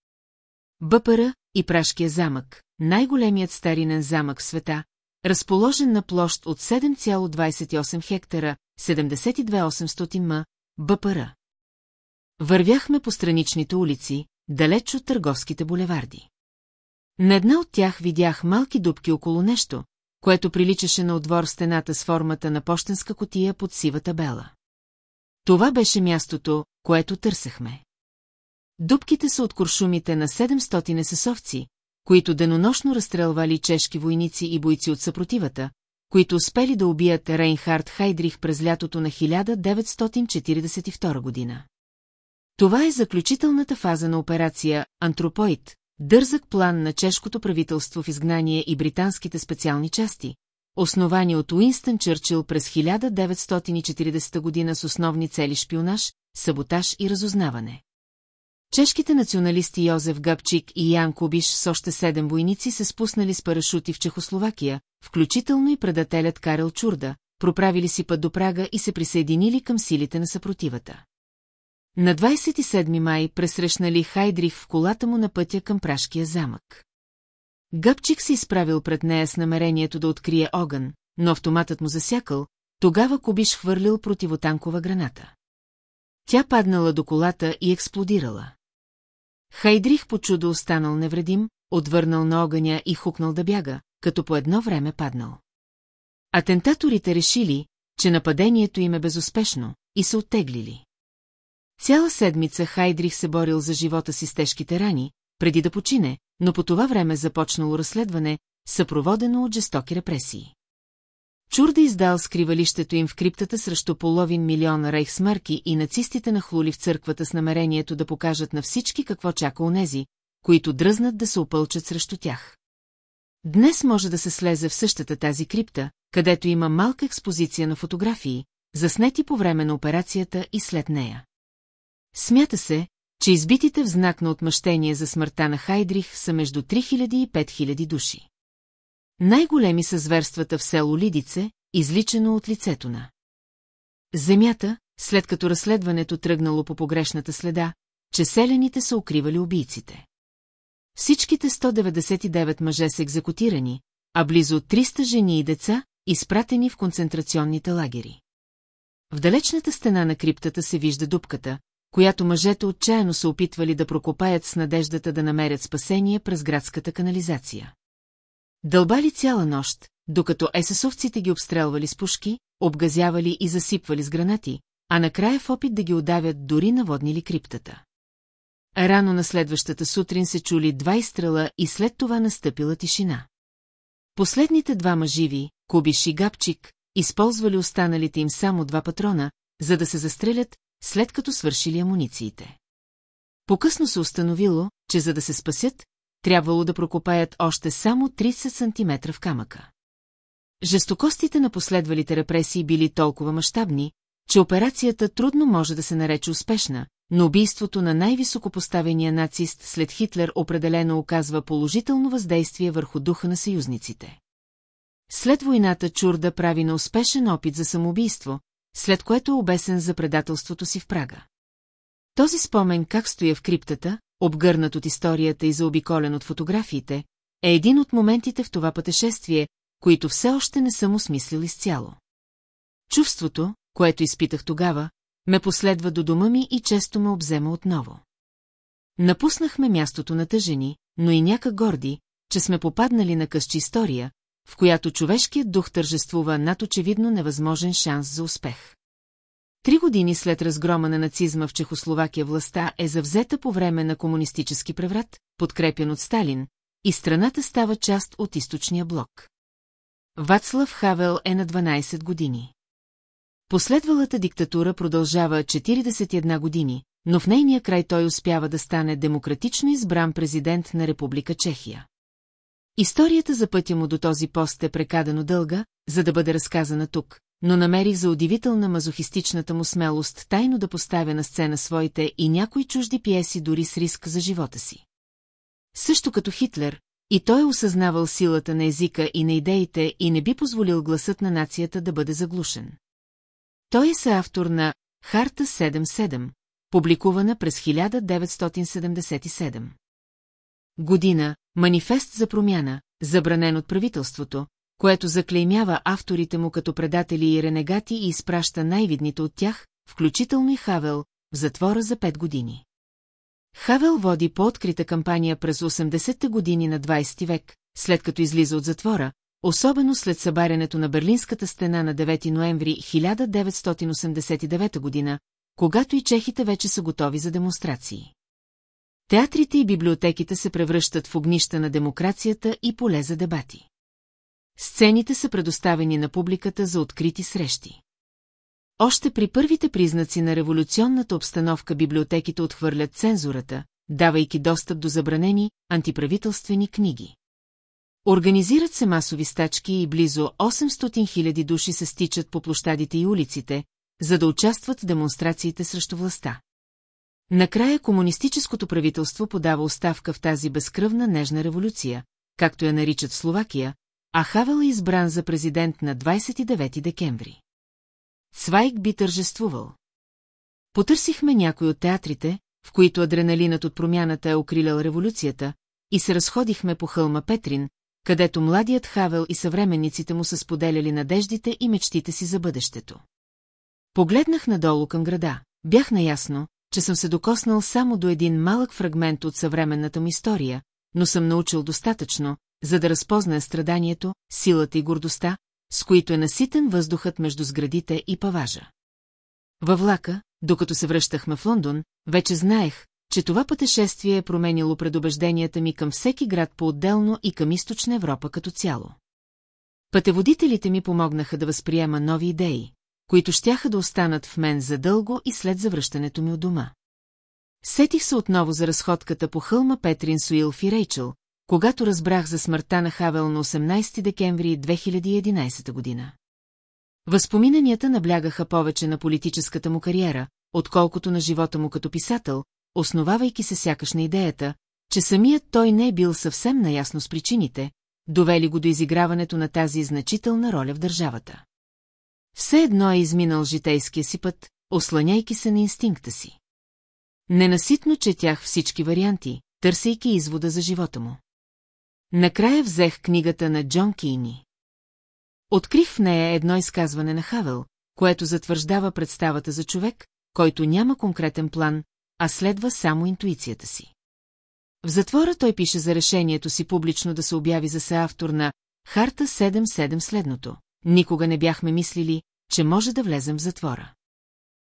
Бъпъра и Прашкия замък, най-големият старинен замък в света, разположен на площ от 7,28 хектара, 72800 м, БПР. Вървяхме по страничните улици, далеч от търговските булеварди. На една от тях видях малки дубки около нещо, което приличаше на отвор стената с формата на почтенска котия под сивата бела. Това беше мястото, което търсехме. Дубките са от куршумите на 700 есесовци, които денонощно разстрелвали чешки войници и бойци от съпротивата, които успели да убият Рейнхард Хайдрих през лятото на 1942 година. Това е заключителната фаза на операция «Антропоид», дързък план на чешкото правителство в изгнание и британските специални части, основани от Уинстън Чърчил през 1940 година с основни цели шпионаж, саботаж и разузнаване. Чешките националисти Йозеф Габчик и Ян Кубиш с още седем войници се спуснали с парашути в Чехословакия, включително и предателят Карел Чурда, проправили си път до Прага и се присъединили към силите на съпротивата. На 27 май пресрещнали Хайдрих в колата му на пътя към Прашкия замък. Гъбчик се изправил пред нея с намерението да открие огън, но автоматът му засякал, тогава Кубиш хвърлил противотанкова граната. Тя паднала до колата и експлодирала. Хайдрих по чудо останал невредим, отвърнал на огъня и хукнал да бяга, като по едно време паднал. Атентаторите решили, че нападението им е безуспешно, и се оттеглили. Цяла седмица Хайдрих се борил за живота си с тежките рани, преди да почине, но по това време започнало разследване, съпроводено от жестоки репресии. Чурда издал скривалището им в криптата срещу половин милион рейхсмарки и нацистите нахлули в църквата с намерението да покажат на всички какво чака онези, които дръзнат да се опълчат срещу тях. Днес може да се слезе в същата тази крипта, където има малка експозиция на фотографии, заснети по време на операцията и след нея. Смята се, че избитите в знак на отмъщение за смъртта на Хайдрих са между 3000 и 5000 души. Най-големи са зверствата в село Лидице, изличено от лицето на. Земята, след като разследването тръгнало по погрешната следа, че селените са укривали убийците. Всичките 199 мъже са екзекутирани, а близо 300 жени и деца, изпратени в концентрационните лагери. В далечната стена на криптата се вижда дупката, която мъжете отчаяно се опитвали да прокопаят с надеждата да намерят спасение през градската канализация. Дълбали цяла нощ, докато есесовците ги обстрелвали с пушки, обгазявали и засипвали с гранати, а накрая в опит да ги удавят дори наводнили криптата. рано на следващата сутрин се чули два изстрела и след това настъпила тишина. Последните двама живи, Кубиш и Гапчик, използвали останалите им само два патрона, за да се застрелят, след като свършили амунициите. Покъсно се установило, че за да се спасят, трябвало да прокопаят още само 30 см в камъка. Жестокостите на последвалите репресии били толкова мащабни, че операцията трудно може да се нарече успешна, но убийството на най-високопоставения нацист след Хитлер определено оказва положително въздействие върху духа на съюзниците. След войната Чурда прави на успешен опит за самоубийство, след което е обесен за предателството си в Прага. Този спомен как стоя в криптата, обгърнат от историята и заобиколен от фотографиите, е един от моментите в това пътешествие, които все още не съм осмислил изцяло. Чувството, което изпитах тогава, ме последва до дома ми и често ме обзема отново. Напуснахме мястото на тъжени, но и няка горди, че сме попаднали на къщи история, в която човешкият дух тържествува над очевидно невъзможен шанс за успех. Три години след разгрома на нацизма в Чехословакия властта е завзета по време на комунистически преврат, подкрепен от Сталин, и страната става част от източния блок. Вацлав Хавел е на 12 години. Последвалата диктатура продължава 41 години, но в нейния край той успява да стане демократично избран президент на Република Чехия. Историята за пътя му до този пост е прекадено дълга, за да бъде разказана тук, но намерих за удивителна мазохистичната му смелост тайно да поставя на сцена своите и някои чужди пиеси дори с риск за живота си. Също като Хитлер, и той е осъзнавал силата на езика и на идеите и не би позволил гласът на нацията да бъде заглушен. Той е съавтор на Харта 7.7, публикувана през 1977. Година, манифест за промяна, забранен от правителството, което заклеймява авторите му като предатели и ренегати и изпраща най-видните от тях, включително и Хавел, в затвора за 5 години. Хавел води по-открита кампания през 80-те години на 20 век, след като излиза от затвора, особено след събарянето на Берлинската стена на 9 ноември 1989 година, когато и чехите вече са готови за демонстрации. Театрите и библиотеките се превръщат в огнища на демокрацията и поле за дебати. Сцените са предоставени на публиката за открити срещи. Още при първите признаци на революционната обстановка библиотеките отхвърлят цензурата, давайки достъп до забранени, антиправителствени книги. Организират се масови стачки и близо 800 000 души се стичат по площадите и улиците, за да участват в демонстрациите срещу властта. Накрая комунистическото правителство подава оставка в тази безкръвна нежна революция, както я наричат Словакия, а Хавел е избран за президент на 29 декември. Цвайк би тържествувал. Потърсихме някой от театрите, в които адреналинът от промяната е окрилял революцията, и се разходихме по хълма Петрин, където младият Хавел и съвременниците му са споделяли надеждите и мечтите си за бъдещето. Погледнах надолу към града, бях наясно, че съм се докоснал само до един малък фрагмент от съвременната му история, но съм научил достатъчно, за да разпозная страданието, силата и гордостта, с които е наситен въздухът между сградите и паважа. Във влака, докато се връщахме в Лондон, вече знаех, че това пътешествие е променило предубежденията ми към всеки град по-отделно и към източна Европа като цяло. Пътеводителите ми помогнаха да възприема нови идеи, които щяха да останат в мен задълго и след завръщането ми от дома. Сетих се отново за разходката по хълма Петрин Суилф и Рейчел, когато разбрах за смъртта на Хавел на 18 декември 2011 година. Възпоминанията наблягаха повече на политическата му кариера, отколкото на живота му като писател, основавайки се сякаш на идеята, че самият той не е бил съвсем наясно с причините, довели го до изиграването на тази значителна роля в държавата. Все едно е изминал житейския си път, осланяйки се на инстинкта си. Ненаситно четях всички варианти, търсейки извода за живота му. Накрая взех книгата на Джон Кейни. Открих в нея едно изказване на Хавел, което затвърждава представата за човек, който няма конкретен план, а следва само интуицията си. В затвора той пише за решението си публично да се обяви за съавтор на Харта 7.7 следното. Никога не бяхме мислили, че може да влезем в затвора.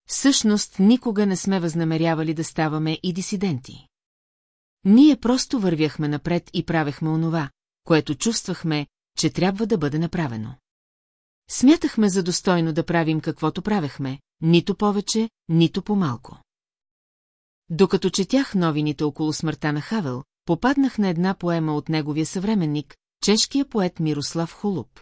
Всъщност, никога не сме възнамерявали да ставаме и дисиденти. Ние просто вървяхме напред и правехме онова, което чувствахме, че трябва да бъде направено. Смятахме за достойно да правим каквото правехме, нито повече, нито по-малко. Докато четях новините около смъртта на Хавел, попаднах на една поема от неговия съвременник, чешкия поет Мирослав Холуб.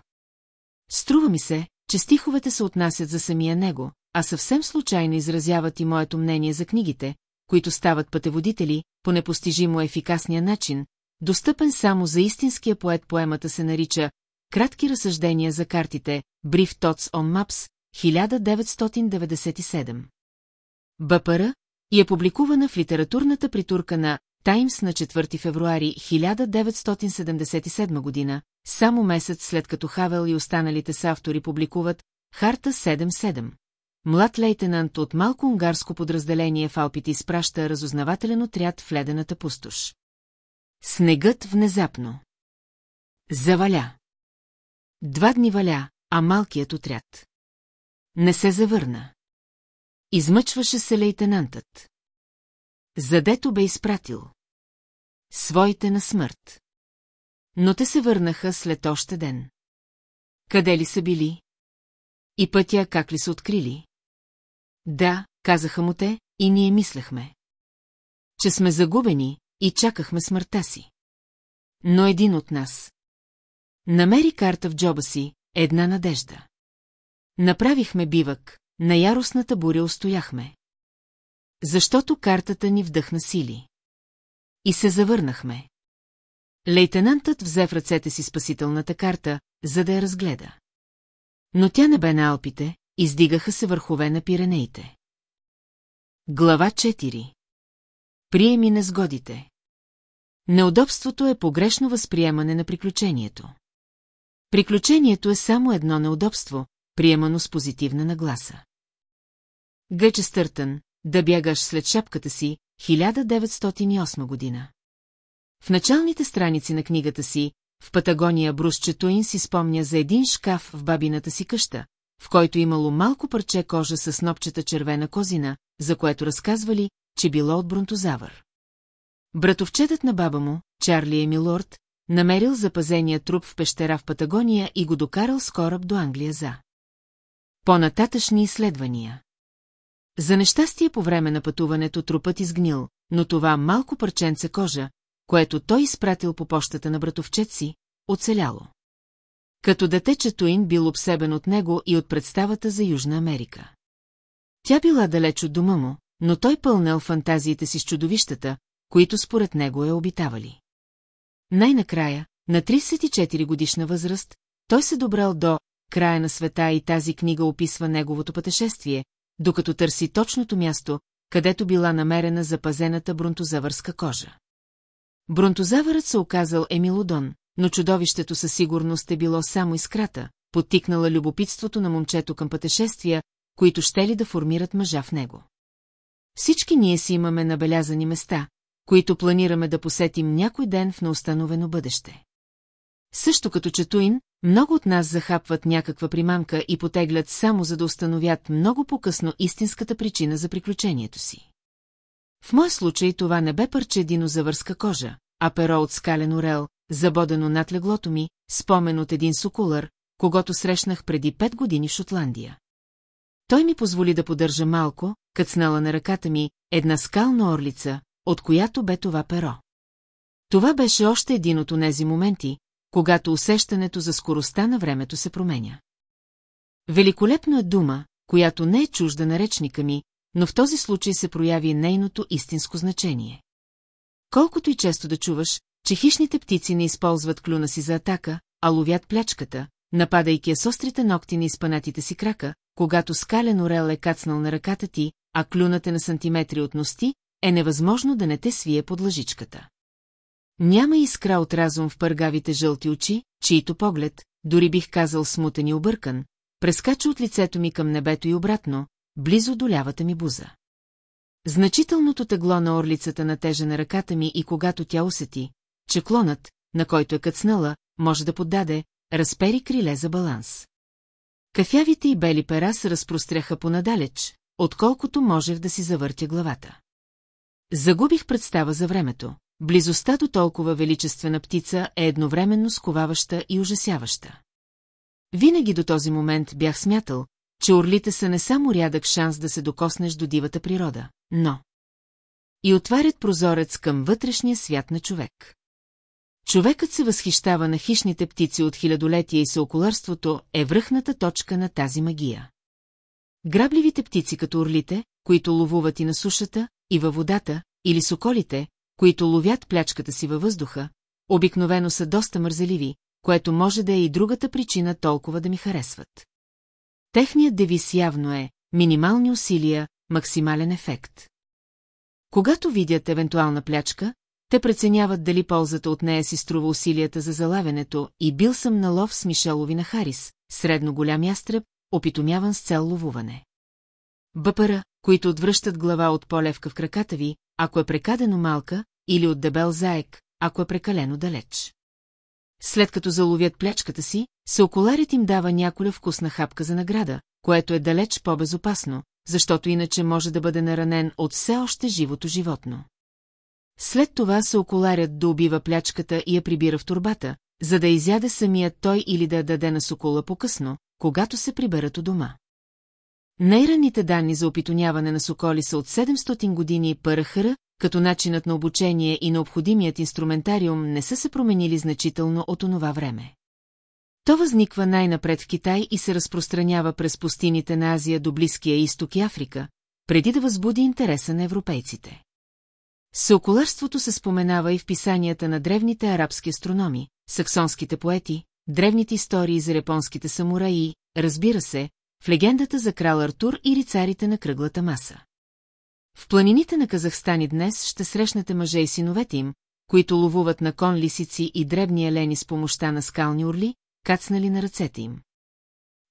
Струва ми се, че стиховете се отнасят за самия него, а съвсем случайно изразяват и моето мнение за книгите, които стават пътеводители, по непостижимо ефикасния начин, достъпен само за истинския поет поемата се нарича Кратки разсъждения за картите, Brief Thoughts on Maps, 1997. БПР и е публикувана в литературната притурка на Таймс на 4 февруари 1977 година, само месец след като Хавел и останалите са автори публикуват Харта 7.7. Млад лейтенант от малко унгарско подразделение в Алпите изпраща разузнавателен отряд в ледената пустош. Снегът внезапно. Заваля. Два дни валя, а малкият отряд. Не се завърна. Измъчваше се лейтенантът. Задето бе изпратил. Своите на смърт. Но те се върнаха след още ден. Къде ли са били? И пътя как ли са открили? Да, казаха му те, и ние мислехме. Че сме загубени и чакахме смъртта си. Но един от нас. Намери карта в джоба си, една надежда. Направихме бивък, на яростната буря устояхме. Защото картата ни вдъхна сили. И се завърнахме. Лейтенантът взе в ръцете си спасителната карта, за да я разгледа. Но тя не бе на Алпите, издигаха се върхове на Пиренеите. Глава 4 Приеми на сгодите Неудобството е погрешно възприемане на приключението. Приключението е само едно неудобство, приемано с позитивна нагласа. Гъче Стъртън, да бягаш след шапката си, 1908 година. В началните страници на книгата си, в Патагония Брус Четуин си спомня за един шкаф в бабината си къща, в който имало малко парче кожа с нопчета червена козина, за което разказвали, че било от бронтозавър. Братовчетът на баба му, Чарли Емилорд, намерил запазения труп в пещера в Патагония и го докарал с кораб до Англия за. По-нататъчни изследвания. За нещастие по време на пътуването трупът изгнил, но това малко парченце кожа, което той изпратил по почтата на братовчет си, оцеляло. Като дете Четуин бил обсебен от него и от представата за Южна Америка. Тя била далеч от дома му, но той пълнел фантазиите си с чудовищата, които според него е обитавали. Най-накрая, на 34 годишна възраст, той се добрал до края на света и тази книга описва неговото пътешествие, докато търси точното място, където била намерена запазената бронтозавърска кожа. Бронтозавърът се оказал Емилодон, но чудовището със сигурност е било само искрата, подтикнала любопитството на момчето към пътешествия, които ще ли да формират мъжа в него. Всички ние си имаме набелязани места, които планираме да посетим някой ден в неустановено бъдеще. Също като Четуин, много от нас захапват някаква примамка и потеглят само за да установят много по-късно истинската причина за приключението си. В мой случай това не бе парче динозавърска кожа, а перо от скален орел, забодено над леглото ми, спомен от един сокулър, когато срещнах преди пет години в Шотландия. Той ми позволи да поддържа малко, кацнала на ръката ми, една скална орлица, от която бе това перо. Това беше още един от онези моменти, когато усещането за скоростта на времето се променя. Великолепно е дума, която не е чужда на речника ми, но в този случай се прояви нейното истинско значение. Колкото и често да чуваш, че хищните птици не използват клюна си за атака, а ловят плячката, нападайки я с острите ногти на изпанатите си крака, когато скален орел е кацнал на ръката ти, а клюнат е на сантиметри от ности, е невъзможно да не те свие под лъжичката. Няма искра от разум в пъргавите жълти очи, чието поглед, дори бих казал смутен и объркан, прескача от лицето ми към небето и обратно, близо до лявата ми буза. Значителното тегло на орлицата натежа на ръката ми и когато тя усети, че клонът, на който е кацнала, може да поддаде, разпери криле за баланс. Кафявите и бели пера се разпростряха понадалеч, отколкото можех да си завъртя главата. Загубих представа за времето, близостта до толкова величествена птица е едновременно сковаваща и ужасяваща. Винаги до този момент бях смятал, че орлите са не само рядък шанс да се докоснеш до дивата природа, но и отварят прозорец към вътрешния свят на човек. Човекът се възхищава на хищните птици от хилядолетия и съоколарството е връхната точка на тази магия. Грабливите птици като орлите, които ловуват и на сушата, и във водата, или соколите, които ловят плячката си във въздуха, обикновено са доста мързеливи, което може да е и другата причина толкова да ми харесват. Техният девиз явно е минимални усилия, максимален ефект. Когато видят евентуална плячка, те преценяват дали ползата от нея си струва усилията за залавянето и бил съм на лов с Мишелови на Харис, средно голям ястреб, опитомяван с цел ловуване. Бъпъра, които отвръщат глава от полевка в краката ви, ако е прекадено малка, или от дебел заек, ако е прекалено далеч. След като заловят плячката си, околарят им дава няколя вкусна хапка за награда, което е далеч по-безопасно, защото иначе може да бъде наранен от все още живото животно. След това се околарят да убива плячката и я прибира в турбата, за да изяде самият той или да я даде на сокола по-късно, когато се приберат у дома. Най-ранните данни за опитоняване на соколи са от 700 години ПРХР, като начинът на обучение и необходимият инструментариум не са се променили значително от онова време. То възниква най-напред в Китай и се разпространява през пустините на Азия до Близкия изток и Африка, преди да възбуди интереса на европейците. Соколарството се споменава и в писанията на древните арабски астрономи, саксонските поети, древните истории за японските самураи, разбира се, в легендата за крал Артур и рицарите на кръглата маса. В планините на Казахстан и днес ще срещнете мъже и синовете им, които ловуват на кон лисици и дребни елени с помощта на скални орли, кацнали на ръцете им.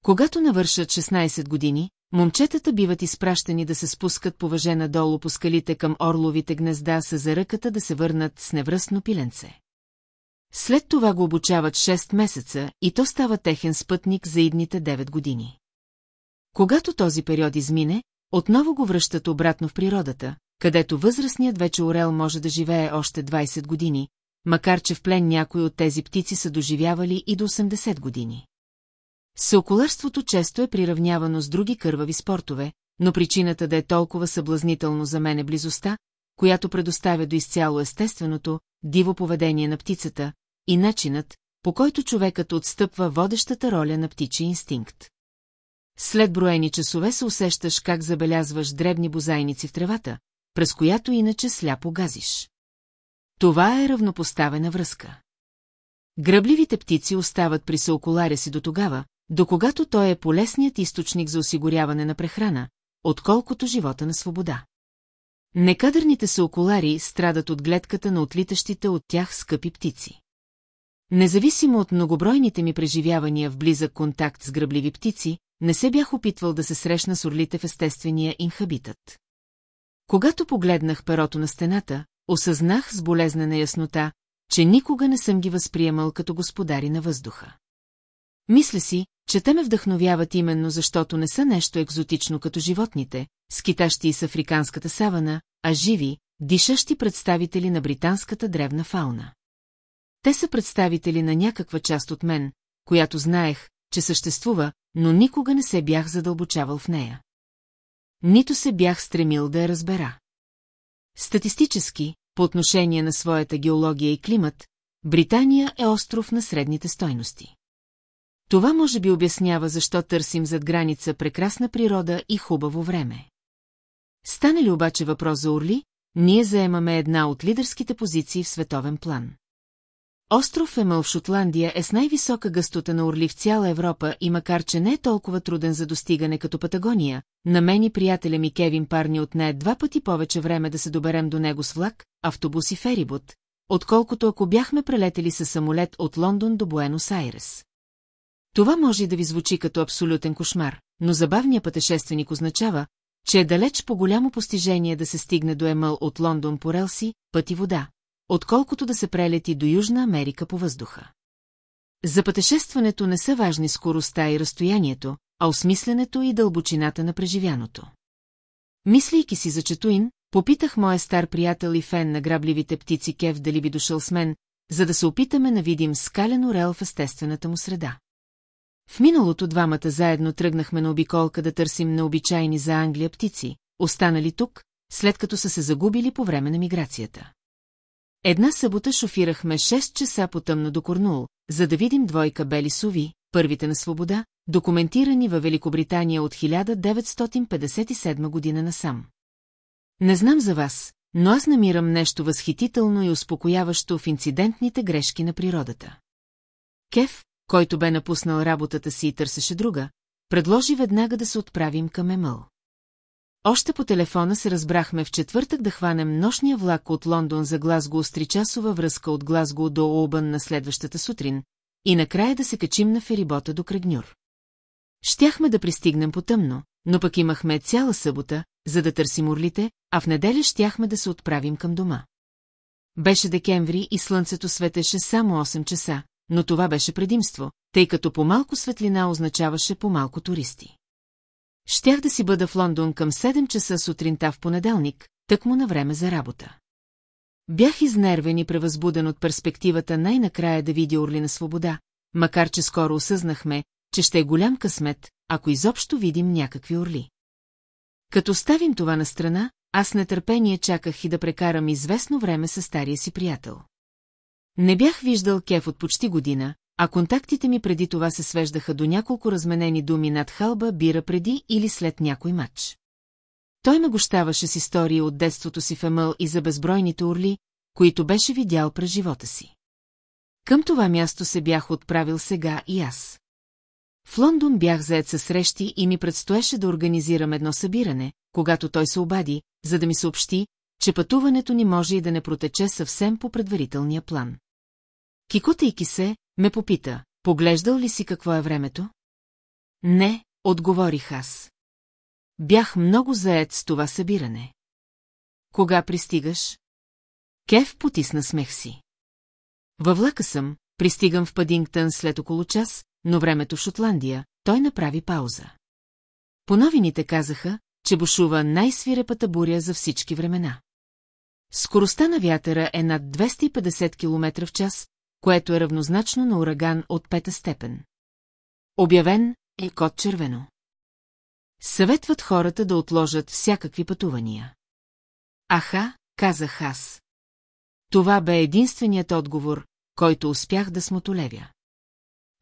Когато навършат 16 години, момчетата биват изпращани да се спускат по въже надолу по скалите към орловите гнезда с заръката да се върнат с невръстно пиленце. След това го обучават 6 месеца и то става техен спътник за идните 9 години. Когато този период измине, отново го връщат обратно в природата, където възрастният вече орел може да живее още 20 години, макар че в плен някои от тези птици са доживявали и до 80 години. Соколарството често е приравнявано с други кървави спортове, но причината да е толкова съблазнително за мен е близостта, която предоставя до изцяло естественото, диво поведение на птицата и начинът, по който човекът отстъпва водещата роля на птичи инстинкт. След броени часове се усещаш как забелязваш дребни бозайници в тревата, през която иначе сляпо газиш. Това е равнопоставена връзка. Гръбливите птици остават при съоколаря си до тогава, до той е полесният източник за осигуряване на прехрана, отколкото живота на свобода. Некадърните съоколари страдат от гледката на отлитащите от тях скъпи птици. Независимо от многобройните ми преживявания в близък контакт с гръбливи птици, не се бях опитвал да се срещна с орлите в естествения им хабитат. Когато погледнах перото на стената, осъзнах с болезнена яснота, че никога не съм ги възприемал като господари на въздуха. Мисля си, че те ме вдъхновяват именно защото не са нещо екзотично като животните, скитащи с африканската савана, а живи, дишащи представители на британската древна фауна. Те са представители на някаква част от мен, която знаех, че съществува, но никога не се бях задълбочавал в нея. Нито се бях стремил да я разбера. Статистически, по отношение на своята геология и климат, Британия е остров на средните стойности. Това може би обяснява защо търсим зад граница прекрасна природа и хубаво време. Стане ли обаче въпрос за Орли, ние заемаме една от лидерските позиции в световен план. Остров Емъл в Шотландия е с най-висока гъстота на орли в цяла Европа и макар, че не е толкова труден за достигане като Патагония, на мен и приятеля ми Кевин Парни отне два пъти повече време да се доберем до него с влак, автобус и ферибот, отколкото ако бяхме прелетели със самолет от Лондон до Буенос Айрес. Това може да ви звучи като абсолютен кошмар, но забавният пътешественик означава, че е далеч по голямо постижение да се стигне до Емъл от Лондон по релси, пъти вода, отколкото да се прелети до Южна Америка по въздуха. За пътешестването не са важни скоростта и разстоянието, а осмисленето и дълбочината на преживяното. Мислейки си за Четуин, Попитах моя стар приятел и фен на грабливите птици Кев дали би дошъл с мен, за да се опитаме на видим скален орел в естествената му среда. В миналото двамата заедно тръгнахме на обиколка да търсим необичайни за Англия птици, останали тук, след като са се загубили по време на миграцията. Една събота шофирахме 6 часа по тъмно до Корнул, за да видим двойка бели суви, първите на свобода, документирани във Великобритания от 1957 година насам. Не знам за вас, но аз намирам нещо възхитително и успокояващо в инцидентните грешки на природата. Кеф, който бе напуснал работата си и търсеше друга, предложи веднага да се отправим към Емъл. Още по телефона се разбрахме в четвъртък да хванем нощния влак от Лондон за Глазго с тричасова връзка от Глазго до Олбън на следващата сутрин и накрая да се качим на ферибота до Крегнюр. Щяхме да пристигнем потъмно, но пък имахме цяла събота, за да търсим орлите, а в неделя щяхме да се отправим към дома. Беше декември и слънцето светеше само 8 часа, но това беше предимство, тъй като по-малко светлина означаваше по-малко туристи. Щях да си бъда в Лондон към 7 часа сутринта в понеделник, тъкмо на време за работа. Бях изнервен и превъзбуден от перспективата най-накрая да видя Орли на свобода, макар че скоро осъзнахме, че ще е голям късмет, ако изобщо видим някакви орли. Като ставим това на страна, аз нетърпение чаках и да прекарам известно време с стария си приятел. Не бях виждал Кеф от почти година, а контактите ми преди това се свеждаха до няколко разменени думи над халба, бира преди или след някой матч. Той ме гощаваше с истории от детството си в Емъл и за безбройните орли, които беше видял през живота си. Към това място се бях отправил сега и аз. В Лондон бях заед със срещи и ми предстоеше да организирам едно събиране, когато той се обади, за да ми съобщи, че пътуването ни може и да не протече съвсем по предварителния план. Кикотайки се, ме попита, поглеждал ли си какво е времето? Не, отговорих аз. Бях много заед с това събиране. Кога пристигаш? Кев потисна смех си. Във влака съм, пристигам в Падингтън след около час, но времето в Шотландия, той направи пауза. По новините казаха, че бушува най-свирепата буря за всички времена. Скоростта на вятъра е над 250 км в час, което е равнозначно на ураган от пета степен. Обявен е код червено. Съветват хората да отложат всякакви пътувания. Аха, казах аз. Това бе единственият отговор, който успях да смотолевя.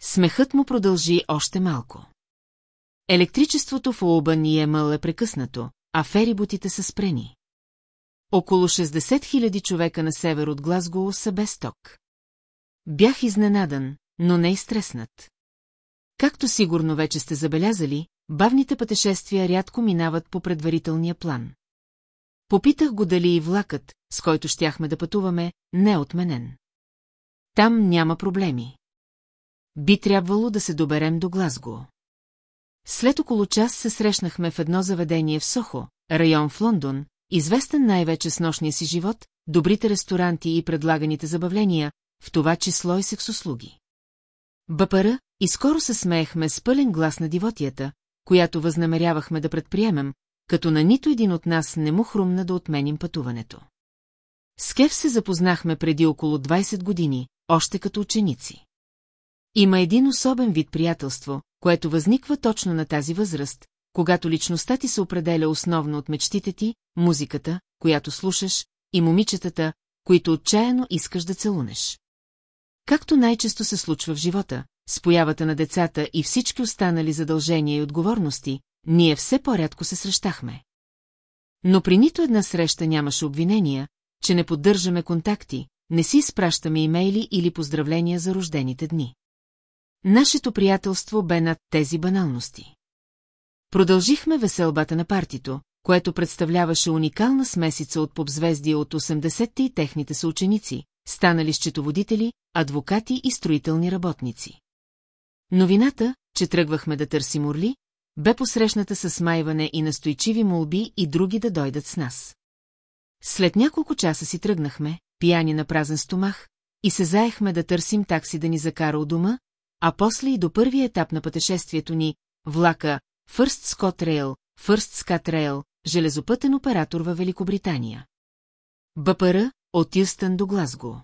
Смехът му продължи още малко. Електричеството в Улбан и Емъл е прекъснато, а ферибутите са спрени. Около 60 000 човека на север от Глазго са без ток. Бях изненадан, но не изтреснат. Както сигурно вече сте забелязали, бавните пътешествия рядко минават по предварителния план. Попитах го дали и влакът, с който щяхме да пътуваме, не е отменен. Там няма проблеми. Би трябвало да се доберем до Глазго. След около час се срещнахме в едно заведение в Сохо, район в Лондон, известен най-вече с нощния си живот, добрите ресторанти и предлаганите забавления, в това число и сексослуги. Бъпара, и скоро се смеехме с пълен глас на дивотията, която възнамерявахме да предприемем, като на нито един от нас не му хрумна да отменим пътуването. С Кев се запознахме преди около 20 години, още като ученици. Има един особен вид приятелство, което възниква точно на тази възраст, когато личността ти се определя основно от мечтите ти, музиката, която слушаш, и момичетата, които отчаяно искаш да целунеш. Както най-често се случва в живота, с появата на децата и всички останали задължения и отговорности, ние все по-рядко се срещахме. Но при нито една среща нямаше обвинения, че не поддържаме контакти, не си изпращаме имейли или поздравления за рождените дни. Нашето приятелство бе над тези баналности. Продължихме веселбата на партито, което представляваше уникална смесица от попзвездия от 80-те и техните съученици, станали счетоводители, адвокати и строителни работници. Новината, че тръгвахме да търсим Орли, бе посрещната с смайване и настойчиви молби и други да дойдат с нас. След няколко часа си тръгнахме, пияни на празен стомах, и се заехме да търсим такси да ни закара у дома, а после и до първия етап на пътешествието ни, влака First Scott Rail, First Scott Rail, железопътен оператор във Великобритания. БПР от Юстън до Глазго.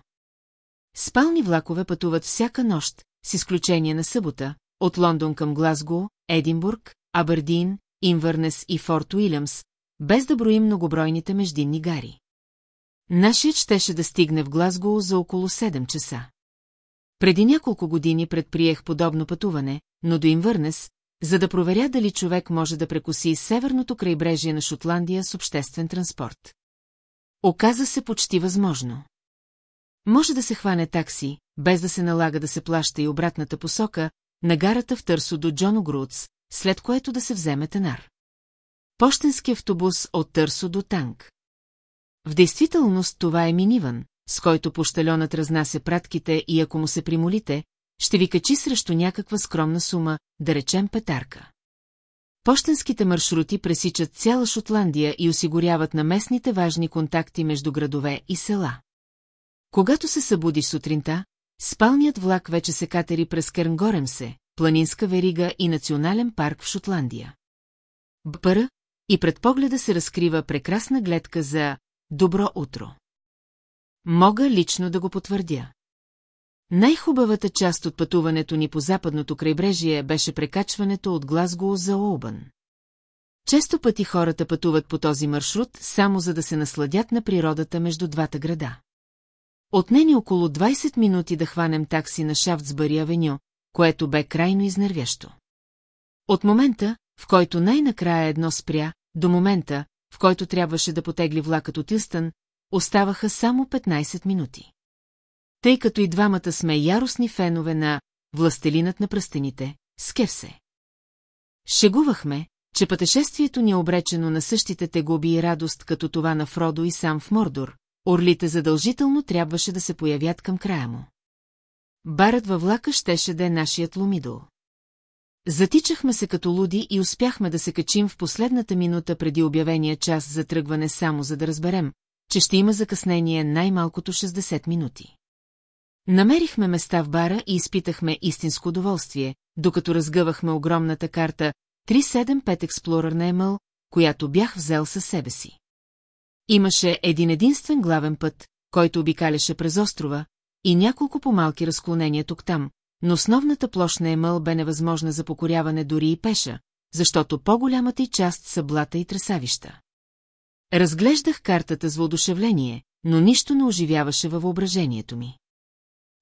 Спални влакове пътуват всяка нощ, с изключение на събота, от Лондон към Глазго, Единбург, Абърдин, Инвърнес и Форт Уилямс, без да броим многобройните междинни гари. Нашият щеше да стигне в Глазго за около 7 часа. Преди няколко години предприех подобно пътуване, но до Инвърнес, за да проверя дали човек може да прекоси северното крайбрежие на Шотландия с обществен транспорт. Оказа се почти възможно. Може да се хване такси, без да се налага да се плаща и обратната посока, на гарата в Търсо до Джон Грудс, след което да се вземе тенар. Пощенски автобус от Търсо до Танк. В действителност това е миниван, с който пощалонът разнася пратките и ако му се примолите, ще ви качи срещу някаква скромна сума, да речем петарка. Пощенските маршрути пресичат цяла Шотландия и осигуряват на местните важни контакти между градове и села. Когато се събудиш сутринта, спалният влак вече се катери през Кернгоремсе, планинска верига и национален парк в Шотландия. Бпър и пред погледа се разкрива прекрасна гледка за «Добро утро». Мога лично да го потвърдя. Най-хубавата част от пътуването ни по западното крайбрежие беше прекачването от Глазго за Олбън. Често пъти хората пътуват по този маршрут, само за да се насладят на природата между двата града. Отне ни около 20 минути да хванем такси на Шафтсбъри авеню, което бе крайно изнервящо. От момента, в който най-накрая едно спря, до момента, в който трябваше да потегли влакът от Юстън, оставаха само 15 минути. Тъй като и двамата сме яростни фенове на «Властелинът на пръстените», скеф се. Шегувахме, че пътешествието ни е обречено на същите тегуби и радост, като това на Фродо и сам в Мордор, орлите задължително трябваше да се появят към края му. Барът във влака щеше да е нашият ломидол. Затичахме се като луди и успяхме да се качим в последната минута преди обявения час за тръгване само за да разберем, че ще има закъснение най-малкото 60 минути. Намерихме места в бара и изпитахме истинско удоволствие, докато разгъвахме огромната карта 375 Explorer на Емъл, която бях взел със себе си. Имаше един единствен главен път, който обикаляше през острова, и няколко по-малки разклонения тук-там, но основната площ на Емъл бе невъзможна за покоряване дори и пеша, защото по-голямата и част са блата и тресавища. Разглеждах картата с воодушевление, но нищо не оживяваше във въображението ми.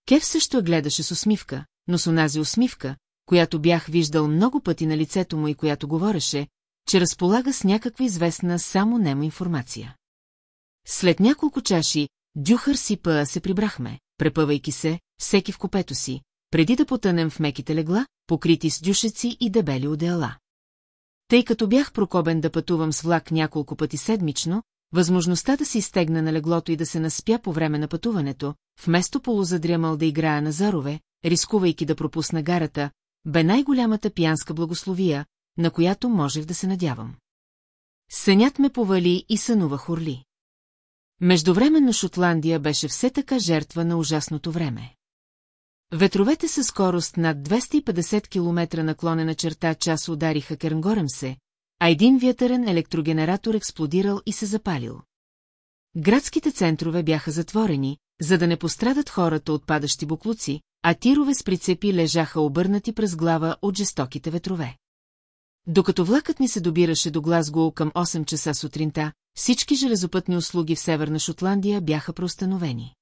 Кев също гледаше с усмивка, но с онази усмивка, която бях виждал много пъти на лицето му и която говореше, че разполага с някаква известна само нема информация. След няколко чаши, дюхър си пъа се прибрахме, препъвайки се, всеки в копето си, преди да потънем в меките легла, покрити с дюшеци и дебели одеяла. Тъй като бях прокобен да пътувам с влак няколко пъти седмично, възможността да се изтегна на леглото и да се наспя по време на пътуването, вместо полузадрямал да играя на зарове, рискувайки да пропусна гарата, бе най-голямата пиянска благословия, на която можех да се надявам. Сънят ме повали и сънувах орли. Междувременно Шотландия беше все така жертва на ужасното време. Ветровете със скорост над 250 км наклонена черта час удариха Кернгоремсе, а един вятърен електрогенератор експлодирал и се запалил. Градските центрове бяха затворени, за да не пострадат хората от падащи буклуци, а тирове с прицепи лежаха обърнати през глава от жестоките ветрове. Докато влакът ни се добираше до Глазго към 8 часа сутринта, всички железопътни услуги в Северна Шотландия бяха проустановени.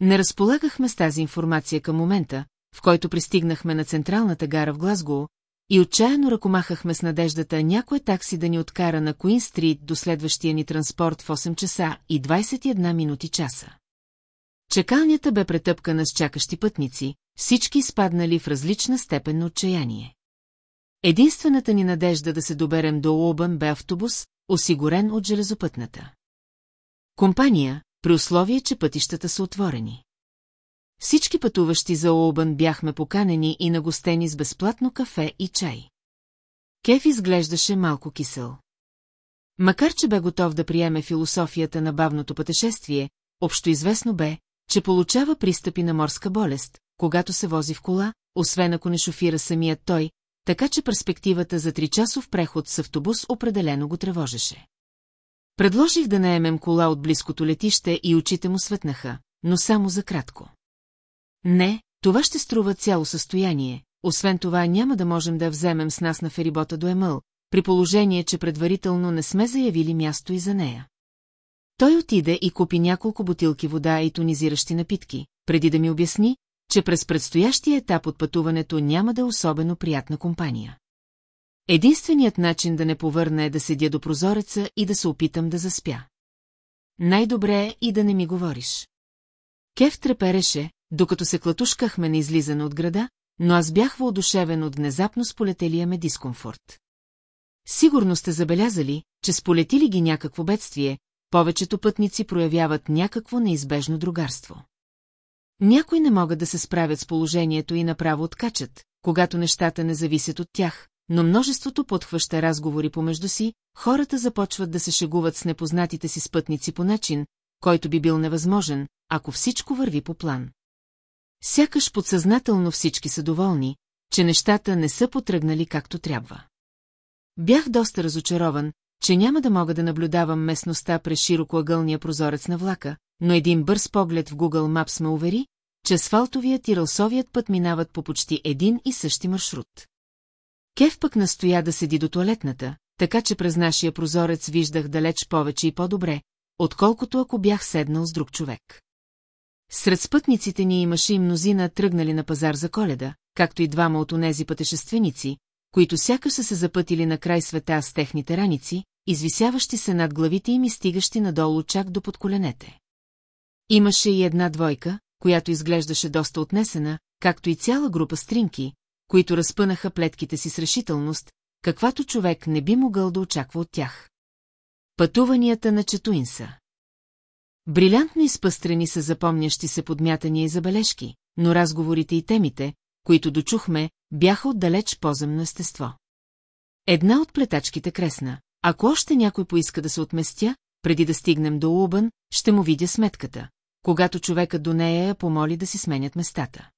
Не разполагахме с тази информация към момента, в който пристигнахме на централната гара в Глазго, и отчаяно ръкомахахме с надеждата някое такси да ни откара на Куин Стрит до следващия ни транспорт в 8 часа и 21 минути часа. Чекалнята бе претъпкана с чакащи пътници, всички изпаднали в различна степен на отчаяние. Единствената ни надежда да се доберем до Лобън бе автобус, осигурен от железопътната. Компания, при условие, че пътищата са отворени. Всички пътуващи за Олбън бяхме поканени и нагостени с безплатно кафе и чай. Кеф изглеждаше малко кисел. Макар, че бе готов да приеме философията на бавното пътешествие, общо известно бе, че получава пристъпи на морска болест, когато се вози в кола, освен ако не шофира самият той, така че перспективата за тричасов преход с автобус определено го тревожеше. Предложих да наемем кола от близкото летище и очите му светнаха, но само за кратко. Не, това ще струва цяло състояние, освен това няма да можем да вземем с нас на ферибота до Емъл, при положение, че предварително не сме заявили място и за нея. Той отиде и купи няколко бутилки вода и тонизиращи напитки, преди да ми обясни, че през предстоящия етап от пътуването няма да е особено приятна компания. Единственият начин да не повърна е да седя до прозореца и да се опитам да заспя. Най-добре е и да не ми говориш. Кев трепереше, докато се клатушкахме на излизане от града, но аз бях въодушевен от внезапно сполетелия ме дискомфорт. Сигурно сте забелязали, че сполетили ги някакво бедствие, повечето пътници проявяват някакво неизбежно другарство. Някои не могат да се справят с положението и направо откачат, когато нещата не зависят от тях, но множеството подхваща разговори помежду си, хората започват да се шегуват с непознатите си спътници по начин, който би бил невъзможен, ако всичко върви по план. Сякаш подсъзнателно всички са доволни, че нещата не са потръгнали както трябва. Бях доста разочарован, че няма да мога да наблюдавам местността през широкоъгълния прозорец на влака, но един бърз поглед в Google Maps ме увери, че асфалтовият и рълсовият път минават по почти един и същи маршрут. Кев пък настоя да седи до туалетната, така че през нашия прозорец виждах далеч повече и по-добре, отколкото ако бях седнал с друг човек. Сред спътниците ни имаше и мнозина тръгнали на пазар за коледа, както и двама от онези пътешественици, които сякаш са се запътили на край света с техните раници, извисяващи се над главите им и стигащи надолу чак до подколенете. Имаше и една двойка, която изглеждаше доста отнесена, както и цяла група стринки, които разпънаха плетките си с решителност, каквато човек не би могъл да очаква от тях. Пътуванията на Четуинса Брилянтно изпъстрени са запомнящи се подмятания и забележки, но разговорите и темите, които дочухме, бяха отдалеч поземно естество. Една от плетачките кресна. Ако още някой поиска да се отместя, преди да стигнем до Лубън, ще му видя сметката, когато човекът до нея я помоли да си сменят местата.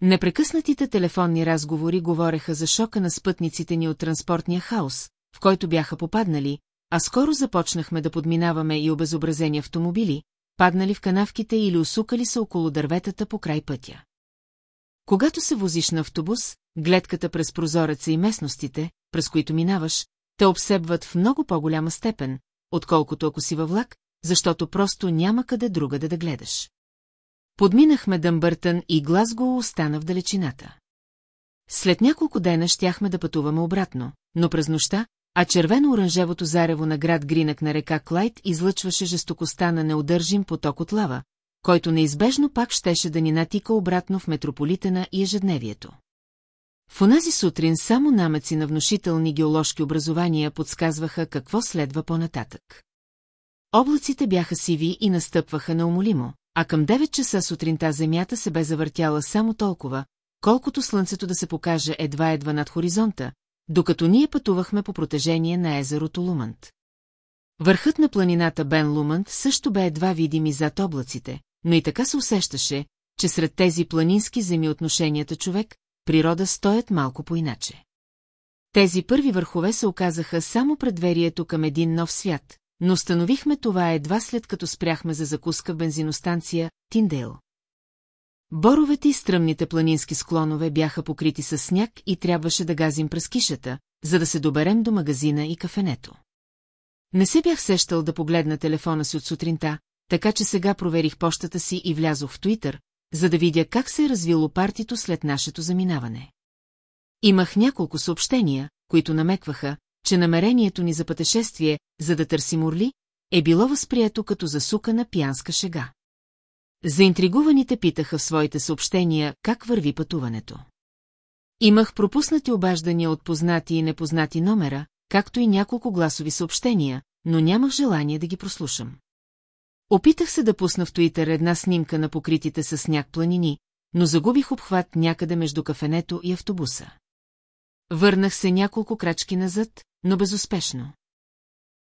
Непрекъснатите телефонни разговори говореха за шока на спътниците ни от транспортния хаос, в който бяха попаднали, а скоро започнахме да подминаваме и обезобразени автомобили, паднали в канавките или усукали се около дърветата по край пътя. Когато се возиш на автобус, гледката през прозореца и местностите, през които минаваш, те обсебват в много по-голяма степен, отколкото ако си във влак, защото просто няма къде другаде да гледаш. Подминахме Дъмбъртън и Глазго остана в далечината. След няколко дена щяхме да пътуваме обратно, но през нощта, а червено-оранжевото зарево на град Гринък на река Клайд излъчваше жестокостта на неудържим поток от лава, който неизбежно пак щеше да ни натика обратно в метрополитена и ежедневието. В онази сутрин само намеци на внушителни геоложки образования подсказваха какво следва по-нататък. Облаците бяха сиви и настъпваха неумолимо, а към 9 часа сутринта земята се бе завъртяла само толкова, колкото слънцето да се покаже едва-едва над хоризонта, докато ние пътувахме по протежение на езерото Лумант. Върхът на планината Бен Лумант също бе едва видим и зад облаците, но и така се усещаше, че сред тези планински земи отношенията човек, природа стоят малко по-иначе. Тези първи върхове се оказаха само предверието към един нов свят, но установихме това едва след като спряхме за закуска в бензиностанция Тиндейл. Боровете и стръмните планински склонове бяха покрити с сняг и трябваше да газим през кишата, за да се доберем до магазина и кафенето. Не се бях сещал да погледна телефона си от сутринта, така че сега проверих почтата си и влязох в Туитър, за да видя как се е развило партито след нашето заминаване. Имах няколко съобщения, които намекваха, че намерението ни за пътешествие, за да търсим Орли, е било възприето като засукана пиянска шега. Заинтригуваните питаха в своите съобщения как върви пътуването. Имах пропуснати обаждания от познати и непознати номера, както и няколко гласови съобщения, но нямах желание да ги прослушам. Опитах се да пусна в Туитър една снимка на покритите с сняг планини, но загубих обхват някъде между кафенето и автобуса. Върнах се няколко крачки назад, но безуспешно.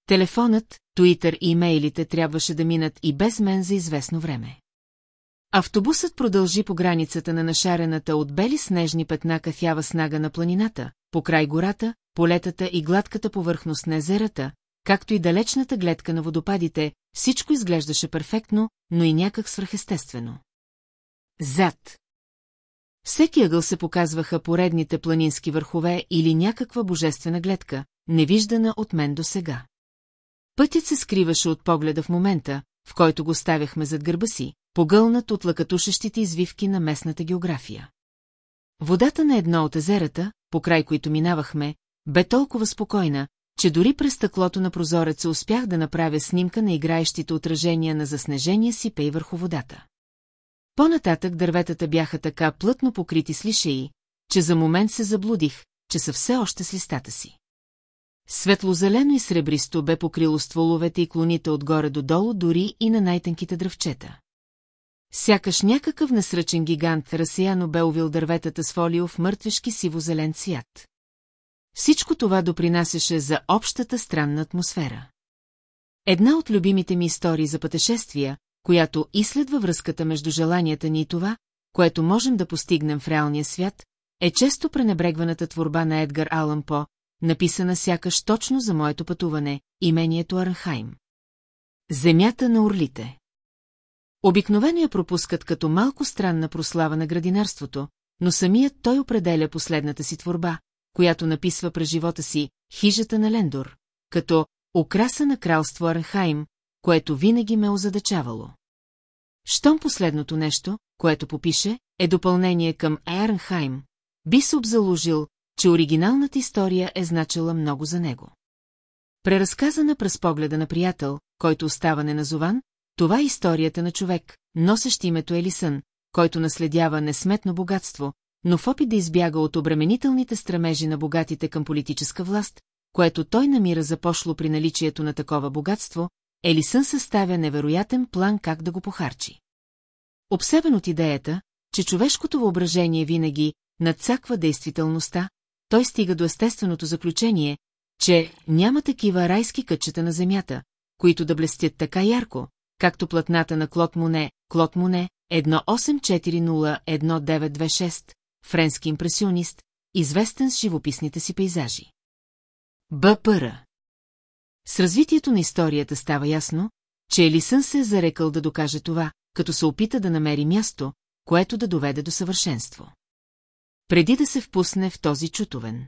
Телефонът, Туитър и имейлите трябваше да минат и без мен за известно време. Автобусът продължи по границата на нашарената от бели снежни петна кафява снага на планината, по край гората, полетата и гладката повърхност на езерата, както и далечната гледка на водопадите, всичко изглеждаше перфектно, но и някак свръхестествено. Зад. Всеки ъгъл се показваха поредните планински върхове или някаква божествена гледка, невиждана от мен до сега. Пътят се скриваше от погледа в момента, в който го ставяхме зад гърба си, погълнат от лъкатушещите извивки на местната география. Водата на едно от езерата, по край които минавахме, бе толкова спокойна, че дори през стъклото на прозореца успях да направя снимка на играещите отражения на заснежения си пей върху водата. По-нататък дърветата бяха така плътно покрити с лишеи, че за момент се заблудих, че са все още с листата си. Светлозелено и сребристо бе покрило стволовете и клоните отгоре до долу, дори и на най-тънките дръвчета. Сякаш някакъв насръчен гигант разсеяно бе увил дърветата с фолио в мъртвешки сиво-зелен цвят. Всичко това допринасяше за общата странна атмосфера. Една от любимите ми истории за пътешествия, която изследва връзката между желанията ни и това, което можем да постигнем в реалния свят, е често пренебрегваната творба на Едгар Алън По, написана сякаш точно за моето пътуване, имението Арнхайм. Земята на орлите Обикновено я пропускат като малко странна прослава на градинарството, но самият той определя последната си творба, която написва през живота си «Хижата на Лендор», като «Окраса на кралство Арнхайм», което винаги ме озадачавало. Щом последното нещо, което попише, е допълнение към Ернхайм, би се обзаложил, че оригиналната история е значила много за него. Преразказана през погледа на приятел, който остава неназован, това е историята на човек, носещ името Елисън, който наследява несметно богатство, но в опит да избяга от обременителните стремежи на богатите към политическа власт, което той намира за пошло при наличието на такова богатство, Елисън съставя невероятен план как да го похарчи. Обсебен от идеята, че човешкото въображение винаги надсаква действителността, той стига до естественото заключение, че няма такива райски кътчета на земята, които да блестят така ярко, както платната на Клод Моне, Клод Моне, 18401926, френски импресионист, известен с живописните си пейзажи. БПР С развитието на историята става ясно, че Елисън се е зарекал да докаже това, като се опита да намери място, което да доведе до съвършенство. Преди да се впусне в този чутовен.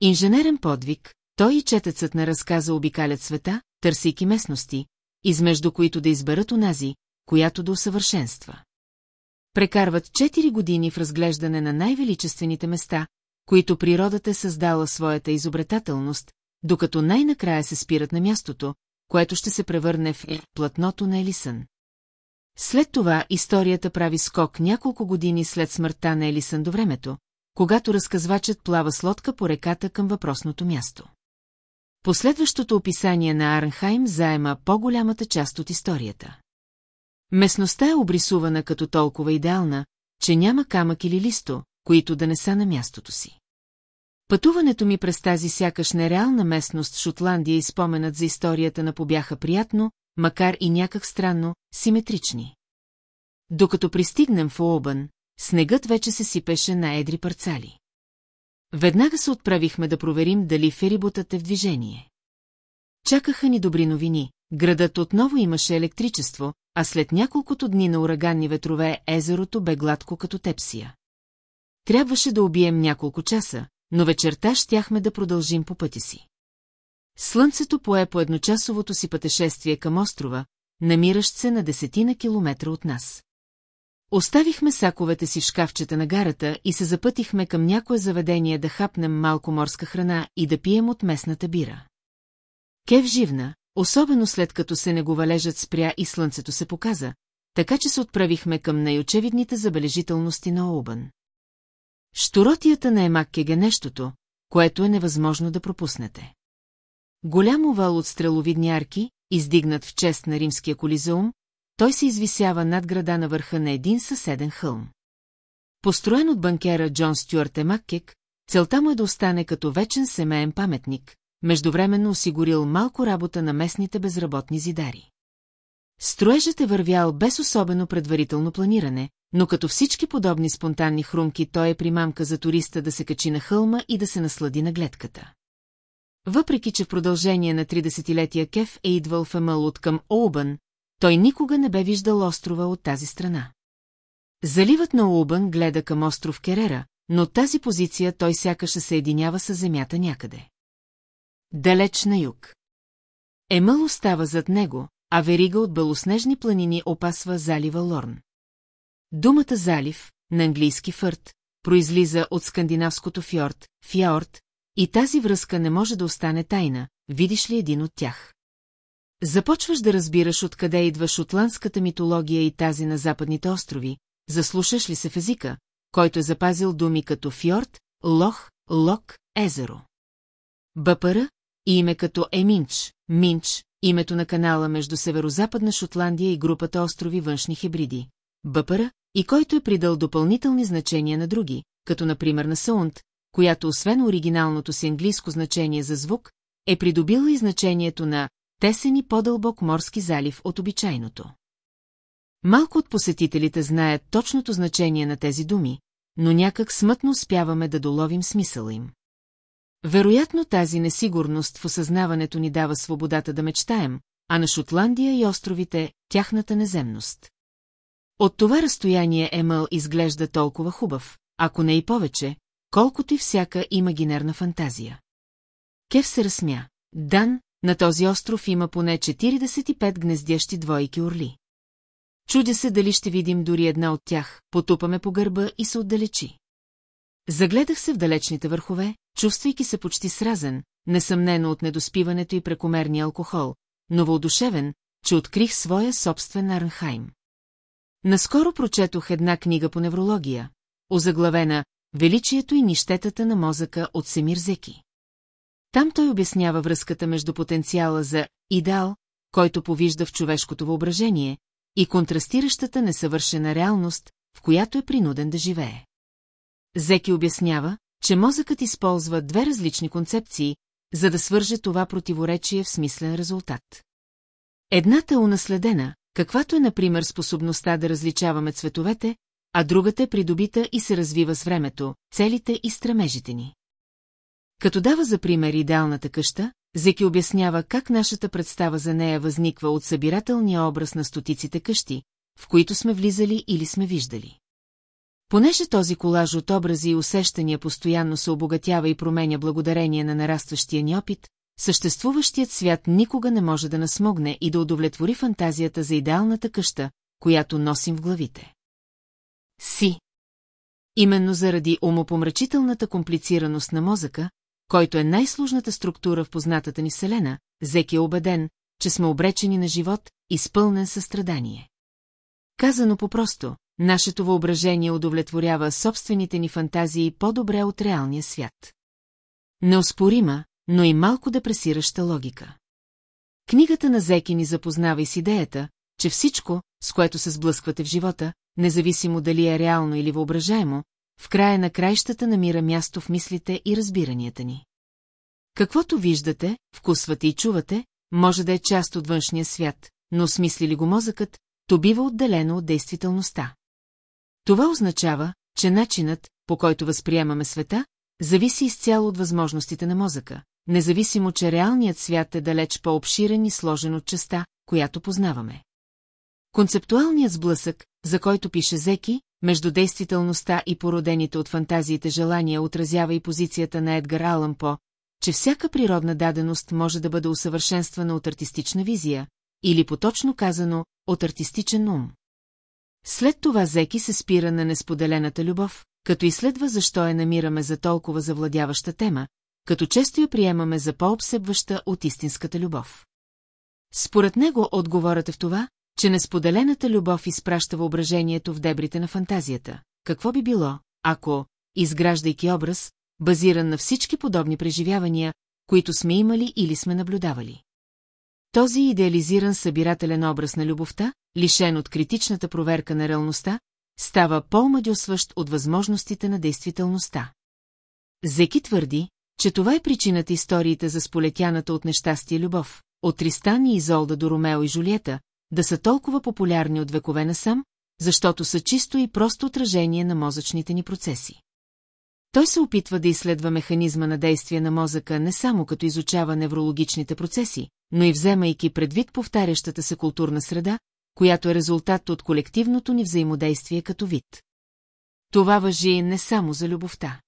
Инженерен подвиг, той и четецът на разказа обикалят света, търсейки местности, измежду които да изберат онази, която да усъвършенства. Прекарват 4 години в разглеждане на най-величествените места, които природата е създала своята изобретателност, докато най-накрая се спират на мястото, което ще се превърне в платното на Елисън. След това историята прави скок няколко години след смъртта на Елисън до времето, когато разказвачът плава с лодка по реката към въпросното място. Последващото описание на Арнхайм заема по-голямата част от историята. Местността е обрисувана като толкова идеална, че няма камък или листо, които да не са на мястото си. Пътуването ми през тази сякаш нереална местност Шотландия и споменът за историята на побяха приятно, макар и някак странно, симетрични. Докато пристигнем в Ообън, снегът вече се сипеше на едри парцали. Веднага се отправихме да проверим дали фериботът е в движение. Чакаха ни добри новини, градът отново имаше електричество, а след няколкото дни на ураганни ветрове езерото бе гладко като тепсия. Трябваше да убием няколко часа, но вечерта щяхме да продължим по пътя си. Слънцето пое по едночасовото си пътешествие към острова, намиращ се на десетина километра от нас. Оставихме саковете си в шкафчета на гарата и се запътихме към някое заведение да хапнем малко морска храна и да пием от местната бира. Кев живна, особено след като се неговалежът спря и слънцето се показа, така че се отправихме към най-очевидните забележителности на Обън. Штуротията на Емаккег е нещото, което е невъзможно да пропуснете. Голям овал от стреловидни арки, издигнат в чест на римския колизеум, той се извисява над града на върха на един съседен хълм. Построен от банкера Джон Стюарт Емаккек, целта му е да остане като вечен семейен паметник, междувременно осигурил малко работа на местните безработни зидари. Строежът е вървял без особено предварително планиране, но като всички подобни спонтанни хрумки той е примамка за туриста да се качи на хълма и да се наслади на гледката. Въпреки, че в продължение на 30-летия Кеф е идвал в Емъл от към Оубън, той никога не бе виждал острова от тази страна. Заливът на Оубън гледа към остров Керера, но тази позиция той сякаш се съединява с земята някъде. Далеч на юг. Емъл остава зад него, а верига от белоснежни планини опасва залива Лорн. Думата залив, на английски фърт, произлиза от скандинавското фьорд, фьорд, и тази връзка не може да остане тайна, видиш ли един от тях. Започваш да разбираш откъде идва шотландската митология и тази на западните острови, заслушаш ли се в езика, който е запазил думи като фьорд, лох, лок, езеро. Бъпъра и име като Еминч, Минч, името на канала между северо-западна Шотландия и групата острови външни хибриди. Бъпъра, и който е придал допълнителни значения на други, като например на Саунд, която освен оригиналното си английско значение за звук, е придобила и значението на тесен и по-дълбок морски залив от обичайното. Малко от посетителите знаят точното значение на тези думи, но някак смътно успяваме да доловим смисъла им. Вероятно тази несигурност в осъзнаването ни дава свободата да мечтаем, а на Шотландия и островите – тяхната неземност. От това разстояние Емъл изглежда толкова хубав, ако не и повече, колкото и всяка имагинерна фантазия. Кев се разсмя. Дан, на този остров има поне 45 гнездящи двойки орли. Чудя се дали ще видим дори една от тях, потупаме по гърба и се отдалечи. Загледах се в далечните върхове, чувствайки се почти сразен, несъмнено от недоспиването и прекомерния алкохол, но въодушевен, че открих своя собствен Арнхайм. Наскоро прочетох една книга по неврология, озаглавена «Величието и нищетата на мозъка» от Семир Зеки. Там той обяснява връзката между потенциала за идеал, който повижда в човешкото въображение, и контрастиращата несъвършена реалност, в която е принуден да живее. Зеки обяснява, че мозъкът използва две различни концепции, за да свърже това противоречие в смислен резултат. Едната е унаследена, каквато е, например, способността да различаваме цветовете, а другата е придобита и се развива с времето, целите и стремежите ни. Като дава за пример идеалната къща, Зеки обяснява как нашата представа за нея възниква от събирателния образ на стотиците къщи, в които сме влизали или сме виждали. Понеже този колаж от образи и усещания постоянно се обогатява и променя благодарение на нарастващия ни опит, съществуващият свят никога не може да насмогне и да удовлетвори фантазията за идеалната къща, която носим в главите. Си. Именно заради умопомрачителната комплицираност на мозъка, който е най-сложната структура в познатата ни Вселена, Зеки е убеден, че сме обречени на живот, изпълнен със страдание. Казано по-просто, нашето въображение удовлетворява собствените ни фантазии по-добре от реалния свят. Неоспорима, но и малко депресираща логика. Книгата на Зеки ни запознава и с идеята, че всичко, с което се сблъсквате в живота, независимо дали е реално или въображаемо, в края на краищата намира място в мислите и разбиранията ни. Каквото виждате, вкусвате и чувате, може да е част от външния свят, но смисли ли го мозъкът, то бива отделено от действителността. Това означава, че начинът, по който възприемаме света, зависи изцяло от възможностите на мозъка, независимо, че реалният свят е далеч по-обширен и сложен от частта, която познаваме. Концептуалният сблъсък, за който пише Зеки, между действителността и породените от фантазиите желания отразява и позицията на Едгар Алън По, че всяка природна даденост може да бъде усъвършенствана от артистична визия, или поточно казано, от артистичен ум. След това Зеки се спира на несподелената любов, като изследва защо я намираме за толкова завладяваща тема, като често я приемаме за по-обсебваща от истинската любов. Според него отговорът е в това, че несподелената любов изпраща въображението в дебрите на фантазията. Какво би било, ако, изграждайки образ, базиран на всички подобни преживявания, които сме имали или сме наблюдавали? Този идеализиран събирателен образ на любовта, лишен от критичната проверка на реалността, става по-омадьосващ от възможностите на действителността. Зеки твърди, че това е причината историите за сполетяната от нещастие любов, от Тристан и Изолда до Ромео и Жулиета, да са толкова популярни от векове насам, защото са чисто и просто отражение на мозъчните ни процеси. Той се опитва да изследва механизма на действие на мозъка не само като изучава неврологичните процеси, но и вземайки предвид повтарящата се културна среда, която е резултат от колективното ни взаимодействие като вид. Това въжи не само за любовта.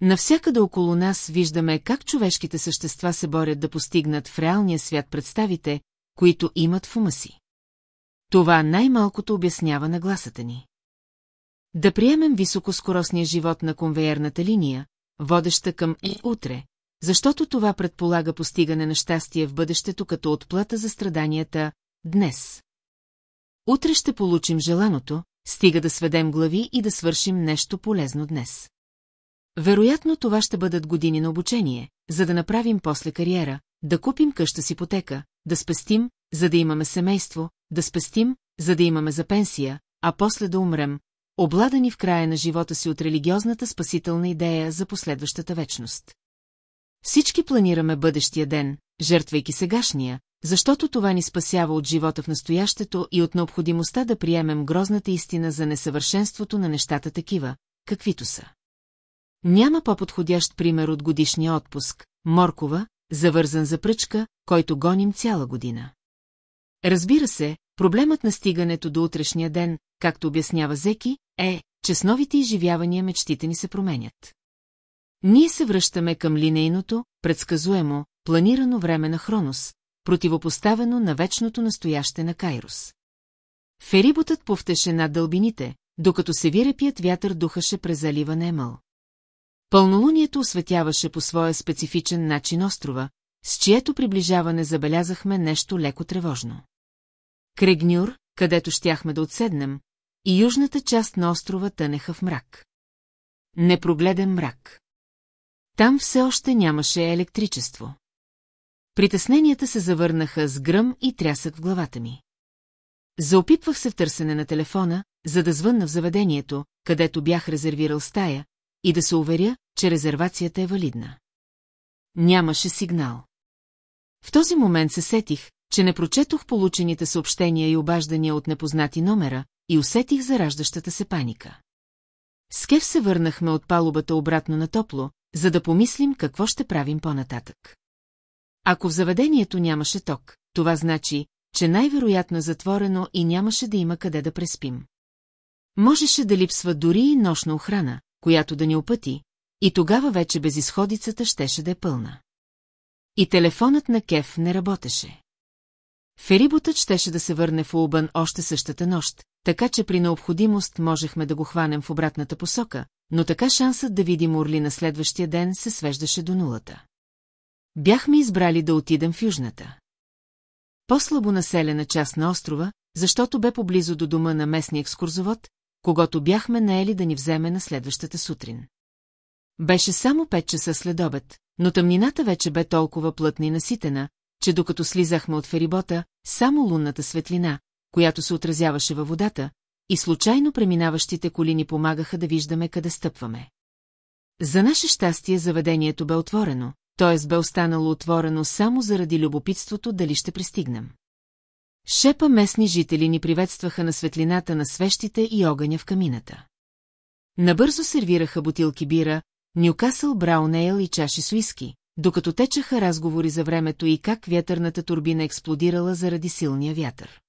Навсякъде около нас виждаме как човешките същества се борят да постигнат в реалния свят представите, които имат в ума си. Това най-малкото обяснява нагласата ни. Да приемем високоскоростния живот на конвейерната линия, водеща към и утре, защото това предполага постигане на щастие в бъдещето като отплата за страданията днес. Утре ще получим желаното, стига да сведем глави и да свършим нещо полезно днес. Вероятно това ще бъдат години на обучение, за да направим после кариера, да купим къща с ипотека, да спестим, за да имаме семейство, да спестим, за да имаме за пенсия, а после да умрем, обладани в края на живота си от религиозната спасителна идея за последващата вечност. Всички планираме бъдещия ден, жертвайки сегашния, защото това ни спасява от живота в настоящето и от необходимостта да приемем грозната истина за несъвършенството на нещата такива, каквито са. Няма по-подходящ пример от годишния отпуск, моркова, завързан за пръчка, който гоним цяла година. Разбира се, проблемът на стигането до утрешния ден, както обяснява Зеки, е, че с новите изживявания мечтите ни се променят. Ние се връщаме към линейното, предсказуемо, планирано време на Хронос, противопоставено на вечното настояще на Кайрос. Фериботът повтеше над дълбините, докато се вирепият вятър духаше през залива на Емъл. Пълнолунието осветяваше по своя специфичен начин острова, с чието приближаване забелязахме нещо леко тревожно. Крегнюр, където щяхме да отседнем, и южната част на острова тънеха в мрак. Непрогледен мрак. Там все още нямаше електричество. Притесненията се завърнаха с гръм и трясък в главата ми. Заопипвах се в търсене на телефона, за да звънна в заведението, където бях резервирал стая, и да се уверя, че резервацията е валидна. Нямаше сигнал. В този момент се сетих, че не прочетох получените съобщения и обаждания от непознати номера и усетих зараждащата се паника. С Кев се върнахме от палубата обратно на топло, за да помислим какво ще правим по-нататък. Ако в заведението нямаше ток, това значи, че най-вероятно затворено и нямаше да има къде да преспим. Можеше да липсва дори и нощна охрана, която да ни опъти, и тогава вече безисходицата щеше да е пълна. И телефонът на Кеф не работеше. Фериботът щеше да се върне в Улбан още същата нощ, така че при необходимост можехме да го хванем в обратната посока, но така шансът да видим Орли на следващия ден се свеждаше до нулата. Бяхме избрали да отидем в южната. По-слабо населена част на острова, защото бе поблизо до дома на местния екскурзовод, когато бяхме наели да ни вземе на следващата сутрин. Беше само 5 часа след обед, но тъмнината вече бе толкова плътна и наситена, че докато слизахме от ферибота, само лунната светлина, която се отразяваше във водата, и случайно преминаващите коли ни помагаха да виждаме къде стъпваме. За наше щастие заведението бе отворено, т.е. бе останало отворено само заради любопитството дали ще пристигнем. Шепа местни жители ни приветстваха на светлината на свещите и огъня в камината. Набързо сервираха бутилки бира, Нюкасъл Браунейл и чаши с уиски, докато течаха разговори за времето и как вятърната турбина експлодирала заради силния вятър.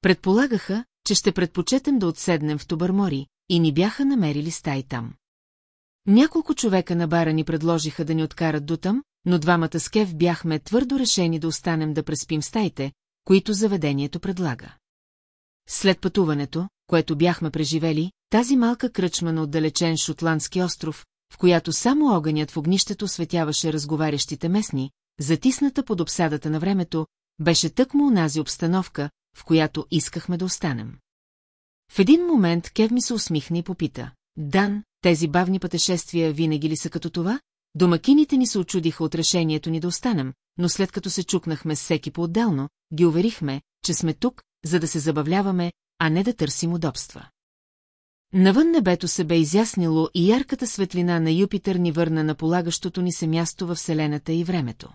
Предполагаха, че ще предпочетем да отседнем в Тубърмори, и ни бяха намерили стай там. Няколко човека на бара ни предложиха да ни откарат до там, но двамата с Кев бяхме твърдо решени да останем да преспим стаите, които заведението предлага. След пътуването, което бяхме преживели, тази малка кръчма на отдалечен шотландски остров, в която само огънят в огнището светяваше разговарящите местни, затисната под обсадата на времето, беше тъкмо унази обстановка, в която искахме да останем. В един момент Кев ми се усмихна и попита. Дан, тези бавни пътешествия винаги ли са като това? Домакините ни се очудиха от решението ни да останем, но след като се чукнахме всеки по-отделно, ги уверихме, че сме тук, за да се забавляваме, а не да търсим удобства. Навън небето се бе изяснило и ярката светлина на Юпитър ни върна на полагащото ни се място във Вселената и времето.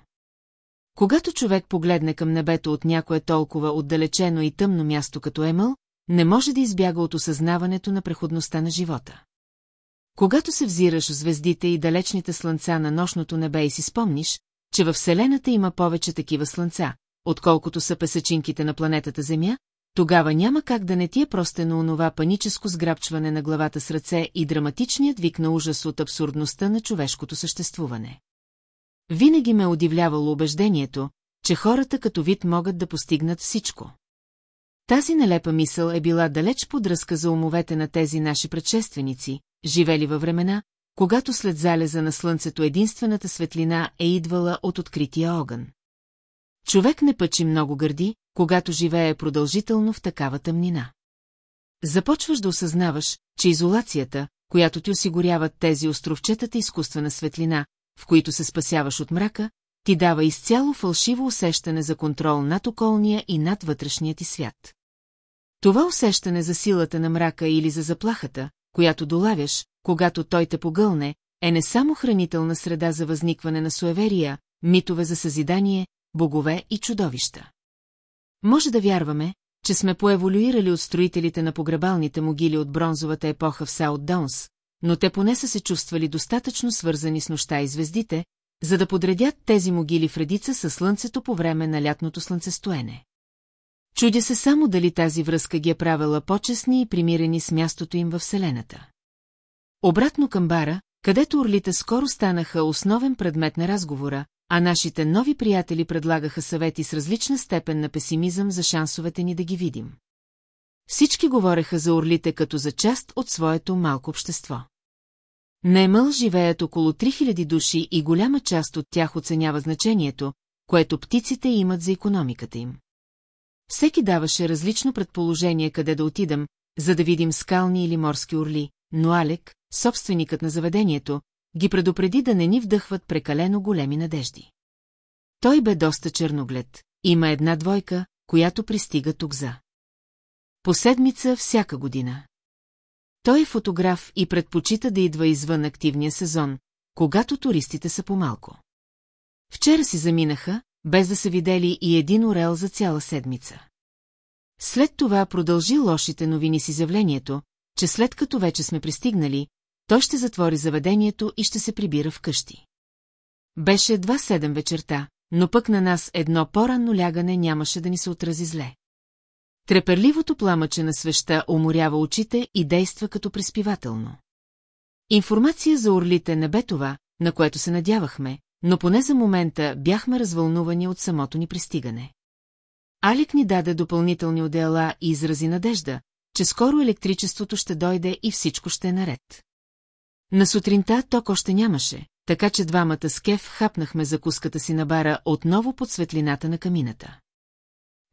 Когато човек погледне към небето от някое толкова отдалечено и тъмно място като Емъл, не може да избяга от осъзнаването на преходността на живота. Когато се взираш в звездите и далечните слънца на нощното небе и си спомниш, че във Вселената има повече такива слънца, отколкото са песачинките на планетата Земя, тогава няма как да не ти е простено онова паническо сграбчване на главата с ръце и драматичният вик на ужас от абсурдността на човешкото съществуване. Винаги ме удивлявало убеждението, че хората като вид могат да постигнат всичко. Тази нелепа мисъл е била далеч подръзка за умовете на тези наши предшественици, живели във времена, когато след залеза на слънцето единствената светлина е идвала от открития огън. Човек не пъчи много гърди, когато живее продължително в такава тъмнина. Започваш да осъзнаваш, че изолацията, която ти осигуряват тези островчетата изкуствена светлина, в които се спасяваш от мрака, ти дава изцяло фалшиво усещане за контрол над околния и над вътрешния ти свят. Това усещане за силата на мрака или за заплахата, която долавяш, когато той те погълне, е не само хранителна среда за възникване на суеверия, митове за съзидание, богове и чудовища. Може да вярваме, че сме поеволюирали от строителите на погребалните могили от бронзовата епоха в Саут Даунс, но те поне са се чувствали достатъчно свързани с нощта и звездите, за да подредят тези могили в редица със слънцето по време на лятното слънцестоене. Чудя се само дали тази връзка ги е правила по-честни и примирени с мястото им във Вселената. Обратно към бара, където орлите скоро станаха основен предмет на разговора, а нашите нови приятели предлагаха съвети с различна степен на песимизъм за шансовете ни да ги видим. Всички говореха за орлите като за част от своето малко общество. На Емъл живеят около 3000 души и голяма част от тях оценява значението, което птиците имат за економиката им. Всеки даваше различно предположение къде да отидем, за да видим скални или морски орли, но Алек, собственикът на заведението, ги предупреди да не ни вдъхват прекалено големи надежди. Той бе доста черноглед. Има една двойка, която пристига тук за. По седмица всяка година. Той е фотограф и предпочита да идва извън активния сезон, когато туристите са по-малко. Вчера си заминаха, без да са видели и един орел за цяла седмица. След това продължи лошите новини с изявлението, че след като вече сме пристигнали, той ще затвори заведението и ще се прибира вкъщи. Беше едва седем вечерта, но пък на нас едно по-ранно лягане нямаше да ни се отрази зле. Треперливото пламъче на свеща уморява очите и действа като преспивателно. Информация за орлите не бе това, на което се надявахме, но поне за момента бяхме развълнувани от самото ни пристигане. Алик ни даде допълнителни одеяла и изрази надежда, че скоро електричеството ще дойде и всичко ще е наред. На сутринта ток още нямаше, така че двамата с кеф хапнахме закуската си на бара отново под светлината на камината.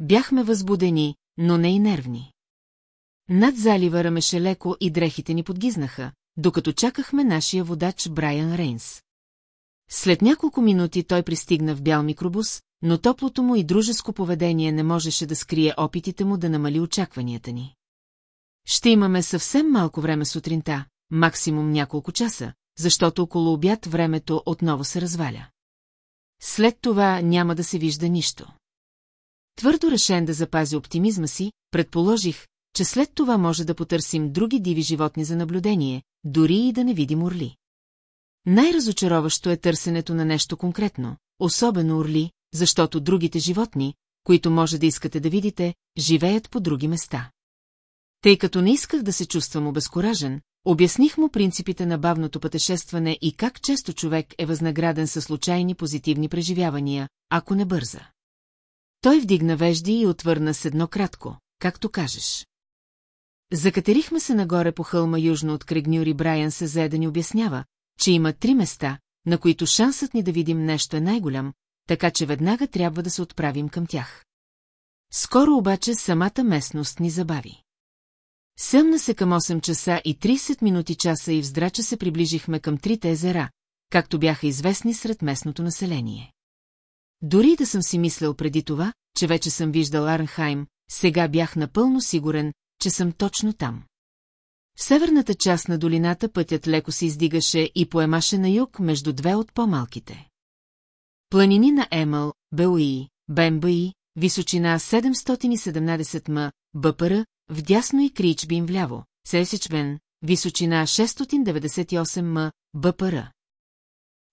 Бяхме възбудени, но не и нервни. Над залива рамеше леко и дрехите ни подгизнаха, докато чакахме нашия водач Брайан Рейнс. След няколко минути той пристигна в бял микробус, но топлото му и дружеско поведение не можеше да скрие опитите му да намали очакванията ни. Ще имаме съвсем малко време сутринта, максимум няколко часа, защото около обяд времето отново се разваля. След това няма да се вижда нищо. Твърдо решен да запази оптимизма си, предположих, че след това може да потърсим други диви животни за наблюдение, дори и да не видим орли. Най-разочароващо е търсенето на нещо конкретно, особено орли, защото другите животни, които може да искате да видите, живеят по други места. Тъй като не исках да се чувствам обезкуражен, обясних му принципите на бавното пътешестване и как често човек е възнаграден със случайни позитивни преживявания, ако не бърза. Той вдигна вежди и отвърна с едно кратко, както кажеш. Закатерихме се нагоре по хълма южно от Крегнюри Брайан се зае да ни обяснява, че има три места, на които шансът ни да видим нещо е най-голям, така че веднага трябва да се отправим към тях. Скоро обаче самата местност ни забави. Съмна се към 8 часа и 30 минути часа и вздрача се приближихме към трите езера, както бяха известни сред местното население. Дори да съм си мислял преди това, че вече съм виждал Арнхайм, сега бях напълно сигурен, че съм точно там. В северната част на долината пътят леко се издигаше и поемаше на юг между две от по-малките. Планини на Емъл, Белуи, Бембаи, височина 717 м, БПР, вдясно и Кричбин вляво, Сесичбен, височина 698 м, БПР.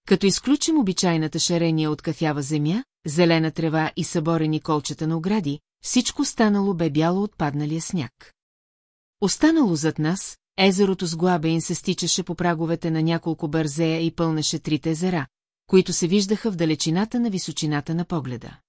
Като изключим обичайната шарения от кафява земя, зелена трева и съборени колчета на огради, всичко станало бе бяло от падналия сняг. Останало зад нас, езерото с Глабейн се стичаше по праговете на няколко бързея и пълнеше трите езера, които се виждаха в далечината на височината на погледа.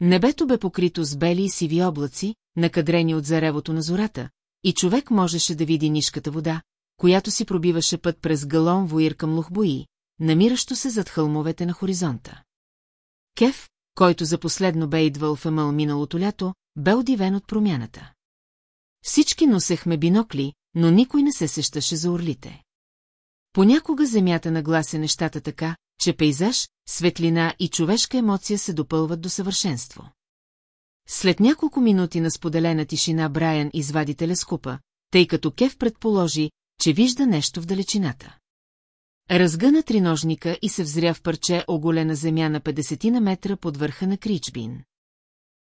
Небето бе покрито с бели и сиви облаци, накадрени от заревото на зората, и човек можеше да види нишката вода, която си пробиваше път през галон воир към Лухбои, намиращо се зад хълмовете на хоризонта. Кев, който за последно бе идвал в Емъл миналото лято, бе удивен от промяната. Всички носехме бинокли, но никой не се сещаше за орлите. Понякога земята наглася нещата така, че пейзаж, светлина и човешка емоция се допълват до съвършенство. След няколко минути на споделена тишина Брайан извади телескопа, тъй като Кев предположи, че вижда нещо в далечината. Разгъна триножника и се взря в парче оголена земя на 50 на метра под върха на Кричбин.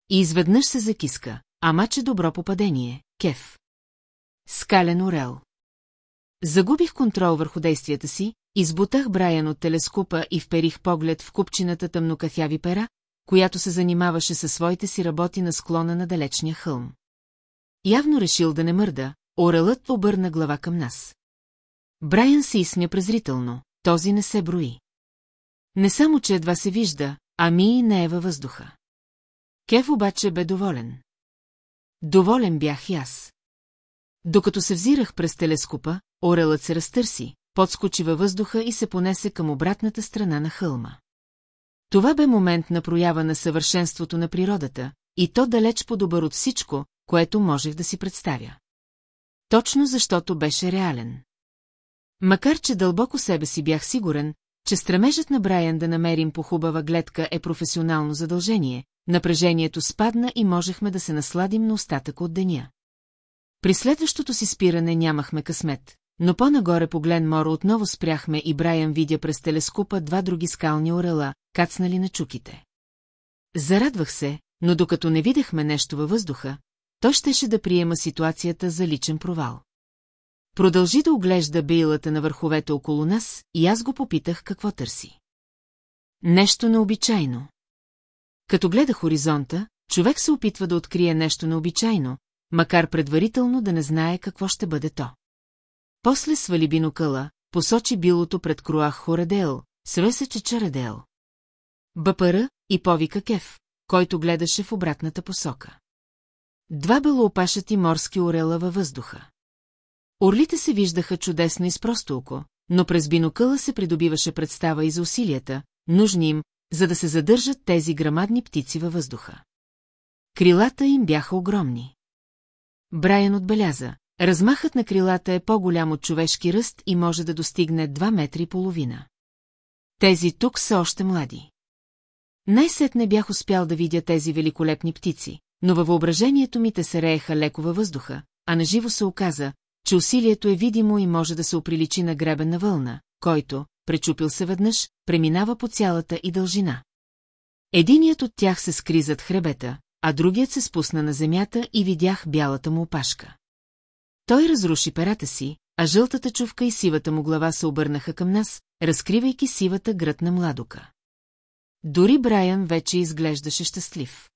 И изведнъж се закиска, ама че добро попадение, Кев. Скален орел. Загубих контрол върху действията си, избутах Брайан от телескопа и вперих поглед в купчината тъмнокафяви пера, която се занимаваше със своите си работи на склона на далечния хълм. Явно решил да не мърда, орелът обърна глава към нас. Брайан се изсмя презрително, този не се брои. Не само, че едва се вижда, ами и не е във въздуха. Кев обаче бе доволен. Доволен бях и аз. Докато се взирах през телескопа, орелът се разтърси, подскочи във въздуха и се понесе към обратната страна на хълма. Това бе момент на проява на съвършенството на природата, и то далеч по-добър от всичко, което можех да си представя. Точно защото беше реален. Макар, че дълбоко себе си бях сигурен, че стремежът на Брайан да намерим по хубава гледка е професионално задължение, напрежението спадна и можехме да се насладим на остатък от деня. При следващото си спиране нямахме късмет, но по-нагоре по Глен Мор отново спряхме и Брайан видя през телескопа два други скални орела, кацнали на чуките. Зарадвах се, но докато не видяхме нещо във въздуха, той щеше да приема ситуацията за личен провал. Продължи да оглежда бейлата на върховете около нас и аз го попитах какво търси. Нещо необичайно. Като гледа хоризонта, човек се опитва да открие нещо необичайно, макар предварително да не знае какво ще бъде то. После свали бинокъла, посочи билото пред Круах Хорадел, свесе Чечарадел. Бъпъра и повика Кев, който гледаше в обратната посока. Два белоопашати морски орела във въздуха. Орлите се виждаха чудесно и с просто око, но през бинокъла се придобиваше представа и за усилията, нужни им, за да се задържат тези грамадни птици във въздуха. Крилата им бяха огромни. Брайан отбеляза, размахът на крилата е по-голям от човешки ръст и може да достигне 2 метри и половина. Тези тук са още млади. Най-сетне бях успял да видя тези великолепни птици, но във въображението ми те се рееха леко във въздуха, а наживо се оказа, че усилието е видимо и може да се оприличи на гребена вълна, който, пречупил се веднъж, преминава по цялата и дължина. Единият от тях се скри зад хребета, а другият се спусна на земята и видях бялата му опашка. Той разруши перата си, а жълтата чувка и сивата му глава се обърнаха към нас, разкривайки сивата гръд на младока. Дори Брайан вече изглеждаше щастлив.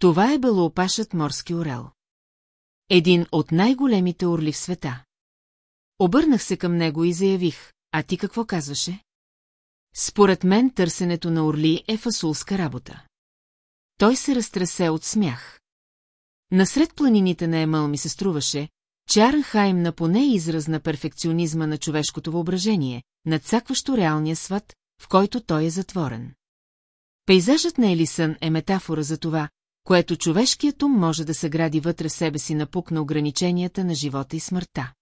Това е белоопашът морски орел. Един от най-големите орли в света. Обърнах се към него и заявих, а ти какво казваше? Според мен търсенето на орли е фасулска работа. Той се разтресе от смях. Насред планините на Емъл ми се струваше, че Арнхайм на поне израз на перфекционизма на човешкото въображение, надцакващо реалния свят, в който той е затворен. Пейзажът на Елисън е метафора за това, което човешкият ум може да съгради вътре в себе си напук на ограниченията на живота и смъртта.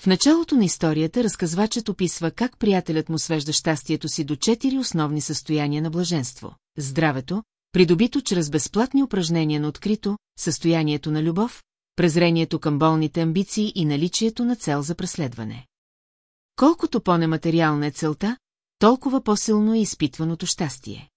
В началото на историята разказвачът описва как приятелят му свежда щастието си до четири основни състояния на блаженство – здравето, придобито чрез безплатни упражнения на открито, състоянието на любов, презрението към болните амбиции и наличието на цел за преследване. Колкото по-нематериална е целта, толкова по-силно е изпитваното щастие.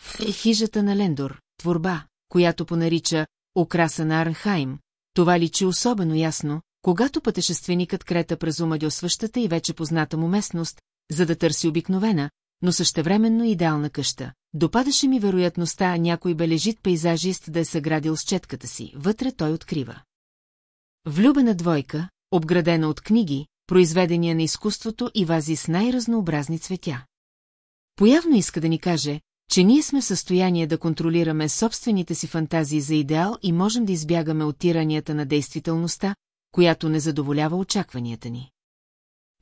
В хижата на Лендор, творба, която понарича «Окраса на Арнхайм», това личи особено ясно, когато пътешественикът крета през омадьосващата и вече позната му местност, за да търси обикновена, но същевременно идеална къща. Допадаше ми вероятността някой бележит пейзажист да е съградил с четката си, вътре той открива. Влюбена двойка, обградена от книги, произведения на изкуството и вази с най-разнообразни цветя. Появно иска да ни каже, че ние сме в състояние да контролираме собствените си фантазии за идеал и можем да избягаме от тиранията на действителността, която не задоволява очакванията ни.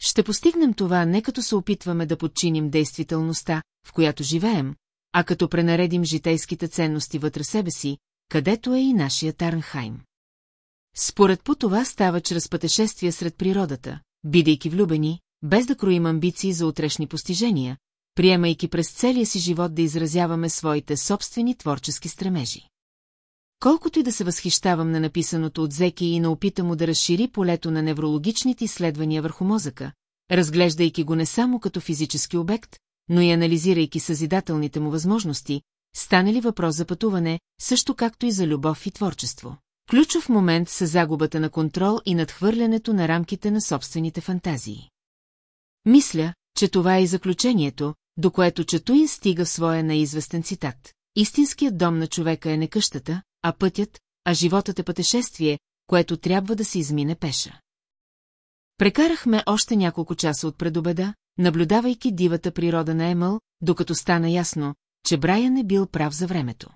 Ще постигнем това не като се опитваме да подчиним действителността, в която живеем, а като пренаредим житейските ценности вътре себе си, където е и нашия Тарнхайм. Според по това става чрез пътешествия сред природата, бидейки влюбени, без да кроим амбиции за утрешни постижения, приемайки през целия си живот да изразяваме своите собствени творчески стремежи. Колкото и да се възхищавам на написаното от Зеки и на опита му да разшири полето на неврологичните изследвания върху мозъка, разглеждайки го не само като физически обект, но и анализирайки съзидателните му възможности, стане ли въпрос за пътуване, също както и за любов и творчество. Ключов момент са загубата на контрол и надхвърлянето на рамките на собствените фантазии. Мисля, че това е и заключението, до което Чатуин стига в своя неизвестен цитат. Истинският дом на човека е не къщата, а пътят, а животът е пътешествие, което трябва да се измине пеша. Прекарахме още няколко часа от предобеда, наблюдавайки дивата природа на Емъл, докато стана ясно, че Брайан е бил прав за времето.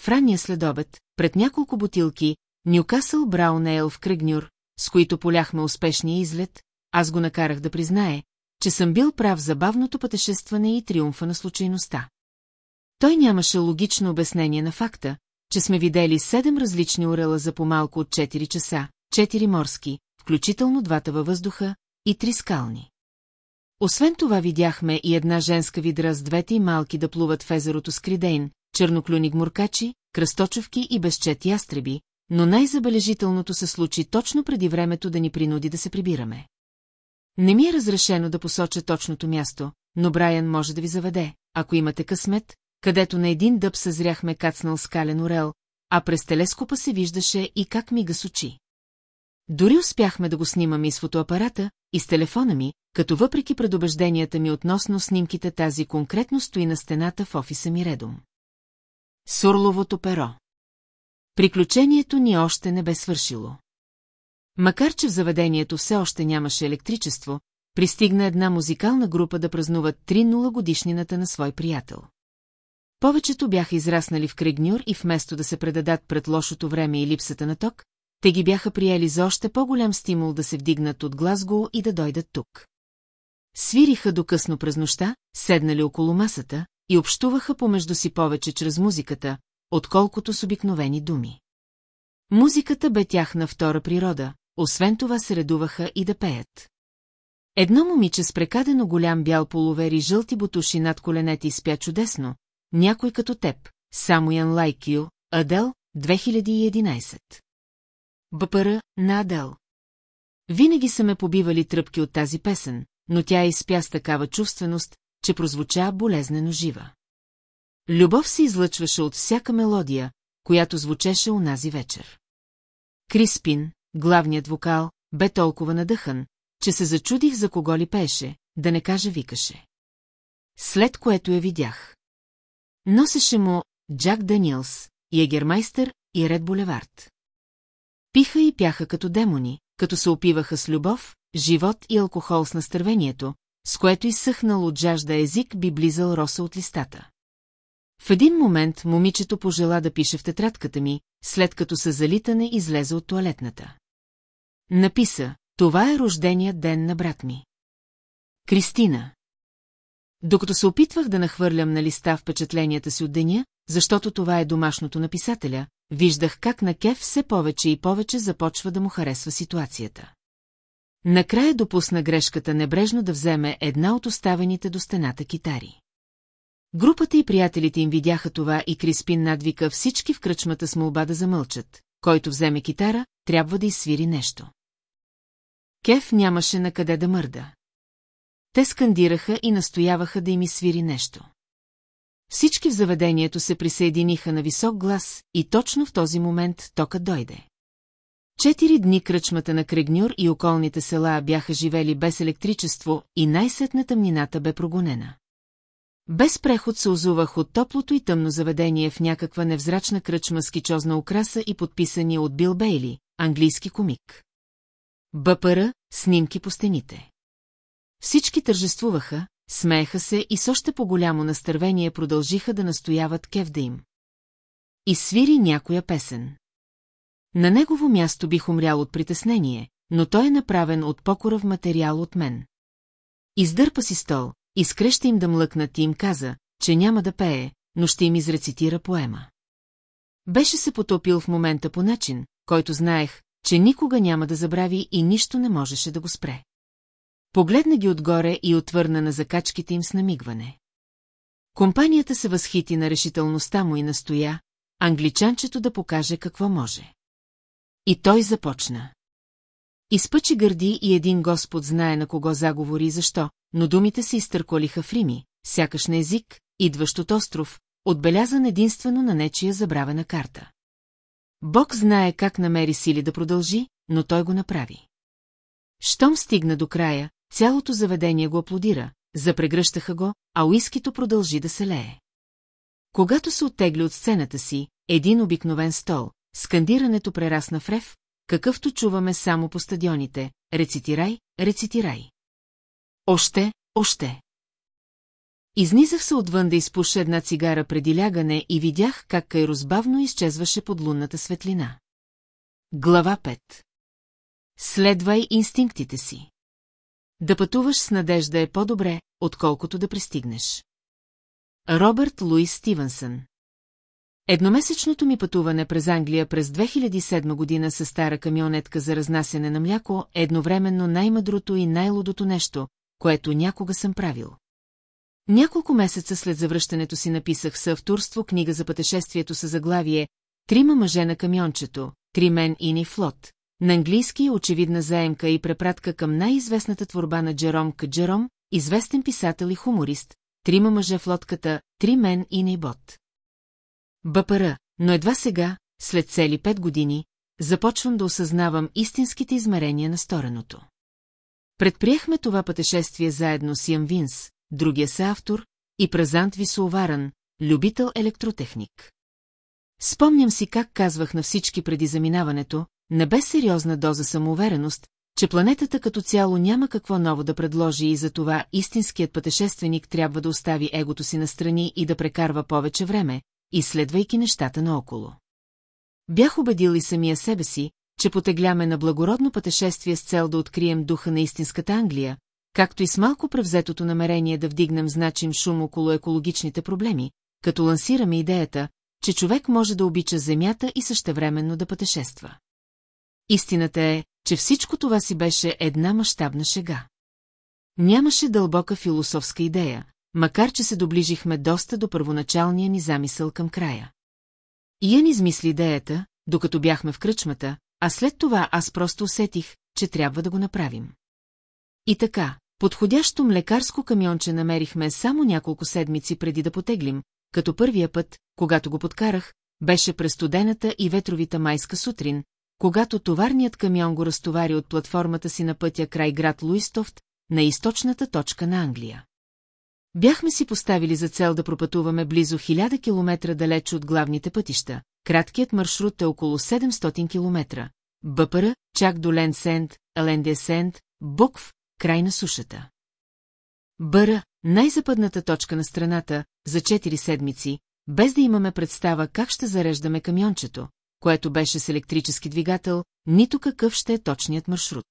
В ранния следобед, пред няколко бутилки, Нюкасъл Браун Ейл в Кръгнюр, с които поляхме успешния излет, аз го накарах да признае, че съм бил прав за бавното пътешестване и триумфа на случайността. Той нямаше логично обяснение на факта, че сме видели седем различни орела за по-малко от 4 часа, четири морски, включително двата във въздуха, и три скални. Освен това видяхме и една женска видра с двете и малки да плуват в езерото Скридейн, черноклюни гмуркачи, кръсточовки и безчет ястреби, но най-забележителното се случи точно преди времето да ни принуди да се прибираме. Не ми е разрешено да посоча точното място, но Брайан може да ви заведе, ако имате късмет, където на един дъб съзряхме кацнал скален орел, а през телескопа се виждаше и как мига с очи. Дори успяхме да го снимаме и с фотоапарата, и с телефона ми, като въпреки предубежденията ми относно снимките тази конкретно стои на стената в офиса ми редом. Сурловото перо Приключението ни още не бе свършило. Макар, че в заведението все още нямаше електричество, пристигна една музикална група да празнуват 3-0 годишнината на свой приятел. Повечето бяха израснали в Кригнюр и вместо да се предадат пред лошото време и липсата на ток, те ги бяха приели за още по-голям стимул да се вдигнат от Глазго и да дойдат тук. Свириха до късно през нощта, седнали около масата и общуваха помежду си повече чрез музиката, отколкото с обикновени думи. Музиката бе тяхна втора природа, освен това се редуваха и да пеят. Едно момиче с прекадено голям бял половер и жълти бутуши над коленете изпя чудесно, някой като теб, само Ян Like You, Адел, 2011. БПР на Адел. Винаги са ме побивали тръпки от тази песен, но тя изпя с такава чувственост, че прозвуча болезнено жива. Любов се излъчваше от всяка мелодия, която звучеше унази вечер. Криспин, главният вокал, бе толкова надъхан, че се зачудих за кого ли пееше, да не кажа викаше. След което я видях. Носеше му Джак Даниелс, Егермайстър и Ред Булевард. Пиха и пяха като демони, като се опиваха с любов, живот и алкохол с настървението, с което изсъхнал от жажда език би близал роса от листата. В един момент момичето пожела да пише в тетрадката ми, след като със залитане излезе от туалетната. Написа, това е рожденият ден на брат ми. Кристина. Докато се опитвах да нахвърлям на листа впечатленията си от деня, защото това е домашното на писателя, виждах как на Кев все повече и повече започва да му харесва ситуацията. Накрая допусна грешката небрежно да вземе една от оставените до стената китари. Групата и приятелите им видяха това и Криспин надвика всички в кръчмата с молба да замълчат. Който вземе китара, трябва да изсвири нещо. Кеф нямаше на къде да мърда. те скандираха и настояваха да им свири нещо. Всички в заведението се присъединиха на висок глас и точно в този момент токът дойде. Четири дни кръчмата на Крегнюр и околните села бяха живели без електричество и най-сетна тъмнината бе прогонена. Без преход се озувах от топлото и тъмно заведение в някаква невзрачна кръчма с кичозна украса и подписани от Бил Бейли, английски комик. БПР, снимки по стените. Всички тържествуваха, смееха се и с още по-голямо настървение продължиха да настояват кев да им. И свири някоя песен. На негово място бих умрял от притеснение, но той е направен от покоръв материал от мен. Издърпа си стол, изкреща им да млъкнат и им каза, че няма да пее, но ще им изрецитира поема. Беше се потопил в момента по начин, който знаех, че никога няма да забрави и нищо не можеше да го спре. Погледна ги отгоре и отвърна на закачките им с намигване. Компанията се възхити на решителността му и настоя, англичанчето да покаже какво може. И той започна. Изпъчи гърди и един господ знае на кого заговори и защо, но думите се изтърколиха в Рими, сякаш на език, идващ от остров, отбелязан единствено на нечия забравена карта. Бог знае как намери сили да продължи, но той го направи. Щом стигна до края, цялото заведение го аплодира, запрегръщаха го, а уискито продължи да се лее. Когато се оттегли от сцената си, един обикновен стол, скандирането прерасна в рев, какъвто чуваме само по стадионите. Рецитирай, рецитирай. Още, още. Изнизах се отвън да изпуша една цигара преди лягане и видях как Кайрозбавно изчезваше под лунната светлина. Глава 5 Следвай инстинктите си. Да пътуваш с надежда е по-добре, отколкото да пристигнеш. Робърт Луис Стивенсън Едномесечното ми пътуване през Англия през 2007 година с стара камионетка за разнасяне на мляко е едновременно най-мъдрото и най-лудото нещо, което някога съм правил. Няколко месеца след завръщането си написах съавторство книга за пътешествието с заглавие «Трима мъже на камиончето», «Три мен и ни флот», на английски е очевидна заемка и препратка към най-известната творба на Джером К. Джером, известен писател и хуморист, «Трима мъже в лодката», «Три мен и нейбот». БПР, но едва сега, след цели пет години, започвам да осъзнавам истинските измерения на стореното. Предприехме това пътешествие заедно с Ян Винс, другия автор и Празант Висооваран, любител електротехник. Спомням си как казвах на всички преди заминаването, не без сериозна доза самоувереност, че планетата като цяло няма какво ново да предложи и за това истинският пътешественик трябва да остави егото си настрани и да прекарва повече време, изследвайки нещата наоколо. Бях убедил и самия себе си, че потегляме на благородно пътешествие с цел да открием духа на истинската Англия, както и с малко превзетото намерение да вдигнем значим шум около екологичните проблеми, като лансираме идеята, че човек може да обича земята и същевременно да пътешества. Истината е, че всичко това си беше една мащабна шега. Нямаше дълбока философска идея, макар че се доближихме доста до първоначалния ни замисъл към края.Иян измисли идеята, докато бяхме в кръчмата, а след това аз просто усетих, че трябва да го направим. И така, подходящо млекарско камионче намерихме само няколко седмици преди да потеглим, като първия път, когато го подкарах, беше през студената и ветровита майска сутрин, когато товарният камион го разтовари от платформата си на пътя край град Луистофт, на източната точка на Англия. Бяхме си поставили за цел да пропътуваме близо 1000 км далеч от главните пътища. Краткият маршрут е около 700 км. Бъпъра, чак до Ленсенд, Алендесенд, Букв, край на сушата. Бъра, най-западната точка на страната, за 4 седмици, без да имаме представа как ще зареждаме камиончето, което беше с електрически двигател, нито какъв ще е точният маршрут.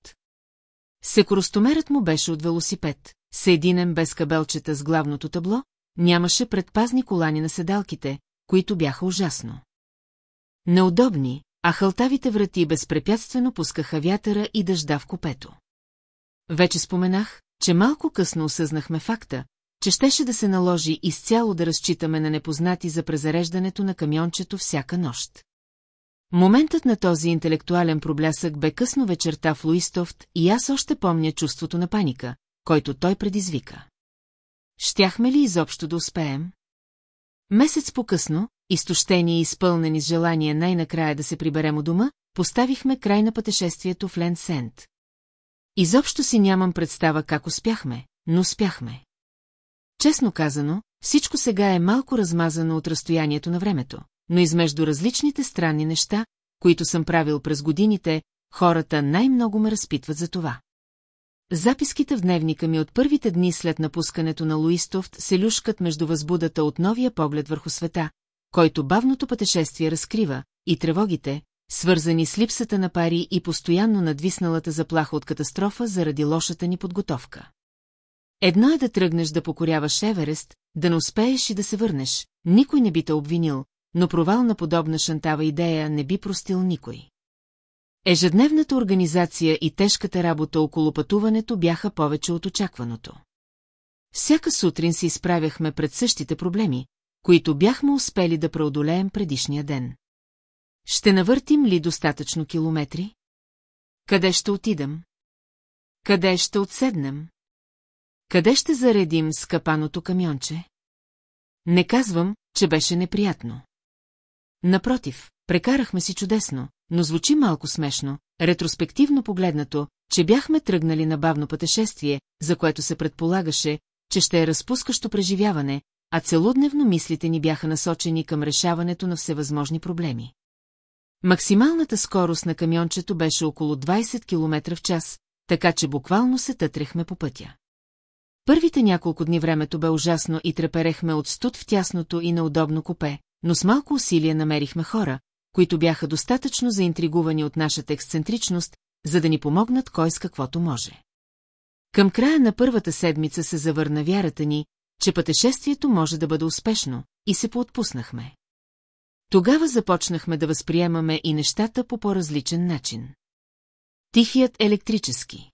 Секоростомерът му беше от велосипед, съединен без кабелчета с главното табло, нямаше предпазни колани на седалките, които бяха ужасно. Неудобни, а хълтавите врати безпрепятствено пускаха вятъра и дъжда в купето. Вече споменах, че малко късно осъзнахме факта, че щеше да се наложи изцяло да разчитаме на непознати за презареждането на камиончето всяка нощ. Моментът на този интелектуален проблясък бе късно вечерта в Луистофт и аз още помня чувството на паника, който той предизвика. Щяхме ли изобщо да успеем? Месец по-късно, изтощени и изпълнени с желание най-накрая да се приберем у дома, поставихме край на пътешествието в Ленсент. Изобщо си нямам представа как успяхме, но успяхме. Честно казано, всичко сега е малко размазано от разстоянието на времето, но измежду различните странни неща, които съм правил през годините, хората най-много ме разпитват за това. Записките в дневника ми от първите дни след напускането на Луистофт се люшкат между възбудата от новия поглед върху света, който бавното пътешествие разкрива, и тревогите, свързани с липсата на пари и постоянно надвисналата заплаха от катастрофа заради лошата ни подготовка. Едно е да тръгнеш да покоряваш Еверест, да не успееш и да се върнеш, никой не би те обвинил, но провал на подобна шантава идея не би простил никой. Ежедневната организация и тежката работа около пътуването бяха повече от очакваното. Всяка сутрин се изправяхме пред същите проблеми, които бяхме успели да преодолеем предишния ден. Ще навъртим ли достатъчно километри? Къде ще отидем? Къде ще отседнем? Къде ще заредим скъпаното камионче? Не казвам, че беше неприятно. Напротив, прекарахме си чудесно, но звучи малко смешно, ретроспективно погледнато, че бяхме тръгнали на бавно пътешествие, за което се предполагаше, че ще е разпускащо преживяване, а целудневно мислите ни бяха насочени към решаването на всевъзможни проблеми. Максималната скорост на камиончето беше около 20 км в час, така че буквално се тътрехме по пътя. Първите няколко дни времето бе ужасно и треперехме от студ в тясното и неудобно купе, но с малко усилие намерихме хора, които бяха достатъчно заинтригувани от нашата ексцентричност, за да ни помогнат кой с каквото може. Към края на първата седмица се завърна вярата ни, че пътешествието може да бъде успешно, и се поотпуснахме. Тогава започнахме да възприемаме и нещата по по-различен начин. Тихият електрически.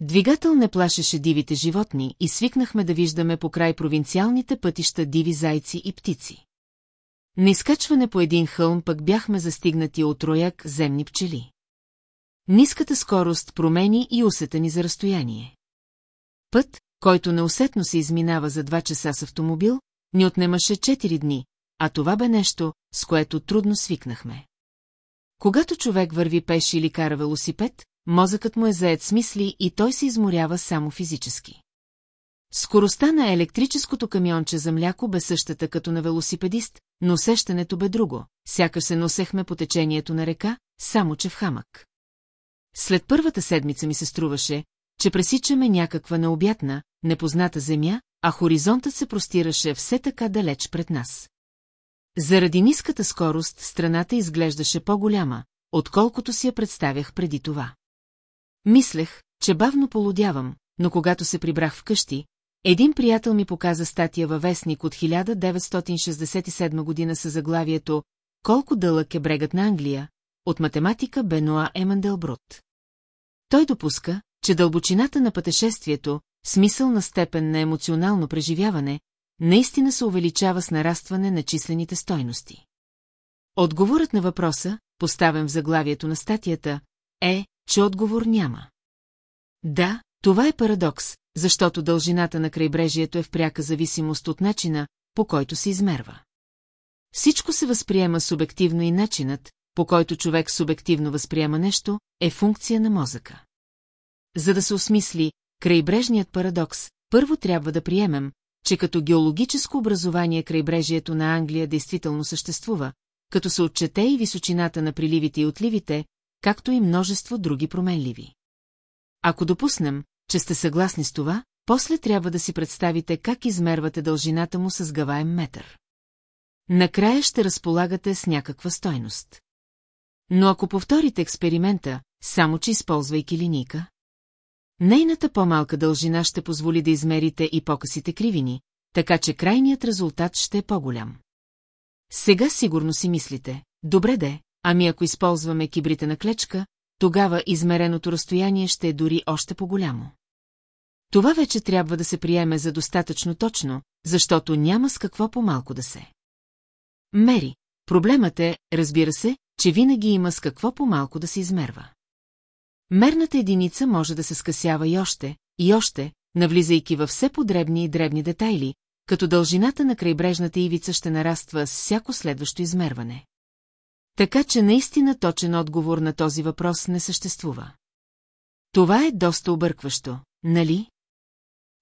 Двигател не плашеше дивите животни и свикнахме да виждаме по край провинциалните пътища диви зайци и птици. На изкачване по един хълм пък бяхме застигнати от рояк земни пчели. Ниската скорост промени и усета ни за разстояние. Път, който неусетно се изминава за два часа с автомобил, ни отнемаше 4 дни, а това бе нещо, с което трудно свикнахме. Когато човек върви пеш или кара велосипед, мозъкът му е заед с мисли и той се изморява само физически. Скоростта на електрическото камионче за мляко бе същата като на велосипедист, но усещането бе друго, сякаш се носехме по течението на река, само че в хамък. След първата седмица ми се струваше, че пресичаме някаква необятна, непозната земя, а хоризонтът се простираше все така далеч пред нас. Заради ниската скорост страната изглеждаше по-голяма, отколкото си я представях преди това. Мислех, че бавно полудявам, но когато се прибрах вкъщи, един приятел ми показа статия във вестник от 1967 година със заглавието «Колко дълъг е брегът на Англия» от математика Бенуа Еманделбрут. Той допуска, че дълбочината на пътешествието, смисъл на степен на емоционално преживяване, наистина се увеличава с нарастване на числените стойности. Отговорът на въпроса, поставен в заглавието на статията, е, че отговор няма. Да, това е парадокс, защото дължината на крайбрежието е в пряка зависимост от начина, по който се измерва. Всичко се възприема субективно и начинът, по който човек субективно възприема нещо, е функция на мозъка. За да се осмисли крайбрежният парадокс, първо трябва да приемем, че като геологическо образование крайбрежието на Англия действително съществува, като се отчете и височината на приливите и отливите, както и множество други променливи. Ако допуснем, че сте съгласни с това, после трябва да си представите как измервате дължината му с гаваем метър. Накрая ще разполагате с някаква стойност. Но ако повторите експеримента, само че използвайки линейка, нейната по-малка дължина ще позволи да измерите и покъсите кривини, така че крайният резултат ще е по-голям. Сега сигурно си мислите, добре де, ами ако използваме кибрите на клечка, тогава измереното разстояние ще е дори още по-голямо. Това вече трябва да се приеме за достатъчно точно, защото няма с какво по-малко да се. Мери, проблемът е, разбира се, че винаги има с какво по-малко да се измерва. Мерната единица може да се скъсява и още, и още, навлизайки във все подребни и дребни детайли, като дължината на крайбрежната ивица ще нараства с всяко следващо измерване. Така че наистина точен отговор на този въпрос не съществува. Това е доста объркващо, нали?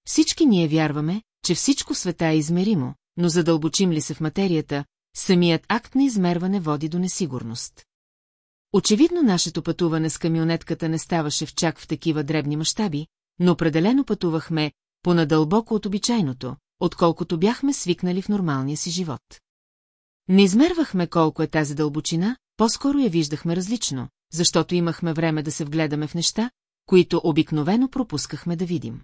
Всички ние вярваме, че всичко света е измеримо, но задълбочим ли се в материята, самият акт на измерване води до несигурност. Очевидно нашето пътуване с камионетката не ставаше в чак в такива дребни мащаби, но определено пътувахме понадълбоко от обичайното, отколкото бяхме свикнали в нормалния си живот. Не измервахме колко е тази дълбочина, по-скоро я виждахме различно, защото имахме време да се вгледаме в неща, които обикновено пропускахме да видим.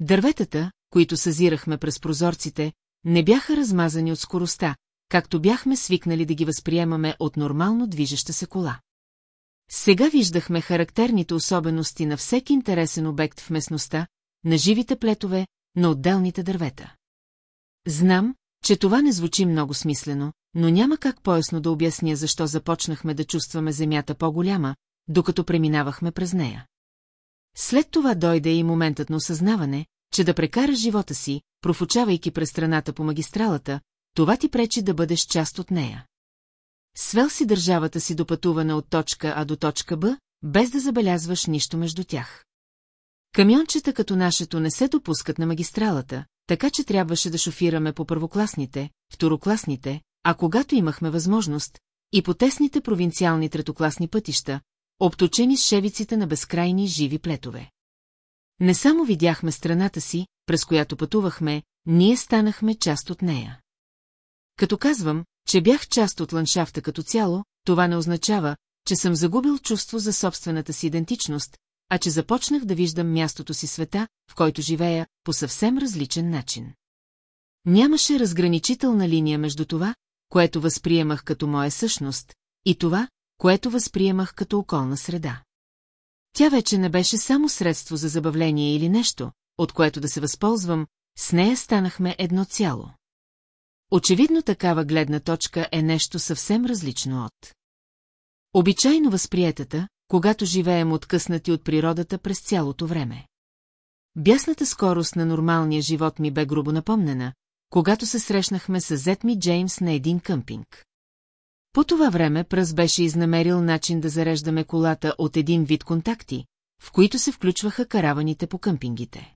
Дърветата, които съзирахме през прозорците, не бяха размазани от скоростта, както бяхме свикнали да ги възприемаме от нормално движеща се кола. Сега виждахме характерните особености на всеки интересен обект в местността, на живите плетове, на отделните дървета. Знам, че това не звучи много смислено, но няма как поясно да обясня защо започнахме да чувстваме земята по-голяма, докато преминавахме през нея. След това дойде и моментът на осъзнаване, че да прекараш живота си, профучавайки през страната по магистралата, това ти пречи да бъдеш част от нея. Свел си държавата си до пътуване от точка А до точка Б, без да забелязваш нищо между тях. Камиончета като нашето не се допускат на магистралата, така че трябваше да шофираме по първокласните, второкласните, а когато имахме възможност, и по тесните провинциални третокласни пътища, обточени с шевиците на безкрайни живи плетове. Не само видяхме страната си, през която пътувахме, ние станахме част от нея. Като казвам, че бях част от ландшафта като цяло, това не означава, че съм загубил чувство за собствената си идентичност, а че започнах да виждам мястото си света, в който живея, по съвсем различен начин. Нямаше разграничителна линия между това, което възприемах като моя същност, и това, което възприемах като околна среда. Тя вече не беше само средство за забавление или нещо, от което да се възползвам, с нея станахме едно цяло. Очевидно такава гледна точка е нещо съвсем различно от. Обичайно възприетата, когато живеем откъснати от природата през цялото време. Бясната скорост на нормалния живот ми бе грубо напомнена, когато се срещнахме с Зетми Джеймс на един къмпинг. По това време Пръс беше изнамерил начин да зареждаме колата от един вид контакти, в които се включваха караваните по къмпингите.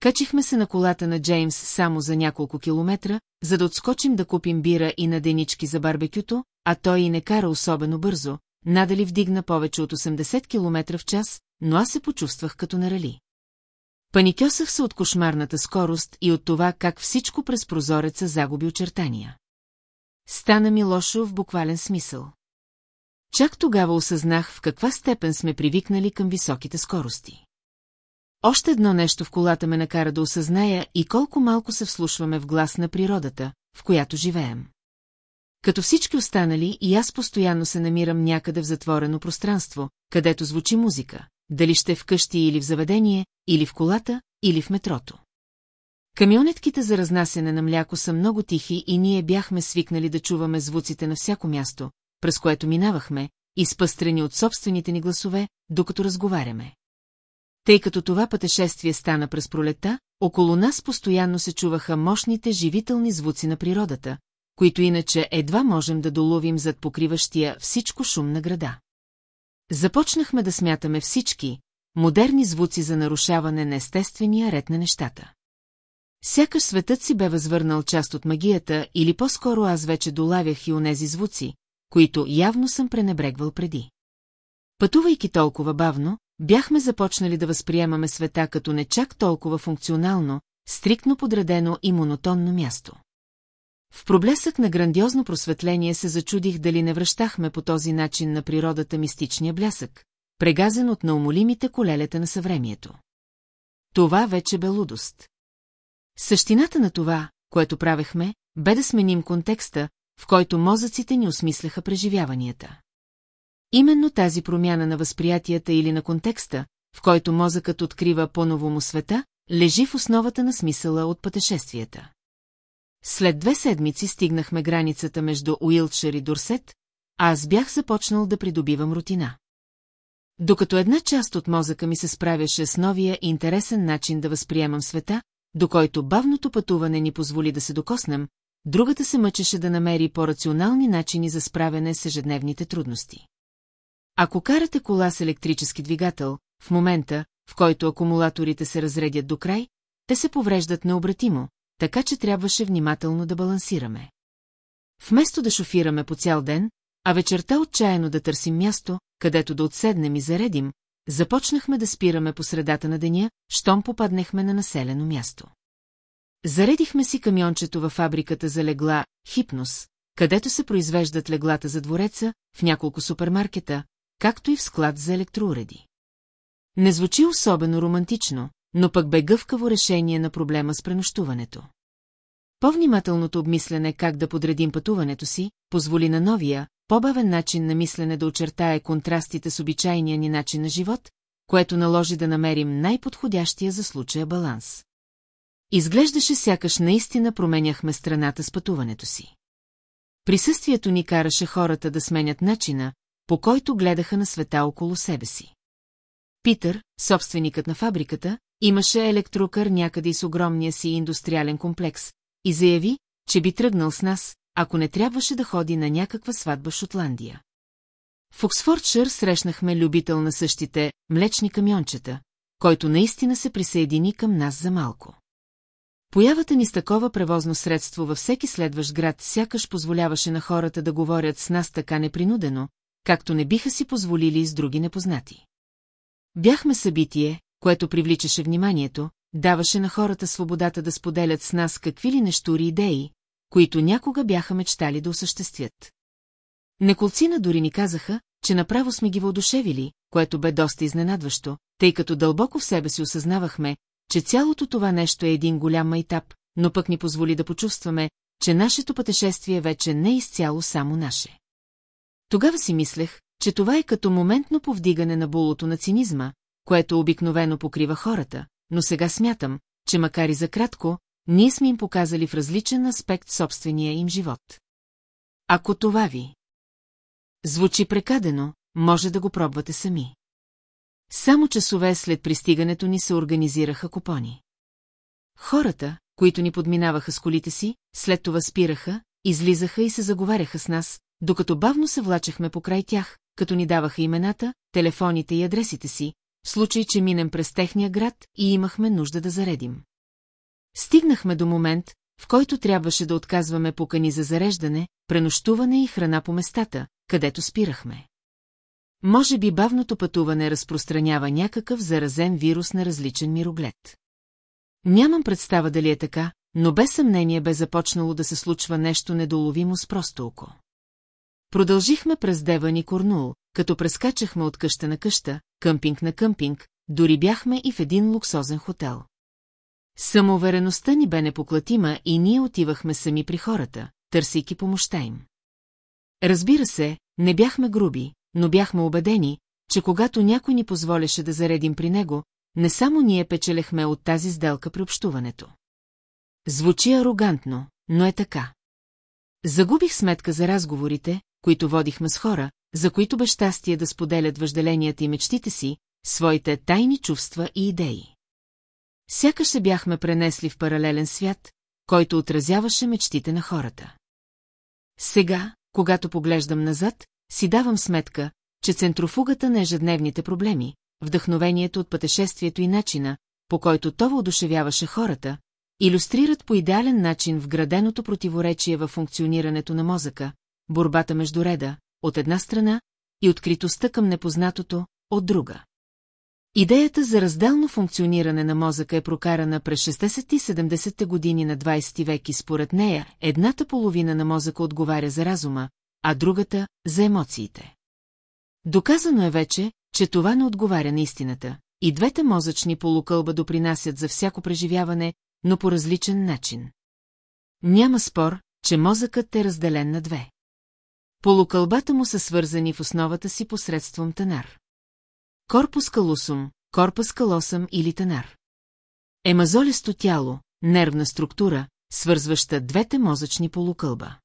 Качихме се на колата на Джеймс само за няколко километра, за да отскочим да купим бира и наденички за барбекюто, а той и не кара особено бързо, надали вдигна повече от 80 км в час, но аз се почувствах като нарали. Паникьосах се от кошмарната скорост и от това как всичко през прозореца загуби очертания. Стана ми лошо в буквален смисъл. Чак тогава осъзнах в каква степен сме привикнали към високите скорости. Още едно нещо в колата ме накара да осъзная и колко малко се вслушваме в глас на природата, в която живеем. Като всички останали, и аз постоянно се намирам някъде в затворено пространство, където звучи музика, дали ще в къщи или в заведение, или в колата, или в метрото. Камионетките за разнасене на мляко са много тихи и ние бяхме свикнали да чуваме звуците на всяко място, през което минавахме, изпъстрени от собствените ни гласове, докато разговаряме. Тъй като това пътешествие стана през пролета, около нас постоянно се чуваха мощните живителни звуци на природата, които иначе едва можем да доловим зад покриващия всичко шум на града. Започнахме да смятаме всички модерни звуци за нарушаване на естествения ред на нещата. Сякаш светът си бе възвърнал част от магията или по-скоро аз вече долавях и онези звуци, които явно съм пренебрегвал преди. Пътувайки толкова бавно, бяхме започнали да възприемаме света като не чак толкова функционално, стриктно подредено и монотонно място. В проблесък на грандиозно просветление се зачудих дали не връщахме по този начин на природата мистичния блясък, прегазен от наумолимите колелета на съвремието. Това вече бе лудост. Същината на това, което правехме, бе да сменим контекста, в който мозъците ни осмисляха преживяванията. Именно тази промяна на възприятията или на контекста, в който мозъкът открива по-новому света, лежи в основата на смисъла от пътешествията. След две седмици стигнахме границата между Уилтшир и Дорсет, а аз бях започнал да придобивам рутина. Докато една част от мозъка ми се справяше с новия и интересен начин да възприемам света, до който бавното пътуване ни позволи да се докоснем, другата се мъчеше да намери по-рационални начини за справяне с ежедневните трудности. Ако карате кола с електрически двигател, в момента, в който акумулаторите се разредят до край, те се повреждат необратимо, така че трябваше внимателно да балансираме. Вместо да шофираме по цял ден, а вечерта отчаяно да търсим място, където да отседнем и заредим, започнахме да спираме по средата на деня, щом попаднехме на населено място. Заредихме си камиончето във фабриката за легла «Хипнос», където се произвеждат леглата за двореца, в няколко супермаркета, както и в склад за електроуреди. Не звучи особено романтично, но пък бе гъвкаво решение на проблема с пренощуването. По-внимателното обмислене как да подредим пътуването си, позволи на новия, по-бавен начин на мислене да очертае контрастите с обичайния ни начин на живот, което наложи да намерим най-подходящия за случая баланс. Изглеждаше сякаш наистина променяхме страната с пътуването си. Присъствието ни караше хората да сменят начина, по който гледаха на света около себе си. Питър, собственикът на фабриката, имаше електрокър някъде с огромния си индустриален комплекс и заяви, че би тръгнал с нас, ако не трябваше да ходи на някаква сватба Шотландия. В Оксфордшир срещнахме любител на същите млечни камиончета, който наистина се присъедини към нас за малко. Появата ни с такова превозно средство във всеки следващ град сякаш позволяваше на хората да говорят с нас така непринудено, както не биха си позволили с други непознати. Бяхме събитие, което привличаше вниманието, даваше на хората свободата да споделят с нас какви ли нещури идеи, които някога бяха мечтали да осъществят. Неколцина дори ни казаха, че направо сме ги въодушевили, което бе доста изненадващо, тъй като дълбоко в себе си осъзнавахме, че цялото това нещо е един голям майтап, но пък ни позволи да почувстваме, че нашето пътешествие вече не е изцяло само наше. Тогава си мислех, че това е като моментно повдигане на булото на цинизма, което обикновено покрива хората, но сега смятам, че макар и за кратко, ние сме им показали в различен аспект собствения им живот. Ако това ви звучи прекадено, може да го пробвате сами. Само часове след пристигането ни се организираха купони. Хората, които ни подминаваха с колите си, след това спираха, излизаха и се заговаряха с нас, докато бавно се влачехме покрай тях, като ни даваха имената, телефоните и адресите си, в случай, че минем през техния град и имахме нужда да заредим. Стигнахме до момент, в който трябваше да отказваме покани за зареждане, пренощуване и храна по местата, където спирахме. Може би бавното пътуване разпространява някакъв заразен вирус на различен мироглед. Нямам представа дали е така, но без съмнение бе започнало да се случва нещо недоловимо с просто око. Продължихме през Деван и Корнул, като прескачахме от къща на къща, къмпинг на къмпинг, дори бяхме и в един луксозен хотел. Самоувереността ни бе непоклатима и ние отивахме сами при хората, търсейки помощта им. Разбира се, не бяхме груби, но бяхме убедени, че когато някой ни позволеше да заредим при него, не само ние печелехме от тази сделка при общуването. Звучи арогантно, но е така. Загубих сметка за разговорите, които водихме с хора, за които бе щастие да споделят въжделенията и мечтите си, своите тайни чувства и идеи. Сякаш се бяхме пренесли в паралелен свят, който отразяваше мечтите на хората. Сега, когато поглеждам назад, си давам сметка, че центрофугата на ежедневните проблеми, вдъхновението от пътешествието и начина, по който това одушевяваше хората, иллюстрират по идеален начин вграденото противоречие във функционирането на мозъка, борбата между реда, от една страна, и откритостта към непознатото, от друга. Идеята за разделно функциониране на мозъка е прокарана през 60-70-те години на 20 век и според нея едната половина на мозъка отговаря за разума, а другата – за емоциите. Доказано е вече, че това не отговаря на истината. И двете мозъчни полукълба допринасят за всяко преживяване, но по различен начин. Няма спор, че мозъкът е разделен на две. Полукълбата му са свързани в основата си посредством танар. Корпус калусум, корпус калосъм или танар. Емазолесто тяло, нервна структура, свързваща двете мозъчни полукълба.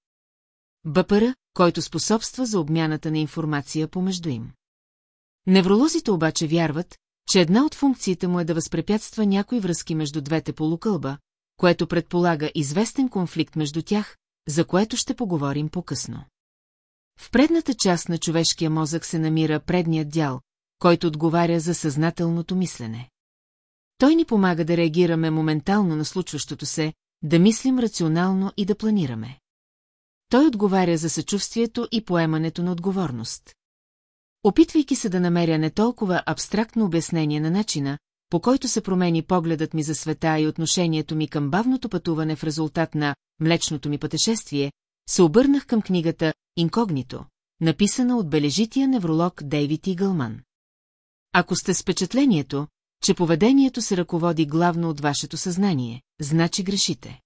БПР, който способства за обмяната на информация помежду им. Невролозите обаче вярват, че една от функциите му е да възпрепятства някои връзки между двете полукълба, което предполага известен конфликт между тях, за което ще поговорим по-късно. В предната част на човешкия мозък се намира предният дял, който отговаря за съзнателното мислене. Той ни помага да реагираме моментално на случващото се, да мислим рационално и да планираме. Той отговаря за съчувствието и поемането на отговорност. Опитвайки се да намеря не толкова абстрактно обяснение на начина, по който се промени погледът ми за света и отношението ми към бавното пътуване в резултат на млечното ми пътешествие, се обърнах към книгата «Инкогнито», написана от бележития невролог Дейвид Игълман. Ако сте с впечатлението, че поведението се ръководи главно от вашето съзнание, значи грешите.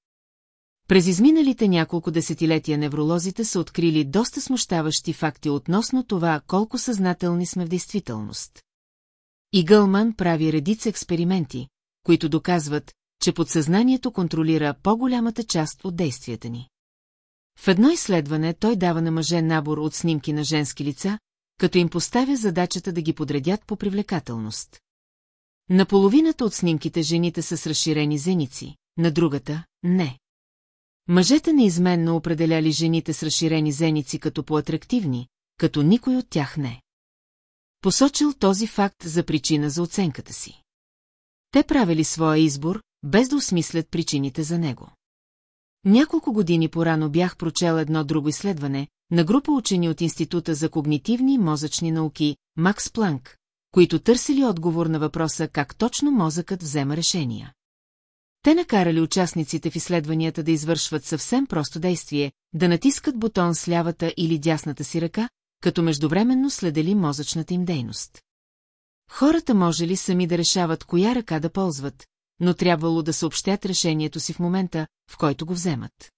През изминалите няколко десетилетия невролозите са открили доста смущаващи факти относно това, колко съзнателни сме в действителност. И Гълман прави редица експерименти, които доказват, че подсъзнанието контролира по-голямата част от действията ни. В едно изследване той дава на мъже набор от снимки на женски лица, като им поставя задачата да ги подредят по привлекателност. На половината от снимките жените са с разширени зеници, на другата – не. Мъжете неизменно определяли жените с разширени зеници като по-атрактивни, като никой от тях не. Посочил този факт за причина за оценката си. Те правили своя избор, без да осмислят причините за него. Няколко години порано бях прочел едно друго изследване на група учени от Института за когнитивни и мозъчни науки, Макс Планк, които търсили отговор на въпроса как точно мозъкът взема решения. Те накарали участниците в изследванията да извършват съвсем просто действие, да натискат бутон с лявата или дясната си ръка, като междувременно следели мозъчната им дейност. Хората може ли сами да решават коя ръка да ползват, но трябвало да съобщят решението си в момента, в който го вземат.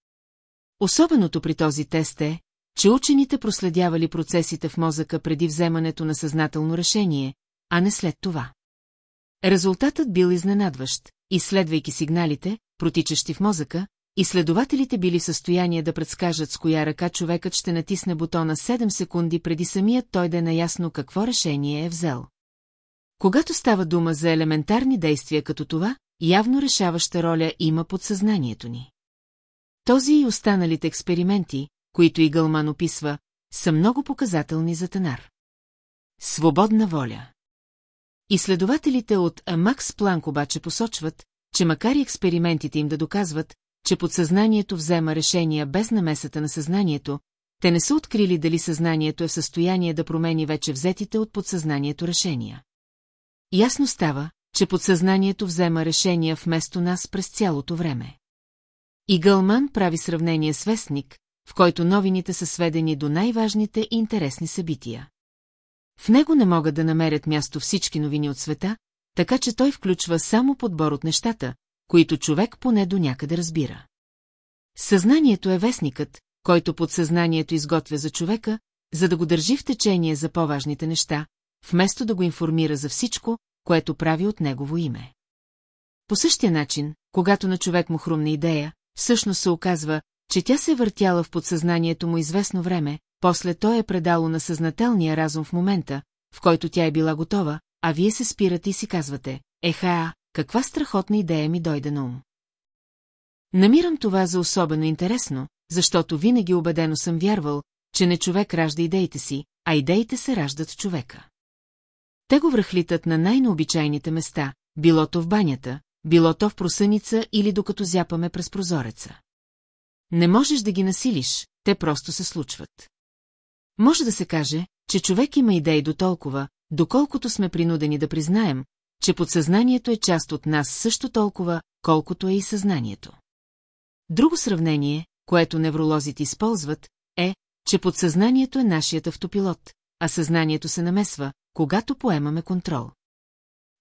Особеното при този тест е, че учените проследявали процесите в мозъка преди вземането на съзнателно решение, а не след това. Резултатът бил изненадващ, изследвайки сигналите, протичащи в мозъка, изследователите били в състояние да предскажат с коя ръка човекът ще натисне бутона 7 секунди преди самият той да е наясно какво решение е взел. Когато става дума за елементарни действия като това, явно решаваща роля има подсъзнанието ни. Този и останалите експерименти, които Игълман описва, са много показателни за Танар. Свободна воля Изследователите от Макс Планк обаче посочват, че макар и експериментите им да доказват, че подсъзнанието взема решения без намесата на съзнанието, те не са открили дали съзнанието е в състояние да промени вече взетите от подсъзнанието решения. Ясно става, че подсъзнанието взема решения вместо нас през цялото време. И Гълман прави сравнение с вестник, в който новините са сведени до най-важните и интересни събития. В него не могат да намерят място всички новини от света, така че той включва само подбор от нещата, които човек поне до някъде разбира. Съзнанието е вестникът, който подсъзнанието изготвя за човека, за да го държи в течение за по-важните неща, вместо да го информира за всичко, което прави от негово име. По същия начин, когато на човек му хрумна идея, всъщност се оказва, че тя се въртяла в подсъзнанието му известно време, после той е предало на съзнателния разум в момента, в който тя е била готова, а вие се спирате и си казвате, еха, каква страхотна идея ми дойде на ум. Намирам това за особено интересно, защото винаги убедено съм вярвал, че не човек ражда идеите си, а идеите се раждат в човека. Те го връхлитат на най-необичайните места, било то в банята, било то в просъница или докато зяпаме през прозореца. Не можеш да ги насилиш, те просто се случват. Може да се каже, че човек има идеи до толкова, доколкото сме принудени да признаем, че подсъзнанието е част от нас също толкова, колкото е и съзнанието. Друго сравнение, което невролозите използват, е, че подсъзнанието е нашият автопилот, а съзнанието се намесва, когато поемаме контрол.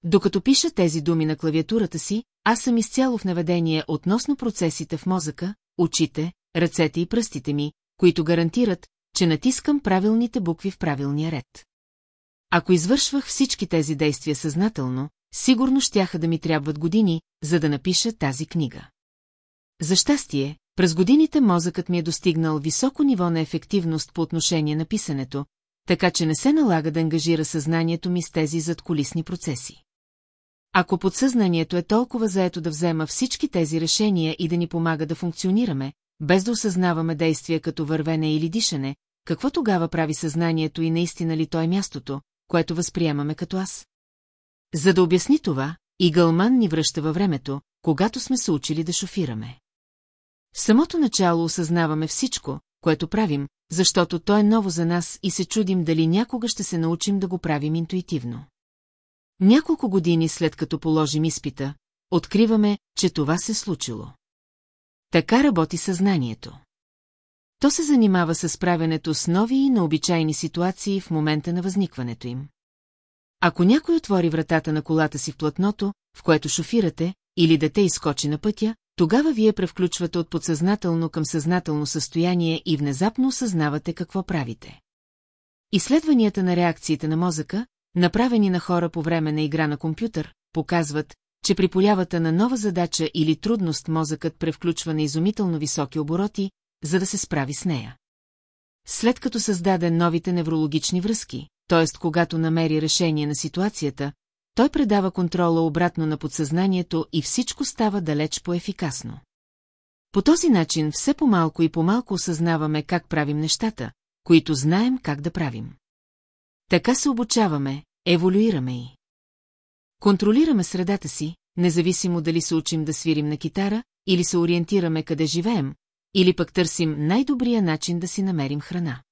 Докато пиша тези думи на клавиатурата си, аз съм изцяло в наведение относно процесите в мозъка, очите, ръцете и пръстите ми, които гарантират, че натискам правилните букви в правилния ред. Ако извършвах всички тези действия съзнателно, сигурно щяха да ми трябват години, за да напиша тази книга. За щастие, през годините мозъкът ми е достигнал високо ниво на ефективност по отношение на писането, така че не се налага да ангажира съзнанието ми с тези задколисни процеси. Ако подсъзнанието е толкова заето да взема всички тези решения и да ни помага да функционираме, без да осъзнаваме действия като вървене или дишане, какво тогава прави съзнанието и наистина ли то е мястото, което възприемаме като аз? За да обясни това, и Гълман ни връща във времето, когато сме се учили да шофираме. В самото начало осъзнаваме всичко, което правим, защото то е ново за нас и се чудим дали някога ще се научим да го правим интуитивно. Няколко години след като положим изпита, откриваме, че това се случило. Така работи съзнанието. То се занимава с справянето с нови и необичайни ситуации в момента на възникването им. Ако някой отвори вратата на колата си в платното, в което шофирате, или дете изкочи на пътя, тогава вие превключвате от подсъзнателно към съзнателно състояние и внезапно осъзнавате какво правите. Изследванията на реакциите на мозъка, направени на хора по време на игра на компютър, показват, че при появата на нова задача или трудност мозъкът превключва на изумително високи обороти, за да се справи с нея. След като създаде новите неврологични връзки, т.е. когато намери решение на ситуацията, той предава контрола обратно на подсъзнанието и всичко става далеч по-ефикасно. По този начин все по-малко и по-малко осъзнаваме как правим нещата, които знаем как да правим. Така се обучаваме, еволюираме и. Контролираме средата си, независимо дали се учим да свирим на китара, или се ориентираме къде живеем, или пък търсим най-добрия начин да си намерим храна.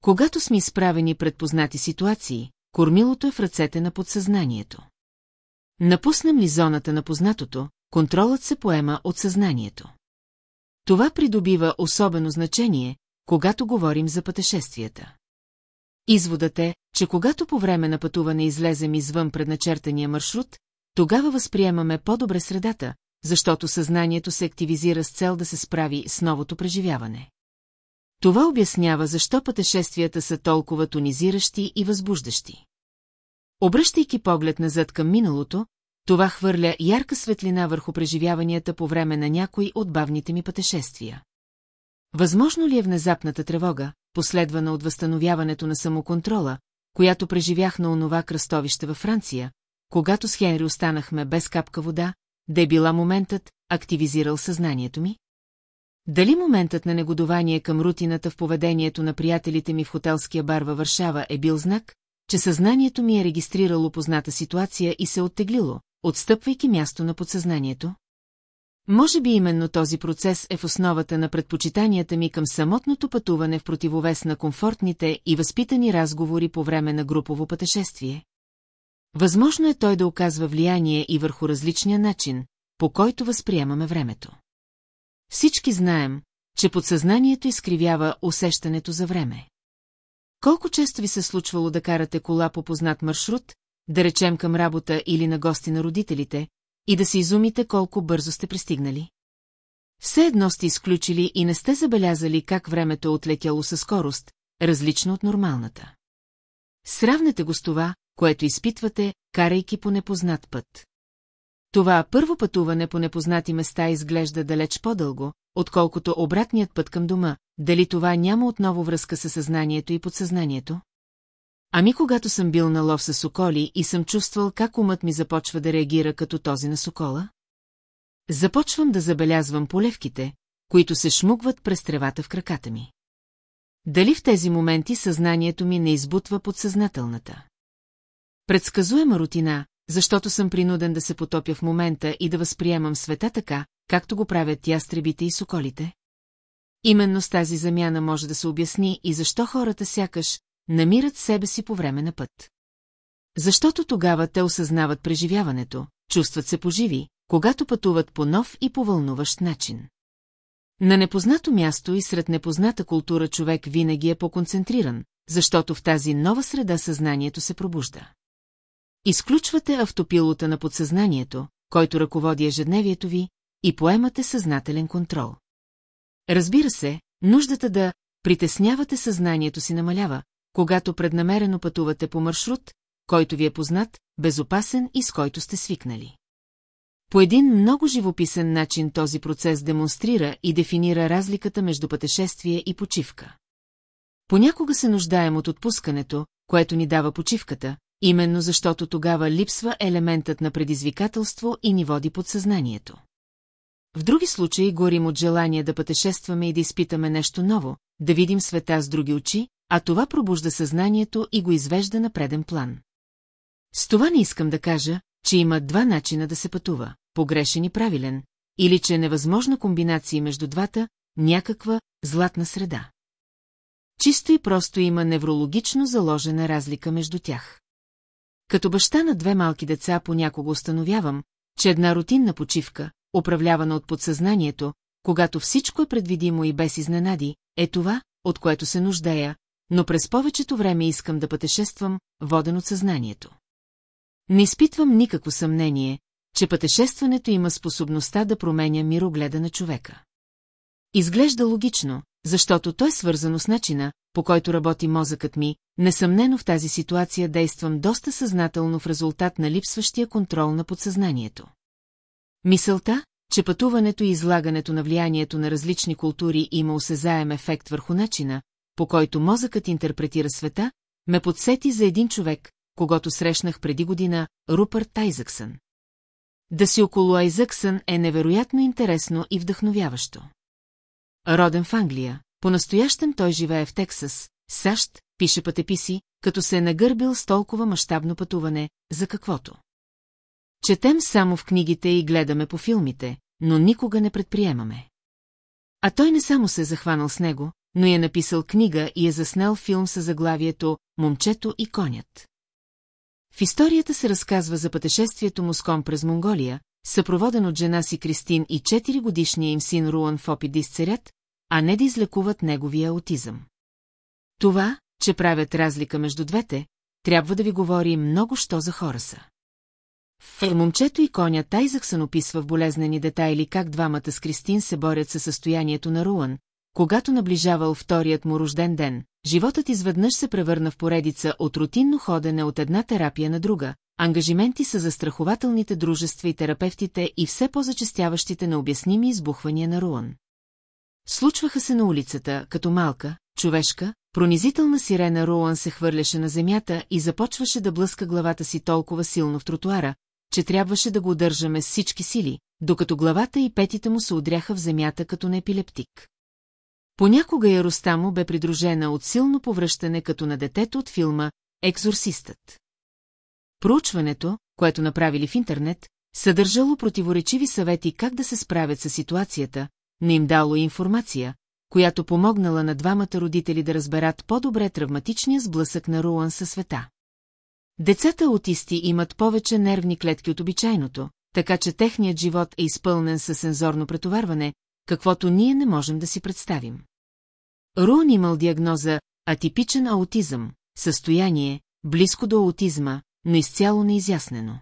Когато сме изправени пред познати ситуации, кормилото е в ръцете на подсъзнанието. Напуснем ли зоната на познатото, контролът се поема от съзнанието. Това придобива особено значение, когато говорим за пътешествията. Изводът е, че когато по време на пътуване излезем извън предначертания маршрут, тогава възприемаме по-добре средата, защото съзнанието се активизира с цел да се справи с новото преживяване. Това обяснява защо пътешествията са толкова тонизиращи и възбуждащи. Обръщайки поглед назад към миналото, това хвърля ярка светлина върху преживяванията по време на някои от бавните ми пътешествия. Възможно ли е внезапната тревога, последвана от възстановяването на самоконтрола, която преживях на онова кръстовище във Франция, когато с Хенри останахме без капка вода, да е била моментът, активизирал съзнанието ми? Дали моментът на негодование към рутината в поведението на приятелите ми в хотелския бар във Варшава е бил знак, че съзнанието ми е регистрирало позната ситуация и се оттеглило, отстъпвайки място на подсъзнанието? Може би именно този процес е в основата на предпочитанията ми към самотното пътуване в противовес на комфортните и възпитани разговори по време на групово пътешествие. Възможно е той да оказва влияние и върху различния начин, по който възприемаме времето. Всички знаем, че подсъзнанието изкривява усещането за време. Колко често ви се случвало да карате кола по познат маршрут, да речем към работа или на гости на родителите, и да се изумите колко бързо сте пристигнали? Все едно сте изключили и не сте забелязали как времето е отлетяло със скорост, различна от нормалната. Сравнете го с това, което изпитвате, карайки по непознат път. Това първо пътуване по непознати места изглежда далеч по-дълго, отколкото обратният път към дома, дали това няма отново връзка с съзнанието и подсъзнанието? Ами когато съм бил на лов с соколи и съм чувствал как умът ми започва да реагира като този на сокола? Започвам да забелязвам полевките, които се шмугват през тревата в краката ми. Дали в тези моменти съзнанието ми не избутва подсъзнателната? Предсказуема рутина, защото съм принуден да се потопя в момента и да възприемам света така, както го правят ястребите и соколите? Именно с тази замяна може да се обясни и защо хората сякаш намират себе си по време на път. Защото тогава те осъзнават преживяването, чувстват се поживи, когато пътуват по нов и повълнуващ начин. На непознато място и сред непозната култура човек винаги е по-концентриран, защото в тази нова среда съзнанието се пробужда. Изключвате автопилота на подсъзнанието, който ръководи ежедневието ви, и поемате съзнателен контрол. Разбира се, нуждата да притеснявате съзнанието си намалява, когато преднамерено пътувате по маршрут, който ви е познат, безопасен и с който сте свикнали. По един много живописен начин този процес демонстрира и дефинира разликата между пътешествие и почивка. Понякога се нуждаем от отпускането, което ни дава почивката, именно защото тогава липсва елементът на предизвикателство и ни води под съзнанието. В други случаи горим от желание да пътешестваме и да изпитаме нещо ново, да видим света с други очи, а това пробужда съзнанието и го извежда на преден план. С това не искам да кажа, че има два начина да се пътува – погрешен и правилен, или че е невъзможна комбинация между двата, някаква златна среда. Чисто и просто има неврологично заложена разлика между тях. Като баща на две малки деца понякога установявам, че една рутинна почивка, управлявана от подсъзнанието, когато всичко е предвидимо и без изненади, е това, от което се нуждая, но през повечето време искам да пътешествам, воден от съзнанието. Не изпитвам никакво съмнение, че пътешестването има способността да променя мирогледа на човека. Изглежда логично, защото то е свързано с начина, по който работи мозъкът ми, несъмнено в тази ситуация действам доста съзнателно в резултат на липсващия контрол на подсъзнанието. Мисълта, че пътуването и излагането на влиянието на различни култури има осезаем ефект върху начина, по който мозъкът интерпретира света, ме подсети за един човек, когато срещнах преди година, Рупърт Айзъксън. Да си около Айзъксън е невероятно интересно и вдъхновяващо. Роден в Англия, по-настоящем той живее в Тексас, САЩ, пише пътеписи, като се е нагърбил с толкова мащабно пътуване, за каквото. Четем само в книгите и гледаме по филмите, но никога не предприемаме. А той не само се е захванал с него, но е написал книга и е заснел филм с заглавието «Момчето и конят». В историята се разказва за пътешествието му с кон през Монголия, съпроводен от жена си Кристин и 4 годишния им син Руан да изцерят, а не да излекуват неговия аутизъм. Това, че правят разлика между двете, трябва да ви говори много що за хора са. В момчето и коня Тайзаксън описва в болезнени детайли как двамата с Кристин се борят със състоянието на Руан, когато наближавал вторият му рожден ден, животът изведнъж се превърна в поредица от рутинно ходене от една терапия на друга, ангажименти са застрахователните дружества и терапевтите и все по-зачастяващите необясними избухвания на Руан. Случваха се на улицата, като малка, човешка, пронизителна сирена Руан се хвърляше на земята и започваше да блъска главата си толкова силно в тротуара, че трябваше да го удържаме с всички сили, докато главата и петите му се удряха в земята като на епилептик. Понякога яростта му бе придружена от силно повръщане като на детето от филма «Екзорсистът». Проучването, което направили в интернет, съдържало противоречиви съвети как да се справят с ситуацията, не им дало информация, която помогнала на двамата родители да разберат по-добре травматичния сблъсък на Руан със света. Децата аутисти имат повече нервни клетки от обичайното, така че техният живот е изпълнен със сензорно претоварване, каквото ние не можем да си представим. Руан имал диагноза атипичен аутизъм, състояние, близко до аутизма, но изцяло неизяснено.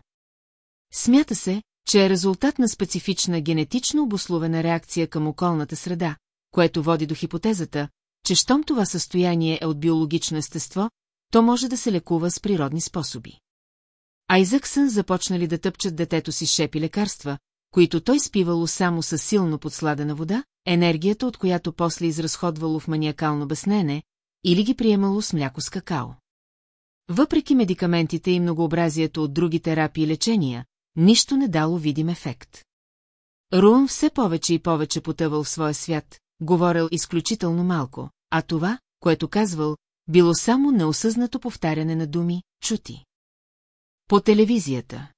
Смята се, че е резултат на специфична генетично обословена реакция към околната среда, което води до хипотезата, че щом това състояние е от биологично естество, то може да се лекува с природни способи. Айзъксън започнали да тъпчат детето си шепи лекарства, които той спивало само с силно подсладена вода, енергията от която после изразходвало в маниакално безнене, или ги приемало с мляко с какао. Въпреки медикаментите и многообразието от други терапии и лечения, нищо не дало видим ефект. Руан все повече и повече потъвал в своя свят, говорил изключително малко, а това, което казвал, било само неосъзнато повтаряне на думи, чути. По телевизията.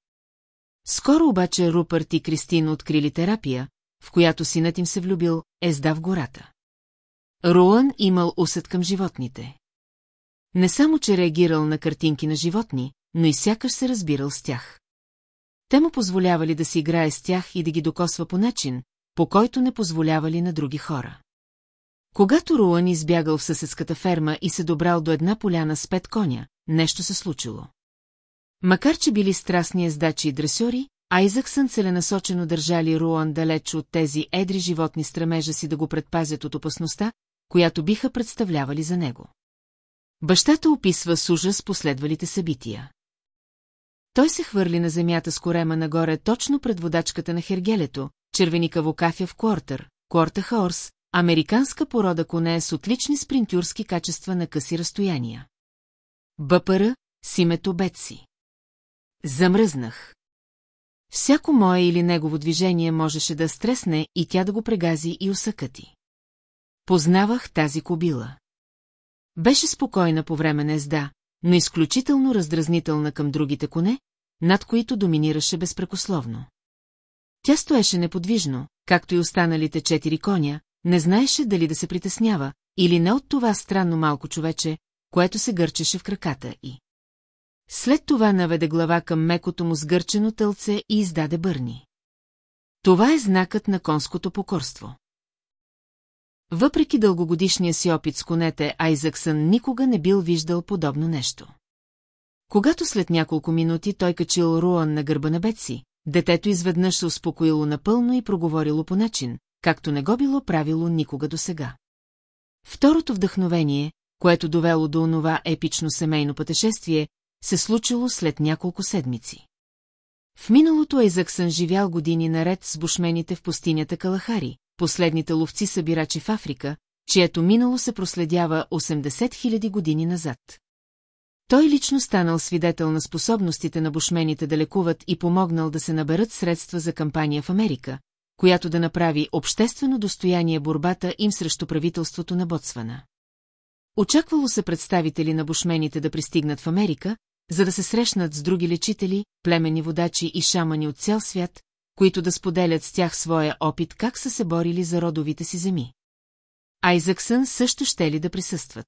Скоро обаче Рупърт и Кристин открили терапия, в която синът им се влюбил, езда в гората. Руан имал усет към животните. Не само, че реагирал на картинки на животни, но и сякаш се разбирал с тях. Те му позволявали да си играе с тях и да ги докосва по начин, по който не позволявали на други хора. Когато Руан избягал в съседската ферма и се добрал до една поляна с пет коня, нещо се случило. Макар, че били страстни ездачи и дресьори, Айзаксън целенасочено държали Руан далеч от тези едри животни стремежа си да го предпазят от опасността, която биха представлявали за него. Бащата описва с ужас последвалите събития. Той се хвърли на земята с корема нагоре точно пред водачката на Хергелето, червеникаво кафя в Куортър, Куорта Хаорс, американска порода коне с отлични спринтюрски качества на къси разстояния. Бъпъра с името Бетси. Замръзнах. Всяко мое или негово движение можеше да стресне и тя да го прегази и усъкати. Познавах тази кобила. Беше спокойна по време на езда, но изключително раздразнителна към другите коне, над които доминираше безпрекословно. Тя стоеше неподвижно, както и останалите четири коня, не знаеше дали да се притеснява, или не от това странно малко човече, което се гърчеше в краката и. След това наведе глава към мекото му сгърчено тълце и издаде бърни. Това е знакът на конското покорство. Въпреки дългогодишния си опит с конете, Айзаксън никога не бил виждал подобно нещо. Когато след няколко минути той качил Руан на гърба на Бетси, детето изведнъж се успокоило напълно и проговорило по начин, както не го било правило никога досега. Второто вдъхновение, което довело до онова епично семейно пътешествие, се случило след няколко седмици. В миналото Айзаксън живял години наред с бушмените в пустинята Калахари, последните ловци-събирачи в Африка, чието минало се проследява 80 000 години назад. Той лично станал свидетел на способностите на бушмените да лекуват и помогнал да се наберат средства за кампания в Америка, която да направи обществено достояние борбата им срещу правителството на Ботсвана. Очаквало се представители на бушмените да пристигнат в Америка, за да се срещнат с други лечители, племени водачи и шамани от цял свят, които да споделят с тях своя опит как са се борили за родовите си земи. Айзаксън също ще ли да присъстват.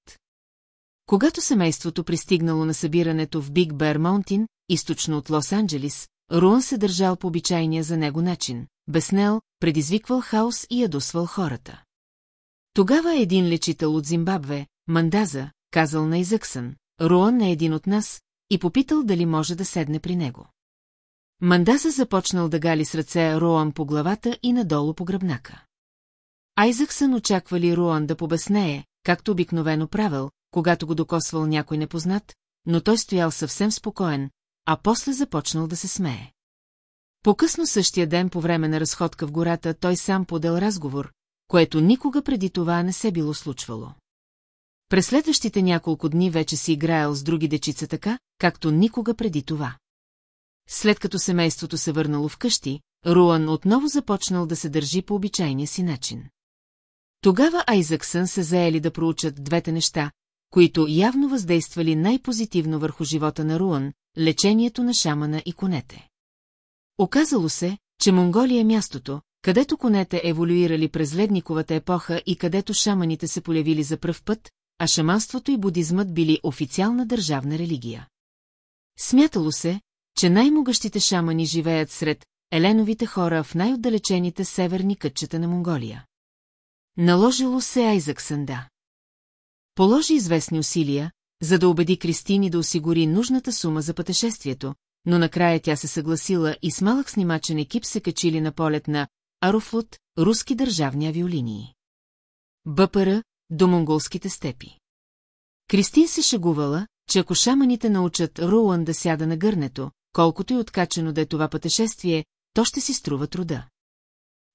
Когато семейството пристигнало на събирането в Биг Бер Маунтин, източно от Лос-Анджелис, Руан се държал по обичайния за него начин, беснел, предизвиквал хаос и ядосвал хората. Тогава един лечител от Зимбабве, Мандаза, казал на Изъксън, Руан е един от нас, и попитал дали може да седне при него. Мандаза започнал да гали с ръце Руан по главата и надолу по гръбнака. Айзаксън очаквали Руан да побеснее, както обикновено правил, когато го докосвал някой непознат, но той стоял съвсем спокоен, а после започнал да се смее. По-късно същия ден по време на разходка в гората той сам подел разговор, което никога преди това не се било случвало. През следващите няколко дни вече си играел с други дечица така, както никога преди това. След като семейството се върнало вкъщи, Руан отново започнал да се държи по обичайния си начин. Тогава Айзаксън се заели да проучат двете неща, които явно въздействали най-позитивно върху живота на Руан, лечението на шамана и конете. Оказало се, че Монголия е мястото, където конете еволюирали през ледниковата епоха и където шаманите се полявили за пръв път, а шаманството и будизмът били официална държавна религия. Смятало се, че най-могъщите шамани живеят сред еленовите хора в най-отдалечените северни кътчета на Монголия. Наложило се Айзак Санда. Положи известни усилия, за да убеди Кристини да осигури нужната сума за пътешествието, но накрая тя се съгласила и с малък снимачен екип се качили на полет на Арофлот, руски държавни авиолинии. БПР до монголските степи. Кристин се шегувала, че ако шаманите научат Роуан да сяда на гърнето, колкото и откачено да е това пътешествие, то ще си струва труда.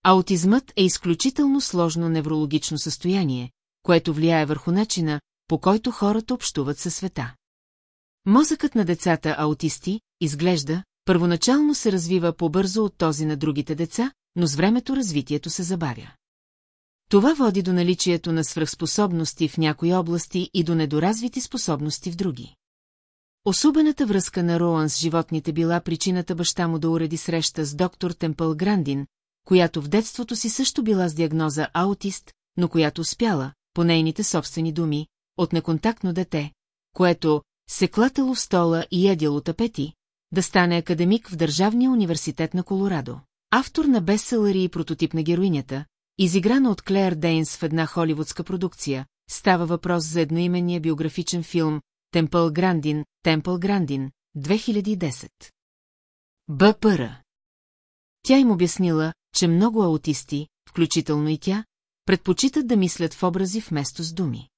Аутизмът е изключително сложно неврологично състояние, което влияе върху начина, по който хората общуват със света. Мозъкът на децата аутисти, изглежда, първоначално се развива по-бързо от този на другите деца, но с времето развитието се забавя. Това води до наличието на свръхспособности в някои области и до недоразвити способности в други. Особената връзка на Роан с животните била причината баща му да уреди среща с доктор Темпъл Грандин, която в детството си също била с диагноза аутист, но която успяла, по нейните собствени думи, от неконтактно дете, което се клатело в стола и ядяло тапети, да стане академик в Държавния университет на Колорадо. Автор на бестселери и прототип на героинята, изиграна от Клеер Дейнс в една холивудска продукция, става въпрос за едноименния биографичен филм Темпъл Грандин, Темпъл Грандин, 2010. БПР. Тя им обяснила, че много аутисти, включително и тя, предпочитат да мислят в образи вместо с думи.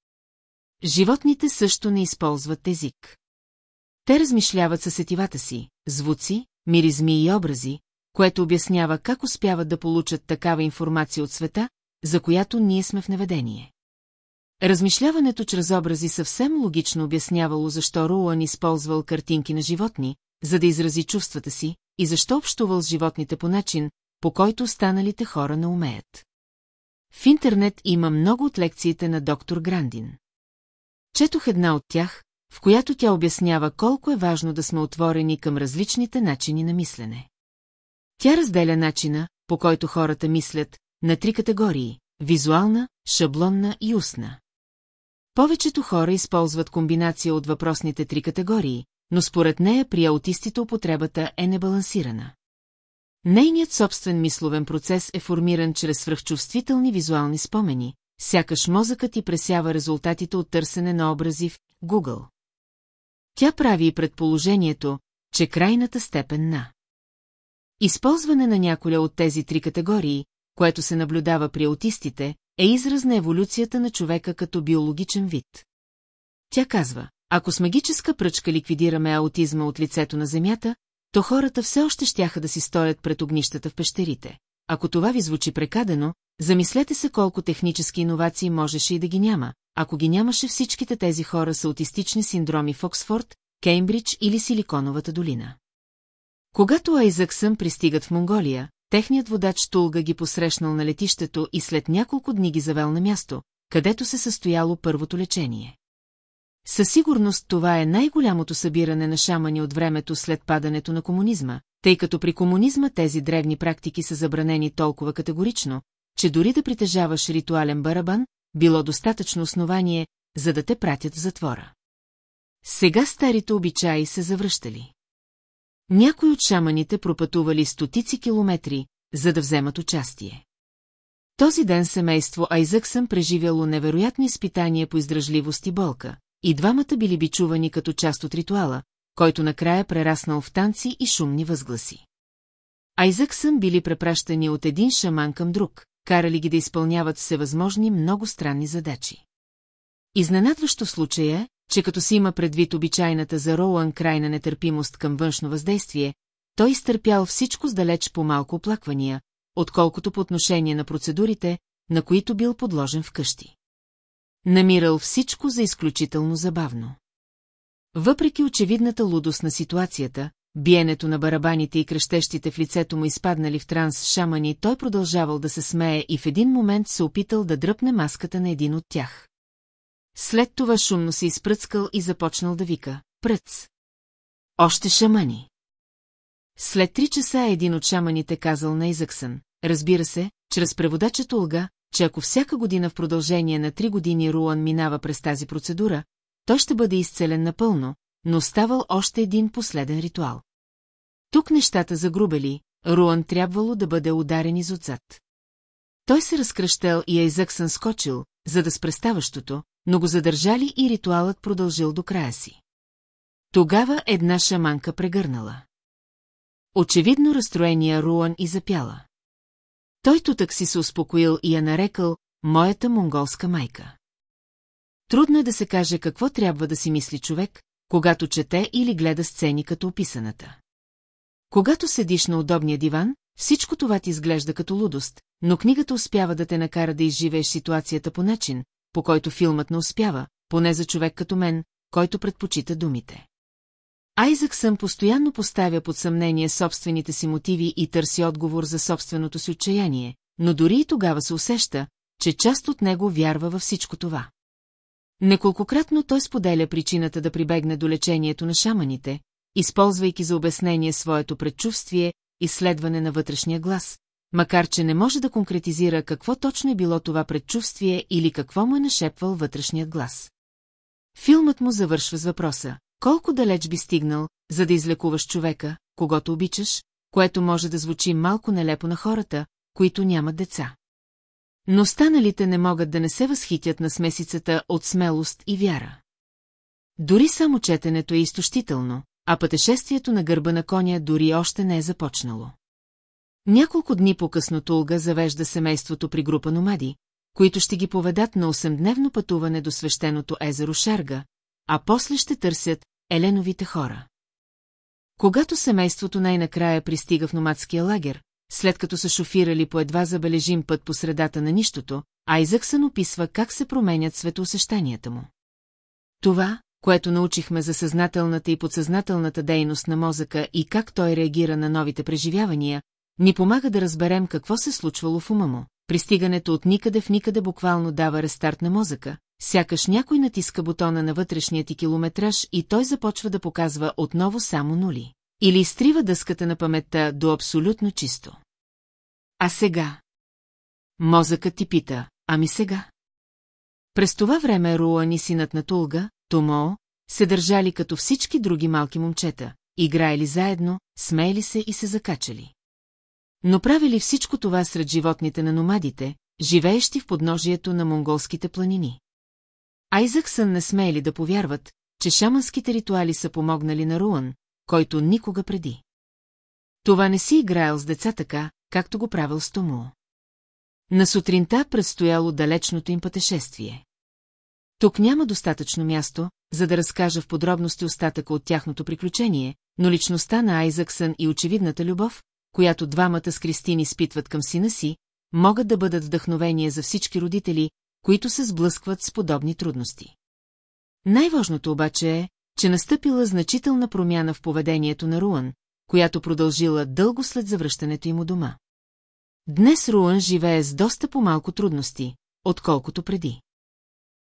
Животните също не използват език. Те размишляват със сетивата си, звуци, миризми и образи, което обяснява как успяват да получат такава информация от света, за която ние сме в неведение. Размишляването чрез образи съвсем логично обяснявало защо Руан използвал картинки на животни, за да изрази чувствата си, и защо общувал с животните по начин, по който останалите хора не умеят. В интернет има много от лекциите на доктор Грандин. Четох една от тях, в която тя обяснява колко е важно да сме отворени към различните начини на мислене. Тя разделя начина, по който хората мислят, на три категории – визуална, шаблонна и устна. Повечето хора използват комбинация от въпросните три категории, но според нея при аутистите употребата е небалансирана. Нейният собствен мисловен процес е формиран чрез свръхчувствителни визуални спомени, сякаш мозъкът ти пресява резултатите от търсене на образи в Google. Тя прави и предположението, че крайната степен на използване на няколя от тези три категории, което се наблюдава при аутистите, е израз на еволюцията на човека като биологичен вид. Тя казва, ако с магическа пръчка ликвидираме аутизма от лицето на Земята, то хората все още щяха да си стоят пред огнищата в пещерите. Ако това ви звучи прекадено, замислете се колко технически иновации можеше и да ги няма, ако ги нямаше всичките тези хора с аутистични синдроми в Оксфорд, Кеймбридж или Силиконовата долина. Когато Айзаксън пристигат в Монголия, техният водач Тулга ги посрещнал на летището и след няколко дни ги завел на място, където се състояло първото лечение. Със сигурност това е най-голямото събиране на шамани от времето след падането на комунизма, тъй като при комунизма тези древни практики са забранени толкова категорично, че дори да притежаваш ритуален барабан, било достатъчно основание, за да те пратят в затвора. Сега старите обичаи се завръщали. Някои от шаманите пропътували стотици километри, за да вземат участие. Този ден семейство Айзъксън преживяло невероятно изпитание по издръжливост и болка, и двамата били бичувани като част от ритуала, който накрая прераснал в танци и шумни възгласи. Айзъксън били препращани от един шаман към друг, карали ги да изпълняват всевъзможни много странни задачи. Изненадващо случая е, че като си има предвид обичайната за Роуан крайна нетърпимост към външно въздействие, той изтърпял всичко с далеч по малко оплаквания, отколкото по отношение на процедурите, на които бил подложен вкъщи. Намирал всичко за изключително забавно. Въпреки очевидната лудост на ситуацията, биенето на барабаните и кръщещите в лицето му изпаднали в транс шамани, той продължавал да се смее и в един момент се опитал да дръпне маската на един от тях. След това шумно се изпръцкал и започнал да вика «Пръц!» Още шамани! След три часа един от шаманите казал на Изаксън, разбира се, чрез преводачето лга, че ако всяка година в продължение на три години Руан минава през тази процедура, той ще бъде изцелен напълно, но ставал още един последен ритуал. Тук нещата загрубели, Руан трябвало да бъде ударен изотзад. Той се разкръщал и Айзъксън скочил, за да спреставащото, но го задържали и ритуалът продължил до края си. Тогава една шаманка прегърнала. Очевидно разстроения Руан и запяла. Той тутък си се успокоил и я нарекал «моята монголска майка». Трудно е да се каже какво трябва да си мисли човек, когато чете или гледа сцени като описаната. Когато седиш на удобния диван, всичко това ти изглежда като лудост, но книгата успява да те накара да изживееш ситуацията по начин, по който филмът не успява, поне за човек като мен, който предпочита думите. Айзък съм постоянно поставя под съмнение собствените си мотиви и търси отговор за собственото си отчаяние, но дори и тогава се усеща, че част от него вярва във всичко това. Неколкократно той споделя причината да прибегне до лечението на шаманите, използвайки за обяснение своето предчувствие, изследване на вътрешния глас, макар че не може да конкретизира какво точно е било това предчувствие или какво му е нашепвал вътрешният глас. Филмът му завършва с въпроса колко далеч би стигнал, за да излекуваш човека, когато обичаш, което може да звучи малко нелепо на хората, които нямат деца. Но останалите не могат да не се възхитят на смесицата от смелост и вяра. Дори само четенето е изтощително, а пътешествието на гърба на коня дори още не е започнало. Няколко дни по-късно Тулга завежда семейството при група номади, които ще ги поведат на 8-дневно пътуване до свещеното езеро Шарга, а после ще търсят еленовите хора. Когато семейството най-накрая пристига в номадския лагер, след като са шофирали по едва забележим път по средата на нищото, Айзъксън описва как се променят светоусещанията му. Това, което научихме за съзнателната и подсъзнателната дейност на мозъка и как той реагира на новите преживявания, ни помага да разберем какво се случвало в ума му. Пристигането от никъде в никъде буквално дава рестарт на мозъка, сякаш някой натиска бутона на вътрешния ти километраж и той започва да показва отново само нули. Или изтрива дъската на паметта до абсолютно чисто. А сега? Мозъкът ти пита, ами сега? През това време Руан и синът на Тулга, Томо, се държали като всички други малки момчета, играели заедно, смеели се и се закачали. Но правили всичко това сред животните на номадите, живеещи в подножието на монголските планини. Айзаксън не смеели да повярват, че шаманските ритуали са помогнали на Руан, който никога преди. Това не си играел с деца така, както го правил с Тому. На сутринта предстояло далечното им пътешествие. Тук няма достатъчно място, за да разкажа в подробности остатъка от тяхното приключение, но личността на Айзаксън и очевидната любов, която двамата с Кристин изпитват към сина си, могат да бъдат вдъхновение за всички родители, които се сблъскват с подобни трудности. Най-важното обаче е, че настъпила значителна промяна в поведението на Руан, която продължила дълго след завръщането им у дома. Днес Руан живее с доста по-малко трудности, отколкото преди.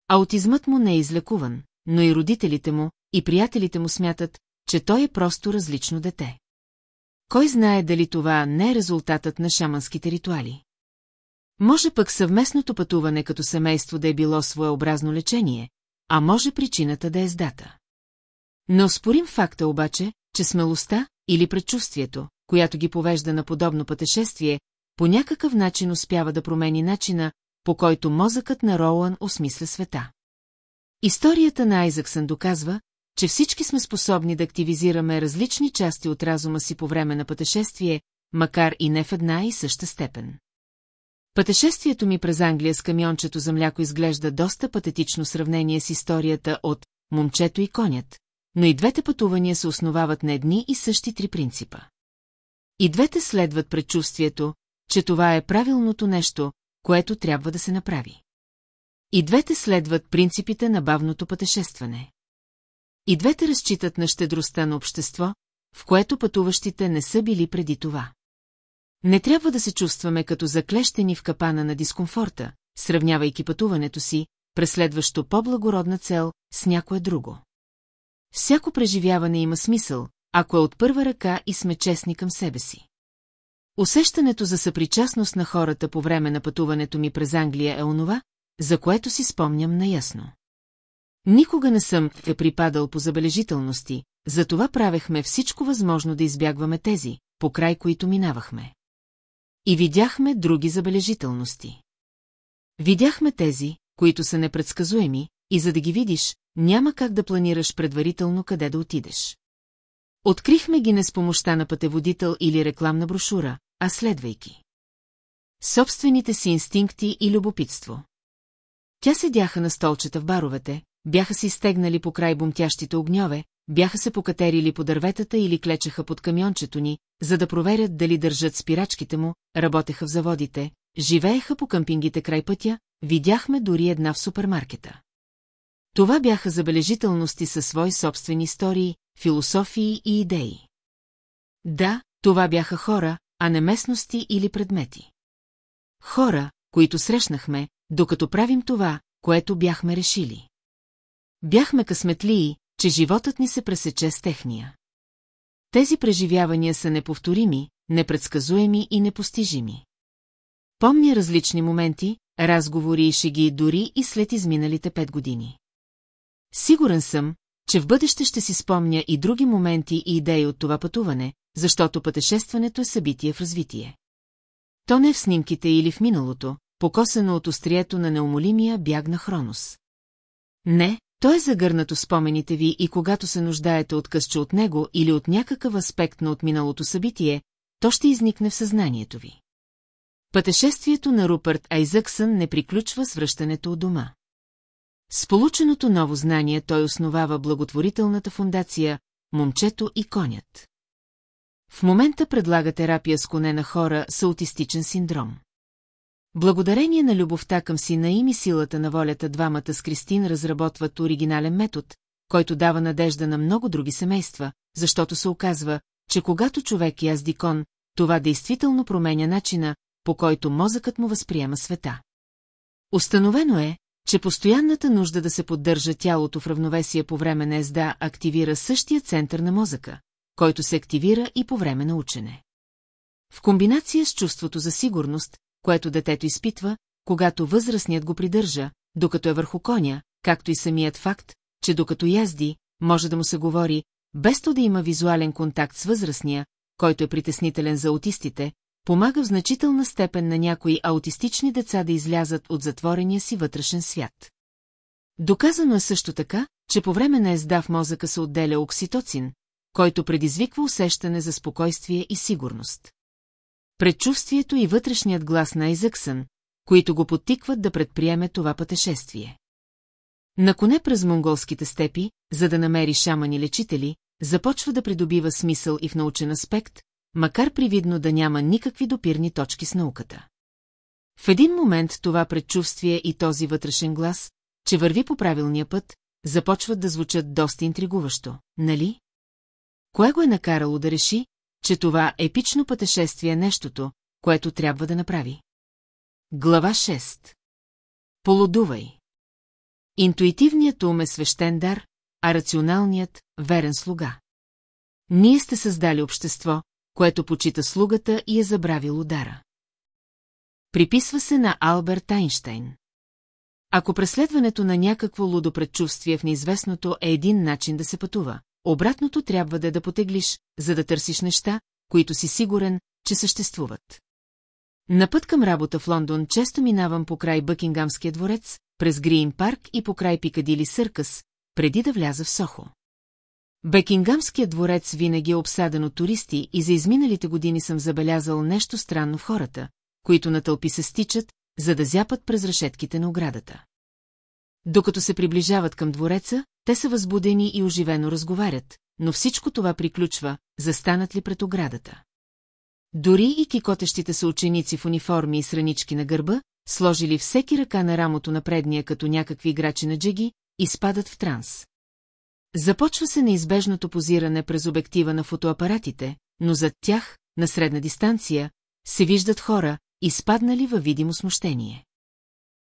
Аутизмът му не е излекуван, но и родителите му, и приятелите му смятат, че той е просто различно дете. Кой знае дали това не е резултатът на шаманските ритуали? Може пък съвместното пътуване като семейство да е било своеобразно лечение, а може причината да е сдата. Но спорим факта обаче, че смелостта или предчувствието, която ги повежда на подобно пътешествие, по някакъв начин успява да промени начина, по който мозъкът на Роуан осмисля света. Историята на Айзаксън доказва, че всички сме способни да активизираме различни части от разума си по време на пътешествие, макар и не в една и съща степен. Пътешествието ми през Англия с камиончето за мляко изглежда доста патетично сравнение с историята от «Момчето и конят», но и двете пътувания се основават на едни и същи три принципа. И двете следват предчувствието, че това е правилното нещо, което трябва да се направи. И двете следват принципите на бавното пътешестване. И двете разчитат на щедростта на общество, в което пътуващите не са били преди това. Не трябва да се чувстваме като заклещени в капана на дискомфорта, сравнявайки пътуването си, преследващо по-благородна цел с някое друго. Всяко преживяване има смисъл, ако е от първа ръка и сме честни към себе си. Усещането за съпричастност на хората по време на пътуването ми през Англия е онова, за което си спомням наясно. Никога не съм е припадал по забележителности, затова правехме всичко възможно да избягваме тези, по край които минавахме. И видяхме други забележителности. Видяхме тези, които са непредсказуеми, и за да ги видиш, няма как да планираш предварително къде да отидеш. Открихме ги не с помощта на пътеводител или рекламна брошура, а следвайки. Собствените си инстинкти и любопитство. Тя седяха на столчета в баровете, бяха си стегнали по край бумтящите огньове, бяха се покатерили по дърветата или клечеха под камиончето ни, за да проверят дали държат спирачките му, работеха в заводите, живееха по къмпингите край пътя, видяхме дори една в супермаркета. Това бяха забележителности със свои собствени истории, философии и идеи. Да, това бяха хора, а не местности или предмети. Хора, които срещнахме, докато правим това, което бяхме решили. Бяхме късметлии, че животът ни се пресече с техния. Тези преживявания са неповторими, непредсказуеми и непостижими. Помня различни моменти, разговори и шеги дори и след изминалите пет години. Сигурен съм, че в бъдеще ще си спомня и други моменти и идеи от това пътуване, защото пътешестването е събитие в развитие. То не е в снимките или в миналото, покосено от острието на неумолимия бяг на Хронос. Не, то е загърнато спомените ви и когато се нуждаете от късче от него или от някакъв аспект на отминалото събитие, то ще изникне в съзнанието ви. Пътешествието на Рупърт Айзъксън не приключва с връщането от дома. С полученото ново знание той основава благотворителната фундация «Момчето и конят». В момента предлага терапия с коне на хора с аутистичен синдром. Благодарение на любовта към сина им и силата на волята двамата с Кристин разработват оригинален метод, който дава надежда на много други семейства, защото се оказва, че когато човек язди кон, това действително променя начина, по който мозъкът му възприема света. Установено е, че постоянната нужда да се поддържа тялото в равновесие по време на езда активира същия център на мозъка, който се активира и по време на учене. В комбинация с чувството за сигурност, което детето изпитва, когато възрастният го придържа, докато е върху коня, както и самият факт, че докато язди, може да му се говори, без то да има визуален контакт с възрастния, който е притеснителен за аутистите, помага в значителна степен на някои аутистични деца да излязат от затворения си вътрешен свят. Доказано е също така, че по време на езда в мозъка се отделя окситоцин, който предизвиква усещане за спокойствие и сигурност. Предчувствието и вътрешният глас на Айзъксън, които го подтикват да предприеме това пътешествие. На коне през монголските степи, за да намери шамани лечители, започва да придобива смисъл и в научен аспект, макар привидно да няма никакви допирни точки с науката. В един момент това предчувствие и този вътрешен глас, че върви по правилния път, започват да звучат доста интригуващо, нали? Кое го е накарало да реши, че това епично пътешествие е нещото, което трябва да направи? Глава 6 Полудувай Интуитивният ум е свещен дар, а рационалният – верен слуга. Ние сте създали общество, което почита слугата и е забравило дара. Приписва се на Алберт Айнштейн. Ако преследването на някакво лудо предчувствие в неизвестното е един начин да се пътува, обратното трябва да е да потеглиш, за да търсиш неща, които си сигурен, че съществуват. На път към работа в Лондон често минавам по край Бъкингамския дворец, през Грин парк и по край Пикадили Съркъс, преди да вляза в Сохо. Бекингамският дворец винаги е обсаден от туристи и за изминалите години съм забелязал нещо странно в хората, които на тълпи се стичат, за да зяпат през решетките на оградата. Докато се приближават към двореца, те са възбудени и оживено разговарят, но всичко това приключва, застанат ли пред оградата. Дори и кикотещите са ученици в униформи и сранички на гърба, сложили всеки ръка на рамото на предния като някакви играчи на джеги, и спадат в транс. Започва се неизбежното позиране през обектива на фотоапаратите, но зад тях, на средна дистанция, се виждат хора, изпаднали във видимо смущение.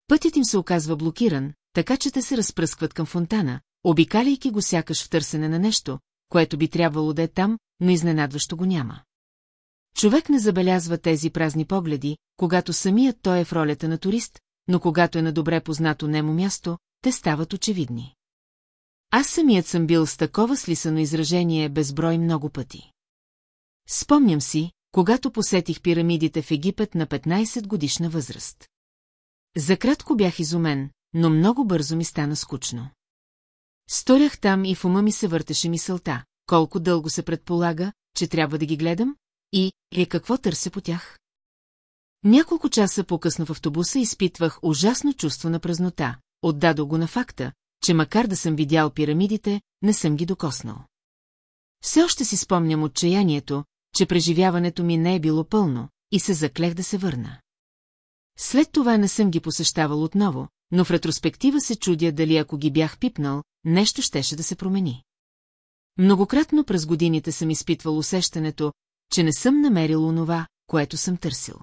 Пътят им се оказва блокиран, така че те се разпръскват към фонтана, обикаляйки го сякаш в търсене на нещо, което би трябвало да е там, но изненадващо го няма. Човек не забелязва тези празни погледи, когато самият той е в ролята на турист, но когато е на добре познато немо място, те стават очевидни. Аз самият съм бил с такова слисано изражение безброй много пъти. Спомням си, когато посетих пирамидите в Египет на 15 годишна възраст. За кратко бях изумен, но много бързо ми стана скучно. Сторях там и в ума ми се въртеше мисълта, колко дълго се предполага, че трябва да ги гледам, и е какво търся по тях. Няколко часа по-късно в автобуса изпитвах ужасно чувство на празнота, отдадох го на факта, че макар да съм видял пирамидите, не съм ги докоснал. Все още си спомням отчаянието, че преживяването ми не е било пълно, и се заклех да се върна. След това не съм ги посещавал отново, но в ретроспектива се чудя дали ако ги бях пипнал, нещо щеше да се промени. Многократно през годините съм изпитвал усещането, че не съм намерил онова, което съм търсил.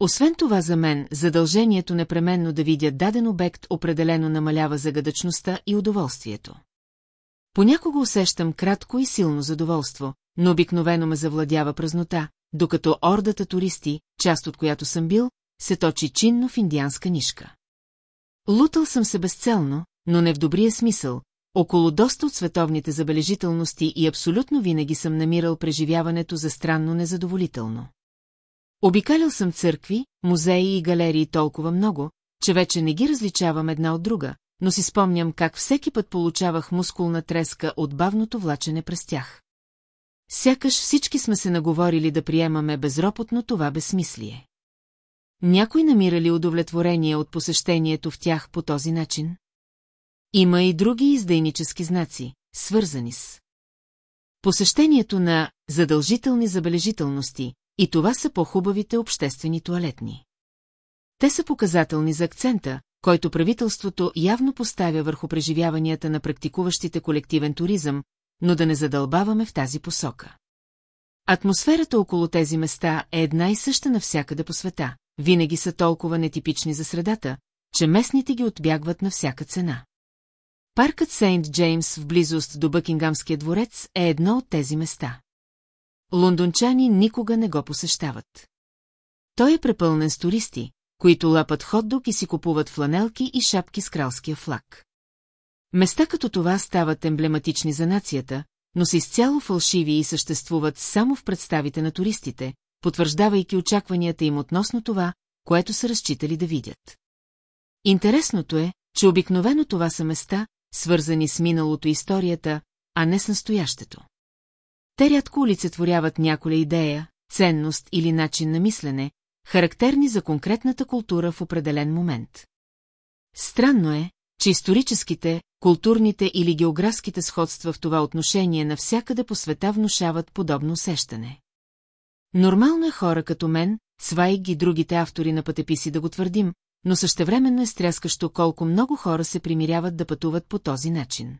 Освен това за мен, задължението непременно да видя даден обект определено намалява загадъчността и удоволствието. Понякога усещам кратко и силно задоволство, но обикновено ме завладява празнота, докато ордата туристи, част от която съм бил, се точи чинно в индианска нишка. Лутал съм се безцелно, но не в добрия смисъл, около доста от световните забележителности и абсолютно винаги съм намирал преживяването за странно незадоволително. Обикалял съм църкви, музеи и галерии толкова много, че вече не ги различавам една от друга, но си спомням как всеки път получавах мускулна треска от бавното влачене през тях. Сякаш всички сме се наговорили да приемаме безропотно това безсмислие. Някой намира ли удовлетворение от посещението в тях по този начин? Има и други издейнически знаци, свързани с. Посещението на задължителни забележителности, и това са по-хубавите обществени туалетни. Те са показателни за акцента, който правителството явно поставя върху преживяванията на практикуващите колективен туризъм, но да не задълбаваме в тази посока. Атмосферата около тези места е една и съща навсякъде по света, винаги са толкова нетипични за средата, че местните ги отбягват на всяка цена. Паркът Сейнт Джеймс в близост до Бъкингамския дворец е едно от тези места. Лондончани никога не го посещават. Той е препълнен с туристи, които лапат хот-дог и си купуват фланелки и шапки с кралския флаг. Места като това стават емблематични за нацията, но са изцяло фалшиви и съществуват само в представите на туристите, потвърждавайки очакванията им относно това, което са разчитали да видят. Интересното е, че обикновено това са места, свързани с миналото и историята, а не с настоящето. Те рядко олицетворяват няколя идея, ценност или начин на мислене, характерни за конкретната култура в определен момент. Странно е, че историческите, културните или географските сходства в това отношение навсякъде по света внушават подобно усещане. Нормално е хора като мен, Свайг и другите автори на пътеписи да го твърдим, но същевременно е стряскащо колко много хора се примиряват да пътуват по този начин.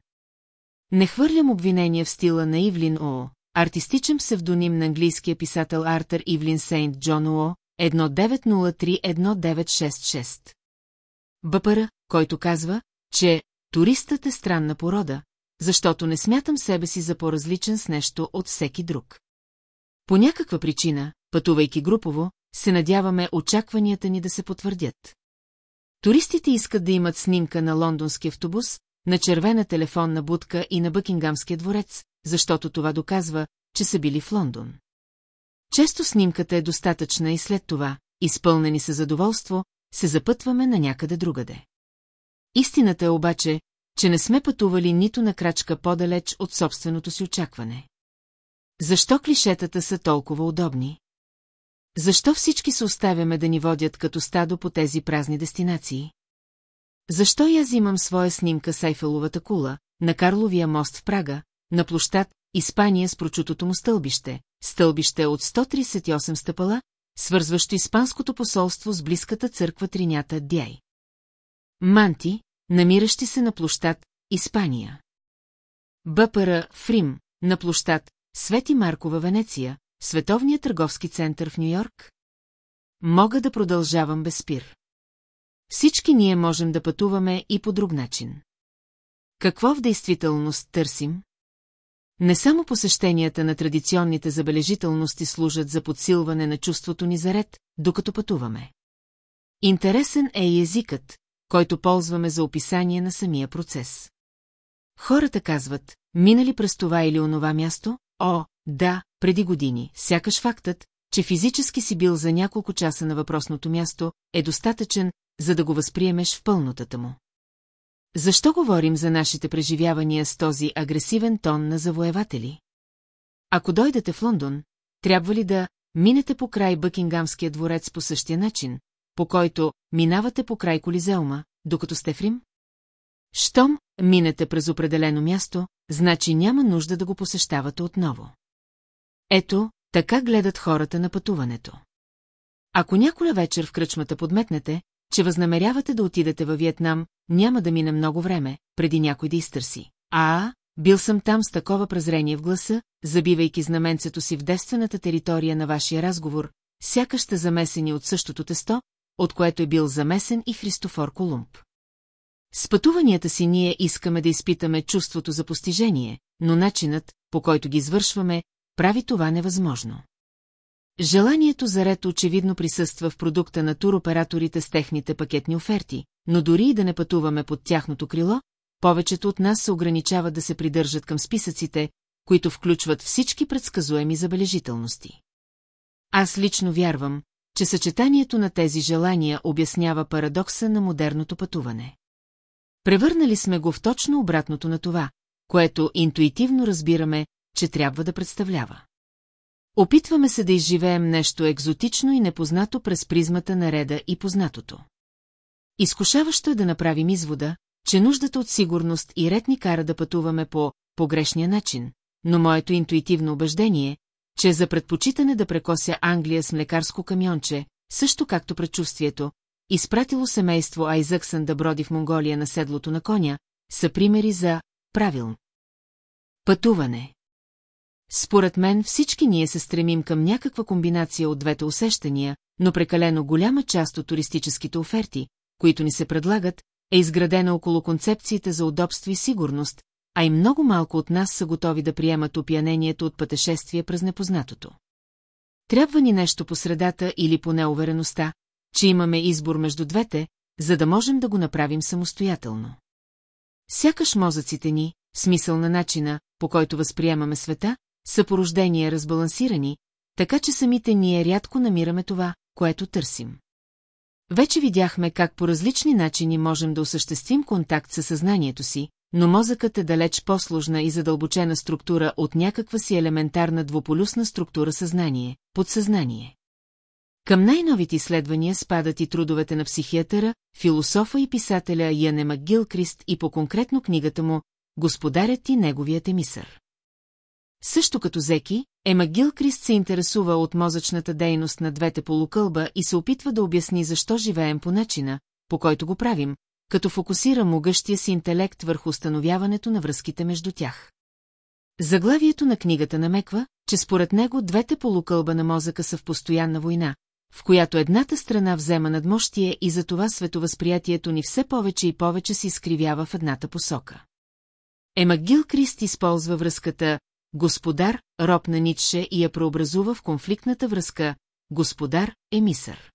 Не хвърлям обвинения в стила на Ивлин О, артистичен псевдоним на английския писател Артър Ивлин Сейнт Джон О, 1903-1966. Бъпъра, който казва, че туристът е странна порода, защото не смятам себе си за по-различен с нещо от всеки друг. По някаква причина, пътувайки групово, се надяваме очакванията ни да се потвърдят. Туристите искат да имат снимка на лондонски автобус, на червена телефонна будка и на Бъкингамския дворец, защото това доказва, че са били в Лондон. Често снимката е достатъчна и след това, изпълнени със задоволство, се запътваме на някъде другаде. Истината е обаче, че не сме пътували нито на крачка по-далеч от собственото си очакване. Защо клишетата са толкова удобни? Защо всички се оставяме да ни водят като стадо по тези празни дестинации? Защо я взимам своя снимка с Айфеловата кула, на Карловия мост в Прага, на площад Испания с прочутото му стълбище, стълбище от 138 стъпала, свързващо Испанското посолство с близката църква Тринята Дяй. Манти, намиращи се на площад Испания. Бъпъра Фрим, на площад Свети Маркова Венеция, Световния търговски център в Нью-Йорк? Мога да продължавам без спир. Всички ние можем да пътуваме и по друг начин. Какво в действителност търсим? Не само посещенията на традиционните забележителности служат за подсилване на чувството ни за ред, докато пътуваме. Интересен е и езикът, който ползваме за описание на самия процес. Хората казват, минали през това или онова място, о, да, преди години, сякаш фактът, че физически си бил за няколко часа на въпросното място, е достатъчен, за да го възприемеш в пълнотата му. Защо говорим за нашите преживявания с този агресивен тон на завоеватели? Ако дойдете в Лондон, трябва ли да минете по край Бъкингамския дворец по същия начин, по който минавате по край Колизеума, докато сте в Рим? Щом минете през определено място, значи няма нужда да го посещавате отново. Ето, така гледат хората на пътуването. Ако няколя вечер в кръчмата подметнете, че възнамерявате да отидете във Виетнам, няма да мине много време, преди някой да изтърси. А, бил съм там с такова презрение в гласа, забивайки знаменцето си в девствената територия на вашия разговор, сякаш сте замесени от същото тесто, от което е бил замесен и Христофор Колумб. С пътуванията си ние искаме да изпитаме чувството за постижение, но начинът, по който ги извършваме, прави това невъзможно. Желанието за ред очевидно присъства в продукта на туроператорите с техните пакетни оферти, но дори и да не пътуваме под тяхното крило, повечето от нас се ограничават да се придържат към списъците, които включват всички предсказуеми забележителности. Аз лично вярвам, че съчетанието на тези желания обяснява парадокса на модерното пътуване. Превърнали сме го в точно обратното на това, което интуитивно разбираме, че трябва да представлява. Опитваме се да изживеем нещо екзотично и непознато през призмата на реда и познатото. Изкушаващо е да направим извода, че нуждата от сигурност и ред ни кара да пътуваме по погрешния начин, но моето интуитивно убеждение, че за предпочитане да прекося Англия с млекарско камионче, също както предчувствието, изпратило семейство Айзъксън да броди в Монголия на седлото на коня, са примери за правилно. Пътуване Според мен всички ние се стремим към някаква комбинация от двете усещания, но прекалено голяма част от туристическите оферти, които ни се предлагат, е изградена около концепциите за удобство и сигурност, а и много малко от нас са готови да приемат опиянението от пътешествие през непознатото. Трябва ни нещо по средата или по неувереността, че имаме избор между двете, за да можем да го направим самостоятелно. Сякаш мозъците ни, в смисъл на начина, по който възприемаме света, са порождения разбалансирани, така че самите ние рядко намираме това, което търсим. Вече видяхме как по различни начини можем да осъществим контакт със съзнанието си, но мозъкът е далеч по-сложна и задълбочена структура от някаква си елементарна двуполюсна структура съзнание, подсъзнание. Към най-новите изследвания спадат и трудовете на психиатъра, философа и писателя Янема Гилкрист и по-конкретно книгата му «Господарят и неговият емисър». Също като Зеки, Ема Гилкрист се интересува от мозъчната дейност на двете полукълба и се опитва да обясни защо живеем по начина, по който го правим, като фокусира могъщия си интелект върху установяването на връзките между тях. Заглавието на книгата намеква, че според него двете полукълба на мозъка са в постоянна война, в която едната страна взема надмощие и затова световъзприятието ни все повече и повече се изкривява в едната посока. Ема Гилкрист използва връзката Господар, роб на Ницше и я преобразува в конфликтната връзка Господар-емисър.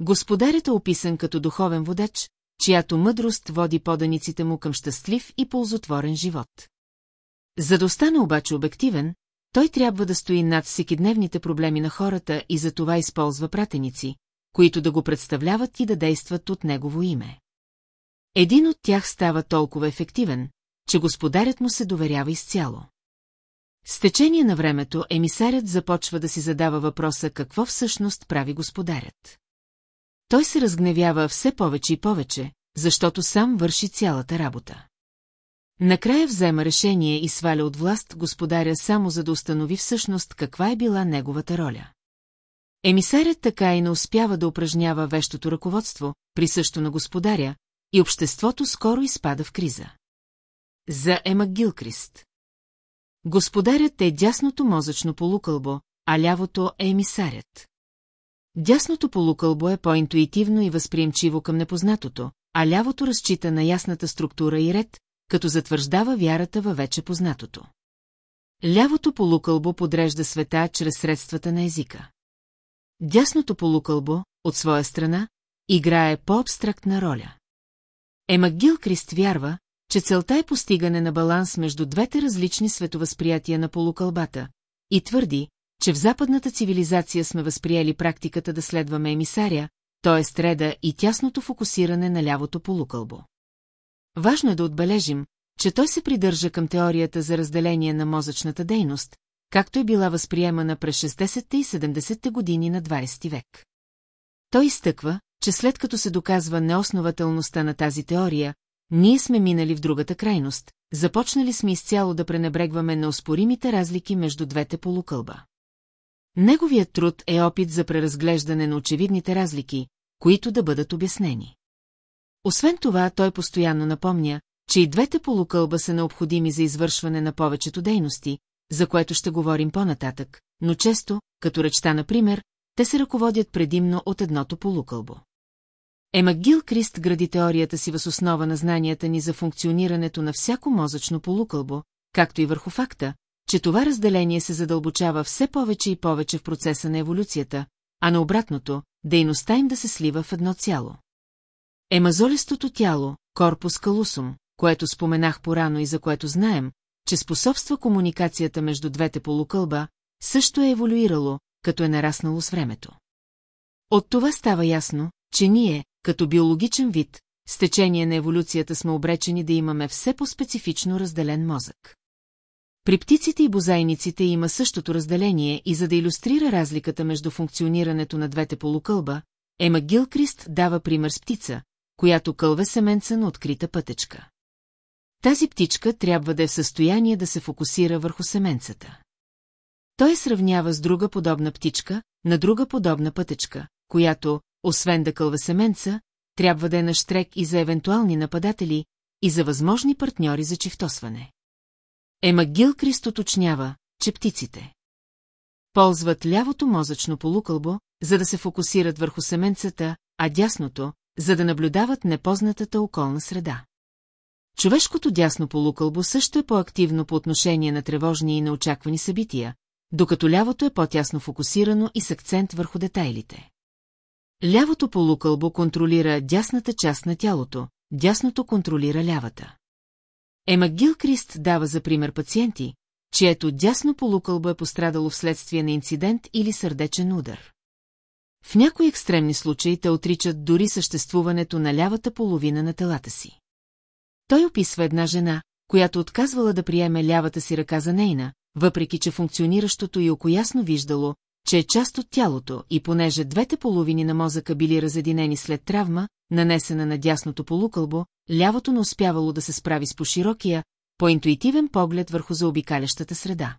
Господарят е описан като духовен водач, чиято мъдрост води поданиците му към щастлив и ползотворен живот. За да остане обаче обективен, той трябва да стои над всекидневните проблеми на хората и за това използва пратеници, които да го представляват и да действат от негово име. Един от тях става толкова ефективен, че господарят му се доверява изцяло. С течение на времето емисарят започва да си задава въпроса какво всъщност прави господарят. Той се разгневява все повече и повече, защото сам върши цялата работа. Накрая взема решение и сваля от власт господаря само за да установи всъщност каква е била неговата роля. Емисарят така и не успява да упражнява вещото ръководство, присъщо на господаря, и обществото скоро изпада в криза. За Ема Гилкрист Господарят е дясното мозъчно полукълбо, а лявото е емисарят. Дясното полукълбо е по-интуитивно и възприемчиво към непознатото, а лявото разчита на ясната структура и ред, като затвърждава вярата във вече познатото. Лявото полукълбо подрежда света чрез средствата на езика. Дясното полукълбо, от своя страна, играе по-абстрактна роля. Ема Гилкрист вярва, че целта е постигане на баланс между двете различни световъзприятия на полукълбата и твърди, че в западната цивилизация сме възприели практиката да следваме емисаря, т.е. реда и тясното фокусиране на лявото полукълбо. Важно е да отбележим, че той се придържа към теорията за разделение на мозъчната дейност, както е била възприемана през 60-те и 70-те години на 20 век. Той изтъква, че след като се доказва неоснователността на тази теория, ние сме минали в другата крайност, започнали сме изцяло да пренебрегваме на успоримите разлики между двете полукълба. Неговият труд е опит за преразглеждане на очевидните разлики, които да бъдат обяснени. Освен това, той постоянно напомня, че и двете полукълба са необходими за извършване на повечето дейности, за което ще говорим по-нататък, но често, като речта, например, те се ръководят предимно от едното полукълбо. Ема Гил Крист гради теорията си въз основа на знанията ни за функционирането на всяко мозъчно полукълбо, както и върху факта, че това разделение се задълбочава все повече и повече в процеса на еволюцията, а на обратното, дейността им да се слива в едно цяло. Емазолистото тяло, корпус калусум, което споменах порано и за което знаем, че способства комуникацията между двете полукълба, също е еволюирало, като е нараснало с времето. От това става ясно, че ние, като биологичен вид, с течение на еволюцията сме обречени да имаме все по-специфично разделен мозък. При птиците и бозайниците има същото разделение и за да иллюстрира разликата между функционирането на двете полукълба, Ема Гилкрист дава пример с птица, която кълве семенца на открита пътечка. Тази птичка трябва да е в състояние да се фокусира върху семенцата. Той сравнява с друга подобна птичка, на друга подобна пътечка, която, освен да кълва семенца, трябва да е на штрек и за евентуални нападатели, и за възможни партньори за чифтосване. Ема Гилкрист уточнява, че птиците ползват лявото мозъчно полукълбо, за да се фокусират върху семенцата, а дясното, за да наблюдават непознатата околна среда. Човешкото дясно полукълбо също е по-активно по отношение на тревожни и неочаквани събития, докато лявото е по-тясно фокусирано и с акцент върху детайлите. Лявото полукълбо контролира дясната част на тялото, дясното контролира лявата. Ема Гилкрист дава за пример пациенти, чието дясно полукълбо е пострадало вследствие на инцидент или сърдечен удар. В някои екстремни случаи те отричат дори съществуването на лявата половина на телата си. Той описва една жена, която отказвала да приеме лявата си ръка за нейна, въпреки че функциониращото и око ясно виждало, че е част от тялото и понеже двете половини на мозъка били разединени след травма, нанесена на дясното полукълбо, лявото не успявало да се справи с по-широкия, по-интуитивен поглед върху заобикалящата среда.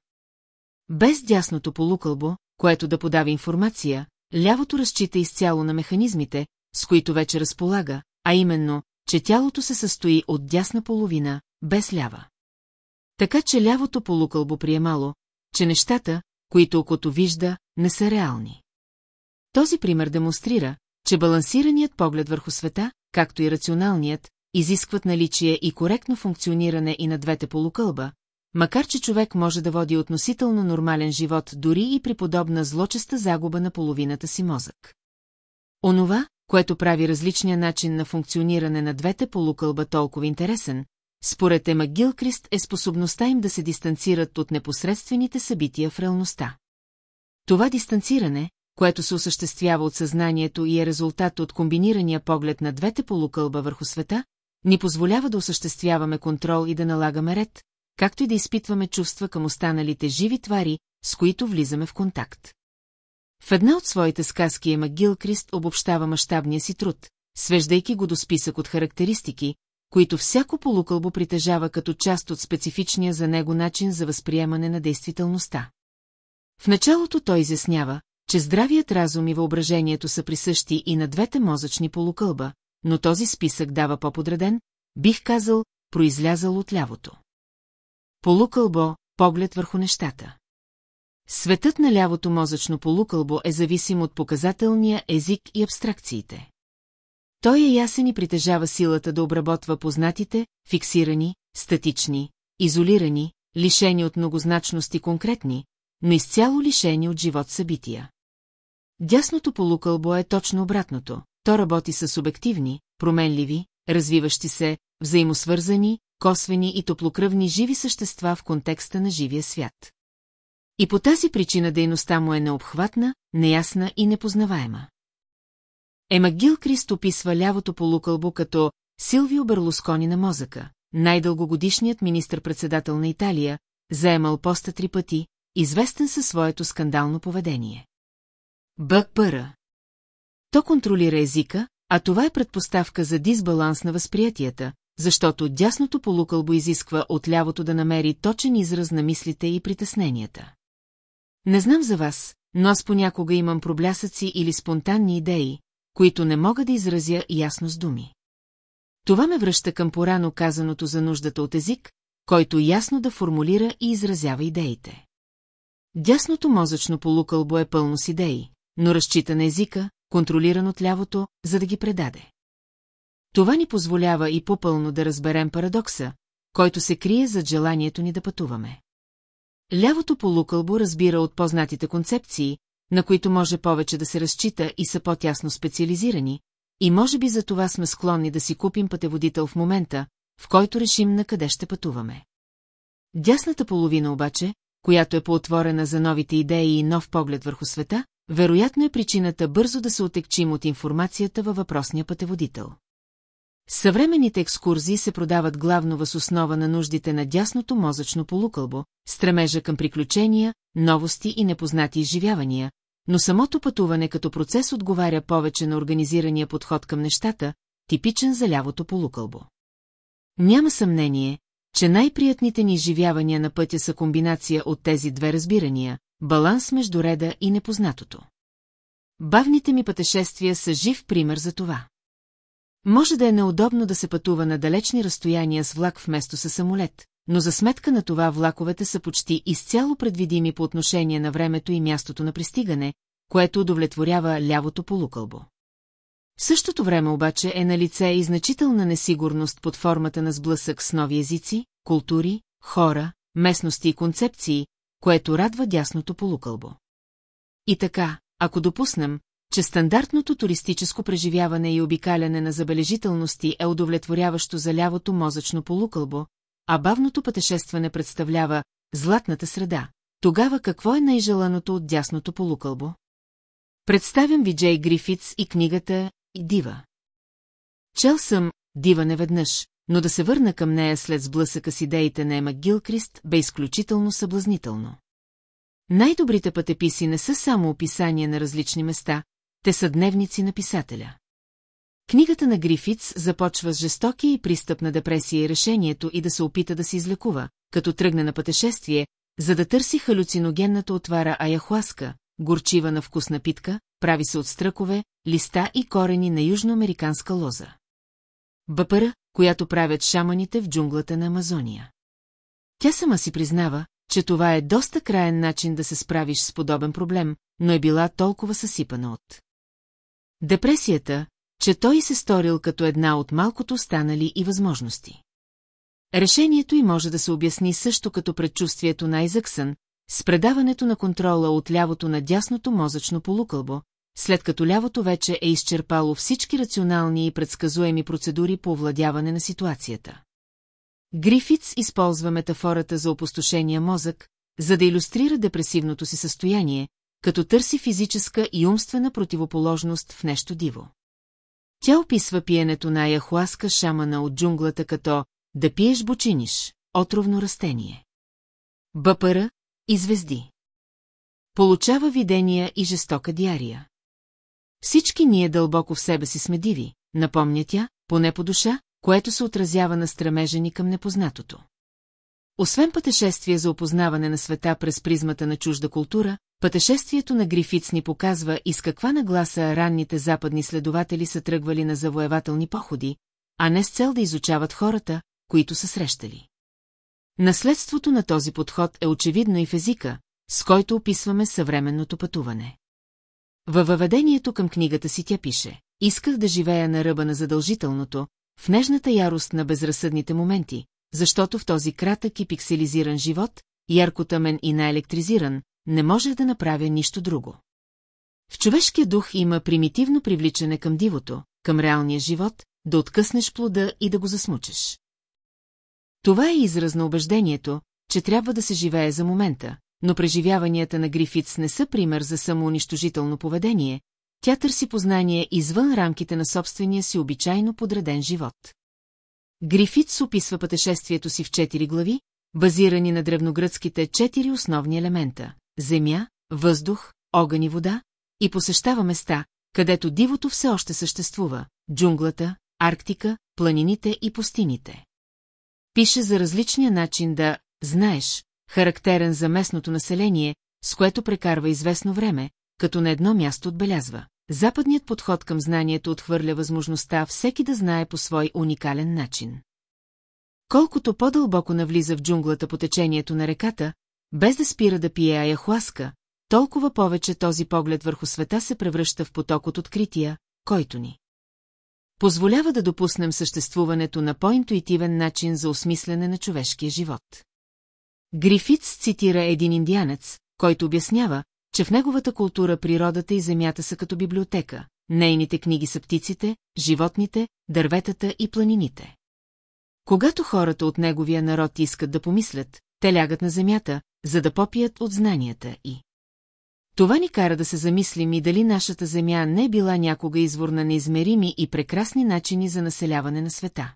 Без дясното полукълбо, което да подава информация, лявото разчита изцяло на механизмите, с които вече разполага, а именно, че тялото се състои от дясна половина, без лява. Така че лявото полукълбо приемало, че нещата, които окото вижда, не са реални. Този пример демонстрира, че балансираният поглед върху света, както и рационалният, изискват наличие и коректно функциониране и на двете полукълба, макар че човек може да води относително нормален живот дори и при подобна злочеста загуба на половината си мозък. Онова, което прави различния начин на функциониране на двете полукълба толкова интересен, според Ема Гилкрист е способността им да се дистанцират от непосредствените събития в реалността. Това дистанциране, което се осъществява от съзнанието и е резултат от комбинирания поглед на двете полукълба върху света, ни позволява да осъществяваме контрол и да налагаме ред, както и да изпитваме чувства към останалите живи твари, с които влизаме в контакт. В една от своите сказки Ема Гилкрист обобщава мащабния си труд, свеждайки го до списък от характеристики, които всяко полукълбо притежава като част от специфичния за него начин за възприемане на действителността. В началото той изяснява, че здравият разум и въображението са присъщи и на двете мозъчни полукълба, но този списък дава по-подреден, бих казал, произлязал от лявото. Полукълбо, поглед върху нещата. Светът на лявото мозъчно полукълбо е зависим от показателния език и абстракциите. Той е ясен и притежава силата да обработва познатите, фиксирани, статични, изолирани, лишени от многозначности конкретни, но изцяло лишени от живот събития. Дясното полукълбо е точно обратното. То работи с субективни, променливи, развиващи се, взаимосвързани, косвени и топлокръвни живи същества в контекста на живия свят. И по тази причина дейността му е необхватна, неясна и непознаваема. Ема Гилкрист описва лявото полукълбо като Силвио Берлускони на мозъка, най-дългогодишният министр-председател на Италия, заемал поста три пъти, известен със своето скандално поведение. БПР. То контролира езика, а това е предпоставка за дисбаланс на възприятията, защото дясното полукълбо изисква от лявото да намери точен израз на мислите и притесненията. Не знам за вас, но аз понякога имам проблясъци или спонтанни идеи, които не мога да изразя ясно с думи. Това ме връща към порано казаното за нуждата от език, който ясно да формулира и изразява идеите. Дясното мозъчно полукълбо е пълно с идеи, но разчита на езика, контролиран от лявото, за да ги предаде. Това ни позволява и по-пълно да разберем парадокса, който се крие зад желанието ни да пътуваме. Лявото полукълбо разбира от познатите концепции, на които може повече да се разчита и са по-тясно специализирани, и може би за това сме склонни да си купим пътеводител в момента, в който решим на къде ще пътуваме. Дясната половина обаче, която е поотворена за новите идеи и нов поглед върху света, вероятно е причината бързо да се отекчим от информацията във въпросния пътеводител. Съвременните екскурзии се продават главно въз основа на нуждите на дясното мозъчно полукълбо, стремежа към приключения, новости и непознати изживявания, но самото пътуване като процес отговаря повече на организирания подход към нещата, типичен за лявото полукълбо. Няма съмнение, че най-приятните ни изживявания на пътя са комбинация от тези две разбирания, баланс между реда и непознатото. Бавните ми пътешествия са жив пример за това. Може да е неудобно да се пътува на далечни разстояния с влак вместо с самолет, но за сметка на това влаковете са почти изцяло предвидими по отношение на времето и мястото на пристигане, което удовлетворява лявото полукълбо. В същото време обаче е на лице и значителна несигурност под формата на сблъсък с нови езици, култури, хора, местности и концепции, което радва дясното полукълбо. И така, ако допуснем, че стандартното туристическо преживяване и обикаляне на забележителности е удовлетворяващо за лявото мозъчно полукълбо, а бавното пътешестване представлява златната среда, тогава какво е най-желаното от дясното полукълбо? Представям ви Джей Грифитс и книгата «Дива». Чел съм «Дива неведнъж», но да се върна към нея след сблъсъка с идеите на Ема Гилкрист бе изключително съблазнително. Най-добрите пътеписи не са само описания на различни места, те са дневници на писателя. Книгата на Грифиц започва с жестоки и пристъп на депресия и решението и да се опита да се излекува, като тръгне на пътешествие, за да търси халюциногенната отвара аяхуаска, горчива на вкусна питка, прави се от стръкове, листа и корени на южноамериканска лоза. Бъпъра, която правят шаманите в джунглата на Амазония. Тя сама си признава, че това е доста краен начин да се справиш с подобен проблем, но е била толкова съсипана от. Депресията, че той се сторил като една от малкото останали и възможности. Решението й може да се обясни също като предчувствието на Айзъксън, с предаването на контрола от лявото на дясното мозъчно полукълбо, след като лявото вече е изчерпало всички рационални и предсказуеми процедури по овладяване на ситуацията. Грифиц използва метафората за опустошения мозък, за да иллюстрира депресивното си състояние, като търси физическа и умствена противоположност в нещо диво. Тя описва пиенето на аяхуаска шамана от джунглата като «да пиеш бочиниш», отровно растение. Бъпъра и звезди. Получава видения и жестока диария. Всички ние дълбоко в себе си сме диви, напомня тя, поне по душа, което се отразява на стремежа ни към непознатото. Освен пътешествие за опознаване на света през призмата на чужда култура, пътешествието на Грифиц ни показва и с каква нагласа ранните западни следователи са тръгвали на завоевателни походи, а не с цел да изучават хората, които са срещали. Наследството на този подход е очевидно и в езика, с който описваме съвременното пътуване. Във въведението към книгата си тя пише «Исках да живея на ръба на задължителното, в нежната ярост на безразсъдните моменти, защото в този кратък и пикселизиран живот, яркотъмен и наелектризиран, не можех да направя нищо друго. В човешкия дух има примитивно привличане към дивото, към реалния живот, да откъснеш плода и да го засмучеш. Това е израз на убеждението, че трябва да се живее за момента, но преживяванията на Грифиц не са пример за самоунищожително поведение, тя търси познание извън рамките на собствения си обичайно подреден живот. Грифиц описва пътешествието си в четири глави, базирани на древногръцките четири основни елемента – земя, въздух, огън и вода, и посещава места, където дивото все още съществува – джунглата, Арктика, планините и пустините. Пише за различния начин да «знаеш», характерен за местното население, с което прекарва известно време, като на едно място отбелязва. Западният подход към знанието отхвърля възможността всеки да знае по свой уникален начин. Колкото по-дълбоко навлиза в джунглата по течението на реката, без да спира да пие аяхуаска, толкова повече този поглед върху света се превръща в поток от открития, който ни позволява да допуснем съществуването на по-интуитивен начин за осмислене на човешкия живот. Грифиц цитира един индианец, който обяснява, че в неговата култура природата и земята са като библиотека, нейните книги са птиците, животните, дърветата и планините. Когато хората от неговия народ искат да помислят, те лягат на земята, за да попият от знанията и. Това ни кара да се замислим и дали нашата земя не е била някога извор на неизмерими и прекрасни начини за населяване на света.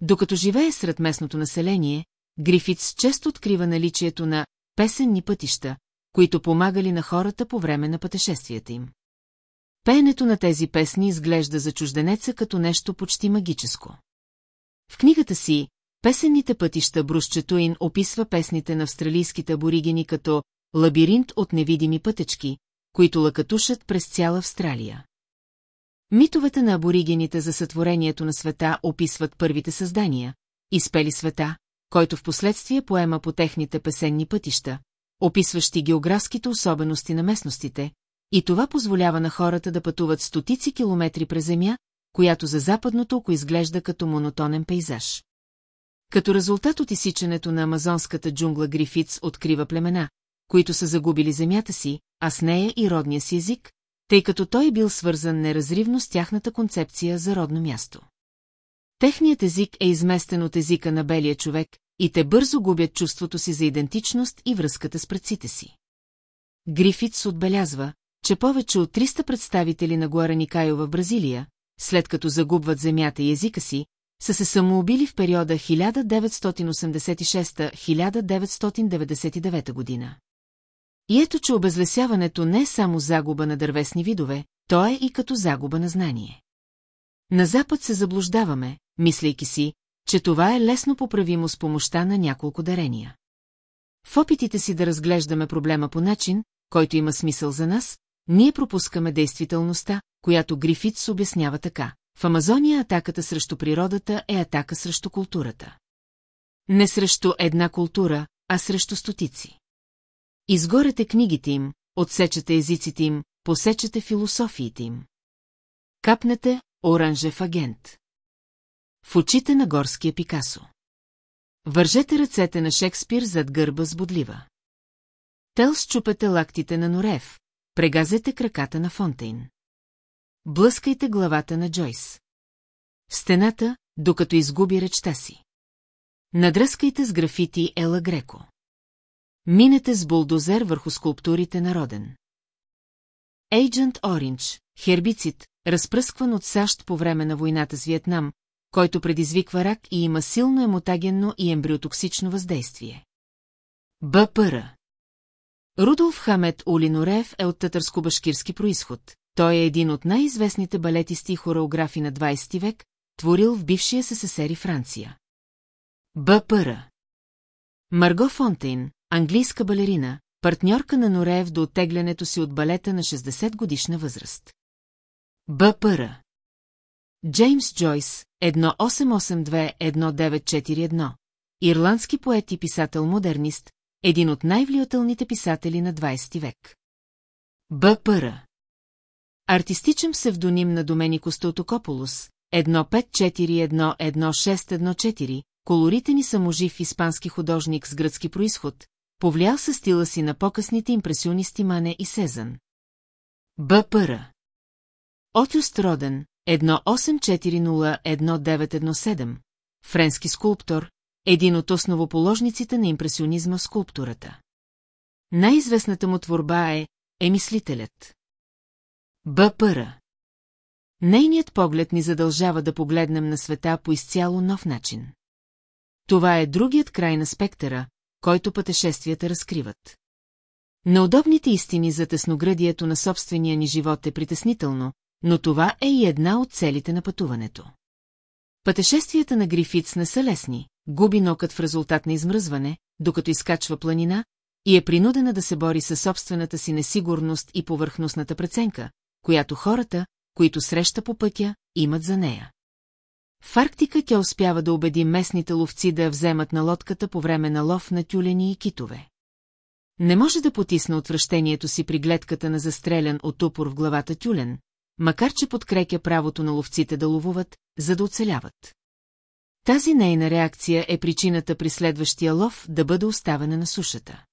Докато живее сред местното население, Грифиц често открива наличието на песенни пътища, които помагали на хората по време на пътешествията им. Пеенето на тези песни изглежда за чужденеца като нещо почти магическо. В книгата си «Песенните пътища» Брус Четуин описва песните на австралийските аборигени като лабиринт от невидими пътечки, които лъкатушат през цяла Австралия. Митовете на аборигените за сътворението на света описват първите създания, изпели света, който в последствие поема по техните песенни пътища, описващи географските особености на местностите, и това позволява на хората да пътуват стотици километри през земя, която за западното око изглежда като монотонен пейзаж. Като резултат от изсичането на амазонската джунгла Грифиц открива племена, които са загубили земята си, а с нея и родния си език, тъй като той е бил свързан неразривно с тяхната концепция за родно място. Техният език е изместен от езика на белия човек, и те бързо губят чувството си за идентичност и връзката с предците си. Грифитс отбелязва, че повече от 300 представители на Гуараникайо в Бразилия, след като загубват земята и езика си, са се самоубили в периода 1986-1999 година. И ето, че обезлесяването не е само загуба на дървесни видове, то е и като загуба на знание. На Запад се заблуждаваме, мислейки си, че това е лесно поправимо с помощта на няколко дарения. В опитите си да разглеждаме проблема по начин, който има смисъл за нас, ние пропускаме действителността, която Грифитс обяснява така. В Амазония атаката срещу природата е атака срещу културата. Не срещу една култура, а срещу стотици. Изгорете книгите им, отсечете езиците им, посечете философиите им. Капнете оранжев агент. В очите на горския Пикасо. Вържете ръцете на Шекспир зад гърба с бодлива. Тел счупете лактите на Норев, прегазете краката на Фонтейн. Блъскайте главата на Джойс. В стената, докато изгуби речта си. Надръскайте с графити Ела Греко. Минете с булдозер върху скулптурите на Роден. Agent Orange, хербицид, разпръскван от САЩ по време на войната с Виетнам, който предизвиква рак и има силно емотагенно и ембриотоксично въздействие. БПР Рудолф Хамет Улинорев е от татърско-башкирски происход. Той е един от най-известните балетисти и хореографи на 20 век, творил в бившия СССР и Франция. БПР Марго Фонтейн, английска балерина, партньорка на Нореев до оттеглянето си от балета на 60 годишна възраст. БПР Джеймс Джойс, 1882-1941, ирландски поет и писател-модернист, един от най-влиятелните писатели на 20 век. БПР Артистичен псевдоним на Доменико Стаутокополос, 1541-1614, колоритен и саможив испански художник с гръцки происход, повлиял със стила си на по-късните импресионисти Мане и Сезън. БПР Отюст Роден, 1840-1917, френски скулптор, един от основоположниците на импресионизма в скулптурата. Най-известната му творба е Емислителят. БПР Нейният поглед ни задължава да погледнем на света по изцяло нов начин. Това е другият край на спектъра, който пътешествията разкриват. Неудобните истини за тесноградието на собствения ни живот е притеснително, но това е и една от целите на пътуването. Пътешествията на Грифиц не са лесни, губи нокът в резултат на измръзване, докато изкачва планина, и е принудена да се бори със собствената си несигурност и повърхностната преценка, която хората, които среща по пътя, имат за нея. В Арктика тя успява да убеди местните ловци да я вземат на лодката по време на лов на тюлени и китове. Не може да потисне отвращението си при гледката на застрелян от упор в главата тюлен, макар че подкрепя правото на ловците да ловуват, за да оцеляват. Тази нейна реакция е причината при следващия лов да бъде оставена на сушата.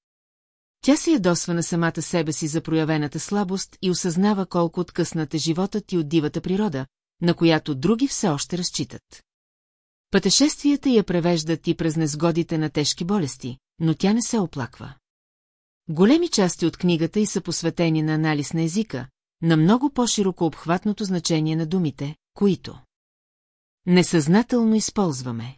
Тя се ядосва на самата себе си за проявената слабост и осъзнава колко откъснат е животът и от дивата природа, на която други все още разчитат. Пътешествията я превеждат и през незгодите на тежки болести, но тя не се оплаква. Големи части от книгата й са посветени на анализ на езика, на много по-широко обхватното значение на думите, които несъзнателно използваме.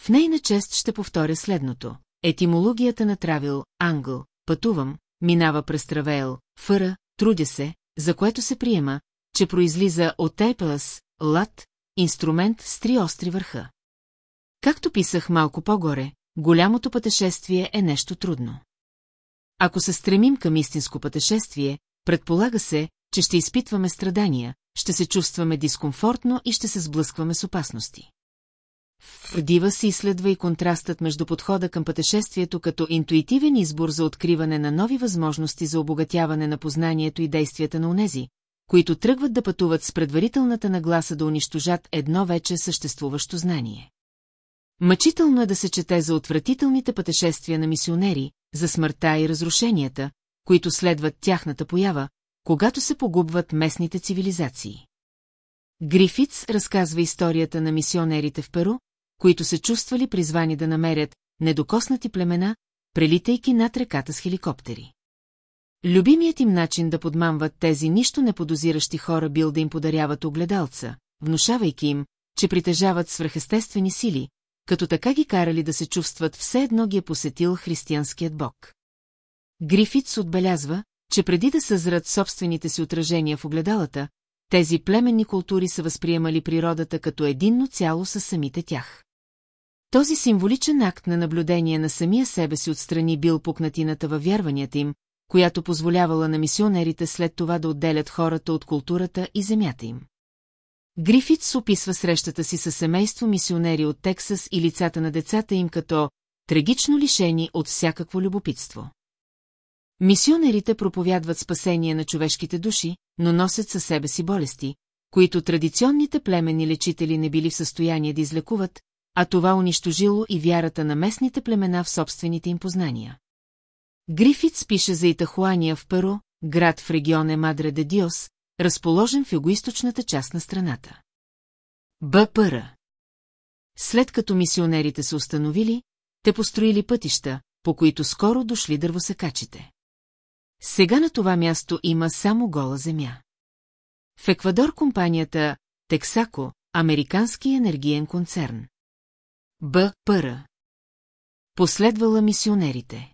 В нейна чест ще повторя следното. Етимологията на Травил, Англ, пътувам, минава през Травейл, Фъра, трудя се, за което се приема, че произлиза от Епелас, лад, инструмент с три остри върха. Както писах малко по-горе, голямото пътешествие е нещо трудно. Ако се стремим към истинско пътешествие, предполага се, че ще изпитваме страдания, ще се чувстваме дискомфортно и ще се сблъскваме с опасности. В Дива се изследва и контрастът между подхода към пътешествието като интуитивен избор за откриване на нови възможности за обогатяване на познанието и действията на унези, които тръгват да пътуват с предварителната нагласа да унищожат едно вече съществуващо знание. Мъчително е да се чете за отвратителните пътешествия на мисионери, за смъртта и разрушенията, които следват тяхната поява, когато се погубват местните цивилизации. Грифиц разказва историята на мисионерите в Перу, които се чувствали призвани да намерят недокоснати племена, прелитайки над реката с хеликоптери. Любимият им начин да подмамват тези нищо неподозиращи хора бил да им подаряват огледалца, внушавайки им, че притежават свръхестествени сили, като така ги карали да се чувстват все едно ги е посетил християнският бог. Грифиц отбелязва, че преди да съзрат собствените си отражения в огледалата, тези племенни култури са възприемали природата като единно цяло със самите тях. Този символичен акт на наблюдение на самия себе си отстрани бил пукнатината във вярванията им, която позволявала на мисионерите след това да отделят хората от културата и земята им. Грифитс описва срещата си с семейство мисионери от Тексас и лицата на децата им като трагично лишени от всякакво любопитство. Мисионерите проповядват спасение на човешките души, но носят със себе си болести, които традиционните племени лечители не били в състояние да излекуват, а това унищожило и вярата на местните племена в собствените им познания. Грифитс пише за Итахуания в Перу, град в регионе Мадре де Диос, разположен в югоисточната част на страната. БПР След като мисионерите се установили, те построили пътища, по които скоро дошли дървосекачите. Сега на това място има само гола земя. В Еквадор компанията Тексако, американски енергиен концерн. БПР. Последвала мисионерите.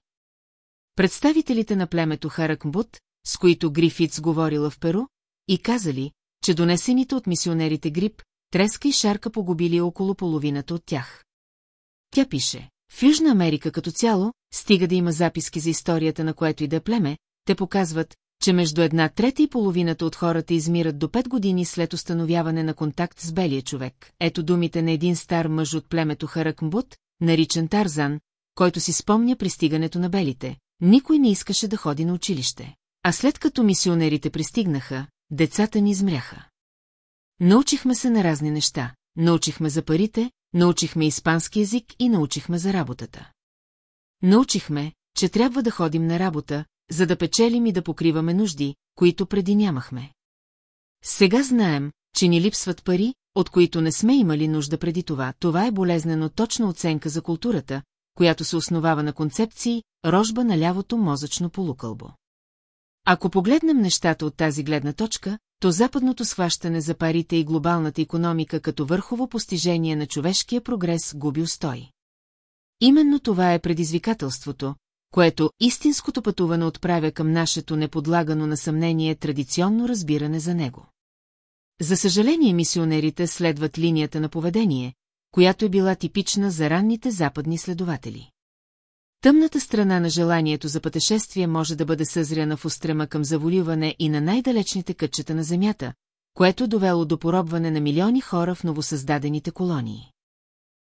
Представителите на племето Харакмбут, с които Грифиц говорила в Перу, и казали, че донесените от мисионерите грип, треска и шарка погубили около половината от тях. Тя пише, в Южна Америка като цяло, стига да има записки за историята на което и да е племе, те показват, че между една трета и половината от хората измират до пет години след установяване на контакт с белия човек. Ето думите на един стар мъж от племето Харакмбут, наричан Тарзан, който си спомня пристигането на белите. Никой не искаше да ходи на училище. А след като мисионерите пристигнаха, децата ни измряха. Научихме се на разни неща. Научихме за парите, научихме испански язик и научихме за работата. Научихме, че трябва да ходим на работа, за да печелим и да покриваме нужди, които преди нямахме. Сега знаем, че ни липсват пари, от които не сме имали нужда преди това. Това е болезнено точна оценка за културата, която се основава на концепции, рожба на лявото мозъчно полукълбо. Ако погледнем нещата от тази гледна точка, то западното схващане за парите и глобалната економика като върхово постижение на човешкия прогрес губи устой. Именно това е предизвикателството, което истинското пътуване отправя към нашето неподлагано на съмнение традиционно разбиране за него. За съжаление мисионерите следват линията на поведение, която е била типична за ранните западни следователи. Тъмната страна на желанието за пътешествие може да бъде съзряна в устрема към заволиване и на най-далечните кътчета на Земята, което довело до поробване на милиони хора в новосъздадените колонии.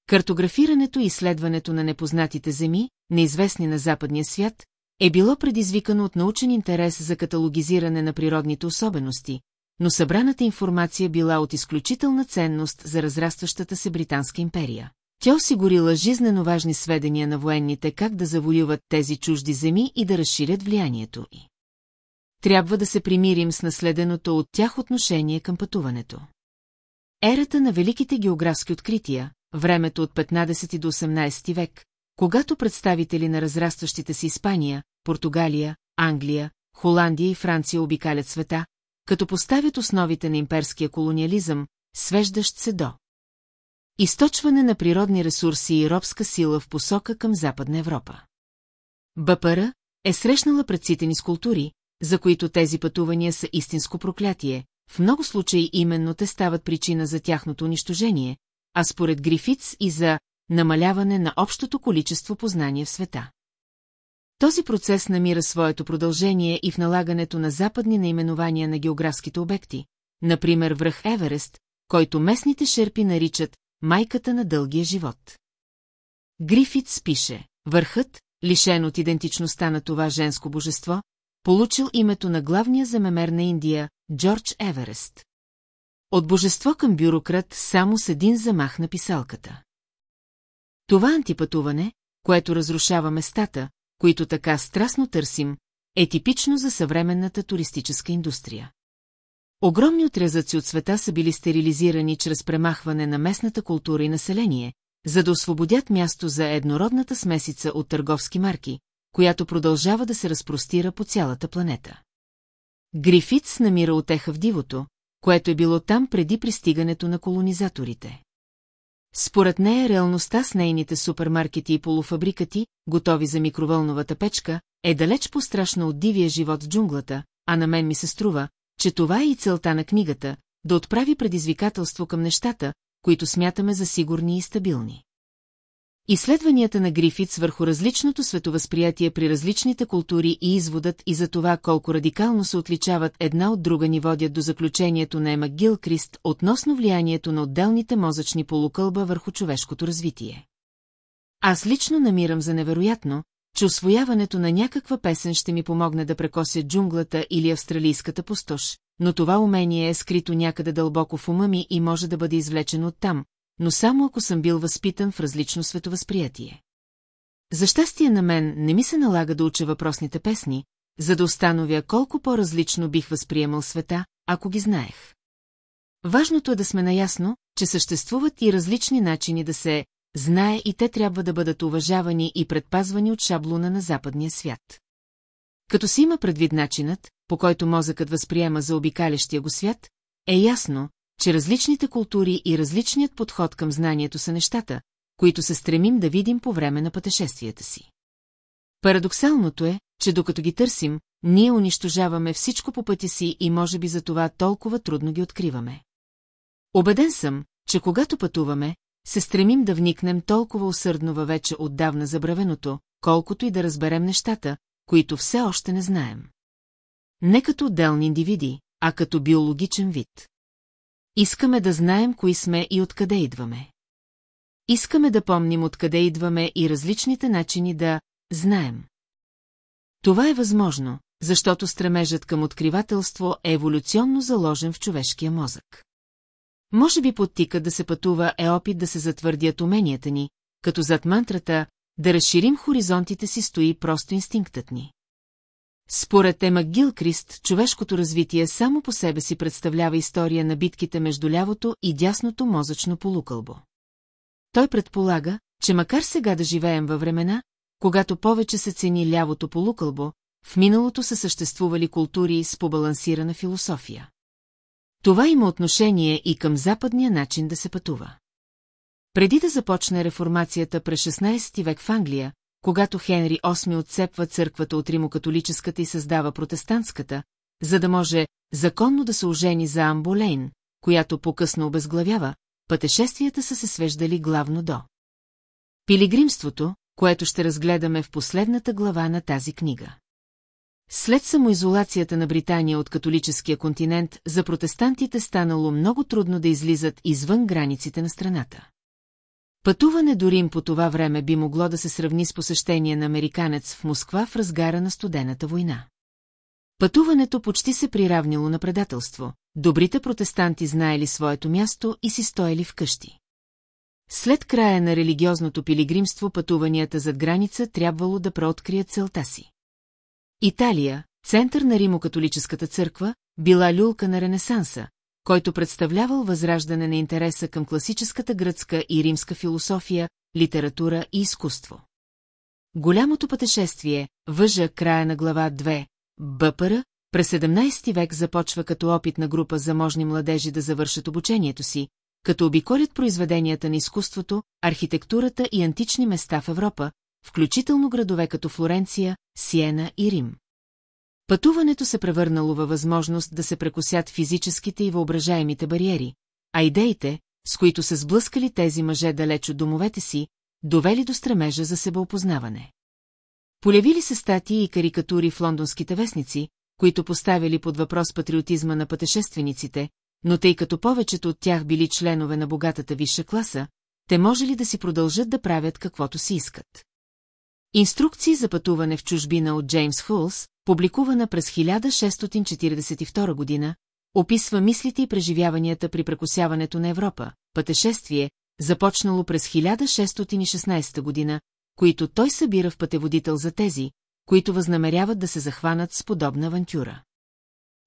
Картографирането и изследването на непознатите земи, неизвестни на западния свят, е било предизвикано от научен интерес за каталогизиране на природните особености, но събраната информация била от изключителна ценност за разрастващата се Британска империя. Тя осигурила жизнено важни сведения на военните как да завоюват тези чужди земи и да разширят влиянието й. Трябва да се примирим с наследеното от тях отношение към пътуването. Ерата на великите географски открития, времето от 15 до 18 век, когато представители на разрастващите се Испания, Португалия, Англия, Холандия и Франция обикалят света, като поставят основите на имперския колониализъм, свеждащ се до източване на природни ресурси и робска сила в посока към Западна Европа. БПР е срещнала предситени с култури, за които тези пътувания са истинско проклятие, в много случаи именно те стават причина за тяхното унищожение, а според Грифиц и за намаляване на общото количество познания в света. Този процес намира своето продължение и в налагането на западни наименования на географските обекти, например връх Еверест, който местните шерпи наричат майката на дългия живот. Грифитс пише, върхът, лишен от идентичността на това женско божество, получил името на главния замемер на Индия, Джордж Еверест. От божество към бюрократ само с един замах на писалката. Това антипътуване, което разрушава местата, които така страстно търсим, е типично за съвременната туристическа индустрия. Огромни отрезъци от света са били стерилизирани чрез премахване на местната култура и население, за да освободят място за еднородната смесица от търговски марки, която продължава да се разпростира по цялата планета. Грифитс намира отеха в дивото, което е било там преди пристигането на колонизаторите. Според нея реалността с нейните супермаркети и полуфабрикати, готови за микровълновата печка, е далеч по-страшна от дивия живот в джунглата, а на мен ми се струва, че това е и целта на книгата, да отправи предизвикателство към нещата, които смятаме за сигурни и стабилни. Изследванията на Грифиц върху различното световъзприятие при различните култури и изводът и за това колко радикално се отличават една от друга ни водят до заключението на Ема Гилкрист относно влиянието на отделните мозъчни полукълба върху човешкото развитие. Аз лично намирам за невероятно, че освояването на някаква песен ще ми помогне да прекося джунглата или австралийската пустош, но това умение е скрито някъде дълбоко в ума ми и може да бъде извлечено оттам, но само ако съм бил възпитан в различно световъзприятие. За щастие на мен не ми се налага да уча въпросните песни, за да установя колко по-различно бих възприемал света, ако ги знаех. Важното е да сме наясно, че съществуват и различни начини да се знае и те трябва да бъдат уважавани и предпазвани от шаблона на западния свят. Като си има предвид начинът, по който мозъкът възприема за обикалящия го свят, е ясно, че различните култури и различният подход към знанието са нещата, които се стремим да видим по време на пътешествията си. Парадоксалното е, че докато ги търсим, ние унищожаваме всичко по пътя си и може би за това толкова трудно ги откриваме. Обеден съм, че когато пътуваме, се стремим да вникнем толкова усърдно във вече отдавна забравеното, колкото и да разберем нещата, които все още не знаем. Не като отделни индивиди, а като биологичен вид. Искаме да знаем кои сме и откъде идваме. Искаме да помним откъде идваме и различните начини да знаем. Това е възможно, защото стремежът към откривателство е еволюционно заложен в човешкия мозък. Може би подтикът да се пътува е опит да се затвърдят уменията ни, като зад мантрата да разширим хоризонтите си стои просто инстинктът ни. Според Ема Гилкрист, човешкото развитие само по себе си представлява история на битките между лявото и дясното мозъчно полукълбо. Той предполага, че макар сега да живеем във времена, когато повече се цени лявото полукълбо, в миналото са съществували култури с побалансирана философия. Това има отношение и към западния начин да се пътува. Преди да започне реформацията през 16 век в Англия, когато Хенри VIII отцепва църквата от римокатолическата и създава протестантската, за да може законно да се ожени за Амболейн, която по-късно обезглавява, пътешествията са се свеждали главно до. Пилигримството, което ще разгледаме в последната глава на тази книга. След самоизолацията на Британия от католическия континент, за протестантите станало много трудно да излизат извън границите на страната. Пътуване до Рим по това време би могло да се сравни с посещение на американец в Москва в разгара на студената война. Пътуването почти се приравнило на предателство, добрите протестанти знаели своето място и си стояли вкъщи. След края на религиозното пилигримство пътуванията зад граница трябвало да прооткрият целта си. Италия, център на Римо-католическата църква, била люлка на Ренесанса, който представлявал възраждане на интереса към класическата гръцка и римска философия, литература и изкуство. Голямото пътешествие, въжа края на глава 2, БПР, през 17 век започва като опит на група заможни младежи да завършат обучението си, като обиколят произведенията на изкуството, архитектурата и антични места в Европа, включително градове като Флоренция, Сиена и Рим. Пътуването се превърнало във възможност да се прекусят физическите и въображаемите бариери, а идеите, с които се сблъскали тези мъже далеч от домовете си, довели до стремежа за себеопознаване. Полявили се статии и карикатури в лондонските вестници, които поставили под въпрос патриотизма на пътешествениците, но тъй като повечето от тях били членове на богатата висша класа, те може ли да си продължат да правят каквото си искат. Инструкции за пътуване в чужбина от Джеймс Хулс, публикувана през 1642 година, описва мислите и преживяванията при прекусяването на Европа, пътешествие, започнало през 1616 година, които той събира в пътеводител за тези, които възнамеряват да се захванат с подобна авантюра.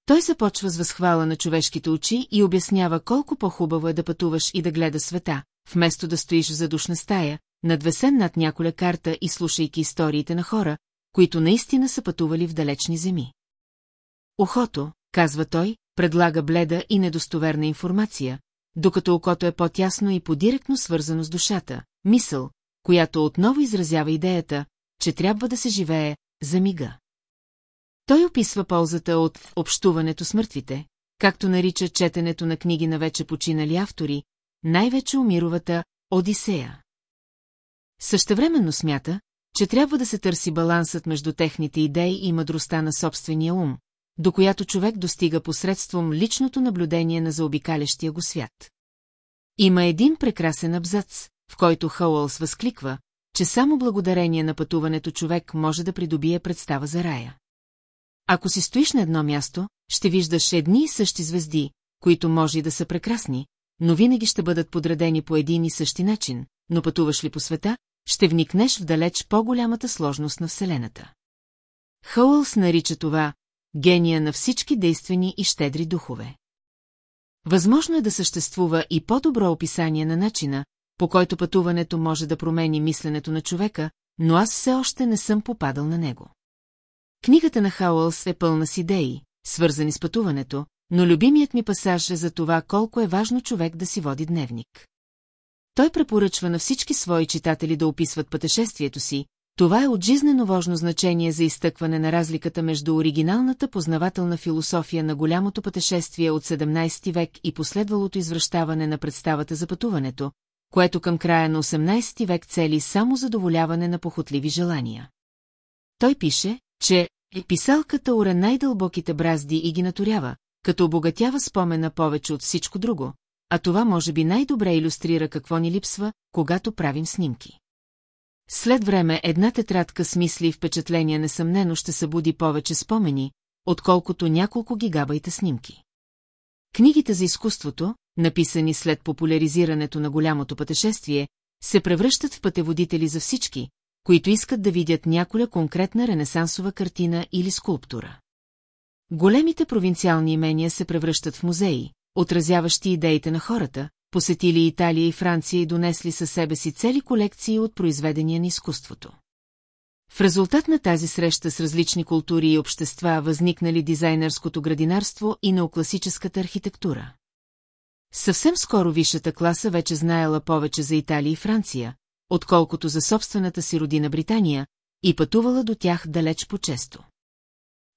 Той започва с възхвала на човешките очи и обяснява колко по-хубаво е да пътуваш и да гледа света, вместо да стоиш в задушна стая, надвесен над няколя карта и слушайки историите на хора, които наистина са пътували в далечни земи. Охото, казва той, предлага бледа и недостоверна информация, докато окото е по-тясно и по-директно свързано с душата, мисъл, която отново изразява идеята, че трябва да се живее за мига. Той описва ползата от общуването с мъртвите, както нарича четенето на книги на вече починали автори, най-вече Умировата Одисея. Същевременно смята, че трябва да се търси балансът между техните идеи и мъдростта на собствения ум, до която човек достига посредством личното наблюдение на заобикалящия го свят. Има един прекрасен абзац, в който Хауълс възкликва, че само благодарение на пътуването човек може да придобие представа за рая. Ако си стоиш на едно място, ще виждаш едни и същи звезди, които може и да са прекрасни, но винаги ще бъдат подредени по един и същи начин, но пътуваш ли по света, ще вникнеш в далеч по-голямата сложност на Вселената. Хауълс нарича това гения на всички действени и щедри духове. Възможно е да съществува и по-добро описание на начина, по който пътуването може да промени мисленето на човека, но аз все още не съм попадал на него. Книгата на Хауълс е пълна с идеи, свързани с пътуването, но любимият ми пасаж е за това колко е важно човек да си води дневник. Той препоръчва на всички свои читатели да описват пътешествието си, това е от жизнено важно значение за изтъкване на разликата между оригиналната познавателна философия на голямото пътешествие от 17 век и последвалото извръщаване на представата за пътуването, което към края на 18 век цели само задоволяване на похотливи желания. Той пише, че писалката уре най-дълбоките бразди и ги наторява, като обогатява спомена повече от всичко друго, а това може би най-добре иллюстрира какво ни липсва, когато правим снимки. След време една тетрадка с мисли и впечатления несъмнено ще събуди повече спомени, отколкото няколко гигабайта снимки. Книгите за изкуството, написани след популяризирането на голямото пътешествие, се превръщат в пътеводители за всички, които искат да видят няколя конкретна ренесансова картина или скулптура. Големите провинциални имения се превръщат в музеи, отразяващи идеите на хората, посетили Италия и Франция и донесли със себе си цели колекции от произведения на изкуството. В резултат на тази среща с различни култури и общества възникнали дизайнерското градинарство и неокласическата архитектура. Съвсем скоро висшата класа вече знаела повече за Италия и Франция, отколкото за собствената си родина Британия, и пътувала до тях далеч по-често.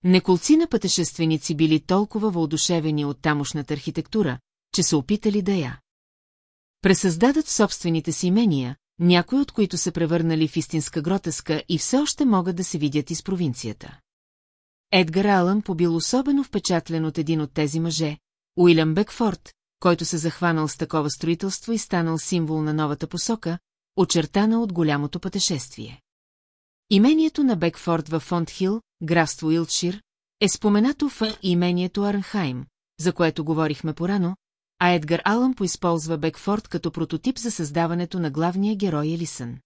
Неколци на пътешественици били толкова въодушевени от тамошната архитектура, че се опитали да я. Пресъздадат собствените си имения, някои от които се превърнали в истинска гротеска и все още могат да се видят из провинцията. Едгар Алън побил особено впечатлен от един от тези мъже, Уилям Бекфорд, който се захванал с такова строителство и станал символ на новата посока, очертана от голямото пътешествие. Имението на Бекфорд във Фонтхил, графство Илтшир, е споменато в имението Арнхайм, за което говорихме порано, а Едгар Алън поизползва Бекфорд като прототип за създаването на главния герой Елисън.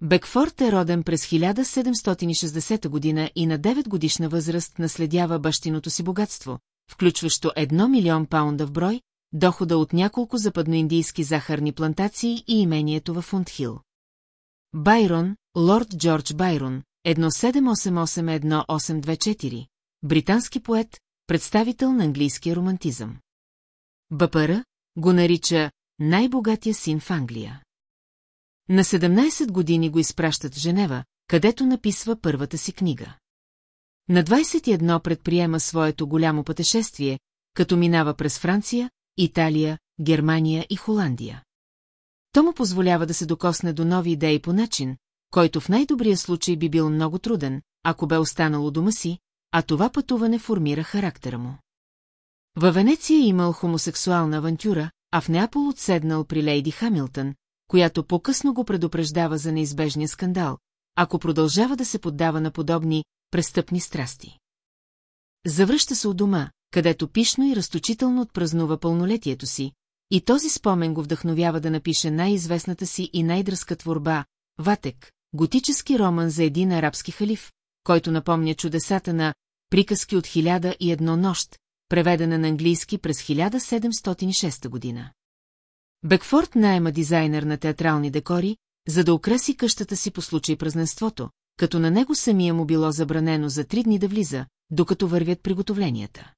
Бекфорд е роден през 1760 година и на 9 годишна възраст наследява бащиното си богатство, включващо 1 милион паунда в брой, дохода от няколко западноиндийски захарни плантации и имението в Фунтхил. Байрон, лорд Джордж Байрон, 1788-1824, британски поет, представител на английския романтизъм. БПР го нарича най-богатия син в Англия. На 17 години го изпращат в Женева, където написва първата си книга. На 21 предприема своето голямо пътешествие, като минава през Франция, Италия, Германия и Холандия. То му позволява да се докосне до нови идеи по начин, който в най-добрия случай би бил много труден, ако бе останало дома си, а това пътуване формира характера му. Във Венеция имал хомосексуална авантюра, а в Неапол отседнал при Лейди Хамилтън, която по-късно го предупреждава за неизбежния скандал, ако продължава да се поддава на подобни престъпни страсти. Завръща се от дома, където пишно и разточително отпразнува пълнолетието си, и този спомен го вдъхновява да напише най-известната си и най-дръска творба – Ватек, готически роман за един арабски халиф, който напомня чудесата на «Приказки от хиляда и едно нощ», преведена на английски през 1706 година. Бекфорд найема дизайнер на театрални декори, за да украси къщата си по случай празненството, като на него самия му било забранено за три дни да влиза, докато вървят приготовленията.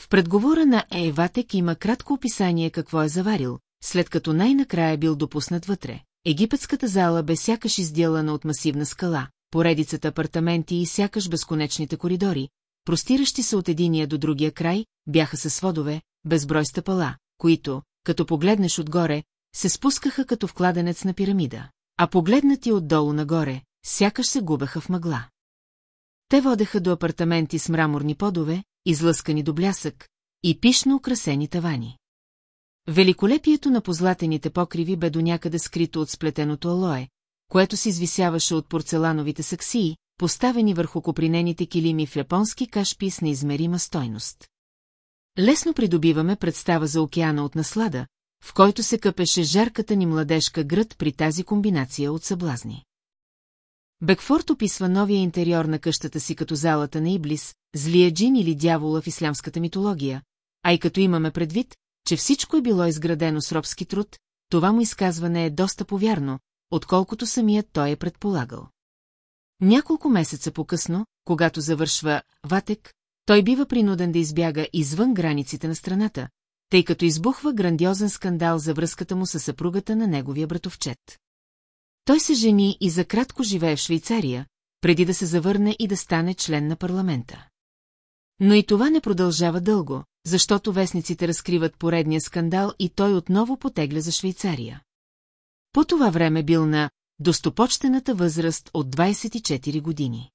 В предговора на Ейватек има кратко описание какво е заварил, след като най-накрая бил допуснат вътре. Египетската зала бе сякаш изделана от масивна скала, поредицата апартаменти и сякаш безконечните коридори, простиращи се от единия до другия край, бяха със сводове, безброй стъпала, които, като погледнеш отгоре, се спускаха като в кладенец на пирамида, а погледнати отдолу нагоре, сякаш се губеха в мъгла. Те водеха до апартаменти с мраморни подове, излъскани до блясък, и пишно украсени тавани. Великолепието на позлатените покриви бе до някъде скрито от сплетеното алое, което се извисяваше от порцелановите саксии, поставени върху копринените килими в японски кашпи с неизмерима стойност. Лесно придобиваме представа за океана от наслада, в който се къпеше жарката ни младежка гръд при тази комбинация от съблазни. Бекфорд описва новия интериор на къщата си като залата на Иблис, злия джин или дявола в ислямската митология, а и като имаме предвид, че всичко е било изградено с робски труд, това му изказване е доста повярно, отколкото самият той е предполагал. Няколко месеца по-късно, когато завършва Ватек, той бива принуден да избяга извън границите на страната, тъй като избухва грандиозен скандал за връзката му с съпругата на неговия братовчет. Той се жени и за кратко живее в Швейцария, преди да се завърне и да стане член на парламента. Но и това не продължава дълго, защото вестниците разкриват поредния скандал и той отново потегля за Швейцария. По това време бил на достопочтената възраст от 24 години.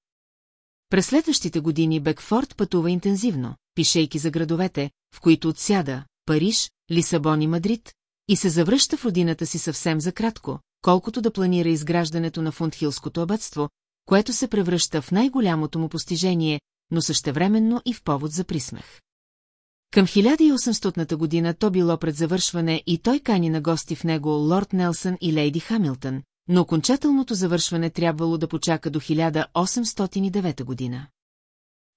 През следващите години Бекфорд пътува интензивно, пишейки за градовете, в които отсяда Париж, Лисабон и Мадрид, и се завръща в родината си съвсем за кратко, колкото да планира изграждането на фунтхилското абътство, което се превръща в най-голямото му постижение, но същевременно и в повод за присмех. Към 1800 година то било пред завършване и той кани на гости в него лорд Нелсън и лейди Хамилтън, но окончателното завършване трябвало да почака до 1809 година.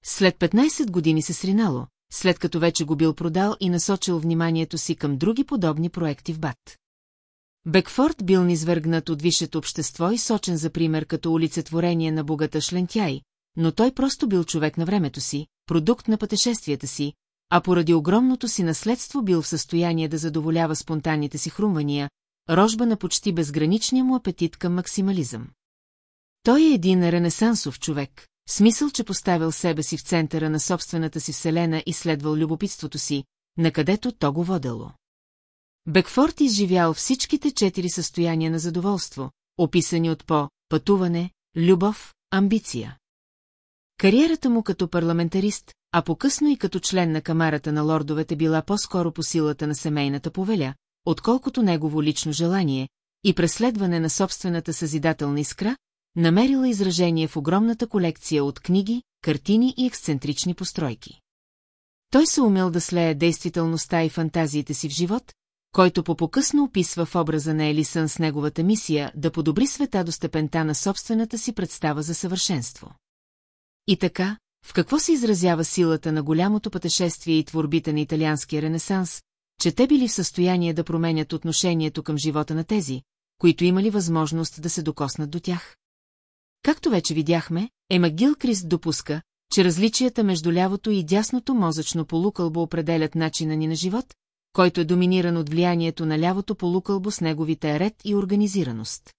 След 15 години се сринало, след като вече го бил продал и насочил вниманието си към други подобни проекти в БАТ. Бекфорд бил низвергнат от висшето общество и сочен за пример като улицетворение на богата Шлентяй, но той просто бил човек на времето си, продукт на пътешествията си, а поради огромното си наследство бил в състояние да задоволява спонтанните си хрумвания, рожба на почти безграничния му апетит към максимализъм. Той е един ренесансов човек, смисъл, че поставил себе си в центъра на собствената си вселена и следвал любопитството си, накъдето то го водело. Бекфорд изживял всичките четири състояния на задоволство, описани от по пътуване, любов, амбиция. Кариерата му като парламентарист, а по-късно и като член на камарата на лордовете била по-скоро по силата на семейната повеля, отколкото негово лично желание и преследване на собствената съзидателна искра, намерила изражение в огромната колекция от книги, картини и ексцентрични постройки. Той се умел да слее действителността и фантазиите си в живот, който по-покъсно описва в образа на Елисън с неговата мисия да подобри света до степента на собствената си представа за съвършенство. И така, в какво се изразява силата на голямото пътешествие и творбите на италианския ренесанс, че те били в състояние да променят отношението към живота на тези, които имали възможност да се докоснат до тях? Както вече видяхме, Ема Гилкрист допуска, че различията между лявото и дясното мозъчно полукълбо определят начина ни на живот, който е доминиран от влиянието на лявото полукълбо с неговите ред и организираност.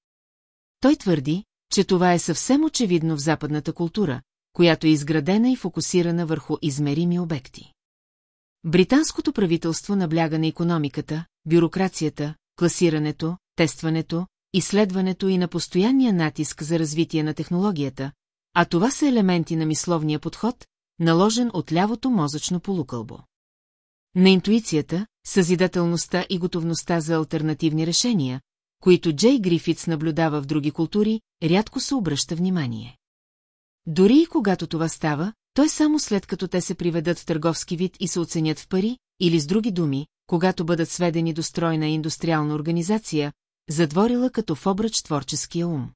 Той твърди, че това е съвсем очевидно в западната култура, която е изградена и фокусирана върху измерими обекти. Британското правителство набляга на економиката, бюрокрацията, класирането, тестването, изследването и на постоянния натиск за развитие на технологията, а това са елементи на мисловния подход, наложен от лявото мозъчно полукълбо. На интуицията, съзидателността и готовността за альтернативни решения, които Джей Грифитс наблюдава в други култури, рядко се обръща внимание. Дори и когато това става, той само след като те се приведат в търговски вид и се оценят в пари, или с други думи, когато бъдат сведени до стройна индустриална организация, задворила като в обръч творческия ум.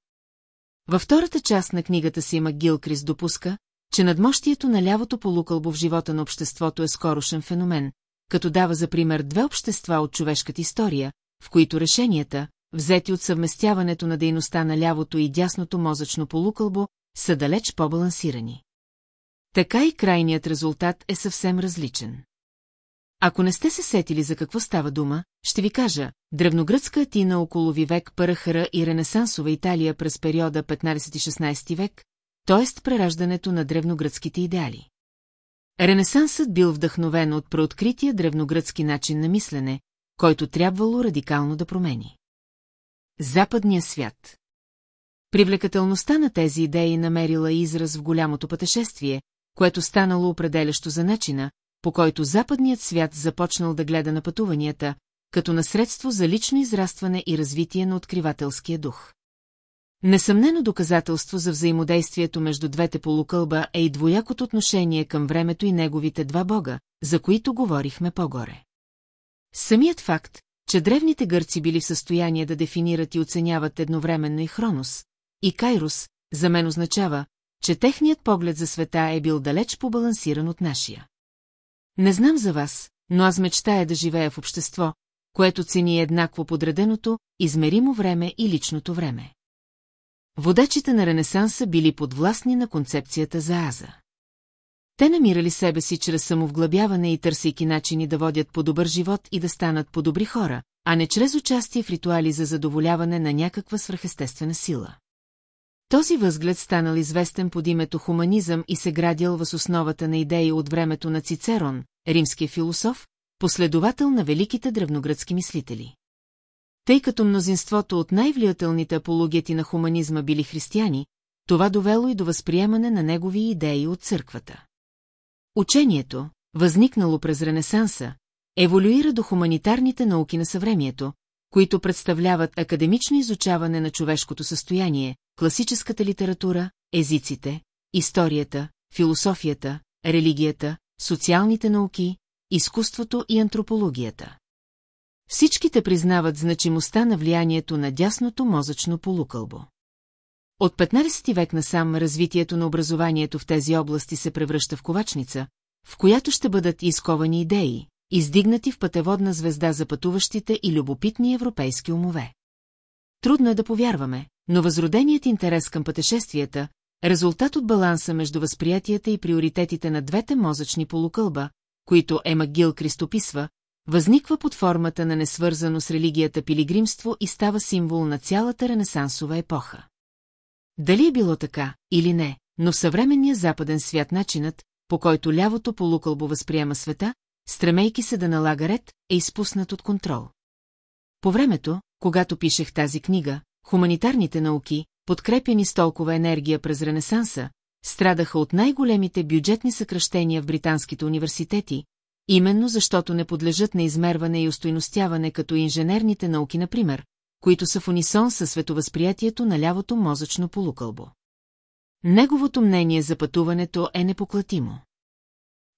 Във втората част на книгата си Гил Крис допуска, че надмощието на лявото полукълбо в живота на обществото е скорошен феномен, като дава за пример две общества от човешката история, в които решенията, взети от съвместяването на дейността на лявото и дясното мозъчно полукълбо, са далеч по-балансирани. Така и крайният резултат е съвсем различен. Ако не сте се сетили за какво става дума, ще ви кажа, древногръцка Атина около Вивек, Парахара и Ренесансова Италия през периода 15-16 век, т.е. прераждането на древногръцките идеали. Ренесансът бил вдъхновен от преоткрития древногръцки начин на мислене, който трябвало радикално да промени. Западния свят Привлекателността на тези идеи намерила израз в голямото пътешествие, което станало определящо за начина, по който западният свят започнал да гледа на пътуванията, като на средство за лично израстване и развитие на откривателския дух. Несъмнено доказателство за взаимодействието между двете полукълба е и двоякото отношение към времето и неговите два бога, за които говорихме по-горе. Самият факт, че древните гърци били в състояние да дефинират и оценяват едновременно и Хронос, и Кайрус, за мен означава, че техният поглед за света е бил далеч по-балансиран от нашия. Не знам за вас, но аз мечтая да живея в общество, което цени еднакво подреденото, измеримо време и личното време. Водачите на Ренесанса били подвластни на концепцията за Аза. Те намирали себе си чрез самовглъбяване и търсейки начини да водят по-добър живот и да станат по-добри хора, а не чрез участие в ритуали за задоволяване на някаква свръхестествена сила. Този възглед станал известен под името хуманизъм и се градил въз основата на идеи от времето на Цицерон, римския философ, последовател на великите древногръцки мислители. Тъй като мнозинството от най-влиятелните апологети на хуманизма били християни, това довело и до възприемане на негови идеи от църквата. Учението, възникнало през Ренесанса, еволюира до хуманитарните науки на съвремието, които представляват академично изучаване на човешкото състояние, класическата литература, езиците, историята, философията, религията, социалните науки, изкуството и антропологията. Всичките признават значимостта на влиянието на дясното мозъчно полукълбо. От 15 век насам развитието на образованието в тези области се превръща в ковачница, в която ще бъдат изковани идеи, издигнати в пътеводна звезда за пътуващите и любопитни европейски умове. Трудно е да повярваме, но възроденият интерес към пътешествията, резултат от баланса между възприятията и приоритетите на двете мозъчни полукълба, които Ема Гил Кристописва, възниква под формата на несвързано с религията пилигримство и става символ на цялата ренесансова епоха. Дали е било така, или не, но в съвременния западен свят начинът, по който лявото полукълбо възприема света, стремейки се да налага ред, е изпуснат от контрол. По времето, когато пишех тази книга, хуманитарните науки, подкрепени с толкова енергия през Ренесанса, страдаха от най-големите бюджетни съкръщения в британските университети, именно защото не подлежат на измерване и устойностяване като инженерните науки, например, които са в унисон със световъзприятието на лявото мозъчно полукълбо. Неговото мнение за пътуването е непоклатимо.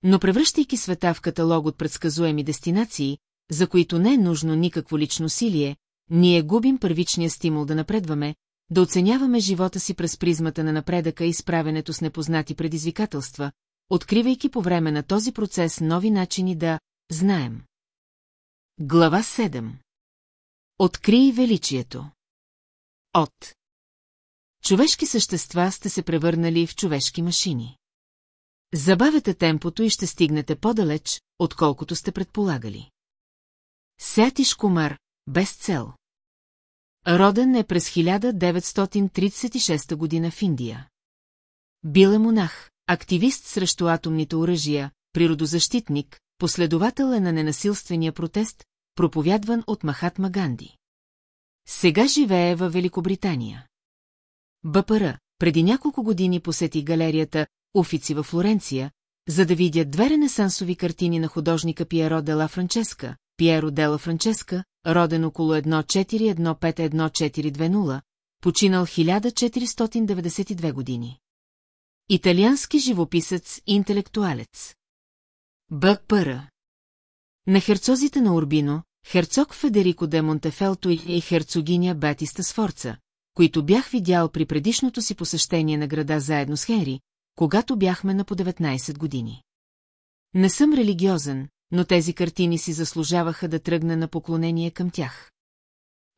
Но превръщайки света в каталог от предсказуеми дестинации, за които не е нужно никакво лично силие, ние губим първичния стимул да напредваме, да оценяваме живота си през призмата на напредъка и справенето с непознати предизвикателства, откривайки по време на този процес нови начини да знаем. Глава 7 Открий величието От Човешки същества сте се превърнали в човешки машини. Забавете темпото и ще стигнете по-далеч, отколкото сте предполагали. Сятиш Комар, без цел. Роден е през 1936 година в Индия. Бил е монах, активист срещу атомните оръжия, природозащитник, последовател е на ненасилствения протест, проповядван от Махатма Ганди. Сега живее във Великобритания. БПР, преди няколко години посети галерията Офици във Флоренция, за да видя две ренесансови картини на художника Пиеро Дела Франческа, Пиеро Дела Франческа, роден около 14151420, починал 1492 години. Италиански живописец и интелектуалец. Б.П.Р. На херцозите на Урбино, херцог Федерико де Монтефелто и херцогиня Батиста Сфорца, които бях видял при предишното си посещение на града заедно с Хенри, когато бяхме на по 19 години. Не съм религиозен, но тези картини си заслужаваха да тръгна на поклонение към тях.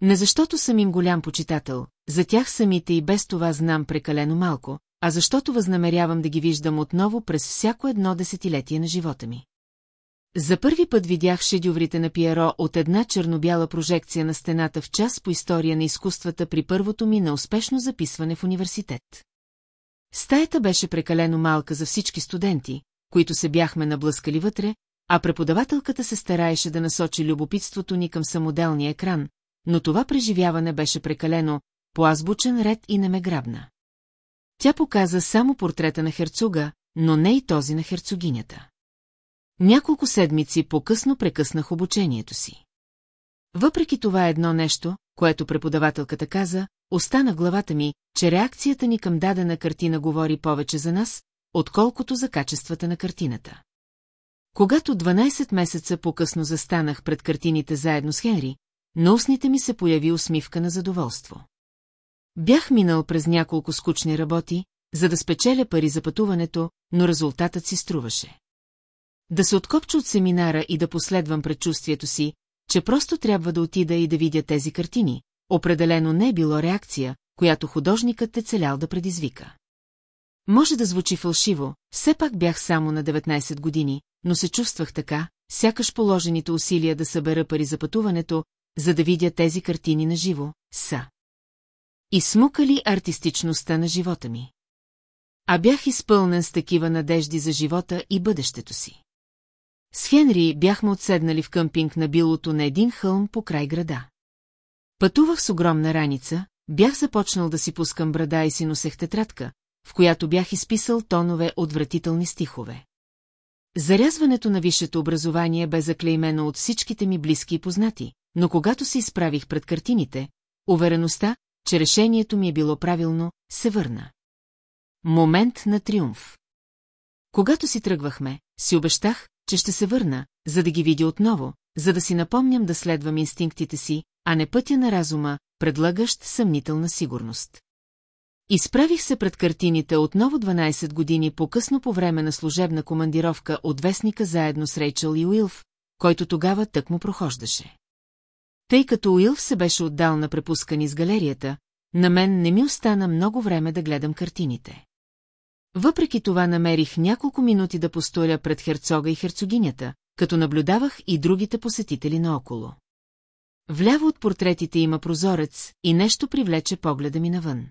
Не защото съм им голям почитател, за тях самите и без това знам прекалено малко, а защото възнамерявам да ги виждам отново през всяко едно десетилетие на живота ми. За първи път видях шедюврите на Пиеро от една чернобяла прожекция на стената в час по история на изкуствата при първото ми на успешно записване в университет. Стаята беше прекалено малка за всички студенти, които се бяхме наблъскали вътре, а преподавателката се стараеше да насочи любопитството ни към самоделния екран, но това преживяване беше прекалено, по азбучен ред и не ме грабна. Тя показа само портрета на херцога, но не и този на херцогинята. Няколко седмици по-късно прекъснах обучението си. Въпреки това едно нещо, което преподавателката каза, остана в главата ми, че реакцията ни към дадена картина говори повече за нас, отколкото за качествата на картината. Когато 12 месеца по-късно застанах пред картините заедно с Хенри, на устните ми се появи усмивка на задоволство. Бях минал през няколко скучни работи, за да спечеля пари за пътуването, но резултатът си струваше. Да се откопча от семинара и да последвам предчувствието си, че просто трябва да отида и да видя тези картини, определено не е било реакция, която художникът е целял да предизвика. Може да звучи фалшиво, все пак бях само на 19 години, но се чувствах така, сякаш положените усилия да събера пари за пътуването, за да видя тези картини на живо, са. И смука ли артистичността на живота ми? А бях изпълнен с такива надежди за живота и бъдещето си. С Хенри бяхме отседнали в къмпинг на билото на един хълм по край града. Пътувах с огромна раница, бях започнал да си пускам брада и си носех тетрадка, в която бях изписал тонове отвратителни стихове. Зарязването на висшето образование бе заклеймено от всичките ми близки и познати, но когато се изправих пред картините, увереността, че решението ми е било правилно, се върна. Момент на триумф. Когато си тръгвахме, си обещах, че ще се върна, за да ги видя отново, за да си напомням да следвам инстинктите си, а не пътя на разума, предлагащ съмнителна сигурност. Изправих се пред картините отново 12 години по-късно по време на служебна командировка от вестника заедно с Рейчел и Уилф, който тогава тък му прохождаше. Тъй като Уилф се беше отдал на препускани с галерията, на мен не ми остана много време да гледам картините. Въпреки това намерих няколко минути да посторя пред херцога и херцогинята, като наблюдавах и другите посетители наоколо. Вляво от портретите има прозорец и нещо привлече погледа ми навън.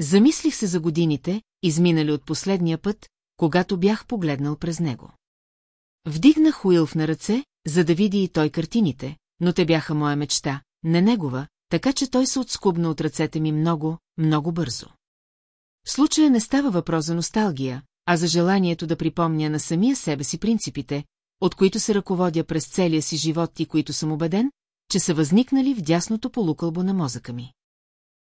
Замислих се за годините, изминали от последния път, когато бях погледнал през него. Вдигнах Уилф на ръце, за да види и той картините, но те бяха моя мечта, не негова, така че той се отскубна от ръцете ми много, много бързо. В случая не става въпрос за носталгия, а за желанието да припомня на самия себе си принципите, от които се ръководя през целия си живот и които съм убеден, че са възникнали в дясното полукълбо на мозъка ми.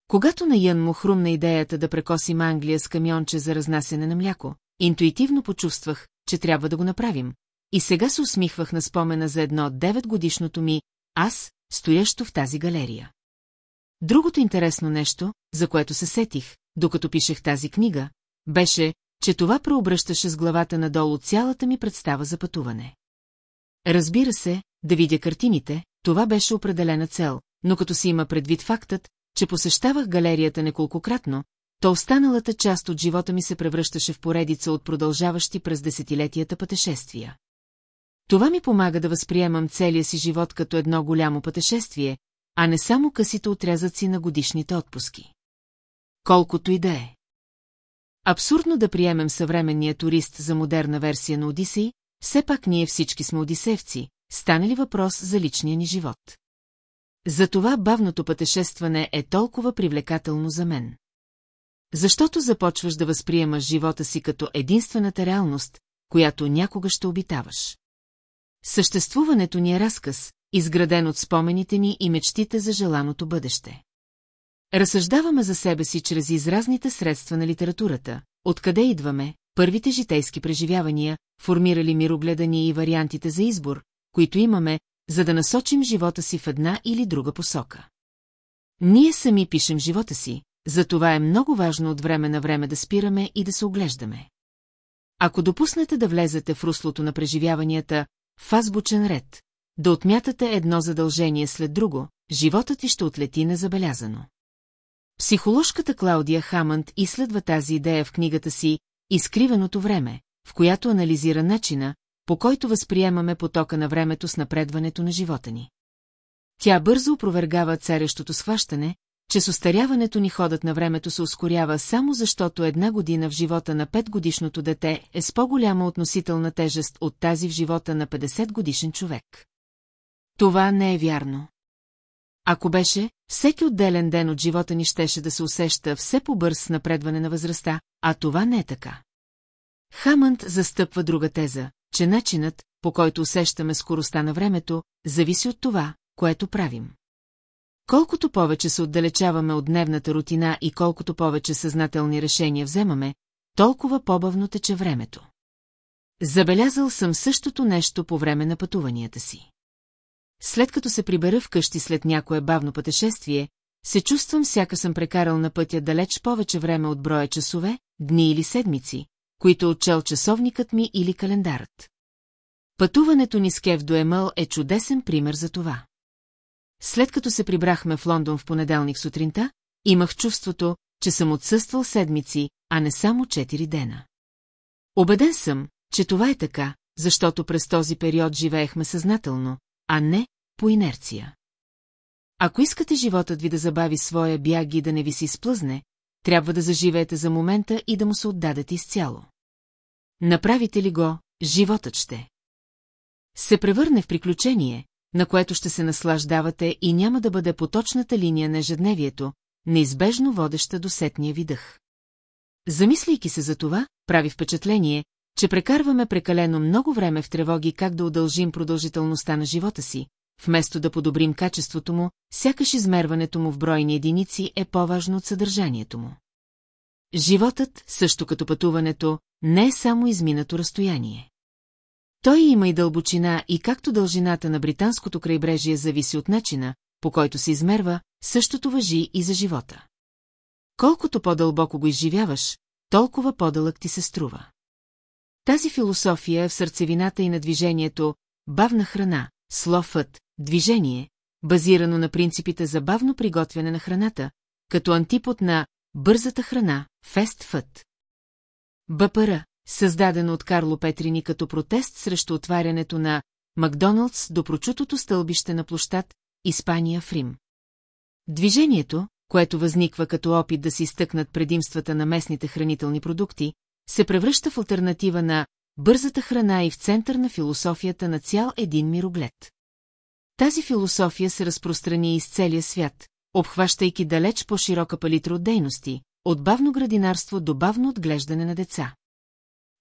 Когато на Ян му хрумна идеята да прекосим Англия с камионче за разнасене на мляко, интуитивно почувствах, че трябва да го направим, и сега се усмихвах на спомена за едно деветгодишното ми, аз, стоящо в тази галерия. Другото интересно нещо, за което се сетих, докато пишех тази книга, беше, че това преобръщаше с главата надолу цялата ми представа за пътуване. Разбира се, да видя картините, това беше определена цел, но като си има предвид фактът, че посещавах галерията неколкократно, то останалата част от живота ми се превръщаше в поредица от продължаващи през десетилетията пътешествия. Това ми помага да възприемам целия си живот като едно голямо пътешествие, а не само късите отрязъци на годишните отпуски. Колкото и да е. Абсурдно да приемем съвременния турист за модерна версия на Одисей, все пак ние всички сме одисевци, стане ли въпрос за личния ни живот. Затова бавното пътешестване е толкова привлекателно за мен. Защото започваш да възприемаш живота си като единствената реалност, която някога ще обитаваш. Съществуването ни е разказ, изграден от спомените ни и мечтите за желаното бъдеще. Разсъждаваме за себе си чрез изразните средства на литературата, откъде идваме, първите житейски преживявания, формирали мирогледа ни и вариантите за избор, които имаме, за да насочим живота си в една или друга посока. Ние сами пишем живота си, затова е много важно от време на време да спираме и да се оглеждаме. Ако допуснете да влезете в руслото на преживяванията, в азбучен ред, да отмятате едно задължение след друго, животът ти ще отлети незабелязано. Психоложката Клаудия Хамънд изследва тази идея в книгата си «Изкривеното време», в която анализира начина, по който възприемаме потока на времето с напредването на живота ни. Тя бързо опровергава царящото схващане, че с остаряването ни ходът на времето се ускорява само защото една година в живота на 5-годишното дете е с по-голяма относителна тежест от тази в живота на 50-годишен човек. Това не е вярно. Ако беше, всеки отделен ден от живота ни щеше да се усеща все по-бърз напредване на възрастта, а това не е така. Хамънд застъпва друга теза, че начинът, по който усещаме скоростта на времето, зависи от това, което правим. Колкото повече се отдалечаваме от дневната рутина и колкото повече съзнателни решения вземаме, толкова по-бавно тече времето. Забелязал съм същото нещо по време на пътуванията си. След като се прибера вкъщи след някое бавно пътешествие, се чувствам сяка съм прекарал на пътя далеч повече време от броя часове, дни или седмици, които отчел часовникът ми или календарът. Пътуването ни с Кев до Емъл е чудесен пример за това. След като се прибрахме в Лондон в понеделник сутринта, имах чувството, че съм отсъствал седмици, а не само четири дена. Обеден съм, че това е така, защото през този период живеехме съзнателно, а не по инерция. Ако искате животът ви да забави своя бяг и да не ви се изплъзне, трябва да заживеете за момента и да му се отдадете изцяло. Направите ли го, животът ще. Се превърне в приключение, на което ще се наслаждавате и няма да бъде поточната линия на ежедневието, неизбежно водеща до сетния ви дъх. Замисляйки се за това, прави впечатление, че прекарваме прекалено много време в тревоги как да удължим продължителността на живота си, вместо да подобрим качеството му, сякаш измерването му в бройни единици е по-важно от съдържанието му. Животът, също като пътуването, не е само изминато разстояние. Той има и дълбочина и както дължината на британското крайбрежие зависи от начина, по който се измерва, същото въжи и за живота. Колкото по-дълбоко го изживяваш, толкова по-дълъг ти се струва. Тази философия е в сърцевината и на движението бавна храна, слофът, движение, базирано на принципите за бавно приготвяне на храната, като антипод на бързата храна, фестфът. БПР, създадено от Карло Петрини като протест срещу отварянето на Макдоналдс до прочутото стълбище на площад Испания в Рим. Движението, което възниква като опит да се изтъкнат предимствата на местните хранителни продукти, се превръща в альтернатива на бързата храна и в център на философията на цял един мироглед. Тази философия се разпространи из целия свят, обхващайки далеч по-широка палитра от дейности, от бавно градинарство до бавно отглеждане на деца.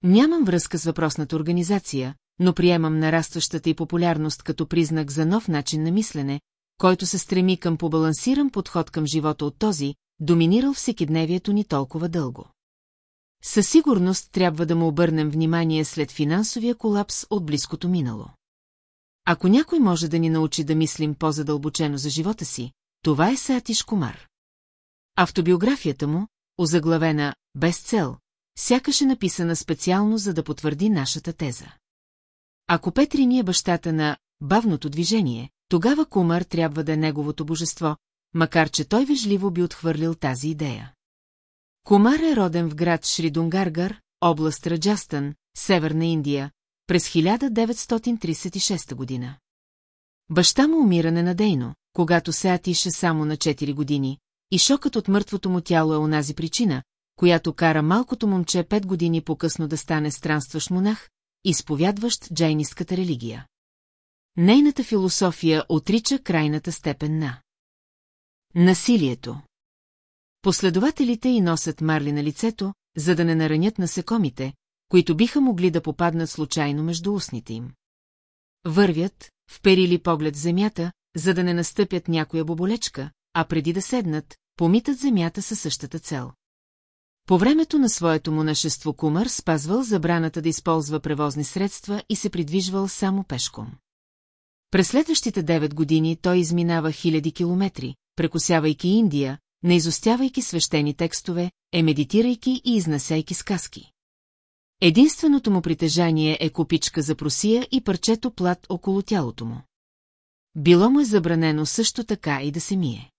Нямам връзка с въпросната организация, но приемам нарастващата и популярност като признак за нов начин на мислене, който се стреми към побалансиран подход към живота от този, доминирал всекидневието ни толкова дълго. Със сигурност трябва да му обърнем внимание след финансовия колапс от близкото минало. Ако някой може да ни научи да мислим по-задълбочено за живота си, това е Саатиш Комар. Автобиографията му, озаглавена «Без цел», сякаш е написана специално за да потвърди нашата теза. Ако Петри ни е бащата на бавното движение, тогава Кумар трябва да е неговото божество, макар че той вежливо би отхвърлил тази идея. Кумар е роден в град Шридунгаргар, област Раджастан, Северна Индия, през 1936 година. Баща му умира ненадейно, когато се атише само на 4 години, и шокът от мъртвото му тяло е онази причина, която кара малкото момче 5 години по-късно да стане странстващ монах, изповядващ джайнистката религия. Нейната философия отрича крайната степен на насилието. Последователите й носят марли на лицето, за да не наранят насекомите, които биха могли да попаднат случайно между устните им. Вървят, вперили поглед в земята, за да не настъпят някоя боболечка, а преди да седнат, помитат земята със същата цел. По времето на своето монашество Кумър спазвал забраната да използва превозни средства и се придвижвал само пешком. През следващите девет години той изминава хиляди километри, прекусявайки Индия, не изостявайки свещени текстове, е медитирайки и изнасяйки сказки. Единственото му притежание е купичка за просия и парчето плат около тялото му. Било му е забранено също така и да се мие.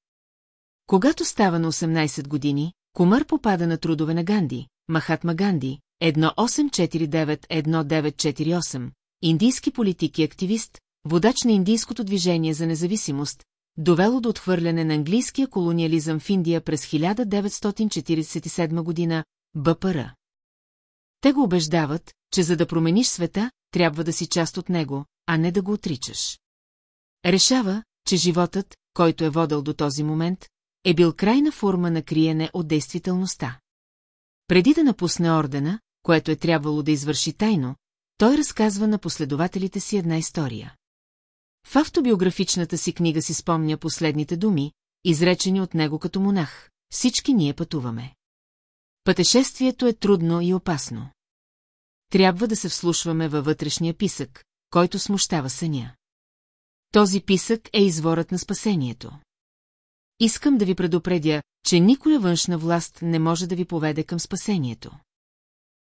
Когато става на 18 години, Кумър попада на трудове на Ганди, Махатма Ганди, 1849-1948, индийски политик и активист, водач на индийското движение за независимост, довело до отхвърляне на английския колониализъм в Индия през 1947 година, БПР. Те го убеждават, че за да промениш света, трябва да си част от него, а не да го отричаш. Решава, че животът, който е водил до този момент, е бил крайна форма на криене от действителността. Преди да напусне ордена, което е трябвало да извърши тайно, той разказва на последователите си една история. В автобиографичната си книга си спомня последните думи, изречени от него като монах. Всички ние пътуваме. Пътешествието е трудно и опасно. Трябва да се вслушваме във вътрешния писък, който смущава съня. Този писък е изворът на спасението. Искам да ви предупредя, че никоя външна власт не може да ви поведе към спасението.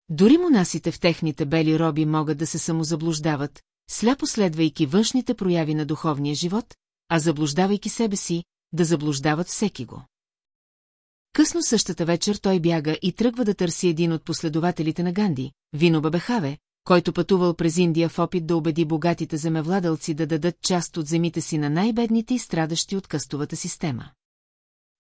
Дори монасите в техните бели роби могат да се самозаблуждават, сляпо следвайки външните прояви на духовния живот, а заблуждавайки себе си, да заблуждават всеки го. Късно същата вечер той бяга и тръгва да търси един от последователите на Ганди, Вино Бабехаве, който пътувал през Индия в опит да убеди богатите земевладелци да дадат част от земите си на най-бедните и страдащи от къстовата система.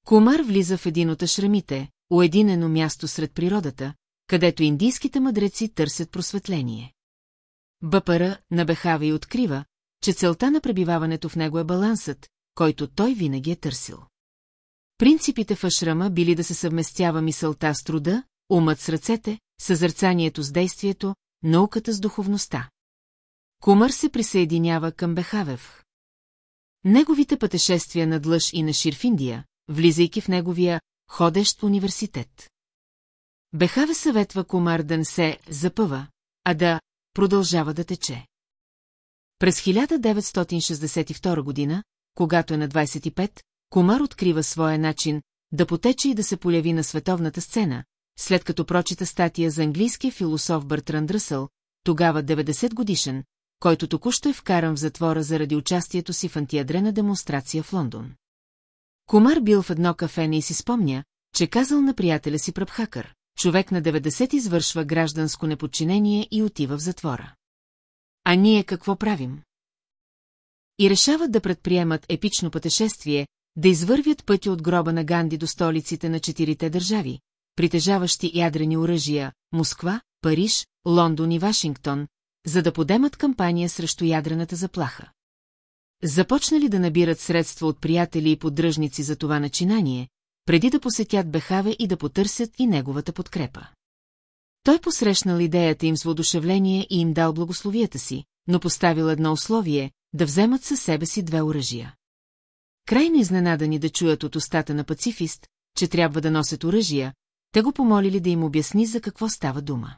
Кумар влиза в един от ашрамите, уединено място сред природата, където индийските мъдреци търсят просветление. Бъпара набехава и открива, че целта на пребиваването в него е балансът, който той винаги е търсил. Принципите в ашрама били да се съвместява мисълта с труда, умът с ръцете, съзърцанието с действието, науката с духовността. Кумър се присъединява към Бехавев. Неговите пътешествия на Длъж и на Ширфиндия, влизайки в неговия ходещ университет. Бехаве съветва Кумар да не се запъва, а да продължава да тече. През 1962 година, когато е на 25, Комар открива своя начин да потече и да се появи на световната сцена, след като прочита статия за английския философ Бъртранд Ръсъл, тогава 90 годишен, който току-що е вкаран в затвора заради участието си в антиядрена демонстрация в Лондон. Комар бил в едно кафене и си спомня, че казал на приятеля си Прабхакър, човек на 90 извършва гражданско неподчинение и отива в затвора. А ние какво правим? И решават да предприемат епично пътешествие, да извървят пътя от гроба на Ганди до столиците на четирите държави, притежаващи ядрени оръжия – Москва, Париж, Лондон и Вашингтон, за да подемат кампания срещу ядрената заплаха. Започнали да набират средства от приятели и поддръжници за това начинание, преди да посетят Бехаве и да потърсят и неговата подкрепа. Той посрещнал идеята им с воодушевление и им дал благословията си, но поставил едно условие – да вземат със себе си две оръжия. Крайно изненадани да чуят от устата на пацифист, че трябва да носят оръжия, те го помолили да им обясни за какво става дума.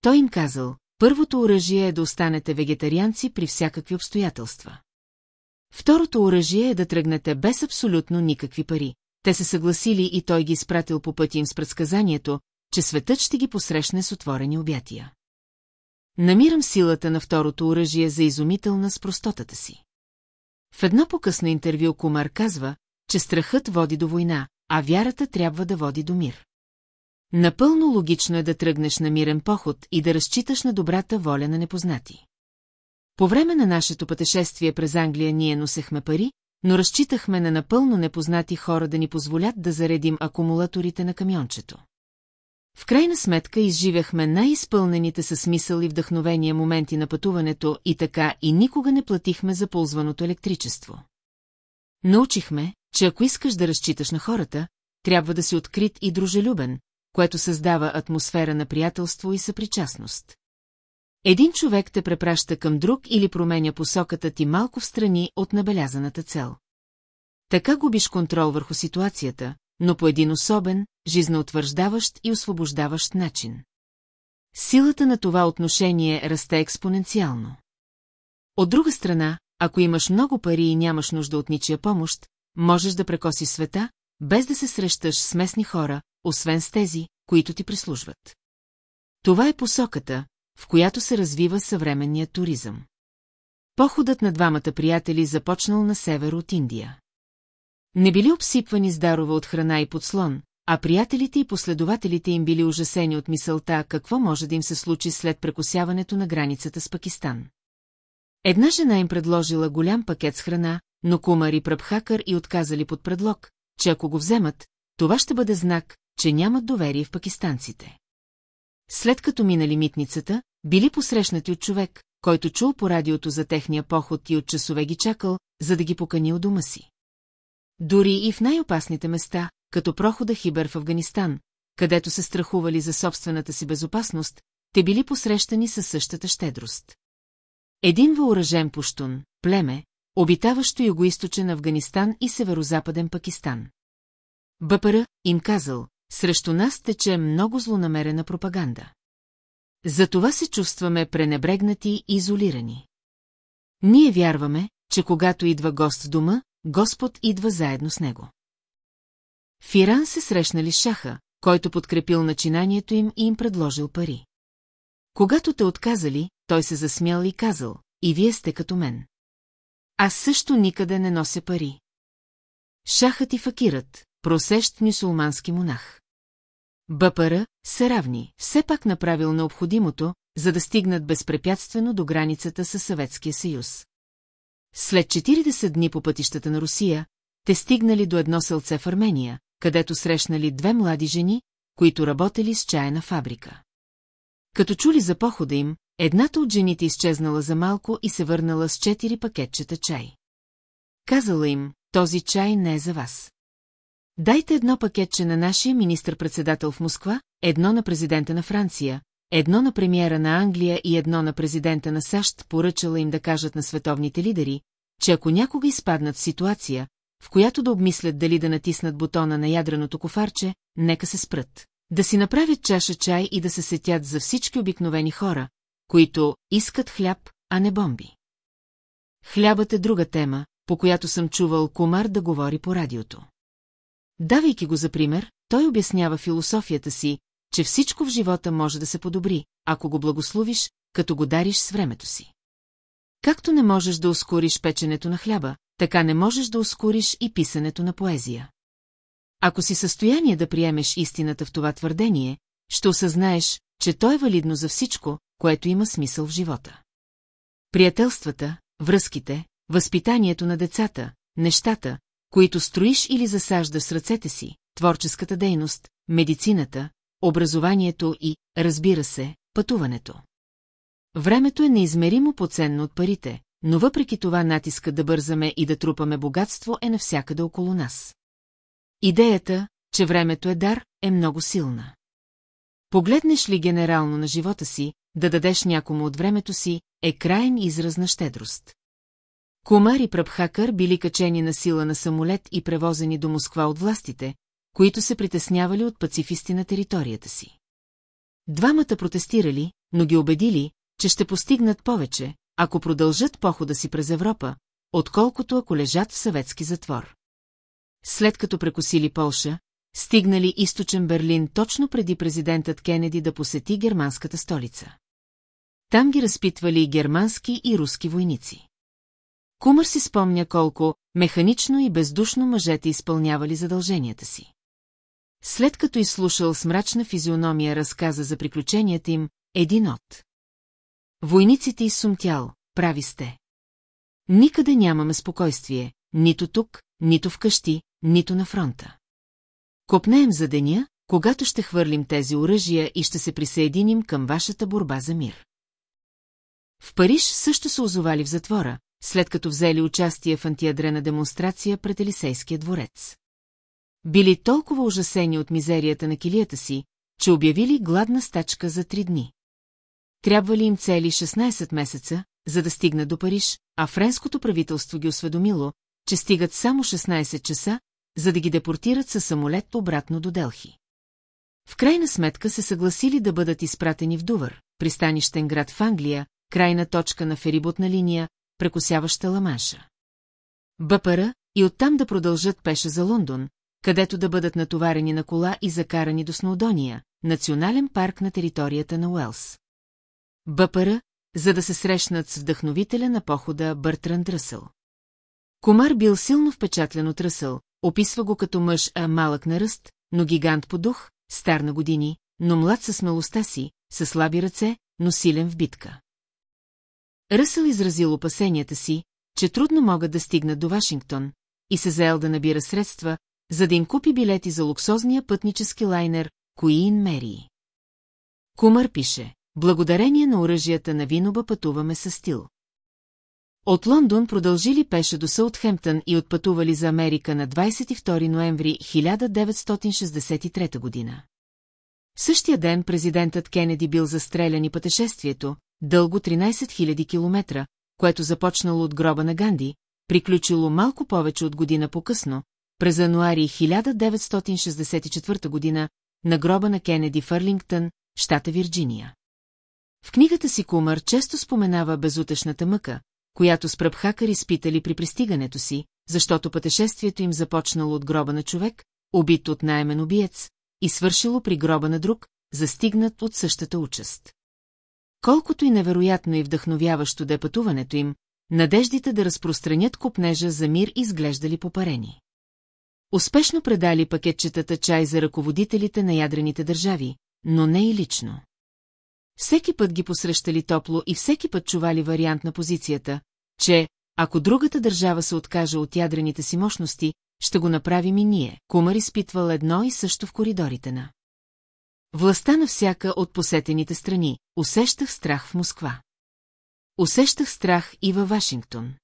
Той им казал, първото оръжие е да останете вегетарианци при всякакви обстоятелства. Второто оръжие е да тръгнете без абсолютно никакви пари. Те се съгласили и той ги изпратил по пътя им с предсказанието, че светът ще ги посрещне с отворени обятия. Намирам силата на второто оръжие за изумителна с простотата си. В едно по-късно интервю Кумар казва, че страхът води до война, а вярата трябва да води до мир. Напълно логично е да тръгнеш на мирен поход и да разчиташ на добрата воля на непознати. По време на нашето пътешествие през Англия ние носехме пари, но разчитахме на напълно непознати хора да ни позволят да заредим акумулаторите на камиончето. В крайна сметка изживяхме най-изпълнените със смисъл и вдъхновение моменти на пътуването и така и никога не платихме за ползваното електричество. Научихме, че ако искаш да разчиташ на хората, трябва да си открит и дружелюбен, което създава атмосфера на приятелство и съпричастност. Един човек те препраща към друг или променя посоката ти малко в страни от набелязаната цел. Така губиш контрол върху ситуацията, но по един особен, жизнеутвърждаващ и освобождаващ начин. Силата на това отношение расте експоненциално. От друга страна, ако имаш много пари и нямаш нужда от ничия помощ, можеш да прекоси света, без да се срещаш с местни хора, освен с тези, които ти прислужват. Това е посоката, в която се развива съвременният туризъм. Походът на двамата приятели започнал на север от Индия. Не били обсипвани с дарова от храна и подслон, а приятелите и последователите им били ужасени от мисълта какво може да им се случи след прекосяването на границата с Пакистан. Една жена им предложила голям пакет с храна, но Кумар и Прабхакър и отказали под предлог, че ако го вземат, това ще бъде знак, че нямат доверие в пакистанците. След като минали митницата, били посрещнати от човек, който чул по радиото за техния поход и от часове ги чакал, за да ги покани от дома си. Дори и в най-опасните места, като прохода Хибер в Афганистан, където се страхували за собствената си безопасност, те били посрещани със същата щедрост. Един въоръжен пуштун, племе, обитаващо югоисточен Афганистан и северозападен Пакистан. БПР им казал, срещу нас тече много злонамерена пропаганда. Затова се чувстваме пренебрегнати и изолирани. Ние вярваме, че когато идва гост в дома, Господ идва заедно с него. В Иран се срещнали шаха, който подкрепил начинанието им и им предложил пари. Когато те отказали, той се засмял и казал, и вие сте като мен. Аз също никъде не нося пари. Шахът и факират, просещ мюсулмански монах. БПР се равни, все пак направил необходимото, за да стигнат безпрепятствено до границата със Съветския съюз. След 40 дни по пътищата на Русия, те стигнали до едно селце в Армения, където срещнали две млади жени, които работели с чайна фабрика. Като чули за похода им, едната от жените изчезнала за малко и се върнала с четири пакетчета чай. Казала им, този чай не е за вас. Дайте едно пакетче на нашия министр-председател в Москва, едно на президента на Франция, едно на премиера на Англия и едно на президента на САЩ поръчала им да кажат на световните лидери, че ако някога изпаднат в ситуация, в която да обмислят дали да натиснат бутона на ядреното кофарче, нека се спрат. Да си направят чаша чай и да се сетят за всички обикновени хора, които искат хляб, а не бомби. Хлябът е друга тема, по която съм чувал Комар да говори по радиото. Давайки го за пример, той обяснява философията си, че всичко в живота може да се подобри, ако го благословиш, като го дариш с времето си. Както не можеш да ускориш печенето на хляба, така не можеш да ускориш и писането на поезия. Ако си състояние да приемеш истината в това твърдение, ще осъзнаеш, че то е валидно за всичко, което има смисъл в живота. Приятелствата, връзките, възпитанието на децата, нещата, които строиш или засаждаш с ръцете си, творческата дейност, медицината, образованието и, разбира се, пътуването. Времето е неизмеримо поценно от парите, но въпреки това натиска да бързаме и да трупаме богатство е навсякъде около нас. Идеята, че времето е дар, е много силна. Погледнеш ли генерално на живота си, да дадеш някому от времето си, е крайен израз на щедрост. Кумар и Прабхакър били качени на сила на самолет и превозени до Москва от властите, които се притеснявали от пацифисти на територията си. Двамата протестирали, но ги убедили, че ще постигнат повече, ако продължат похода си през Европа, отколкото ако лежат в съветски затвор. След като прекусили Полша, стигнали източен Берлин точно преди президентът Кенеди да посети германската столица. Там ги разпитвали и германски и руски войници. Кумър си спомня колко механично и бездушно мъжете изпълнявали задълженията си. След като изслушал с мрачна физиономия разказа за приключенията им, един от. Войниците изсумтял, прави сте. Никъде нямаме спокойствие, нито тук, нито вкъщи, нито на фронта. Копнеем за деня, когато ще хвърлим тези оръжия и ще се присъединим към вашата борба за мир. В Париж също са озовали в затвора, след като взели участие в антиядрена демонстрация пред Елисейския дворец. Били толкова ужасени от мизерията на килията си, че обявили гладна стачка за три дни. Трябвали им цели 16 месеца, за да стигнат до Париж, а френското правителство ги осведомило, че стигат само 16 часа, за да ги депортират със самолет обратно до Делхи. В крайна сметка се съгласили да бъдат изпратени в Дувър, пристанищен град в Англия, крайна точка на ферибутна линия, прекосяваща Ламанша. Бъпара и оттам да продължат пеша за Лондон, където да бъдат натоварени на кола и закарани до Сноудония, национален парк на територията на Уелс. Бъпара, за да се срещнат с вдъхновителя на похода Бъртранд Ръсъл. Комар бил силно впечатлен от Ръсъл, описва го като мъж, а малък на ръст, но гигант по дух, стар на години, но млад със смелостта си, със слаби ръце, но силен в битка. Ръсъл изразил опасенията си, че трудно могат да стигнат до Вашингтон, и се заел да набира средства, за да им купи билети за луксозния пътнически лайнер Куин Мери. Кумър пише, благодарение на оръжията на Виноба пътуваме с стил. От Лондон продължили пеше до Саутхемптън и отпътували за Америка на 22 ноември 1963 година. Същия ден президентът Кенеди бил застрелян и пътешествието, дълго 13 000 км, което започнало от гроба на Ганди, приключило малко повече от година по-късно, през януари 1964 година, на гроба на Кенеди в Арлингтън, щата Вирджиния. В книгата си Кумър често споменава безутешната мъка, която спръбхакър изпитали при пристигането си, защото пътешествието им започнало от гроба на човек, убит от наймен убиец, и свършило при гроба на друг, застигнат от същата участ. Колкото и невероятно и вдъхновяващо да е пътуването им, надеждите да разпространят купнежа за мир изглеждали попарени. Успешно предали пакетчетата чай за ръководителите на ядрените държави, но не и лично. Всеки път ги посрещали топло и всеки път чували вариант на позицията, че, ако другата държава се откаже от ядрените си мощности, ще го направим и ние. Кумар изпитвал едно и също в коридорите на. Властта на всяка от посетените страни, усещах страх в Москва. Усещах страх и във Вашингтон.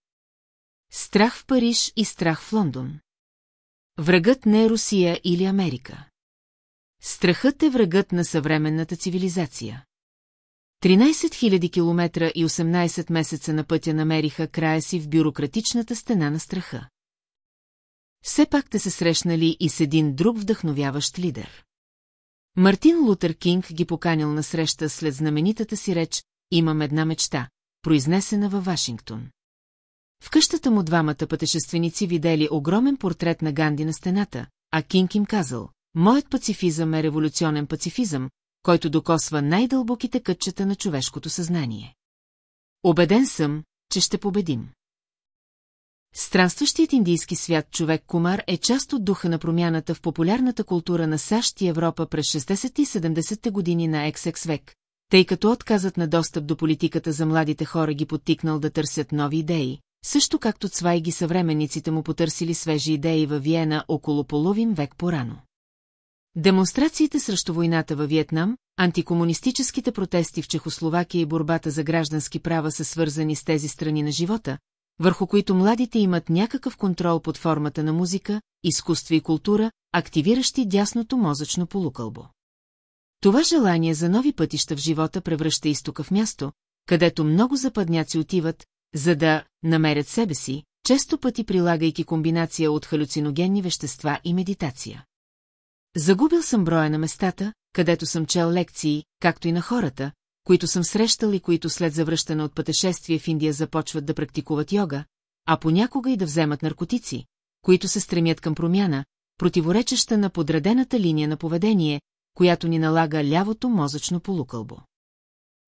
Страх в Париж и страх в Лондон. Врагът не е Русия или Америка. Страхът е врагът на съвременната цивилизация. 13 000 километра и 18 месеца на пътя намериха края си в бюрократичната стена на страха. Все пак те се срещнали и с един друг вдъхновяващ лидер. Мартин Лутер Кинг ги поканил на среща след знаменитата си реч «Имам една мечта», произнесена във Вашингтон. В къщата му двамата пътешественици видели огромен портрет на Ганди на стената, а Кинг им казал «Моят пацифизъм е революционен пацифизъм, който докосва най-дълбоките кътчета на човешкото съзнание. Обеден съм, че ще победим. Странстващият индийски свят човек Кумар е част от духа на промяната в популярната култура на САЩ и Европа през 60-те и 70-те години на XX век, тъй като отказът на достъп до политиката за младите хора ги подтикнал да търсят нови идеи, също както Цвайги съвременниците му потърсили свежи идеи във Виена около половин век порано. Демонстрациите срещу войната във Виетнам, антикомунистическите протести в Чехословакия и борбата за граждански права са свързани с тези страни на живота, върху които младите имат някакъв контрол под формата на музика, изкуство и култура, активиращи дясното мозъчно полукълбо. Това желание за нови пътища в живота превръща изтока в място, където много западняци отиват, за да намерят себе си, често пъти прилагайки комбинация от халюциногенни вещества и медитация. Загубил съм броя на местата, където съм чел лекции, както и на хората, които съм срещал и които след завръщане от пътешествие в Индия започват да практикуват йога, а понякога и да вземат наркотици, които се стремят към промяна, противоречеща на подредената линия на поведение, която ни налага лявото мозъчно полукълбо.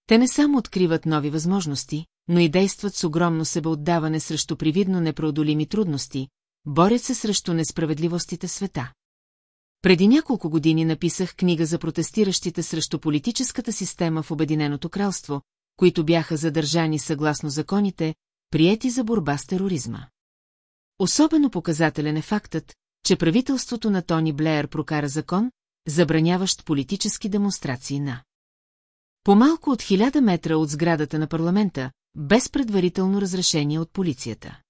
Те не само откриват нови възможности, но и действат с огромно себеотдаване срещу привидно непреодолими трудности, борят се срещу несправедливостите в света. Преди няколко години написах книга за протестиращите срещу политическата система в Обединеното кралство, които бяха задържани съгласно законите, приети за борба с тероризма. Особено показателен е фактът, че правителството на Тони Блеер прокара закон, забраняващ политически демонстрации на. По-малко от хиляда метра от сградата на парламента, без предварително разрешение от полицията.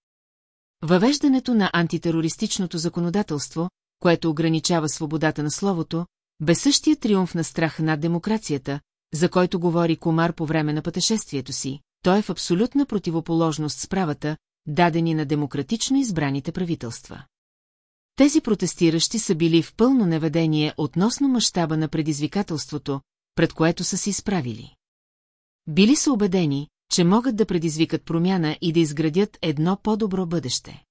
Въвеждането на антитерористичното законодателство, което ограничава свободата на словото, бе същия триумф на страх над демокрацията, за който говори Комар по време на пътешествието си, той е в абсолютна противоположност с правата, дадени на демократично избраните правителства. Тези протестиращи са били в пълно неведение относно мащаба на предизвикателството, пред което са се изправили. Били са убедени, че могат да предизвикат промяна и да изградят едно по-добро бъдеще.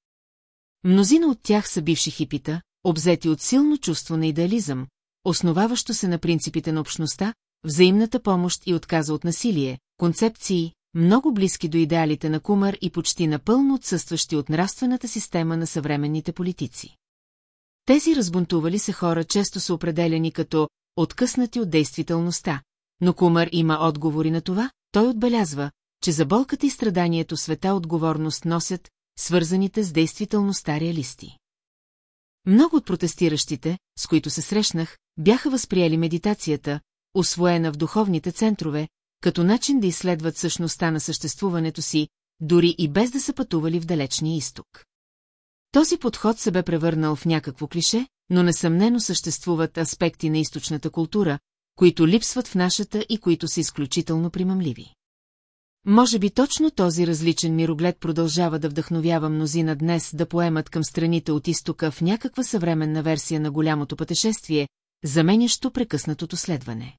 Мнозина от тях са бивши хипита, обзети от силно чувство на идеализъм, основаващо се на принципите на общността, взаимната помощ и отказа от насилие, концепции, много близки до идеалите на Кумар и почти напълно отсъстващи от нравствената система на съвременните политици. Тези разбунтували се хора често са определени като откъснати от действителността, но Кумар има отговори на това, той отбелязва, че за болката и страданието света отговорност носят свързаните с действителността реалисти. Много от протестиращите, с които се срещнах, бяха възприели медитацията, освоена в духовните центрове, като начин да изследват същността на съществуването си, дори и без да са пътували в далечния изток. Този подход се бе превърнал в някакво клише, но несъмнено съществуват аспекти на източната култура, които липсват в нашата и които са изключително примамливи. Може би точно този различен мироглед продължава да вдъхновява мнозина днес да поемат към страните от изтока в някаква съвременна версия на голямото пътешествие, заменящо прекъснатото следване.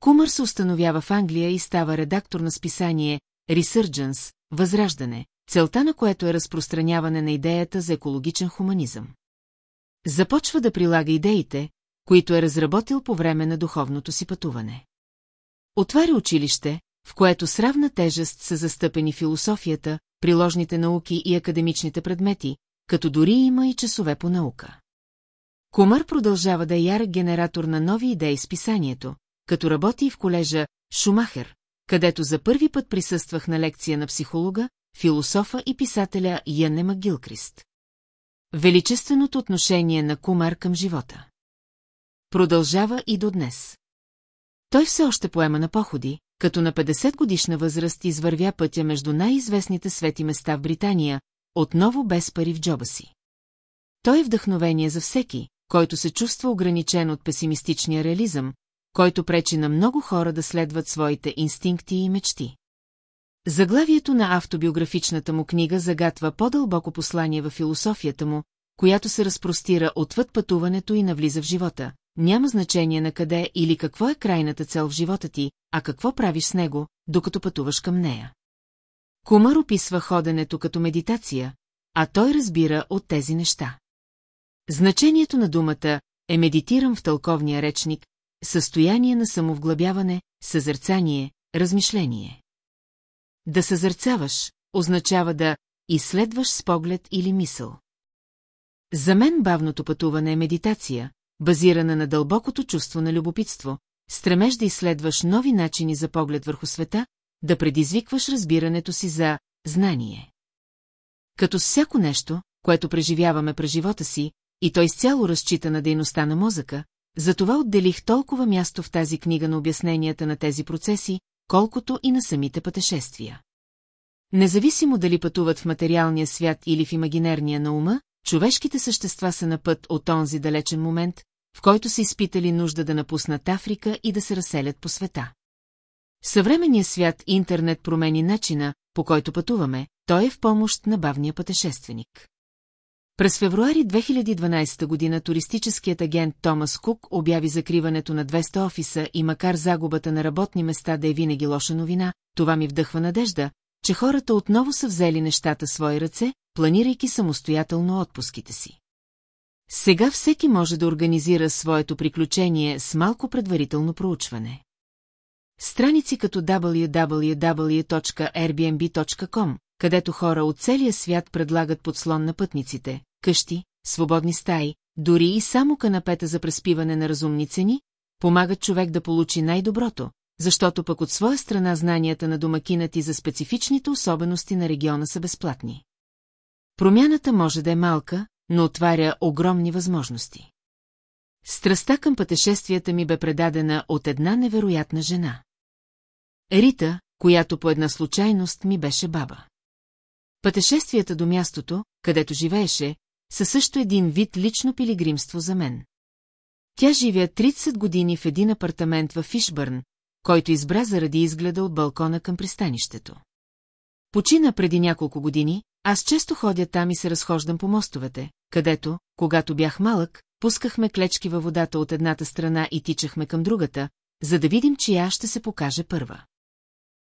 Кумър се установява в Англия и става редактор на списание Resurgence, Възраждане, целта на което е разпространяване на идеята за екологичен хуманизъм. Започва да прилага идеите, които е разработил по време на духовното си пътуване. Отваря училище, в което с равна тежест са застъпени философията, приложните науки и академичните предмети, като дори има и часове по наука. Кумър продължава да е ярък генератор на нови идеи с писанието, като работи и в колежа Шумахер, където за първи път присъствах на лекция на психолога, философа и писателя Янема Гилкрист. Величественото отношение на Кумар към живота. Продължава и до днес. Той все още поема на походи, като на 50 годишна възраст извървя пътя между най-известните свети места в Британия, отново без пари в джоба си. Той е вдъхновение за всеки, който се чувства ограничен от песимистичния реализъм, който пречи на много хора да следват своите инстинкти и мечти. Заглавието на автобиографичната му книга загатва по-дълбоко послание в философията му, която се разпростира отвъд пътуването и навлиза в живота. Няма значение на къде или какво е крайната цел в живота ти, а какво правиш с него, докато пътуваш към нея. Кумар описва ходенето като медитация, а той разбира от тези неща. Значението на думата е медитирам в тълковния речник, състояние на самовглъбяване, съзърцание, размишление. Да съзърцаваш означава да изследваш с поглед или мисъл. За мен бавното пътуване е медитация, базирана на дълбокото чувство на любопитство, стремеж да изследваш нови начини за поглед върху света, да предизвикваш разбирането си за знание. Като всяко нещо, което преживяваме през живота си, и той изцяло разчита на дейността на мозъка, затова отделих толкова място в тази книга на обясненията на тези процеси, колкото и на самите пътешествия. Независимо дали пътуват в материалния свят или в имагинерния на ума, човешките същества са на път от онзи далечен момент, в който са изпитали нужда да напуснат Африка и да се разселят по света. В съвременния свят интернет промени начина, по който пътуваме, той е в помощ на бавния пътешественик. През февруари 2012 година туристическият агент Томас Кук обяви закриването на 200 офиса и макар загубата на работни места да е винаги лоша новина, това ми вдъхва надежда, че хората отново са взели нещата свои ръце, планирайки самостоятелно отпуските си. Сега всеки може да организира своето приключение с малко предварително проучване. Страници като www.airbnb.com, където хора от целия свят предлагат подслон на пътниците, къщи, свободни стаи, дори и само канапета за преспиване на разумни цени, помагат човек да получи най-доброто, защото пък от своя страна знанията на домакинът и за специфичните особености на региона са безплатни. Промяната може да е малка, но отваря огромни възможности. Страстта към пътешествията ми бе предадена от една невероятна жена. Рита, която по една случайност ми беше баба. Пътешествията до мястото, където живееше, са също един вид лично пилигримство за мен. Тя живя 30 години в един апартамент в Фишбърн, който избра заради изгледа от балкона към пристанището. Почина преди няколко години, аз често ходя там и се разхождам по мостовете, където, когато бях малък, пускахме клечки във водата от едната страна и тичахме към другата, за да видим, чия ще се покаже първа.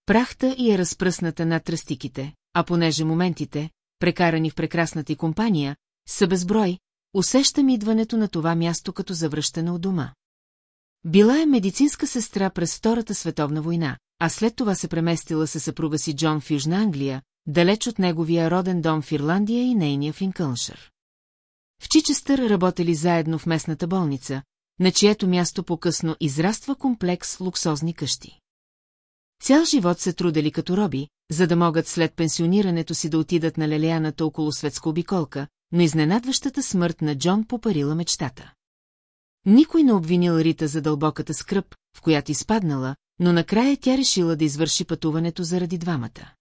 Прахта и е разпръсната над тръстиките, а понеже моментите, прекарани в прекрасната и компания, са безброй, усещам идването на това място като завръщане от дома. Била е медицинска сестра през Втората световна война, а след това се преместила със съпруга си Джон в Южна Англия, далеч от неговия роден дом в Ирландия и нейния в Линкълншър. В Чичестър работели заедно в местната болница, на чието място по-късно израства комплекс луксозни къщи. Цял живот се трудели като роби, за да могат след пенсионирането си да отидат на лелеяната около светска обиколка, но изненадващата смърт на Джон попарила мечтата. Никой не обвинил Рита за дълбоката скръп, в която изпаднала, но накрая тя решила да извърши пътуването заради двамата.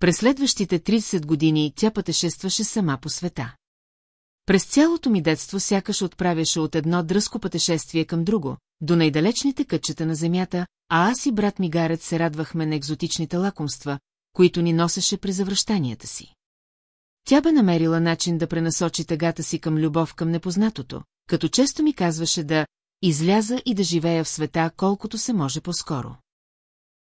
През следващите 30 години тя пътешестваше сама по света. През цялото ми детство сякаш отправяше от едно дръско пътешествие към друго, до най-далечните кътчета на земята, а аз и брат ми Гарет се радвахме на екзотичните лакомства, които ни носеше при завръщанията си. Тя бе намерила начин да пренасочи тъгата си към любов към непознатото, като често ми казваше да изляза и да живея в света колкото се може по-скоро.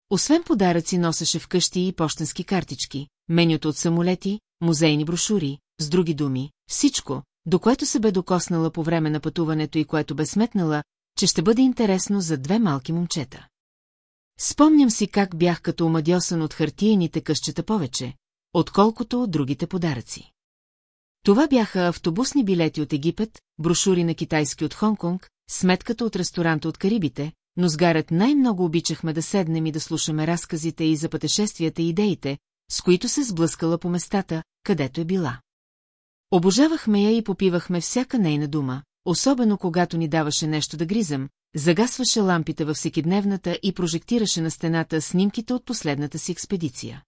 Освен подаръци носеше вкъщи и почтенски картички, менюто от самолети, музейни брошури, с други думи, всичко, до което се бе докоснала по време на пътуването и което бе сметнала, че ще бъде интересно за две малки момчета. Спомням си как бях като омадьосан от хартиените къщета повече, отколкото от другите подаръци. Това бяха автобусни билети от Египет, брошури на китайски от Хонконг, сметката от ресторанта от Карибите, но с Гарет най-много обичахме да седнем и да слушаме разказите и за пътешествията и идеите, с които се сблъскала по местата, където е била. Обожавахме я и попивахме всяка нейна дума, особено когато ни даваше нещо да гризем, загасваше лампите във всекидневната и прожектираше на стената снимките от последната си експедиция.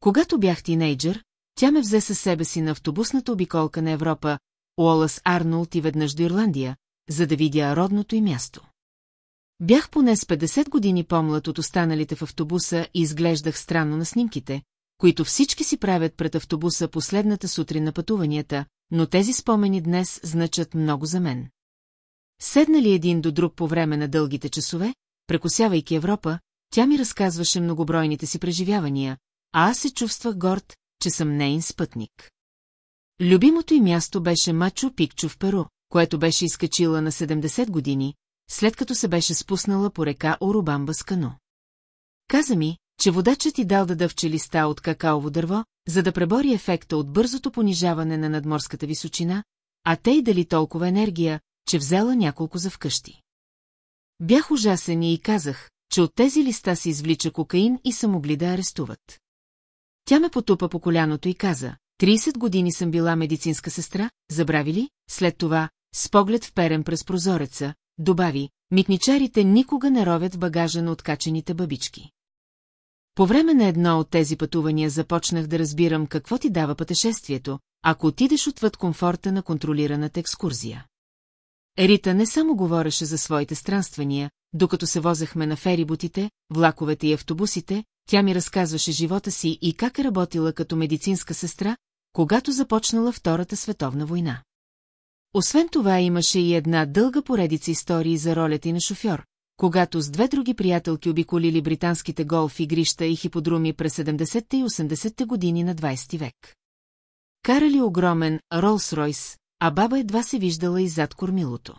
Когато бях тинейджър, тя ме взе със себе си на автобусната обиколка на Европа, Уолъс Арнолд и веднъж до Ирландия, за да видя родното й място. Бях поне с 50 години по-млад от останалите в автобуса и изглеждах странно на снимките, които всички си правят пред автобуса последната сутрин на пътуванията, но тези спомени днес значат много за мен. Седнали един до друг по време на дългите часове, прекосявайки Европа, тя ми разказваше многобройните си преживявания, а аз се чувствах горд, че съм нейн спътник. Любимото й място беше Мачо Пикчо в Перу, което беше изкачила на 70 години, след като се беше спуснала по река Орубамба с кано. Каза ми, че водачът ти дал да дъвче листа от какаово дърво, за да пребори ефекта от бързото понижаване на надморската височина, а те й дали толкова енергия, че взела няколко за вкъщи. Бях ужасен и казах, че от тези листа се извлича кокаин и са могли да арестуват. Тя ме потупа по коляното и каза, 30 години съм била медицинска сестра, забрави ли? След това, с поглед вперен през прозореца, добави, митничарите никога не ровят багажа на откачените бабички. По време на едно от тези пътувания започнах да разбирам какво ти дава пътешествието, ако отидеш отвъд комфорта на контролираната екскурзия. Рита не само говореше за своите странствания, докато се возехме на ферибутите, влаковете и автобусите, тя ми разказваше живота си и как е работила като медицинска сестра, когато започнала Втората световна война. Освен това имаше и една дълга поредица истории за ролята и на шофьор, когато с две други приятелки обиколили британските голф игрища и хиподруми през 70-те и 80-те години на 20 век. Карали огромен Ролс-Ройс, а баба едва се виждала и зад кормилото.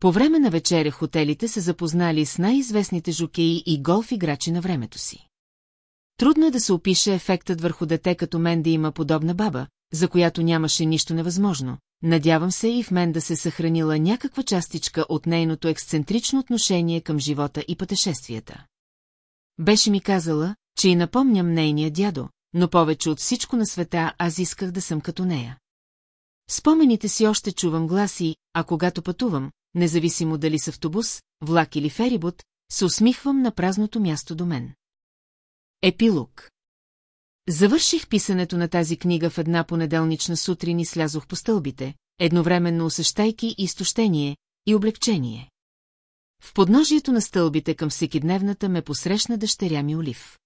По време на вечеря хотелите се запознали с най-известните жокеи и голф играчи на времето си. Трудно е да се опише ефектът върху дете като мен да има подобна баба, за която нямаше нищо невъзможно. Надявам се и в мен да се съхранила някаква частичка от нейното ексцентрично отношение към живота и пътешествията. Беше ми казала, че и напомням нейния дядо, но повече от всичко на света аз исках да съм като нея. Спомените си още чувам гласи, а когато пътувам, независимо дали с автобус, влак или ферибот, се усмихвам на празното място до мен. Епилог Завърших писането на тази книга в една понеделнична сутрин и слязох по стълбите, едновременно усещайки изтощение и облегчение. В подножието на стълбите към всекидневната ме посрещна дъщеря ми Олив.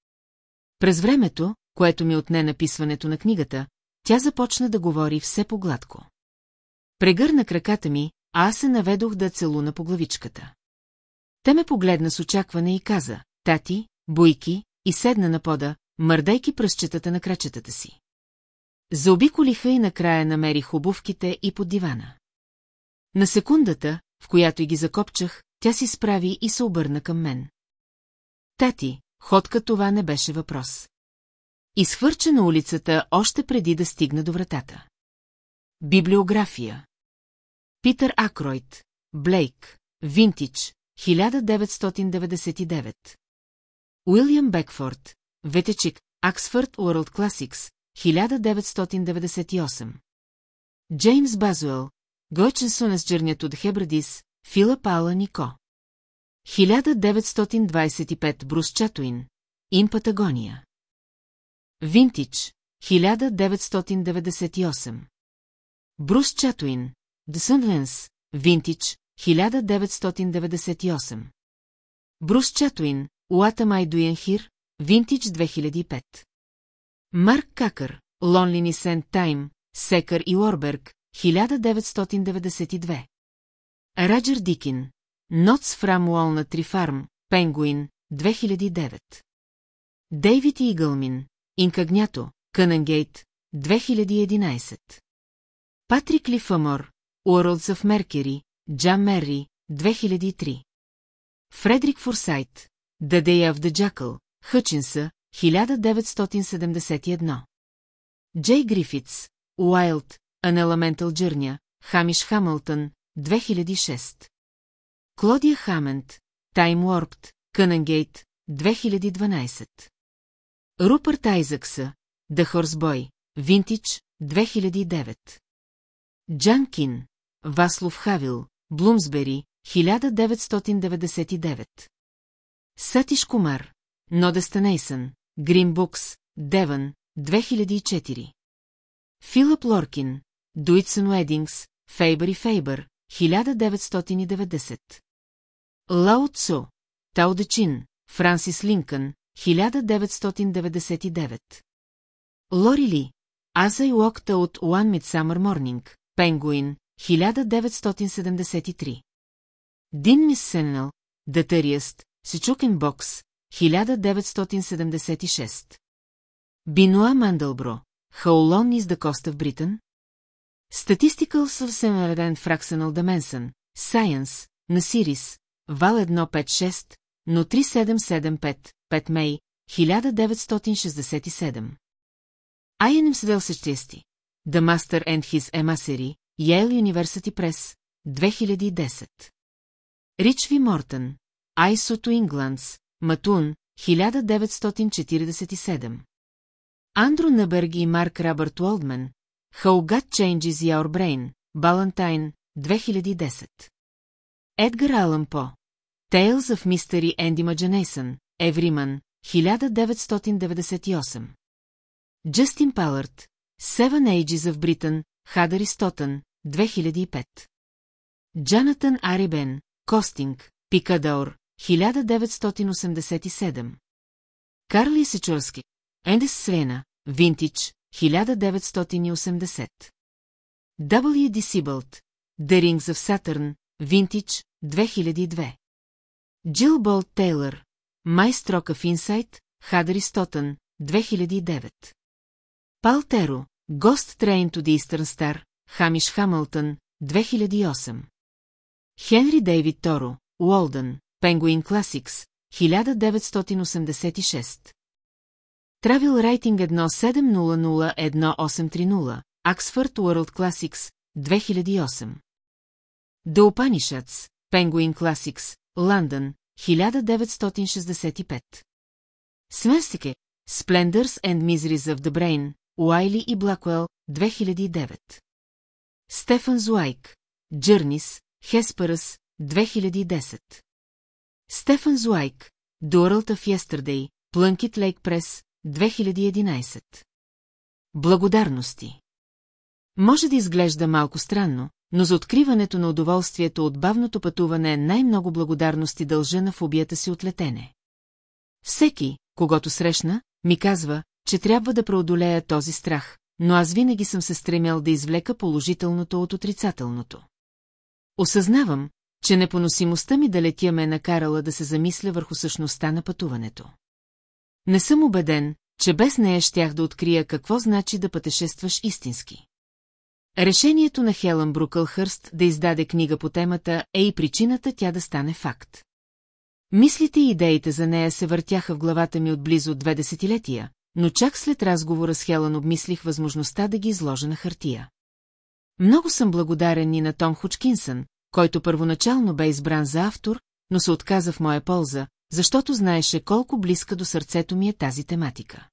През времето, което ми отне написването на книгата, тя започна да говори все по-гладко. Прегърна краката ми, а аз се наведох да целуна по главичката. Те ме погледна с очакване и каза, тати, бойки, и седна на пода, мърдайки пръстчетата на крачетата си. Заобиколиха и накрая намерих обувките и под дивана. На секундата, в която и ги закопчах, тя си справи и се обърна към мен. Тати, ходка това не беше въпрос. Изхвърча на улицата още преди да стигна до вратата. Библиография Питър Акройт, Блейк, Винтич, 1999 Уилям Бекфорд, Ветечик, Аксфорд World Classics, 1998 Джеймс Базуел, Гойченсонес Джърнят от Хебрадис, Фила Пала Нико 1925 Брус Чатуин, Ин Патагония. Винтич, 1998 Брус Чатуин, Десънленс, Винтич, 1998 Брус Чатуин, Уатамай Дуенхир, Винтич 2005 Марк Какър, Лонлини Сент Тайм, Секър и Уорберг, 1992 Раджер Дикин, Ноц Фрам Уолна Трифарм, Пенгуин, 2009 Дейвид Игълмин, Инкагнято, Кънангейт, 2011 Патрик Лифамор, Уорлдс of Меркери, Джан Мерри, 2003 Фредрик Форсайт, The Day of the Jackal, Хъчинса, 1971 Джей Грифитс, Уайлд, An Elemental Journey, Хамиш Хамълтън, 2006 Клодия Хамент, Time Warped, Кънангейт, 2012 Рупърт Айзакса, The Horse Boy, Vintage, 2009 Джан Кин, Васлов Хавил, Блумсбери, 1999 Сатиш Кумар, Destination, Green Books, Девън, 2004. Филип Лоркин, Дуитсън Уедингс, Фейбър и Фейбър, 1990. Лао Цо, Тао Дечин, Франсис Линкън, 1999. Лори Ли, Аза Локта от One Midsummer Morning, Пенгуин, 1973. Дин Мис Сеннел, Датариест, Сичукен Бокс, 1976. Бинуа Мандълбро, Хаулон из да Коста в Бритън? Statistical Subsemerent Fractional Dimension, Science, на Сирис, Вал 156, но 3775, 5 мей, 1967. Айенем седел същести. The Master and His Emissary, Yale University Press, 2010. Ричви Мортън, Айсо to Englands, Матун, 1947. Андро Наберг и Марк Рабърт Уолдмен, How God Changes Your Brain, Балантайн, 2010. Едгар Алън По, Tales of Mystery and Imagination, Евриман, 1998. Джастин Палърт, Seven Ages of Britain, Хадари Стотън, 2005. Джанатан Арибен, Костинг, Пикадор, 1987. Карли Сечорски, Ендес Свена, Винтич, 1980. W. D. Сибълт, The Rings of Vintage, 2002. Джил Болт Тейлър, Майстрока в Инсайт, Хадри Стотън, 2009. Палтеро, Ghost Train to the Хамиш Хамълтън, 2008. Хенри Дейвид Торо, Уолдън, Penguin Classics, 1986. Travel Writing 17001830, Oxford World Classics, 2008. The Upanishads, Penguin Classics, Лондон, 1965. Сместике, Splendors and Miseries of the Brain, Уайли и Блаквел, 2009. Стефан Зуайк, Джърнис, Хесперъс, 2010. Стефан Зуайк, Дуърълта в Yesterday, Плънкит Лейк Прес, 2011. Благодарности. Може да изглежда малко странно, но за откриването на удоволствието от бавното пътуване най-много благодарности дължа на фобията си от летене. Всеки, когато срещна, ми казва, че трябва да преодолея този страх, но аз винаги съм се стремял да извлека положителното от отрицателното. Осъзнавам, че непоносимостта ми да летя ме е накарала да се замисля върху същността на пътуването. Не съм убеден, че без нея щях да открия какво значи да пътешестваш истински. Решението на Хелън Брукълхърст да издаде книга по темата е и причината тя да стане факт. Мислите и идеите за нея се въртяха в главата ми от близо две десетилетия, но чак след разговора с Хелън обмислих възможността да ги изложа на хартия. Много съм благодарен и на Том Хочкинсън, който първоначално бе избран за автор, но се отказа в моя полза, защото знаеше колко близка до сърцето ми е тази тематика.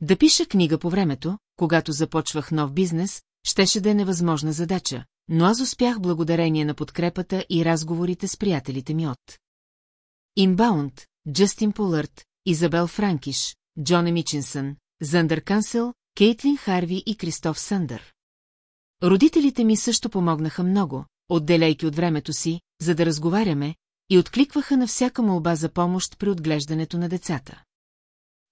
Да пиша книга по времето, когато започвах нов бизнес, щеше да е невъзможна задача, но аз успях благодарение на подкрепата и разговорите с приятелите ми от Инбаунд, Джастин Полърт, Изабел Франкиш, Джон Емичинсън, Зандър Кансел, Кейтлин Харви и Кристоф Съндър. Родителите ми също помогнаха много, отделяйки от времето си, за да разговаряме, и откликваха на всяка молба за помощ при отглеждането на децата.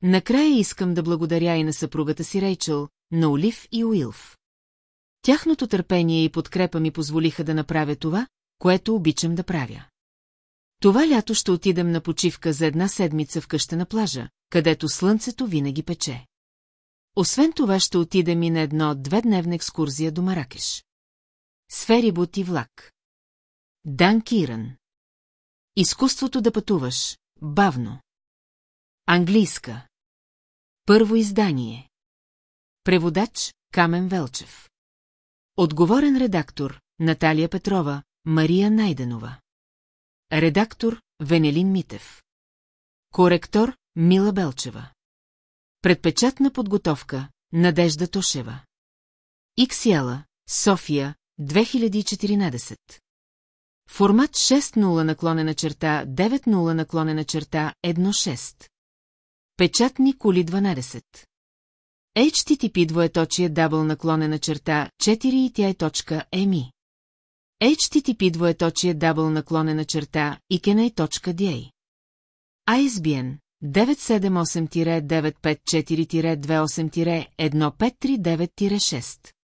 Накрая искам да благодаря и на съпругата си Рейчел, на Олив и Уилф. Тяхното търпение и подкрепа ми позволиха да направя това, което обичам да правя. Това лято ще отидем на почивка за една седмица в къща на плажа, където слънцето винаги пече. Освен това ще отидем и на едно дведневна екскурзия до Маракеш. Сферибот и влак. Дан Киран. Изкуството да пътуваш. Бавно. Английска. Първо издание. Преводач Камен Велчев. Отговорен редактор Наталия Петрова, Мария Найденова. Редактор Венелин Митев. Коректор Мила Белчева. Предпечатна подготовка Надежда Тошева. Иксиала, София, 2014. Формат 6.0 наклонена черта 9.0 наклонена черта 1.6. Печатни коли 12. HTTP двоеточие дабл наклонена черта 4 и тя е точка EMI. HTTP двоеточие дабл наклонена черта ikenai.da. ISBN 978-954-28-1539-6